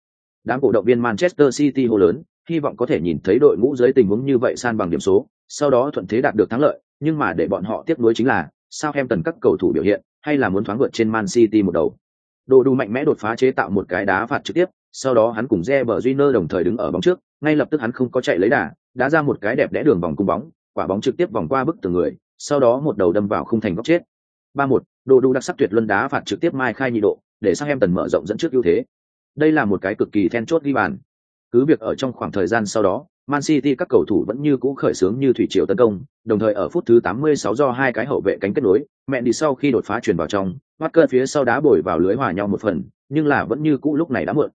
Đám cổ động viên Manchester City hô lớn hy vọng có thể nhìn thấy đội ngũ dưới tình huống như vậy san bằng điểm số sau đó thuận thế đạt được thắng lợi nhưng mà để bọn họ tiếp nối chính là sao em tần các cầu thủ biểu hiện hay là muốn thoáng vượt trên Man City một đầu. Đồ đủ mạnh mẽ đột phá chế tạo một cái đá phạt trực tiếp, sau đó hắn cùng Reber Júnior đồng thời đứng ở bóng trước, ngay lập tức hắn không có chạy lấy đà, đá ra một cái đẹp đẽ đường vòng cung bóng, quả bóng trực tiếp vòng qua bức tường người, sau đó một đầu đâm vào khung thành góc chết. 3-1, Đồ đủ đặc sắc tuyệt luân đá phạt trực tiếp mai khai nhị độ, để sang em tần mở rộng dẫn trước ưu thế. Đây là một cái cực kỳ then chốt ghi bàn. Cứ việc ở trong khoảng thời gian sau đó, Man City các cầu thủ vẫn như cũ khởi xướng như thủy triều tấn công, đồng thời ở phút thứ 86 do hai cái hậu vệ cánh kết nối, mẹ đi sau khi đột phá truyền vào trong, Walker phía sau đá bồi vào lưới hòa nhau một phần, nhưng là vẫn như cũ lúc này đã muộn.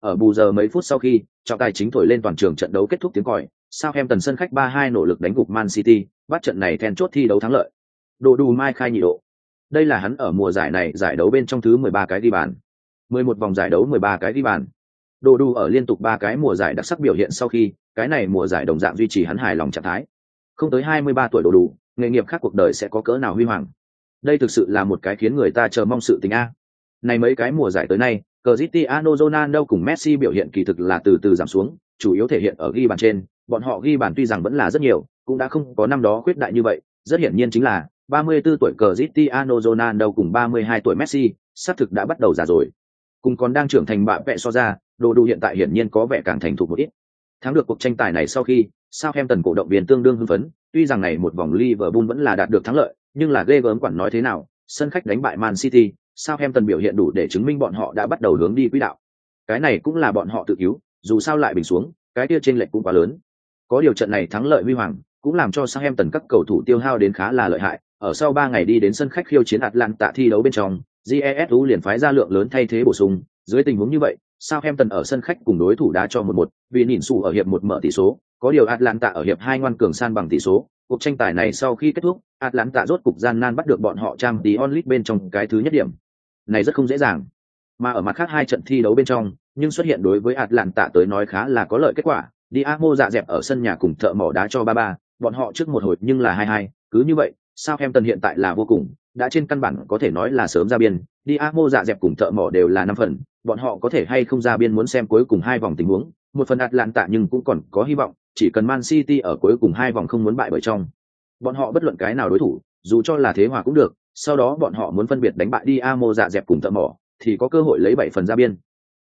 Ở bù giờ mấy phút sau khi, trọng tài chính thổi lên toàn trường trận đấu kết thúc tiếng còi, Southampton sân khách 3-2 nỗ lực đánh gục Man City, bắt trận này then chốt thi đấu thắng lợi. Đồ đủ mai khai nhị độ. Đây là hắn ở mùa giải này giải đấu bên trong thứ 13 cái đi bàn. 11 vòng giải đấu 13 cái đi bàn. Đồ đủ ở liên tục ba cái mùa giải đặc sắc biểu hiện sau khi, cái này mùa giải đồng dạng duy trì hắn hài lòng trạng thái. Không tới 23 tuổi đồ đủ, nghề nghiệp khác cuộc đời sẽ có cỡ nào huy hoàng. Đây thực sự là một cái khiến người ta chờ mong sự tình a. Này mấy cái mùa giải tới nay, Cristiano Ronaldo cùng Messi biểu hiện kỳ thực là từ từ giảm xuống, chủ yếu thể hiện ở ghi bàn trên, bọn họ ghi bàn tuy rằng vẫn là rất nhiều, cũng đã không có năm đó khuyết đại như vậy, rất hiển nhiên chính là 34 tuổi Cristiano Ronaldo cùng 32 tuổi Messi, xác thực đã bắt đầu già rồi. Cùng còn đang trưởng thành bạ vẹ so ra, đồ đủ hiện tại hiển nhiên có vẻ càng thành thục một ít. Thắng được cuộc tranh tài này sau khi, Southampton cổ động viên tương đương hưng phấn, tuy rằng này một vòng Liverpool vẫn là đạt được thắng lợi, nhưng là ghê gớm quản nói thế nào, sân khách đánh bại Man City, Southampton biểu hiện đủ để chứng minh bọn họ đã bắt đầu hướng đi quỹ đạo. Cái này cũng là bọn họ tự cứu, dù sao lại bình xuống, cái kia trên lệch cũng quá lớn. Có điều trận này thắng lợi huy hoàng, cũng làm cho Southampton các cầu thủ tiêu hao đến khá là lợi hại, ở sau 3 ngày đi đến sân khách khiêu chiến Atlanta thi đấu bên trong, GESU liền phái ra lượng lớn thay thế bổ sung, dưới tình huống như vậy, Southampton ở sân khách cùng đối thủ đá cho một một, vì nhìn sủ ở hiệp một mở tỷ số, có điều Atlanta ở hiệp hai ngoan cường san bằng tỷ số. Cuộc tranh tài này sau khi kết thúc, Atlanta rốt cục gian nan bắt được bọn họ trang tí onlit bên trong cái thứ nhất điểm. Này rất không dễ dàng. Mà ở mặt khác hai trận thi đấu bên trong, nhưng xuất hiện đối với Atlanta tới nói khá là có lợi kết quả. Diamo dạ dẹp ở sân nhà cùng thợ mỏ đá cho 3-3, bọn họ trước một hồi nhưng là 2-2, cứ như vậy, Southampton hiện tại là vô cùng, đã trên căn bản có thể nói là sớm ra biên, Diamo dạ dẹp cùng thợ mỏ đều là năm phần, bọn họ có thể hay không ra biên muốn xem cuối cùng hai vòng tình huống, một phần Atlanta nhưng cũng còn có hy vọng, chỉ cần Man City ở cuối cùng hai vòng không muốn bại bởi trong. Bọn họ bất luận cái nào đối thủ, dù cho là thế hòa cũng được, sau đó bọn họ muốn phân biệt đánh bại đi Amo dạ dẹp cùng thợ mỏ, thì có cơ hội lấy bảy phần ra biên.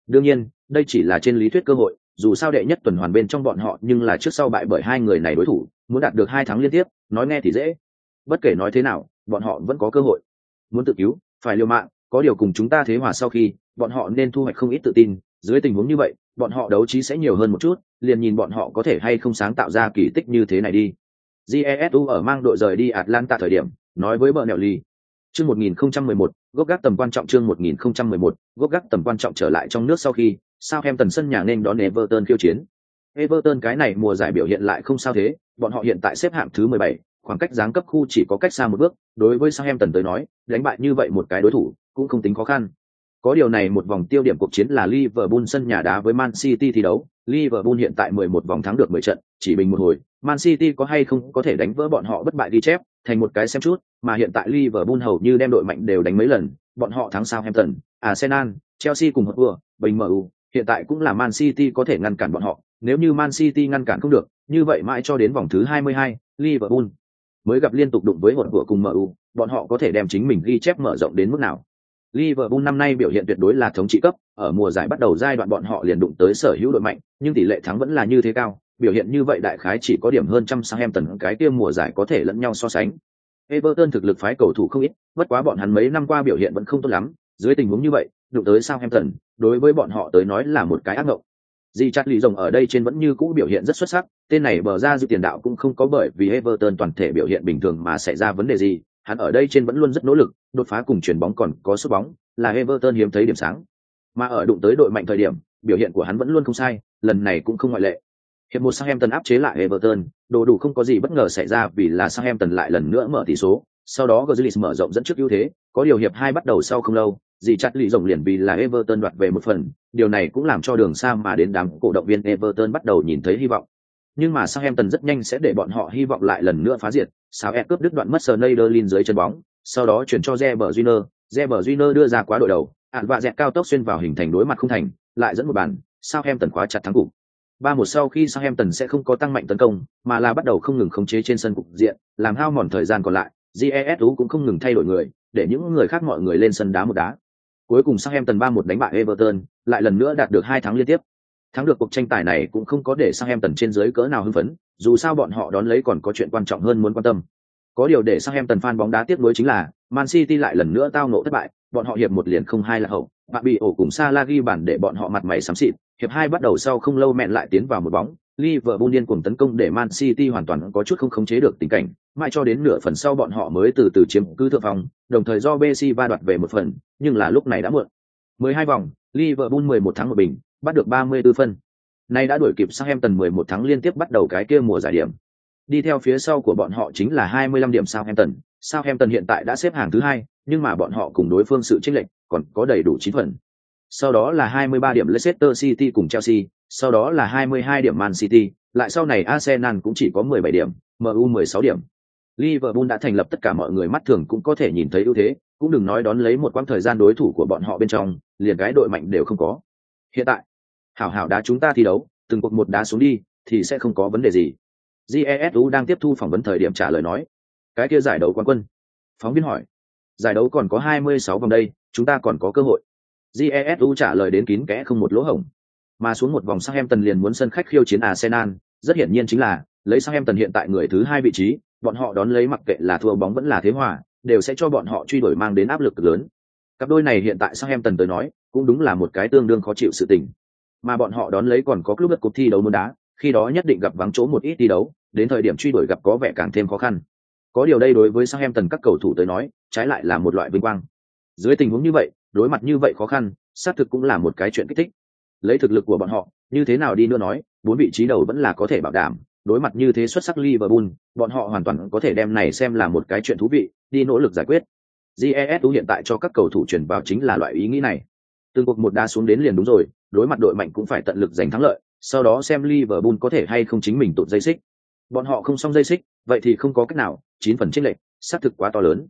Đương nhiên, đây chỉ là trên lý thuyết cơ hội, dù sao đệ nhất tuần hoàn bên trong bọn họ nhưng là trước sau bại bởi hai người này đối thủ, muốn đạt được hai thắng liên tiếp, nói nghe thì dễ. Bất kể nói thế nào, bọn họ vẫn có cơ hội. Muốn tự cứu, phải liều mạng, có điều cùng chúng ta thế hòa sau khi, bọn họ nên thu hoạch không ít tự tin, dưới tình huống như vậy, bọn họ đấu trí sẽ nhiều hơn một chút, liền nhìn bọn họ có thể hay không sáng tạo ra kỳ tích như thế này đi. Jesu ở mang đội rời đi Atlanta thời điểm, nói với bờ nẹo ly. Chương 1011, gốc gác tầm quan trọng chương 1011, gốc gác tầm quan trọng trở lại trong nước sau khi, Southampton sân nhà nên đón Everton khiêu chiến. Everton cái này mùa giải biểu hiện lại không sao thế, bọn họ hiện tại xếp hạng thứ 17, khoảng cách giáng cấp khu chỉ có cách xa một bước, đối với Southampton tới nói, đánh bại như vậy một cái đối thủ cũng không tính khó khăn. Có điều này một vòng tiêu điểm cuộc chiến là Liverpool sân nhà đá với Man City thi đấu, Liverpool hiện tại 11 vòng thắng được 10 trận, chỉ bình một hồi, Man City có hay không có thể đánh vỡ bọn họ bất bại đi chép, thành một cái xem chút, mà hiện tại Liverpool hầu như đem đội mạnh đều đánh mấy lần, bọn họ thắng Southampton, Arsenal, Chelsea cùng hợp vừa, bình MU, hiện tại cũng là Man City có thể ngăn cản bọn họ, nếu như Man City ngăn cản không được, như vậy mãi cho đến vòng thứ 22, Liverpool mới gặp liên tục đụng với hột vừa cùng MU, bọn họ có thể đem chính mình ghi chép mở rộng đến mức nào. Liverpool năm nay biểu hiện tuyệt đối là thống trị cấp, ở mùa giải bắt đầu giai đoạn bọn họ liền đụng tới sở hữu đội mạnh, nhưng tỷ lệ thắng vẫn là như thế cao, biểu hiện như vậy đại khái chỉ có điểm hơn trăm Southampton cái kia mùa giải có thể lẫn nhau so sánh. Everton thực lực phái cầu thủ không ít, bất quá bọn hắn mấy năm qua biểu hiện vẫn không tốt lắm, dưới tình huống như vậy, đụng tới Southampton, đối với bọn họ tới nói là một cái ác mộng. Di chặt lì rồng ở đây trên vẫn như cũ biểu hiện rất xuất sắc, tên này bờ ra dự tiền đạo cũng không có bởi vì Everton toàn thể biểu hiện bình thường mà xảy ra vấn đề gì, hắn ở đây trên vẫn luôn rất nỗ lực, đột phá cùng chuyển bóng còn có sút bóng, là Everton hiếm thấy điểm sáng. Mà ở đụng tới đội mạnh thời điểm, biểu hiện của hắn vẫn luôn không sai, lần này cũng không ngoại lệ. Hiệp một Southampton áp chế lại Everton, đồ đủ không có gì bất ngờ xảy ra vì là Southampton lại lần nữa mở tỷ số, sau đó Grealish mở rộng dẫn trước ưu thế, có điều hiệp hai bắt đầu sau không lâu, dì chặt lì rộng liền vì là Everton đoạt về một phần, điều này cũng làm cho đường xa mà đến đám cổ động viên Everton bắt đầu nhìn thấy hy vọng. Nhưng mà Southampton rất nhanh sẽ để bọn họ hy vọng lại lần nữa phá diệt, sao e cướp đứt đoạn mất Sneijderlin dưới chân bóng, sau đó chuyển cho Reber Júnior, Reber Júnior đưa ra quá đội đầu, ản vạ dẹt cao tốc xuyên vào hình thành đối mặt không thành, lại dẫn một bàn, Southampton khóa chặt thắng cục. Ba một sau khi Southampton sẽ không có tăng mạnh tấn công, mà là bắt đầu không ngừng khống chế trên sân cục diện, làm hao mòn thời gian còn lại, GESU cũng không ngừng thay đổi người, để những người khác mọi người lên sân đá một đá. Cuối cùng Southampton 3-1 đánh bại Everton, lại lần nữa đạt được hai thắng liên tiếp. Thắng được cuộc tranh tài này cũng không có để sang em tần trên dưới cỡ nào hưng phấn, dù sao bọn họ đón lấy còn có chuyện quan trọng hơn muốn quan tâm. Có điều để sang em tần fan bóng đá tiếc nuối chính là Man City lại lần nữa tao ngộ thất bại, bọn họ hiệp một liền không hai là hậu, bạn bị ổ cùng Salah ghi bàn để bọn họ mặt mày xám xịt, hiệp hai bắt đầu sau không lâu mẹn lại tiến vào một bóng, Liverpool điên cuồng tấn công để Man City hoàn toàn có chút không khống chế được tình cảnh, mãi cho đến nửa phần sau bọn họ mới từ từ chiếm cứ thượng phòng, đồng thời do Messi va đoạt về một phần, nhưng là lúc này đã muộn. 12 vòng, Liverpool 11 thắng một bình, bắt được 34 phân. Nay đã đuổi kịp Southampton 11 tháng liên tiếp bắt đầu cái kia mùa giải điểm. Đi theo phía sau của bọn họ chính là 25 điểm Southampton. Southampton hiện tại đã xếp hàng thứ hai, nhưng mà bọn họ cùng đối phương sự chênh lệch còn có đầy đủ 9 phần. Sau đó là 23 điểm Leicester City cùng Chelsea, sau đó là 22 điểm Man City, lại sau này Arsenal cũng chỉ có 17 điểm, MU 16 điểm. Liverpool đã thành lập tất cả mọi người mắt thường cũng có thể nhìn thấy ưu thế, cũng đừng nói đón lấy một quãng thời gian đối thủ của bọn họ bên trong, liền cái đội mạnh đều không có. Hiện tại, hảo hảo đá chúng ta thi đấu, từng cuộc một đá xuống đi, thì sẽ không có vấn đề gì. Jesu đang tiếp thu phỏng vấn thời điểm trả lời nói. Cái kia giải đấu quán quân. Phóng viên hỏi. Giải đấu còn có 26 vòng đây, chúng ta còn có cơ hội. Jesu trả lời đến kín kẽ không một lỗ hổng. Mà xuống một vòng sắc em tần liền muốn sân khách khiêu chiến Arsenal, rất hiển nhiên chính là lấy sắc em tần hiện tại người thứ hai vị trí, bọn họ đón lấy mặc kệ là thua bóng vẫn là thế hòa, đều sẽ cho bọn họ truy đuổi mang đến áp lực lớn. Cặp đôi này hiện tại sắc em tần tới nói, cũng đúng là một cái tương đương khó chịu sự tình. Mà bọn họ đón lấy còn có club đất cuộc thi đấu môn đá, khi đó nhất định gặp vắng chỗ một ít thi đấu, đến thời điểm truy đuổi gặp có vẻ càng thêm khó khăn. Có điều đây đối với Southampton các cầu thủ tới nói, trái lại là một loại vinh quang. Dưới tình huống như vậy, đối mặt như vậy khó khăn, xác thực cũng là một cái chuyện kích thích. Lấy thực lực của bọn họ, như thế nào đi nữa nói, bốn vị trí đầu vẫn là có thể bảo đảm, đối mặt như thế xuất sắc Liverpool, bọn họ hoàn toàn có thể đem này xem là một cái chuyện thú vị, đi nỗ lực giải quyết. GESU hiện tại cho các cầu thủ truyền vào chính là loại ý nghĩ này. Từng cuộc một đa xuống đến liền đúng rồi, đối mặt đội mạnh cũng phải tận lực giành thắng lợi, sau đó xem Liverpool có thể hay không chính mình tụt dây xích. Bọn họ không xong dây xích, vậy thì không có cách nào, chín phần chênh lệch, xác thực quá to lớn.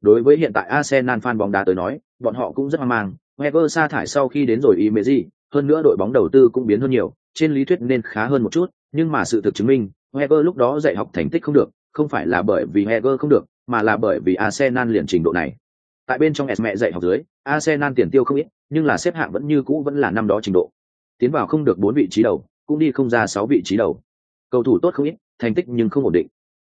Đối với hiện tại Arsenal fan bóng đá tới nói, bọn họ cũng rất hoang mang, Wenger sa thải sau khi đến rồi Imeji, hơn nữa đội bóng đầu tư cũng biến hơn nhiều, trên lý thuyết nên khá hơn một chút, nhưng mà sự thực chứng minh, Wenger lúc đó dạy học thành tích không được, không phải là bởi vì Wenger không được, mà là bởi vì Arsenal liền trình độ này. Tại bên trong mẹ dạy học dưới, Arsenal tiền tiêu không ít, nhưng là xếp hạng vẫn như cũ vẫn là năm đó trình độ. Tiến vào không được bốn vị trí đầu, cũng đi không ra sáu vị trí đầu. Cầu thủ tốt không ít, thành tích nhưng không ổn định.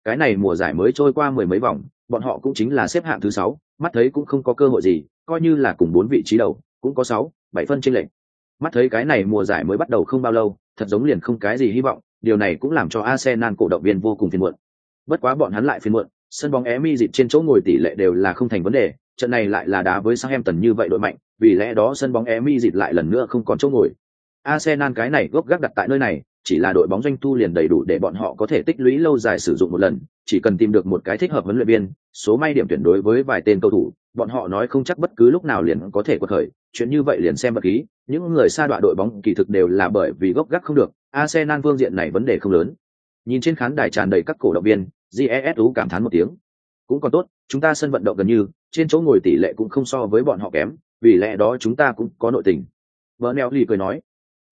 Cái này mùa giải mới trôi qua mười mấy vòng, bọn họ cũng chính là xếp hạng thứ sáu, mắt thấy cũng không có cơ hội gì, coi như là cùng bốn vị trí đầu, cũng có sáu, bảy phân chênh lệch. Mắt thấy cái này mùa giải mới bắt đầu không bao lâu, thật giống liền không cái gì hy vọng, điều này cũng làm cho Arsenal cổ động viên vô cùng phiền muộn. Bất quá bọn hắn lại phiền muộn, sân bóng Emi dịp trên chỗ ngồi tỷ lệ đều là không thành vấn đề, trận này lại là đá với Southampton như vậy đội mạnh, vì lẽ đó sân bóng Emi dịt lại lần nữa không còn chỗ ngồi. Arsenal cái này gốc gác đặt tại nơi này, chỉ là đội bóng doanh thu liền đầy đủ để bọn họ có thể tích lũy lâu dài sử dụng một lần, chỉ cần tìm được một cái thích hợp huấn luyện viên, số may điểm tuyển đối với vài tên cầu thủ, bọn họ nói không chắc bất cứ lúc nào liền có thể quật khởi, chuyện như vậy liền xem bất ký những người xa đoạn đội bóng kỳ thực đều là bởi vì gốc gác không được, Arsenal phương diện này vấn đề không lớn. Nhìn trên khán đài tràn đầy các cổ động viên, GESU cảm thán một tiếng. Cũng còn tốt, chúng ta sân vận động gần như, trên chỗ ngồi tỷ lệ cũng không so với bọn họ kém, vì lẽ đó chúng ta cũng có nội tình. Bernelli cười nói.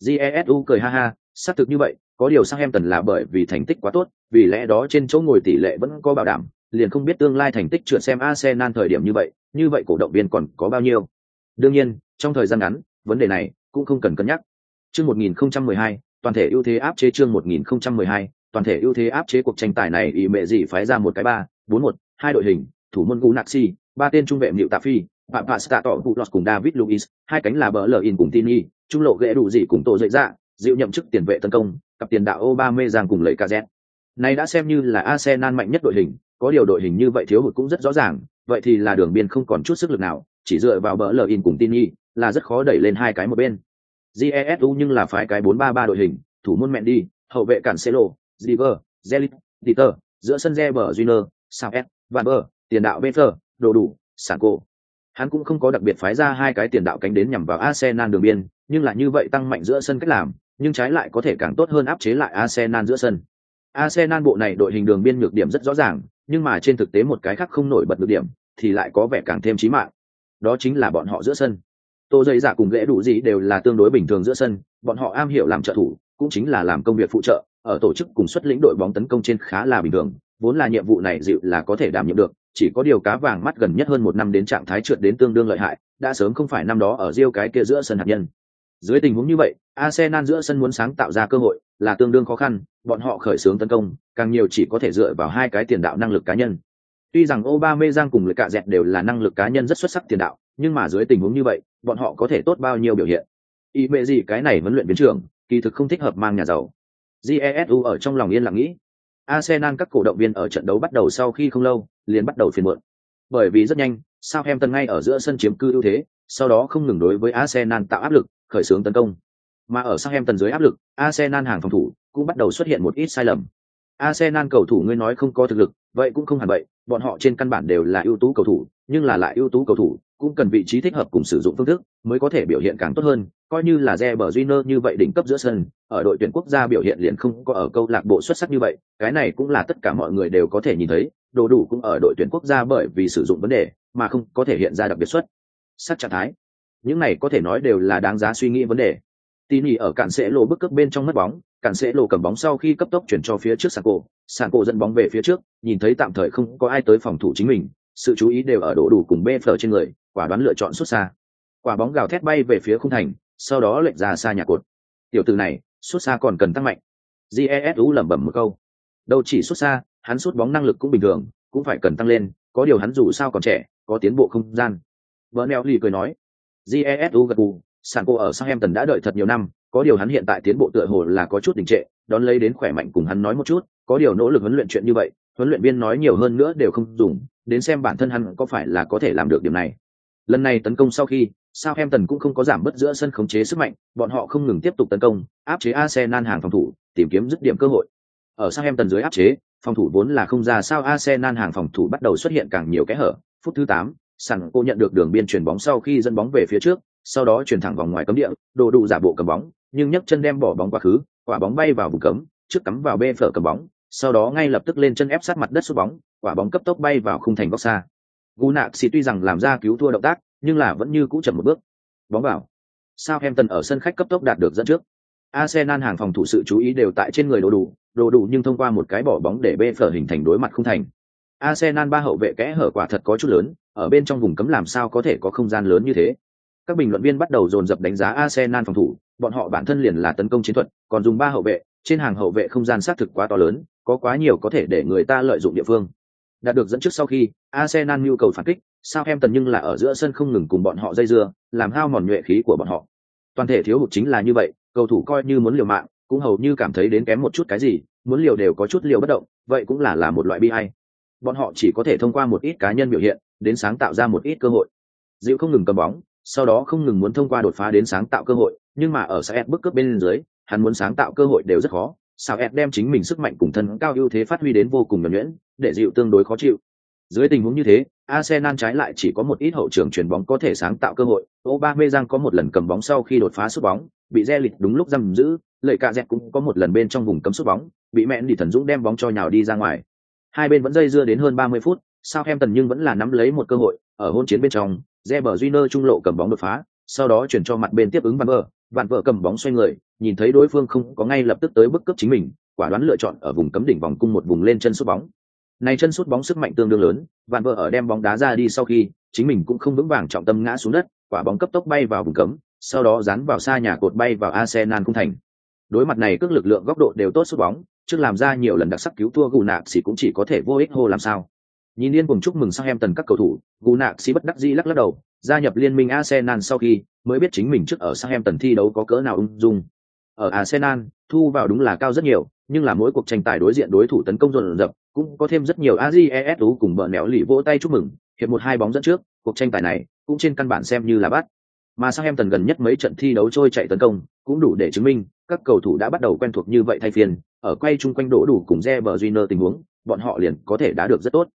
Jesu cười ha ha, xác thực như vậy, có điều sang em tần là bởi vì thành tích quá tốt, vì lẽ đó trên chỗ ngồi tỷ lệ vẫn có bảo đảm, liền không biết tương lai thành tích trượt xem Arsenal thời điểm như vậy, như vậy cổ động viên còn có bao nhiêu. Đương nhiên, trong thời gian ngắn, vấn đề này cũng không cần cân nhắc. Chương 1012, toàn thể ưu thế áp chế chương 1012, toàn thể ưu thế áp chế cuộc tranh tài này ý mẹ gì phái ra một cái ba, bốn một, hai đội hình, thủ môn Gunaxi, ba tên trung vệ Niệu Tạ Phi, Phạm Pasta tọ Vụ cùng David Luiz, hai cánh là bờ lờ in cùng Tini, trung lộ ghệ đủ gì cùng tổ dậy dạ, dịu nhậm chức tiền vệ tấn công, cặp tiền đạo Obama giang cùng lấy KZ. Này đã xem như là Arsenal mạnh nhất đội hình, có điều đội hình như vậy thiếu hụt cũng rất rõ ràng, vậy thì là đường biên không còn chút sức lực nào, chỉ dựa vào bờ lờ in cùng Tini, là rất khó đẩy lên hai cái một bên. Jesu nhưng là phái cái 4-3-3 đội hình, thủ môn Mendy, hậu vệ cản Cancelo, River, Zelit, Peter, giữa sân Reber Junior, Sanchez, Van Bờ, tiền đạo Befer, đồ đủ, Sanko. Hắn cũng không có đặc biệt phái ra hai cái tiền đạo cánh đến nhằm vào Arsenal đường biên, nhưng là như vậy tăng mạnh giữa sân cách làm, nhưng trái lại có thể càng tốt hơn áp chế lại Arsenal giữa sân. Arsenal bộ này đội hình đường biên nhược điểm rất rõ ràng, nhưng mà trên thực tế một cái khác không nổi bật được điểm, thì lại có vẻ càng thêm chí mạng. Đó chính là bọn họ giữa sân. Tô dây giả cùng lễ đủ gì đều là tương đối bình thường giữa sân, bọn họ am hiểu làm trợ thủ, cũng chính là làm công việc phụ trợ, ở tổ chức cùng xuất lĩnh đội bóng tấn công trên khá là bình thường, vốn là nhiệm vụ này dịu là có thể đảm nhiệm được, chỉ có điều cá vàng mắt gần nhất hơn một năm đến trạng thái trượt đến tương đương lợi hại, đã sớm không phải năm đó ở riêu cái kia giữa sân hạt nhân. Dưới tình huống như vậy, Arsenal giữa sân muốn sáng tạo ra cơ hội là tương đương khó khăn, bọn họ khởi xướng tấn công, càng nhiều chỉ có thể dựa vào hai cái tiền đạo năng lực cá nhân. Tuy rằng Aubameyang cùng lực cạ dẹt đều là năng lực cá nhân rất xuất sắc tiền đạo, nhưng mà dưới tình huống như vậy, bọn họ có thể tốt bao nhiêu biểu hiện. Ý mẹ gì cái này huấn luyện viên trưởng, kỳ thực không thích hợp mang nhà giàu. Jesu ở trong lòng yên lặng nghĩ. Arsenal các cổ động viên ở trận đấu bắt đầu sau khi không lâu, liền bắt đầu phiền muộn. Bởi vì rất nhanh, Southampton ngay ở giữa sân chiếm cư ưu thế, sau đó không ngừng đối với Arsenal tạo áp lực, khởi xướng tấn công. Mà ở Southampton dưới áp lực, Arsenal hàng phòng thủ cũng bắt đầu xuất hiện một ít sai lầm. Arsenal cầu thủ ngươi nói không có thực lực, vậy cũng không hẳn vậy, bọn họ trên căn bản đều là ưu tú cầu thủ, nhưng là lại ưu tú cầu thủ, cũng cần vị trí thích hợp cùng sử dụng phương thức, mới có thể biểu hiện càng tốt hơn, coi như là Reber Júnior như vậy đỉnh cấp giữa sân, ở đội tuyển quốc gia biểu hiện liền không có ở câu lạc bộ xuất sắc như vậy, cái này cũng là tất cả mọi người đều có thể nhìn thấy, đồ đủ cũng ở đội tuyển quốc gia bởi vì sử dụng vấn đề, mà không có thể hiện ra đặc biệt xuất sắc trạng thái. Những này có thể nói đều là đáng giá suy nghĩ vấn đề. Tini ở cản sẽ lộ bước cướp bên trong mất bóng, cản sẽ lộ cầm bóng sau khi cấp tốc chuyển cho phía trước Sanko, Sanko dẫn bóng về phía trước, nhìn thấy tạm thời không có ai tới phòng thủ chính mình, sự chú ý đều ở đổ đủ cùng bê phở trên người, quả đoán lựa chọn xuất xa. Quả bóng gào thét bay về phía khung thành, sau đó lệnh ra xa nhà cột. Tiểu tử này, xuất xa còn cần tăng mạnh. Jesu lẩm bẩm một câu. Đâu chỉ xuất xa, hắn sút bóng năng lực cũng bình thường, cũng phải cần tăng lên, có điều hắn dù sao còn trẻ, có tiến bộ không gian. Vernel lì cười nói. Jesu gật gù, Sanko ở sang em tần đã đợi thật nhiều năm, có điều hắn hiện tại tiến bộ tựa hồ là có chút đình trệ, đón lấy đến khỏe mạnh cùng hắn nói một chút, có điều nỗ lực huấn luyện chuyện như vậy, huấn luyện viên nói nhiều hơn nữa đều không dùng, đến xem bản thân hắn có phải là có thể làm được điểm này. Lần này tấn công sau khi, Southampton cũng không có giảm bớt giữa sân khống chế sức mạnh, bọn họ không ngừng tiếp tục tấn công, áp chế Arsenal hàng phòng thủ, tìm kiếm dứt điểm cơ hội. Ở Southampton dưới áp chế, phòng thủ vốn là không ra sao Arsenal hàng phòng thủ bắt đầu xuất hiện càng nhiều kẽ hở. Phút thứ 8, Sẵn cô nhận được đường biên chuyển bóng sau khi dẫn bóng về phía trước, sau đó chuyển thẳng vòng ngoài cấm địa, đồ đủ giả bộ cầm bóng, nhưng nhấc chân đem bỏ bóng quá khứ, quả bóng bay vào vùng cấm, trước cắm vào bê phở cầm bóng, sau đó ngay lập tức lên chân ép sát mặt đất sút bóng, quả bóng cấp tốc bay vào khung thành góc xa. Gu xì tuy rằng làm ra cứu thua động tác, nhưng là vẫn như cũ chậm một bước. Bóng vào. Southampton ở sân khách cấp tốc đạt được dẫn trước. Arsenal hàng phòng thủ sự chú ý đều tại trên người đồ đủ, đồ đủ nhưng thông qua một cái bỏ bóng để bê phở hình thành đối mặt không thành. Arsenal ba hậu vệ kẽ hở quả thật có chút lớn, ở bên trong vùng cấm làm sao có thể có không gian lớn như thế. Các bình luận viên bắt đầu dồn dập đánh giá Arsenal phòng thủ, bọn họ bản thân liền là tấn công chiến thuật, còn dùng ba hậu vệ, trên hàng hậu vệ không gian xác thực quá to lớn, có quá nhiều có thể để người ta lợi dụng địa phương. Đạt được dẫn trước sau khi, Arsenal nhu cầu phản kích, sao em tần nhưng là ở giữa sân không ngừng cùng bọn họ dây dưa, làm hao mòn nhuệ khí của bọn họ. Toàn thể thiếu hụt chính là như vậy, cầu thủ coi như muốn liều mạng, cũng hầu như cảm thấy đến kém một chút cái gì, muốn liều đều có chút liều bất động, vậy cũng là là một loại bi ai. Bọn họ chỉ có thể thông qua một ít cá nhân biểu hiện, đến sáng tạo ra một ít cơ hội. Dịu không ngừng cầm bóng, sau đó không ngừng muốn thông qua đột phá đến sáng tạo cơ hội, nhưng mà ở Saet bước cướp bên dưới, hắn muốn sáng tạo cơ hội đều rất khó. Sao đem chính mình sức mạnh cùng thân cao ưu thế phát huy đến vô cùng nhuẩn nhuyễn, để dịu tương đối khó chịu. Dưới tình huống như thế, Arsenal trái lại chỉ có một ít hậu trường chuyển bóng có thể sáng tạo cơ hội. Aubameyang có một lần cầm bóng sau khi đột phá sút bóng, bị Zelit đúng lúc giam giữ, lợi cả dẹt cũng có một lần bên trong vùng cấm sút bóng, bị mẹn đi thần dũng đem bóng cho nhào đi ra ngoài. Hai bên vẫn dây dưa đến hơn 30 phút, Southampton nhưng vẫn là nắm lấy một cơ hội, ở hôn chiến bên trong, Reber Júnior trung lộ cầm bóng đột phá, sau đó chuyển cho mặt bên tiếp ứng Van Vợ, Van Vợ cầm bóng xoay người, nhìn thấy đối phương không có ngay lập tức tới bức cấp chính mình, quả đoán lựa chọn ở vùng cấm đỉnh vòng cung một vùng lên chân sút bóng. Này chân sút bóng sức mạnh tương đương lớn, Van Vợ ở đem bóng đá ra đi sau khi, chính mình cũng không vững vàng trọng tâm ngã xuống đất, quả bóng cấp tốc bay vào vùng cấm, sau đó dán vào xa nhà cột bay vào Arsenal cung thành. Đối mặt này cước lực lượng góc độ đều tốt sút bóng, trước làm ra nhiều lần đặc sắc cứu thua gù nạc xỉ cũng chỉ có thể vô ích hô làm sao. Nhìn điên cùng chúc mừng sang em tần các cầu thủ, gù nạc xỉ bất đắc dĩ lắc lắc đầu, gia nhập liên minh Arsenal sau khi mới biết chính mình trước ở sang em tần thi đấu có cỡ nào ung dung. Ở Arsenal, thu vào đúng là cao rất nhiều, nhưng là mỗi cuộc tranh tài đối diện đối thủ tấn công dồn dập, cũng có thêm rất nhiều AGESU cùng bờ nẻo lì vỗ tay chúc mừng, hiệp một hai bóng dẫn trước, cuộc tranh tài này cũng trên căn bản xem như là bắt. Mà sang em tần gần nhất mấy trận thi đấu trôi chạy tấn công, cũng đủ để chứng minh các cầu thủ đã bắt đầu quen thuộc như vậy thay phiên, ở quay chung quanh đổ đủ cùng Reber Júnior tình huống, bọn họ liền có thể đá được rất tốt.